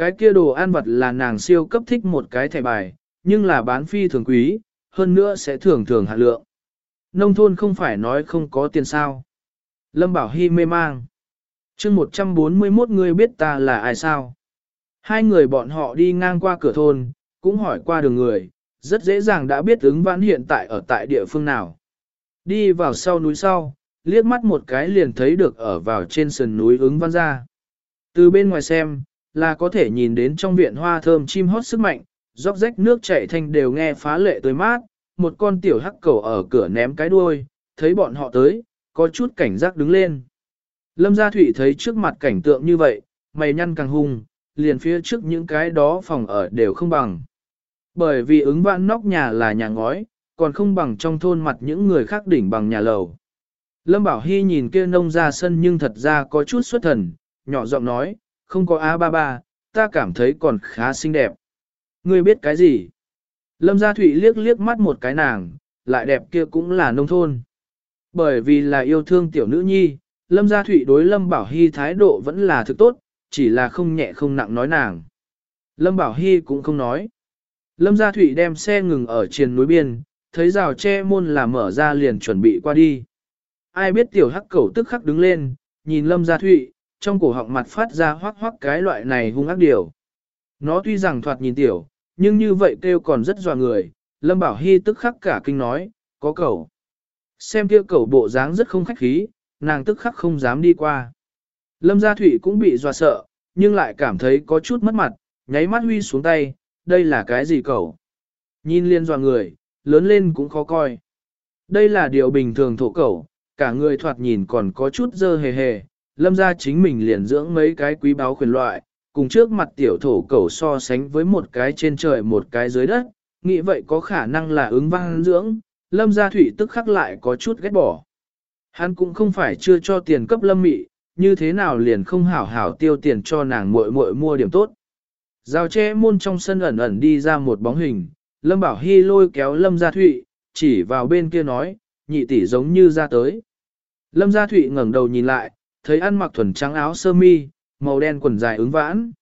Speaker 1: Cái kia đồ ăn vặt là nàng siêu cấp thích một cái thẻ bài, nhưng là bán phi thường quý, hơn nữa sẽ thường thường hạ lượng. Nông thôn không phải nói không có tiền sao. Lâm Bảo Hy mê mang. chương 141 người biết ta là ai sao? Hai người bọn họ đi ngang qua cửa thôn, cũng hỏi qua đường người, rất dễ dàng đã biết ứng vãn hiện tại ở tại địa phương nào. Đi vào sau núi sau, liếc mắt một cái liền thấy được ở vào trên sườn núi ứng văn ra. Từ bên ngoài xem, là có thể nhìn đến trong viện hoa thơm chim hót sức mạnh, róc rách nước chảy thanh đều nghe phá lệ tới mát, một con tiểu hắc cầu ở cửa ném cái đuôi, thấy bọn họ tới, có chút cảnh giác đứng lên. Lâm Gia Thụy thấy trước mặt cảnh tượng như vậy, mày nhăn càng hung, liền phía trước những cái đó phòng ở đều không bằng. Bởi vì ứng vãn nóc nhà là nhà ngói, còn không bằng trong thôn mặt những người khác đỉnh bằng nhà lầu. Lâm Bảo Hy nhìn kia nông ra sân nhưng thật ra có chút xuất thần, nhỏ giọng nói, không có a ba ba, ta cảm thấy còn khá xinh đẹp. Ngươi biết cái gì? Lâm Gia Thụy liếc liếc mắt một cái nàng, lại đẹp kia cũng là nông thôn. Bởi vì là yêu thương tiểu nữ nhi, Lâm Gia Thụy đối Lâm Bảo Hy thái độ vẫn là thực tốt, chỉ là không nhẹ không nặng nói nàng. Lâm Bảo Hy cũng không nói. Lâm Gia Thụy đem xe ngừng ở trên núi biên, thấy rào che môn là mở ra liền chuẩn bị qua đi. Ai biết tiểu hắc cẩu tức khắc đứng lên, nhìn Lâm Gia Thụy, trong cổ họng mặt phát ra hoắc hoắc cái loại này hung ác điều. Nó tuy rằng thoạt nhìn tiểu, nhưng như vậy kêu còn rất dọa người, Lâm Bảo Hy tức khắc cả kinh nói, có cẩu. Xem kia cẩu bộ dáng rất không khách khí, nàng tức khắc không dám đi qua. Lâm Gia Thụy cũng bị dọa sợ, nhưng lại cảm thấy có chút mất mặt, nháy mắt huy xuống tay, đây là cái gì cậu? Nhìn liên dọa người, lớn lên cũng khó coi. Đây là điều bình thường thổ cẩu, cả người thoạt nhìn còn có chút dơ hề hề, lâm ra chính mình liền dưỡng mấy cái quý báo quyền loại, cùng trước mặt tiểu thổ cẩu so sánh với một cái trên trời một cái dưới đất, nghĩ vậy có khả năng là ứng văn dưỡng, lâm gia thủy tức khắc lại có chút ghét bỏ. Hắn cũng không phải chưa cho tiền cấp lâm mị, như thế nào liền không hảo hảo tiêu tiền cho nàng muội muội mua điểm tốt. Giao che môn trong sân ẩn ẩn đi ra một bóng hình, Lâm Bảo Hy lôi kéo Lâm Gia Thụy, chỉ vào bên kia nói, nhị tỷ giống như ra tới. Lâm Gia Thụy ngẩng đầu nhìn lại, thấy ăn mặc thuần trắng áo sơ mi, màu đen quần dài ứng vãn.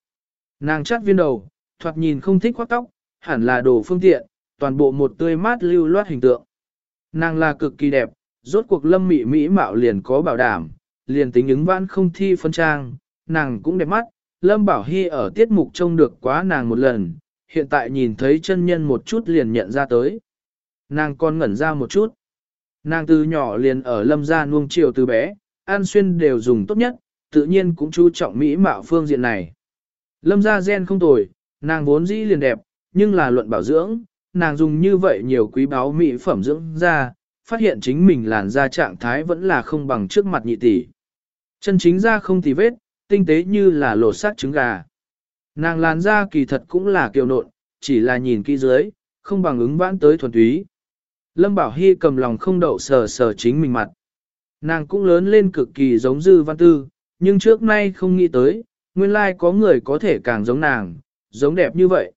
Speaker 1: Nàng chắt viên đầu, thoạt nhìn không thích khoác tóc, hẳn là đồ phương tiện, toàn bộ một tươi mát lưu loát hình tượng. Nàng là cực kỳ đẹp, rốt cuộc lâm mị mỹ mạo liền có bảo đảm, liền tính ứng vãn không thi phân trang, nàng cũng đẹp mắt, Lâm Bảo Hy ở tiết mục trông được quá nàng một lần, hiện tại nhìn thấy chân nhân một chút liền nhận ra tới. Nàng còn ngẩn ra một chút. Nàng từ nhỏ liền ở lâm gia nuông chiều từ bé, an xuyên đều dùng tốt nhất, tự nhiên cũng chú trọng mỹ mạo phương diện này. Lâm gia gen không tồi, nàng vốn dĩ liền đẹp, nhưng là luận bảo dưỡng, nàng dùng như vậy nhiều quý báu mỹ phẩm dưỡng da, phát hiện chính mình làn da trạng thái vẫn là không bằng trước mặt nhị tỷ. Chân chính da không tì vết, tinh tế như là lột xác trứng gà. Nàng làn da kỳ thật cũng là kiều nộn, chỉ là nhìn kỹ dưới, không bằng ứng vãn tới thuần túy. Lâm Bảo Hy cầm lòng không đậu sờ sờ chính mình mặt. Nàng cũng lớn lên cực kỳ giống dư văn tư, nhưng trước nay không nghĩ tới, nguyên lai có người có thể càng giống nàng, giống đẹp như vậy.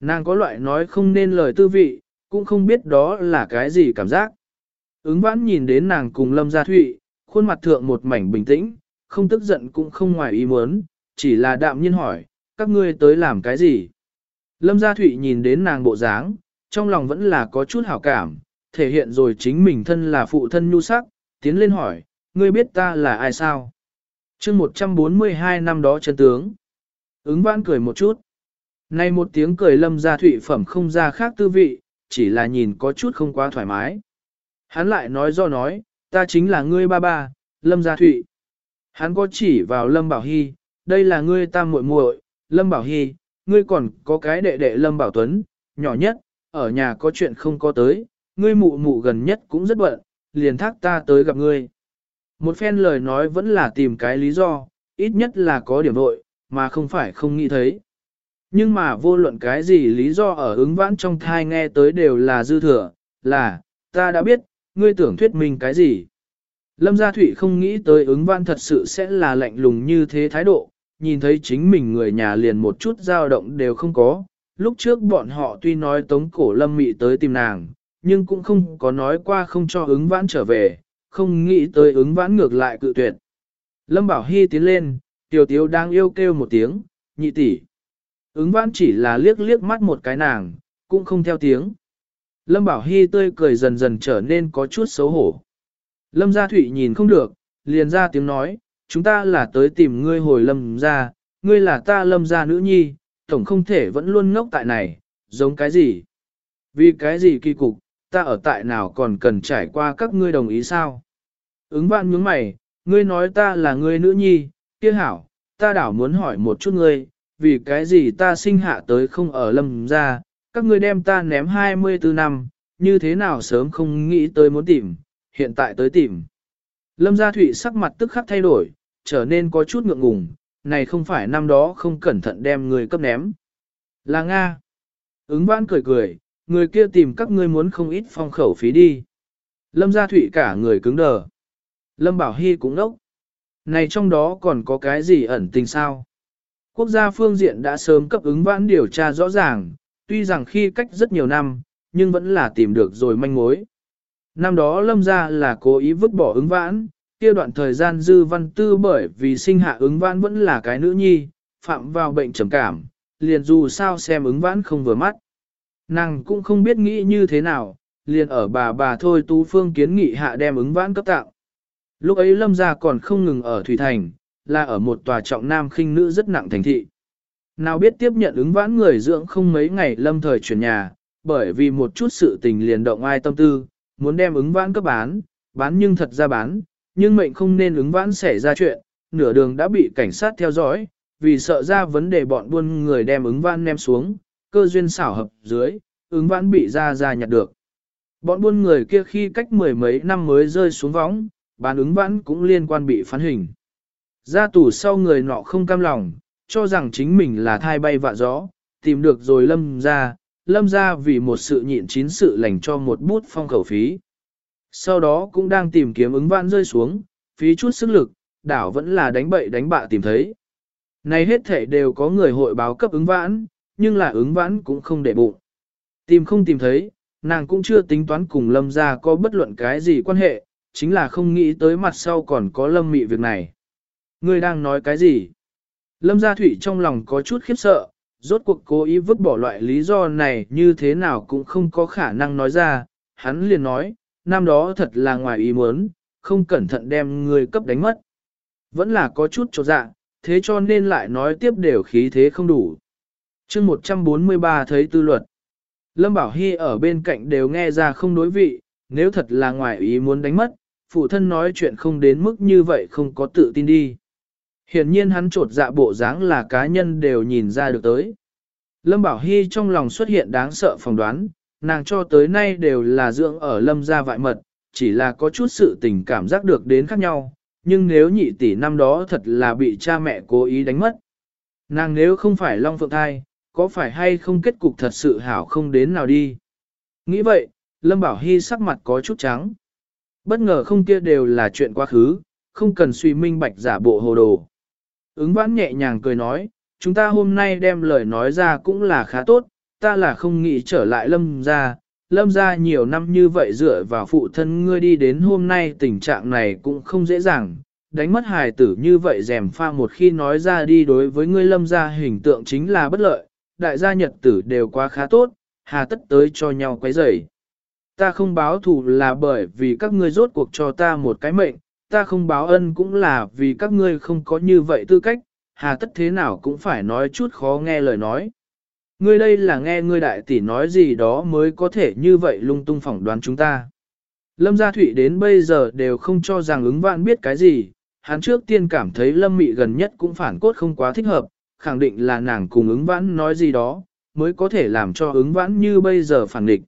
Speaker 1: Nàng có loại nói không nên lời tư vị, cũng không biết đó là cái gì cảm giác. Ứng vãn nhìn đến nàng cùng Lâm Gia Thụy, khuôn mặt thượng một mảnh bình tĩnh, không tức giận cũng không ngoài ý muốn, chỉ là đạm nhiên hỏi, các ngươi tới làm cái gì? Lâm Gia Thụy nhìn đến nàng bộ dáng, trong lòng vẫn là có chút hảo cảm, thể hiện rồi chính mình thân là phụ thân nhu sắc, tiến lên hỏi, ngươi biết ta là ai sao? chương 142 năm đó chân tướng. Ứng vãn cười một chút. Nay một tiếng cười lâm gia thụy phẩm không ra khác tư vị, chỉ là nhìn có chút không quá thoải mái. Hắn lại nói do nói, ta chính là ngươi ba ba, lâm gia thụy. Hắn có chỉ vào lâm bảo hy, đây là ngươi ta muội muội, lâm bảo hy, ngươi còn có cái đệ đệ lâm bảo tuấn, nhỏ nhất, ở nhà có chuyện không có tới, ngươi mụ mụ gần nhất cũng rất bận, liền thác ta tới gặp ngươi. Một phen lời nói vẫn là tìm cái lý do, ít nhất là có điểm đội, mà không phải không nghĩ thấy. Nhưng mà vô luận cái gì lý do ở ứng vãn trong thai nghe tới đều là dư thừa, là, ta đã biết, ngươi tưởng thuyết minh cái gì. Lâm Gia Thụy không nghĩ tới ứng vãn thật sự sẽ là lạnh lùng như thế thái độ, nhìn thấy chính mình người nhà liền một chút dao động đều không có. Lúc trước bọn họ tuy nói tống cổ lâm mị tới tìm nàng, nhưng cũng không có nói qua không cho ứng vãn trở về, không nghĩ tới ứng vãn ngược lại cự tuyệt. Lâm Bảo Hy tiến lên, tiểu tiếu đang yêu kêu một tiếng, nhị tỷ. Ứng vãn chỉ là liếc liếc mắt một cái nàng, cũng không theo tiếng. Lâm Bảo Hy tươi cười dần dần trở nên có chút xấu hổ. Lâm Gia Thụy nhìn không được, liền ra tiếng nói, chúng ta là tới tìm ngươi hồi Lâm Gia, ngươi là ta Lâm Gia nữ nhi, tổng không thể vẫn luôn ngốc tại này, giống cái gì? Vì cái gì kỳ cục, ta ở tại nào còn cần trải qua các ngươi đồng ý sao? Ứng vạn nhướng mày, ngươi nói ta là ngươi nữ nhi, kia hảo, ta đảo muốn hỏi một chút ngươi, vì cái gì ta sinh hạ tới không ở lâm ra, các ngươi đem ta ném 24 năm, như thế nào sớm không nghĩ tới muốn tìm, hiện tại tới tìm. Lâm gia thụy sắc mặt tức khắc thay đổi, trở nên có chút ngượng ngùng, này không phải năm đó không cẩn thận đem người cấp ném. Là Nga. Ứng vãn cười cười, người kia tìm các ngươi muốn không ít phong khẩu phí đi. Lâm gia thụy cả người cứng đờ. Lâm Bảo Hy cũng nốc. Này trong đó còn có cái gì ẩn tình sao? Quốc gia phương diện đã sớm cấp ứng vãn điều tra rõ ràng, tuy rằng khi cách rất nhiều năm, nhưng vẫn là tìm được rồi manh mối. Năm đó lâm Gia là cố ý vứt bỏ ứng vãn, kia đoạn thời gian dư văn tư bởi vì sinh hạ ứng vãn vẫn là cái nữ nhi, phạm vào bệnh trầm cảm, liền dù sao xem ứng vãn không vừa mắt. Nàng cũng không biết nghĩ như thế nào, liền ở bà bà thôi tú phương kiến nghị hạ đem ứng vãn cấp tạo. Lúc ấy lâm gia còn không ngừng ở Thủy Thành, là ở một tòa trọng nam khinh nữ rất nặng thành thị. Nào biết tiếp nhận ứng vãn người dưỡng không mấy ngày lâm thời chuyển nhà, bởi vì một chút sự tình liền động ai tâm tư, muốn đem ứng vãn cấp bán, bán nhưng thật ra bán, nhưng mệnh không nên ứng vãn xảy ra chuyện, nửa đường đã bị cảnh sát theo dõi, vì sợ ra vấn đề bọn buôn người đem ứng vãn ném xuống, cơ duyên xảo hợp dưới, ứng vãn bị ra ra nhặt được. Bọn buôn người kia khi cách mười mấy năm mới rơi xuống võng, bán ứng vãn cũng liên quan bị phán hình. Ra tù sau người nọ không cam lòng, cho rằng chính mình là thai bay vạ gió, tìm được rồi lâm ra, lâm ra vì một sự nhịn chín sự lành cho một bút phong khẩu phí. Sau đó cũng đang tìm kiếm ứng vãn rơi xuống, phí chút sức lực, đảo vẫn là đánh bậy đánh bạ tìm thấy. Này hết thể đều có người hội báo cấp ứng vãn, nhưng là ứng vãn cũng không để bụng. Tìm không tìm thấy, nàng cũng chưa tính toán cùng lâm ra có bất luận cái gì quan hệ, chính là không nghĩ tới mặt sau còn có lâm mị việc này. Ngươi đang nói cái gì? Lâm Gia thủy trong lòng có chút khiếp sợ, rốt cuộc cố ý vứt bỏ loại lý do này như thế nào cũng không có khả năng nói ra, hắn liền nói, năm đó thật là ngoài ý muốn, không cẩn thận đem người cấp đánh mất. Vẫn là có chút trột dạ, thế cho nên lại nói tiếp đều khí thế không đủ chương 143 thấy tư luật. Lâm Bảo Hy ở bên cạnh đều nghe ra không đối vị, nếu thật là ngoài ý muốn đánh mất, phụ thân nói chuyện không đến mức như vậy không có tự tin đi. Hiển nhiên hắn trột dạ bộ dáng là cá nhân đều nhìn ra được tới. Lâm Bảo Hy trong lòng xuất hiện đáng sợ phỏng đoán, nàng cho tới nay đều là dưỡng ở lâm gia vại mật, chỉ là có chút sự tình cảm giác được đến khác nhau, nhưng nếu nhị tỷ năm đó thật là bị cha mẹ cố ý đánh mất. Nàng nếu không phải Long Phượng Thai, có phải hay không kết cục thật sự hảo không đến nào đi. Nghĩ vậy, Lâm Bảo Hy sắc mặt có chút trắng. Bất ngờ không kia đều là chuyện quá khứ, không cần suy minh bạch giả bộ hồ đồ. Ứng vãn nhẹ nhàng cười nói, chúng ta hôm nay đem lời nói ra cũng là khá tốt, ta là không nghĩ trở lại lâm ra. Lâm ra nhiều năm như vậy dựa vào phụ thân ngươi đi đến hôm nay tình trạng này cũng không dễ dàng, đánh mất hài tử như vậy rèm pha một khi nói ra đi đối với ngươi lâm ra hình tượng chính là bất lợi, đại gia nhật tử đều quá khá tốt, hà tất tới cho nhau quấy rầy. Ta không báo thù là bởi vì các ngươi rốt cuộc cho ta một cái mệnh, ta không báo ân cũng là vì các ngươi không có như vậy tư cách, hà tất thế nào cũng phải nói chút khó nghe lời nói. Ngươi đây là nghe ngươi đại tỷ nói gì đó mới có thể như vậy lung tung phỏng đoán chúng ta. Lâm Gia Thụy đến bây giờ đều không cho rằng ứng vạn biết cái gì, hắn trước tiên cảm thấy Lâm Mị gần nhất cũng phản cốt không quá thích hợp, khẳng định là nàng cùng ứng vãn nói gì đó, mới có thể làm cho ứng vãn như bây giờ phản định.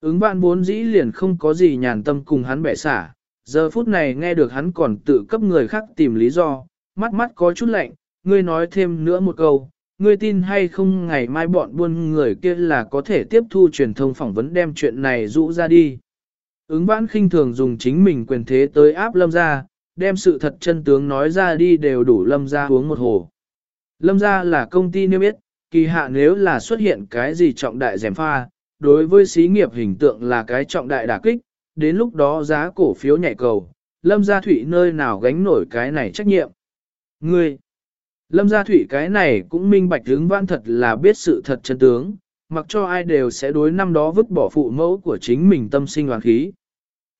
Speaker 1: Ứng vãn vốn dĩ liền không có gì nhàn tâm cùng hắn bẻ xả, giờ phút này nghe được hắn còn tự cấp người khác tìm lý do, mắt mắt có chút lạnh, ngươi nói thêm nữa một câu, ngươi tin hay không ngày mai bọn buôn người kia là có thể tiếp thu truyền thông phỏng vấn đem chuyện này rũ ra đi. Ứng vãn khinh thường dùng chính mình quyền thế tới áp lâm ra, đem sự thật chân tướng nói ra đi đều đủ lâm ra uống một hồ. Lâm ra là công ty niêm yết, kỳ hạ nếu là xuất hiện cái gì trọng đại dèm pha, đối với xí nghiệp hình tượng là cái trọng đại đả kích, đến lúc đó giá cổ phiếu nhảy cầu, lâm gia thủy nơi nào gánh nổi cái này trách nhiệm. Ngươi, lâm gia thủy cái này cũng minh bạch hướng vãn thật là biết sự thật chân tướng, mặc cho ai đều sẽ đối năm đó vứt bỏ phụ mẫu của chính mình tâm sinh hoàn khí.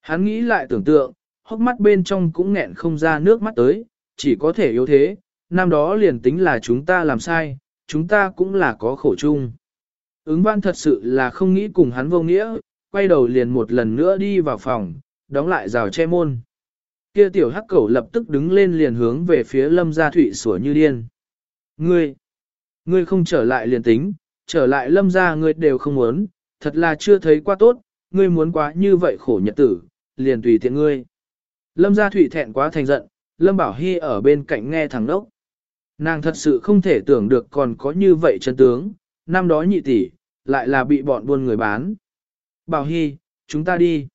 Speaker 1: Hắn nghĩ lại tưởng tượng, hốc mắt bên trong cũng nghẹn không ra nước mắt tới, chỉ có thể yếu thế, năm đó liền tính là chúng ta làm sai, chúng ta cũng là có khổ chung. Ứng văn thật sự là không nghĩ cùng hắn vô nghĩa, quay đầu liền một lần nữa đi vào phòng, đóng lại rào che môn. Kia tiểu hắc cẩu lập tức đứng lên liền hướng về phía lâm gia thụy sủa như điên. Ngươi, ngươi không trở lại liền tính, trở lại lâm gia ngươi đều không muốn, thật là chưa thấy qua tốt, ngươi muốn quá như vậy khổ nhật tử, liền tùy tiện ngươi. Lâm gia thụy thẹn quá thành giận, lâm bảo hy ở bên cạnh nghe thằng đốc. Nàng thật sự không thể tưởng được còn có như vậy chân tướng, năm đó nhị tỷ, lại là bị bọn buôn người bán. Bảo Hy, chúng ta đi.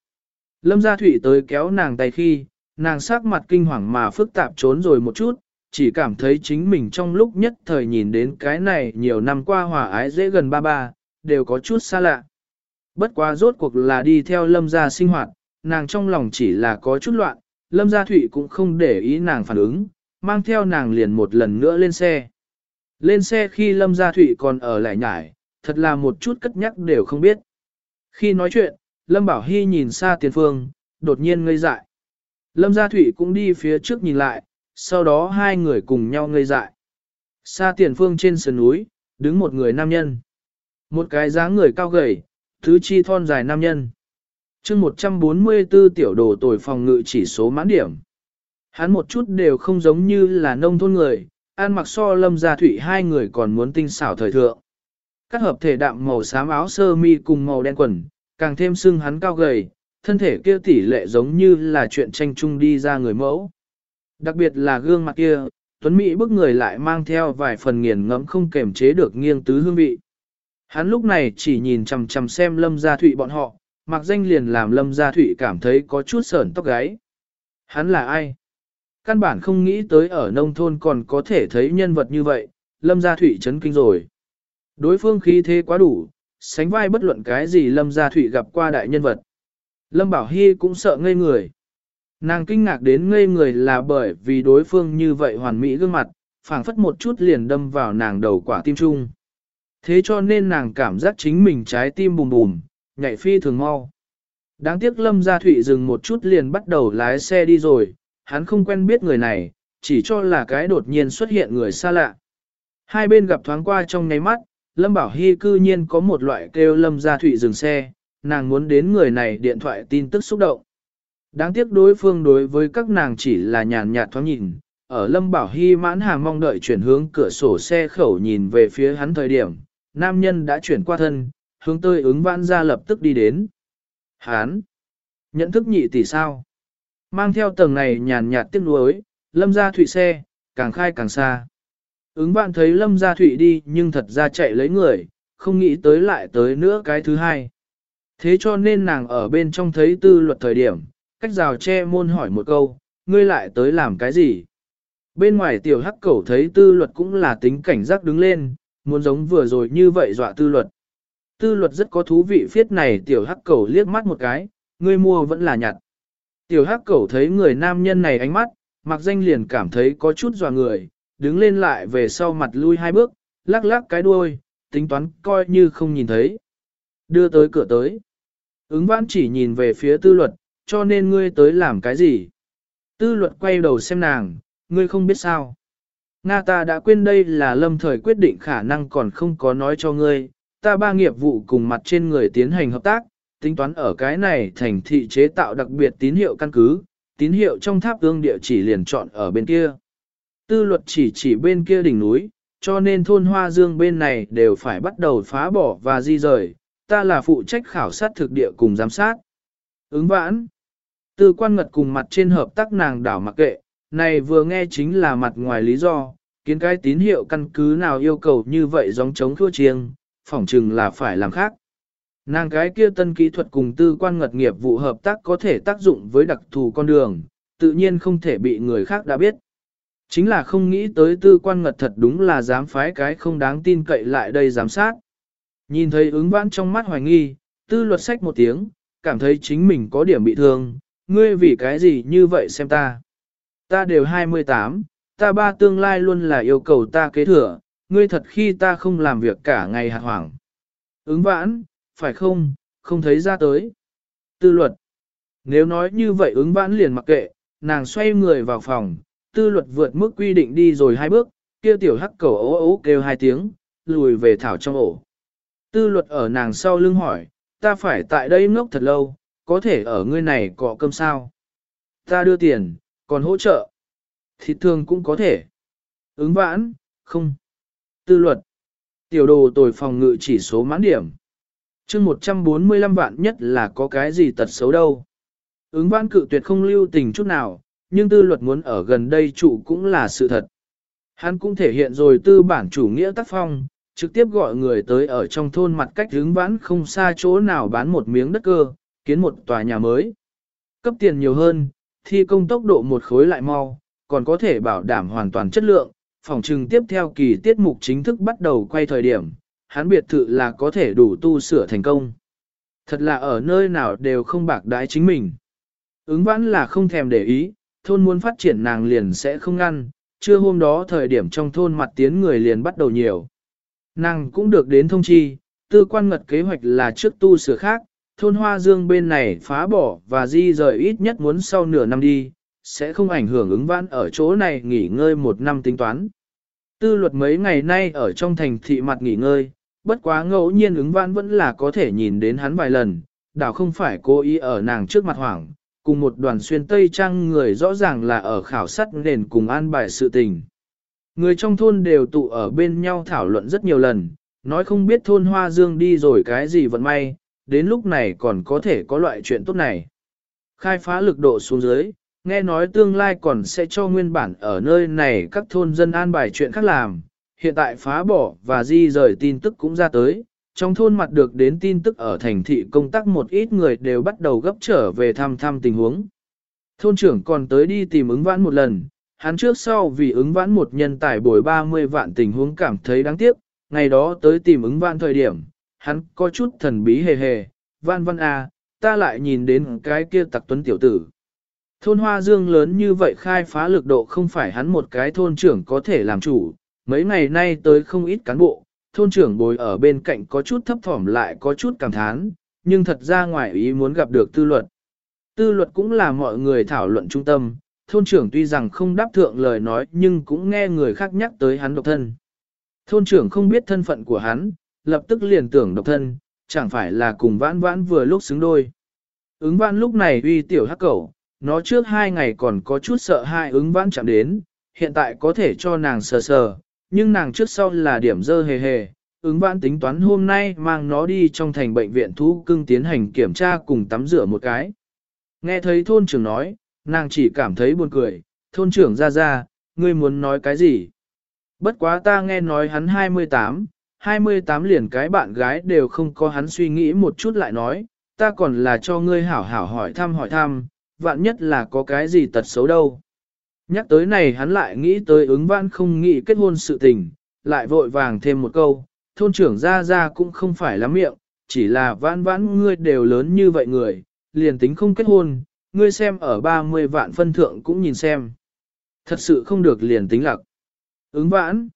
Speaker 1: Lâm Gia Thụy tới kéo nàng tay khi, nàng sắc mặt kinh hoàng mà phức tạp trốn rồi một chút, chỉ cảm thấy chính mình trong lúc nhất thời nhìn đến cái này nhiều năm qua hòa ái dễ gần ba ba, đều có chút xa lạ. Bất quá rốt cuộc là đi theo Lâm Gia sinh hoạt, nàng trong lòng chỉ là có chút loạn, Lâm Gia Thụy cũng không để ý nàng phản ứng, mang theo nàng liền một lần nữa lên xe. Lên xe khi Lâm Gia Thụy còn ở lại nhải, thật là một chút cất nhắc đều không biết. Khi nói chuyện, Lâm Bảo Hy nhìn xa tiền phương, đột nhiên ngây dại. Lâm Gia Thụy cũng đi phía trước nhìn lại, sau đó hai người cùng nhau ngây dại. Xa tiền phương trên sườn núi, đứng một người nam nhân. Một cái dáng người cao gầy, thứ chi thon dài nam nhân. chương 144 tiểu đồ tồi phòng ngự chỉ số mãn điểm. Hắn một chút đều không giống như là nông thôn người, ăn mặc so lâm gia thủy hai người còn muốn tinh xảo thời thượng. Các hợp thể đạm màu xám áo sơ mi cùng màu đen quần, càng thêm xưng hắn cao gầy, thân thể kia tỷ lệ giống như là chuyện tranh chung đi ra người mẫu. Đặc biệt là gương mặt kia, Tuấn Mỹ bức người lại mang theo vài phần nghiền ngẫm không kềm chế được nghiêng tứ hương vị. Hắn lúc này chỉ nhìn chằm chằm xem lâm gia thụy bọn họ, mặc danh liền làm lâm gia thụy cảm thấy có chút sởn tóc gáy. Hắn là ai? Căn bản không nghĩ tới ở nông thôn còn có thể thấy nhân vật như vậy, lâm gia thủy chấn kinh rồi. Đối phương khí thế quá đủ, sánh vai bất luận cái gì lâm gia thủy gặp qua đại nhân vật. Lâm Bảo Hy cũng sợ ngây người. Nàng kinh ngạc đến ngây người là bởi vì đối phương như vậy hoàn mỹ gương mặt, phảng phất một chút liền đâm vào nàng đầu quả tim trung. Thế cho nên nàng cảm giác chính mình trái tim bùm bùm, nhảy phi thường mau. Đáng tiếc Lâm Gia Thụy dừng một chút liền bắt đầu lái xe đi rồi, hắn không quen biết người này, chỉ cho là cái đột nhiên xuất hiện người xa lạ. Hai bên gặp thoáng qua trong nháy mắt, Lâm Bảo Hy cư nhiên có một loại kêu Lâm Gia Thụy dừng xe, nàng muốn đến người này điện thoại tin tức xúc động. Đáng tiếc đối phương đối với các nàng chỉ là nhàn nhạt thoáng nhìn, ở Lâm Bảo Hy mãn hàng mong đợi chuyển hướng cửa sổ xe khẩu nhìn về phía hắn thời điểm, nam nhân đã chuyển qua thân, hướng tới ứng vãn ra lập tức đi đến. Hán! Nhận thức nhị tỷ sao? Mang theo tầng này nhàn nhạt tiếc nuối, Lâm gia thụy xe, càng khai càng xa. Ứng bạn thấy Lâm gia thụy đi nhưng thật ra chạy lấy người, không nghĩ tới lại tới nữa cái thứ hai. Thế cho nên nàng ở bên trong thấy tư luật thời điểm, cách rào che môn hỏi một câu, ngươi lại tới làm cái gì? Bên ngoài tiểu hắc cẩu thấy tư luật cũng là tính cảnh giác đứng lên, muốn giống vừa rồi như vậy dọa tư luật. Tư luật rất có thú vị phiết này tiểu hắc cẩu liếc mắt một cái, ngươi mua vẫn là nhặt. Tiểu hắc cẩu thấy người nam nhân này ánh mắt, mặc danh liền cảm thấy có chút dò người, đứng lên lại về sau mặt lui hai bước, lắc lắc cái đuôi, tính toán coi như không nhìn thấy. Đưa tới cửa tới. Ứng vãn chỉ nhìn về phía tư luật, cho nên ngươi tới làm cái gì? Tư luật quay đầu xem nàng, ngươi không biết sao. Nga ta đã quên đây là lâm thời quyết định khả năng còn không có nói cho ngươi, ta ba nghiệp vụ cùng mặt trên người tiến hành hợp tác, tính toán ở cái này thành thị chế tạo đặc biệt tín hiệu căn cứ, tín hiệu trong tháp ương địa chỉ liền chọn ở bên kia. Tư luật chỉ chỉ bên kia đỉnh núi, cho nên thôn Hoa Dương bên này đều phải bắt đầu phá bỏ và di rời, ta là phụ trách khảo sát thực địa cùng giám sát. Ứng vãn, tư quan ngật cùng mặt trên hợp tác nàng đảo mặc kệ, này vừa nghe chính là mặt ngoài lý do, kiến cái tín hiệu căn cứ nào yêu cầu như vậy giống chống thua chiêng, phỏng chừng là phải làm khác. Nàng cái kia tân kỹ thuật cùng tư quan ngật nghiệp vụ hợp tác có thể tác dụng với đặc thù con đường, tự nhiên không thể bị người khác đã biết. Chính là không nghĩ tới tư quan ngật thật đúng là dám phái cái không đáng tin cậy lại đây giám sát. Nhìn thấy ứng vãn trong mắt hoài nghi, tư luật sách một tiếng, cảm thấy chính mình có điểm bị thương, ngươi vì cái gì như vậy xem ta. Ta đều 28, ta ba tương lai luôn là yêu cầu ta kế thừa, ngươi thật khi ta không làm việc cả ngày hạt hoảng. Ứng vãn, phải không, không thấy ra tới. Tư luật. Nếu nói như vậy ứng vãn liền mặc kệ, nàng xoay người vào phòng, tư luật vượt mức quy định đi rồi hai bước, kia tiểu hắc cầu ố ấu kêu hai tiếng, lùi về thảo trong ổ. Tư luật ở nàng sau lưng hỏi, ta phải tại đây ngốc thật lâu, có thể ở ngươi này cọ cơm sao? Ta đưa tiền, còn hỗ trợ. Thịt thương cũng có thể. Ứng vãn, không. Tư luật. Tiểu đồ tồi phòng ngự chỉ số mãn điểm chương 145 vạn nhất là có cái gì tật xấu đâu. Ứng văn cự tuyệt không lưu tình chút nào, nhưng tư luật muốn ở gần đây trụ cũng là sự thật. Hắn cũng thể hiện rồi tư bản chủ nghĩa tác phong, trực tiếp gọi người tới ở trong thôn mặt cách hướng vãn không xa chỗ nào bán một miếng đất cơ, kiến một tòa nhà mới. Cấp tiền nhiều hơn, thi công tốc độ một khối lại mau, còn có thể bảo đảm hoàn toàn chất lượng, phòng trừng tiếp theo kỳ tiết mục chính thức bắt đầu quay thời điểm, hắn biệt thự là có thể đủ tu sửa thành công. Thật là ở nơi nào đều không bạc đái chính mình. Ứng vãn là không thèm để ý, thôn muốn phát triển nàng liền sẽ không ngăn, chưa hôm đó thời điểm trong thôn mặt tiến người liền bắt đầu nhiều. Nàng cũng được đến thông chi, tư quan ngật kế hoạch là trước tu sửa khác, thôn Hoa Dương bên này phá bỏ và di rời ít nhất muốn sau nửa năm đi, sẽ không ảnh hưởng ứng vãn ở chỗ này nghỉ ngơi một năm tính toán. Tư luật mấy ngày nay ở trong thành thị mặt nghỉ ngơi, bất quá ngẫu nhiên ứng vãn vẫn là có thể nhìn đến hắn vài lần, đảo không phải cố ý ở nàng trước mặt hoảng, cùng một đoàn xuyên tây trang người rõ ràng là ở khảo sát nền cùng an bài sự tình. Người trong thôn đều tụ ở bên nhau thảo luận rất nhiều lần, nói không biết thôn Hoa Dương đi rồi cái gì vận may, đến lúc này còn có thể có loại chuyện tốt này. Khai phá lực độ xuống dưới, nghe nói tương lai còn sẽ cho nguyên bản ở nơi này các thôn dân an bài chuyện khác làm, hiện tại phá bỏ và di rời tin tức cũng ra tới, trong thôn mặt được đến tin tức ở thành thị công tác một ít người đều bắt đầu gấp trở về thăm thăm tình huống. Thôn trưởng còn tới đi tìm ứng vãn một lần, hắn trước sau vì ứng vãn một nhân tài bồi 30 vạn tình huống cảm thấy đáng tiếc, ngày đó tới tìm ứng vãn thời điểm, hắn có chút thần bí hề hề, Vãn văn à, ta lại nhìn đến cái kia tặc tuấn tiểu tử. Thôn Hoa Dương lớn như vậy khai phá lực độ không phải hắn một cái thôn trưởng có thể làm chủ, mấy ngày nay tới không ít cán bộ, thôn trưởng bồi ở bên cạnh có chút thấp thỏm lại có chút cảm thán, nhưng thật ra ngoài ý muốn gặp được tư luật. Tư luật cũng là mọi người thảo luận trung tâm, thôn trưởng tuy rằng không đáp thượng lời nói nhưng cũng nghe người khác nhắc tới hắn độc thân. Thôn trưởng không biết thân phận của hắn, lập tức liền tưởng độc thân, chẳng phải là cùng vãn vãn vừa lúc xứng đôi. Ứng vãn lúc này uy tiểu hắc cẩu, nó trước hai ngày còn có chút sợ hai ứng vãn chạm đến, hiện tại có thể cho nàng sờ sờ, nhưng nàng trước sau là điểm dơ hề hề. Ứng vãn tính toán hôm nay mang nó đi trong thành bệnh viện thú cưng tiến hành kiểm tra cùng tắm rửa một cái. Nghe thấy thôn trưởng nói, nàng chỉ cảm thấy buồn cười, thôn trưởng ra ra, ngươi muốn nói cái gì? Bất quá ta nghe nói hắn 28, 28 liền cái bạn gái đều không có hắn suy nghĩ một chút lại nói, ta còn là cho ngươi hảo hảo hỏi thăm hỏi thăm, vạn nhất là có cái gì tật xấu đâu. Nhắc tới này hắn lại nghĩ tới ứng vãn không nghĩ kết hôn sự tình, lại vội vàng thêm một câu, thôn trưởng ra ra cũng không phải lắm miệng, chỉ là vãn vãn ngươi đều lớn như vậy người, liền tính không kết hôn, ngươi xem ở 30 vạn phân thượng cũng nhìn xem. Thật sự không được liền tính lặc. Ứng vãn.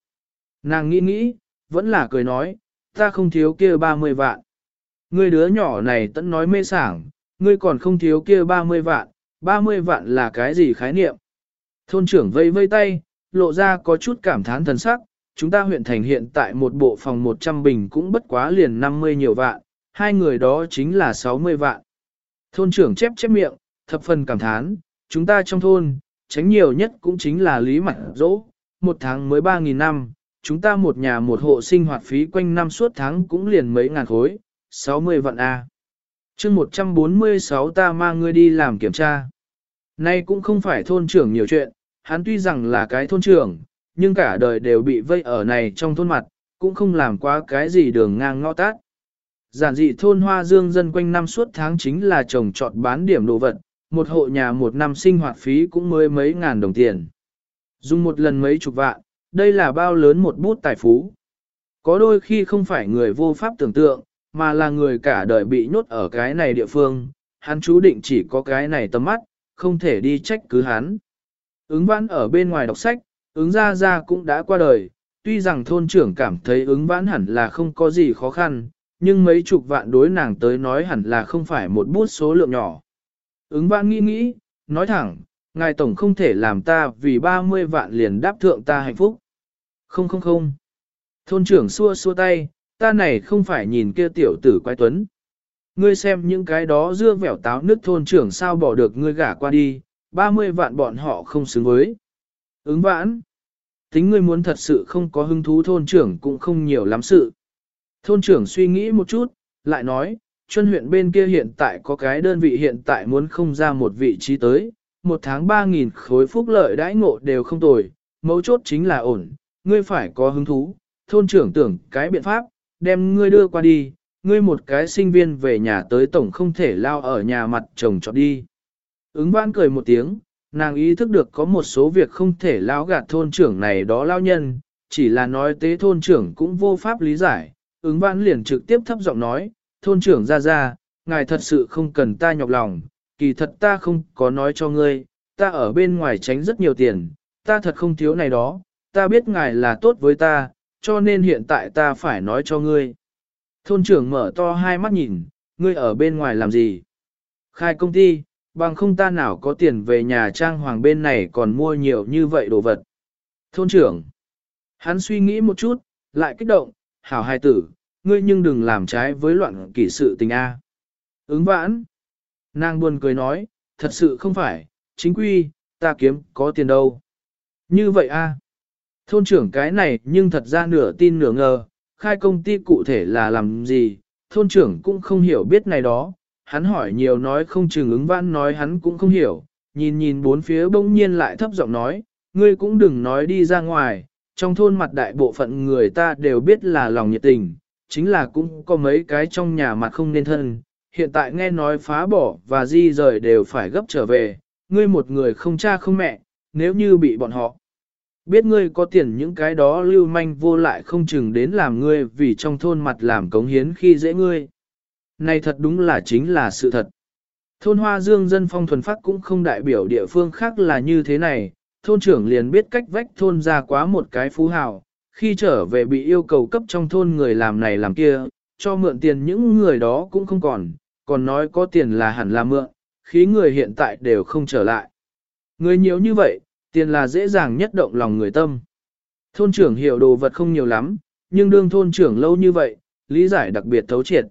Speaker 1: Nàng nghĩ nghĩ, vẫn là cười nói, ta không thiếu kia 30 vạn. Ngươi đứa nhỏ này tẫn nói mê sảng, ngươi còn không thiếu kia 30 vạn, 30 vạn là cái gì khái niệm? Thôn trưởng vây vây tay, lộ ra có chút cảm thán thần sắc, chúng ta huyện thành hiện tại một bộ phòng 100 bình cũng bất quá liền 50 nhiều vạn, hai người đó chính là 60 vạn. Thôn trưởng chép chép miệng, thập phần cảm thán, chúng ta trong thôn, tránh nhiều nhất cũng chính là lý mặt dỗ, một tháng mới 3.000 năm, chúng ta một nhà một hộ sinh hoạt phí quanh năm suốt tháng cũng liền mấy ngàn khối, 60 vạn A. chương 146 ta mang ngươi đi làm kiểm tra. Nay cũng không phải thôn trưởng nhiều chuyện, hắn tuy rằng là cái thôn trưởng, nhưng cả đời đều bị vây ở này trong thôn mặt, cũng không làm quá cái gì đường ngang ngõ tát. Giản dị thôn hoa dương dân quanh năm suốt tháng chính là trồng trọt bán điểm đồ vật, một hộ nhà một năm sinh hoạt phí cũng mới mấy ngàn đồng tiền. Dùng một lần mấy chục vạn, đây là bao lớn một bút tài phú. Có đôi khi không phải người vô pháp tưởng tượng, mà là người cả đời bị nhốt ở cái này địa phương, hắn chú định chỉ có cái này tầm mắt, không thể đi trách cứ hắn. Ứng vãn ở bên ngoài đọc sách, ứng ra ra cũng đã qua đời, tuy rằng thôn trưởng cảm thấy ứng vãn hẳn là không có gì khó khăn, nhưng mấy chục vạn đối nàng tới nói hẳn là không phải một bút số lượng nhỏ. Ứng vãn nghĩ nghĩ, nói thẳng, ngài tổng không thể làm ta vì 30 vạn liền đáp thượng ta hạnh phúc. Không không không. Thôn trưởng xua xua tay, ta này không phải nhìn kia tiểu tử quái tuấn. Ngươi xem những cái đó dưa vẻo táo nước thôn trưởng sao bỏ được ngươi gả qua đi, 30 vạn bọn họ không xứng với. Ứng vãn. Tính ngươi muốn thật sự không có hứng thú thôn trưởng cũng không nhiều lắm sự. Thôn trưởng suy nghĩ một chút, lại nói, chuyên huyện bên kia hiện tại có cái đơn vị hiện tại muốn không ra một vị trí tới, một tháng 3.000 khối phúc lợi đãi ngộ đều không tồi, mấu chốt chính là ổn, ngươi phải có hứng thú, thôn trưởng tưởng cái biện pháp, đem ngươi đưa qua đi, ngươi một cái sinh viên về nhà tới tổng không thể lao ở nhà mặt chồng chọn đi. Ứng vãn cười một tiếng, nàng ý thức được có một số việc không thể lao gạt thôn trưởng này đó lao nhân, chỉ là nói tế thôn trưởng cũng vô pháp lý giải, ứng vãn liền trực tiếp thấp giọng nói, thôn trưởng ra ra, ngài thật sự không cần ta nhọc lòng, kỳ thật ta không có nói cho ngươi, ta ở bên ngoài tránh rất nhiều tiền, ta thật không thiếu này đó, ta biết ngài là tốt với ta, cho nên hiện tại ta phải nói cho ngươi. Thôn trưởng mở to hai mắt nhìn, ngươi ở bên ngoài làm gì? Khai công ty, bằng không ta nào có tiền về nhà trang hoàng bên này còn mua nhiều như vậy đồ vật. Thôn trưởng, hắn suy nghĩ một chút, lại kích động, hảo hài tử, ngươi nhưng đừng làm trái với loạn kỷ sự tình A. Ứng vãn, nàng buồn cười nói, thật sự không phải, chính quy, ta kiếm có tiền đâu. Như vậy A. Thôn trưởng cái này nhưng thật ra nửa tin nửa ngờ, khai công ty cụ thể là làm gì, thôn trưởng cũng không hiểu biết này đó, hắn hỏi nhiều nói không chừng ứng vãn nói hắn cũng không hiểu, nhìn nhìn bốn phía bỗng nhiên lại thấp giọng nói, ngươi cũng đừng nói đi ra ngoài, trong thôn mặt đại bộ phận người ta đều biết là lòng nhiệt tình, chính là cũng có mấy cái trong nhà mặt không nên thân, hiện tại nghe nói phá bỏ và di rời đều phải gấp trở về, ngươi một người không cha không mẹ, nếu như bị bọn họ Biết ngươi có tiền những cái đó lưu manh vô lại không chừng đến làm ngươi vì trong thôn mặt làm cống hiến khi dễ ngươi. Này thật đúng là chính là sự thật. Thôn Hoa Dương dân phong thuần phát cũng không đại biểu địa phương khác là như thế này, thôn trưởng liền biết cách vách thôn ra quá một cái phú hào, khi trở về bị yêu cầu cấp trong thôn người làm này làm kia, cho mượn tiền những người đó cũng không còn, còn nói có tiền là hẳn là mượn, khí người hiện tại đều không trở lại. Người nhiều như vậy, Tiền là dễ dàng nhất động lòng người tâm. Thôn trưởng hiểu đồ vật không nhiều lắm, nhưng đương thôn trưởng lâu như vậy, lý giải đặc biệt thấu triệt.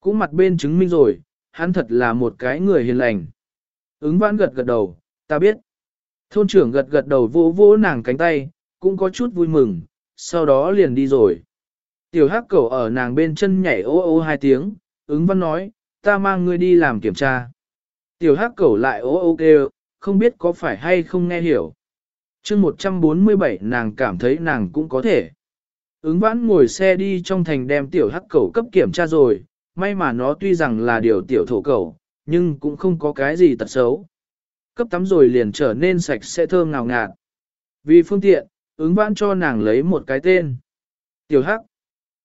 Speaker 1: Cũng mặt bên chứng minh rồi, hắn thật là một cái người hiền lành. Ứng vãn gật gật đầu, ta biết. Thôn trưởng gật gật đầu vỗ vỗ nàng cánh tay, cũng có chút vui mừng, sau đó liền đi rồi. Tiểu hắc cẩu ở nàng bên chân nhảy ô ô hai tiếng, ứng văn nói, ta mang ngươi đi làm kiểm tra. Tiểu hắc cẩu lại ô ô kêu, không biết có phải hay không nghe hiểu. chương 147 nàng cảm thấy nàng cũng có thể. Ứng vãn ngồi xe đi trong thành đem tiểu hắc cầu cấp kiểm tra rồi, may mà nó tuy rằng là điều tiểu thổ cầu nhưng cũng không có cái gì tật xấu. Cấp tắm rồi liền trở nên sạch sẽ thơm ngào ngạt. Vì phương tiện, ứng vãn cho nàng lấy một cái tên. Tiểu hắc.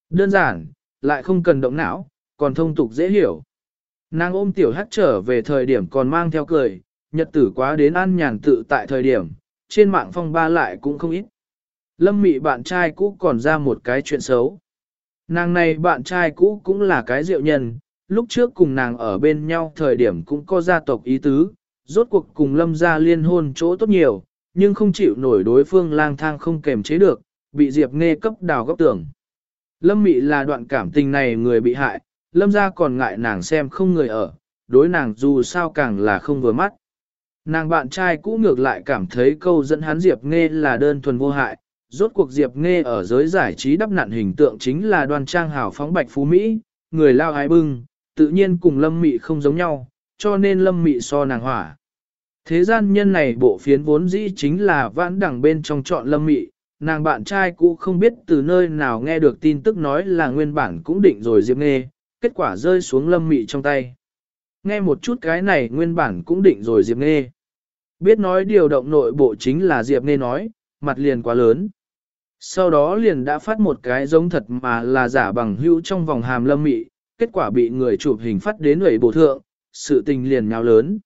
Speaker 1: Đơn giản, lại không cần động não, còn thông tục dễ hiểu. Nàng ôm tiểu hắc trở về thời điểm còn mang theo cười, nhật tử quá đến an nhàn tự tại thời điểm, trên mạng phong ba lại cũng không ít. Lâm mị bạn trai cũ còn ra một cái chuyện xấu. Nàng này bạn trai cũ cũng là cái diệu nhân, lúc trước cùng nàng ở bên nhau thời điểm cũng có gia tộc ý tứ, rốt cuộc cùng lâm gia liên hôn chỗ tốt nhiều, nhưng không chịu nổi đối phương lang thang không kềm chế được, bị Diệp Nghe cấp đào góc tưởng. Lâm Mị là đoạn cảm tình này người bị hại, Lâm gia còn ngại nàng xem không người ở, đối nàng dù sao càng là không vừa mắt. Nàng bạn trai cũ ngược lại cảm thấy câu dẫn hắn Diệp Nghe là đơn thuần vô hại, rốt cuộc Diệp Nghe ở giới giải trí đắp nạn hình tượng chính là đoan trang hào phóng bạch phú Mỹ, người lao ái bưng, tự nhiên cùng Lâm Mị không giống nhau, cho nên Lâm Mị so nàng hỏa. Thế gian nhân này bộ phiến vốn dĩ chính là vãn đẳng bên trong chọn Lâm Mị, nàng bạn trai cũ không biết từ nơi nào nghe được tin tức nói là nguyên bản cũng định rồi Diệp Nghe, kết quả rơi xuống Lâm Mị trong tay. Nghe một chút cái này nguyên bản cũng định rồi Diệp Nghe. Biết nói điều động nội bộ chính là Diệp Nghe nói, mặt liền quá lớn. Sau đó liền đã phát một cái giống thật mà là giả bằng hữu trong vòng hàm lâm mị, kết quả bị người chụp hình phát đến ủy bổ thượng, sự tình liền nhào lớn.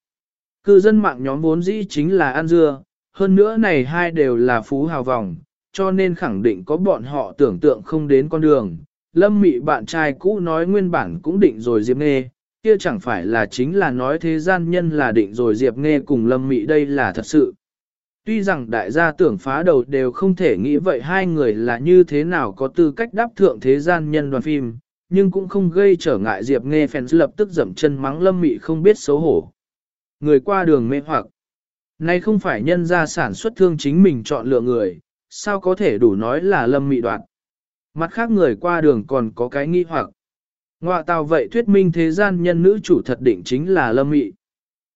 Speaker 1: Cư dân mạng nhóm vốn dĩ chính là ăn dưa, hơn nữa này hai đều là phú hào vòng, cho nên khẳng định có bọn họ tưởng tượng không đến con đường. Lâm mị bạn trai cũ nói nguyên bản cũng định rồi Diệp Nghê, kia chẳng phải là chính là nói thế gian nhân là định rồi Diệp nghe cùng Lâm mị đây là thật sự. Tuy rằng đại gia tưởng phá đầu đều không thể nghĩ vậy hai người là như thế nào có tư cách đáp thượng thế gian nhân đoàn phim, nhưng cũng không gây trở ngại Diệp Nghe fans lập tức dậm chân mắng Lâm Mị không biết xấu hổ. Người qua đường mê hoặc. Nay không phải nhân ra sản xuất thương chính mình chọn lựa người, sao có thể đủ nói là Lâm Mị đoạn? Mặt khác người qua đường còn có cái nghi hoặc. Ngoạ tào vậy thuyết minh thế gian nhân nữ chủ thật định chính là Lâm Mị.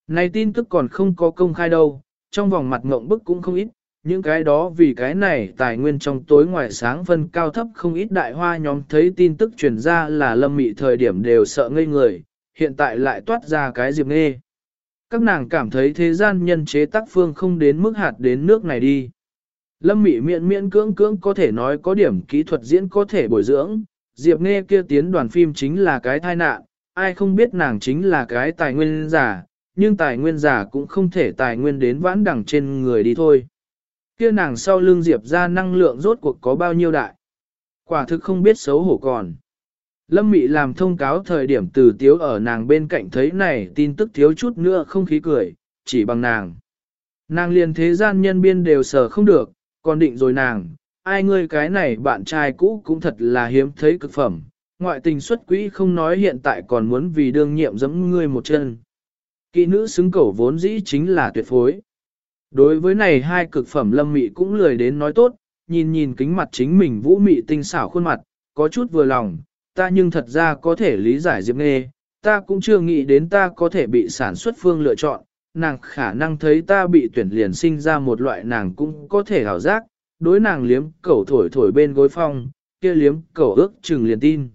Speaker 1: Này tin tức còn không có công khai đâu, trong vòng mặt ngộng bức cũng không ít, những cái đó vì cái này tài nguyên trong tối ngoài sáng phân cao thấp không ít đại hoa nhóm thấy tin tức truyền ra là lâm mị thời điểm đều sợ ngây người, hiện tại lại toát ra cái diệp nghe. Các nàng cảm thấy thế gian nhân chế tác phương không đến mức hạt đến nước này đi. Lâm mị miễn miễn cưỡng cưỡng có thể nói có điểm kỹ thuật diễn có thể bồi dưỡng, diệp nghe kia tiến đoàn phim chính là cái tai nạn, ai không biết nàng chính là cái tài nguyên giả, nhưng tài nguyên giả cũng không thể tài nguyên đến vãn đẳng trên người đi thôi. Kia nàng sau lưng Diệp ra năng lượng rốt cuộc có bao nhiêu đại. Quả thực không biết xấu hổ còn. Lâm Mị làm thông cáo thời điểm từ tiếu ở nàng bên cạnh thấy này tin tức thiếu chút nữa không khí cười, chỉ bằng nàng. Nàng liền thế gian nhân biên đều sở không được, còn định rồi nàng, ai ngươi cái này bạn trai cũ cũng thật là hiếm thấy cực phẩm, ngoại tình xuất quỹ không nói hiện tại còn muốn vì đương nhiệm giẫm ngươi một chân. Kỹ nữ xứng cầu vốn dĩ chính là tuyệt phối. Đối với này hai cực phẩm lâm mị cũng lười đến nói tốt, nhìn nhìn kính mặt chính mình vũ mị tinh xảo khuôn mặt, có chút vừa lòng, ta nhưng thật ra có thể lý giải Diệp Nghê, ta cũng chưa nghĩ đến ta có thể bị sản xuất phương lựa chọn, nàng khả năng thấy ta bị tuyển liền sinh ra một loại nàng cũng có thể hảo giác, đối nàng liếm cẩu thổi thổi bên gối phong, kia liếm cẩu ước chừng liền tin.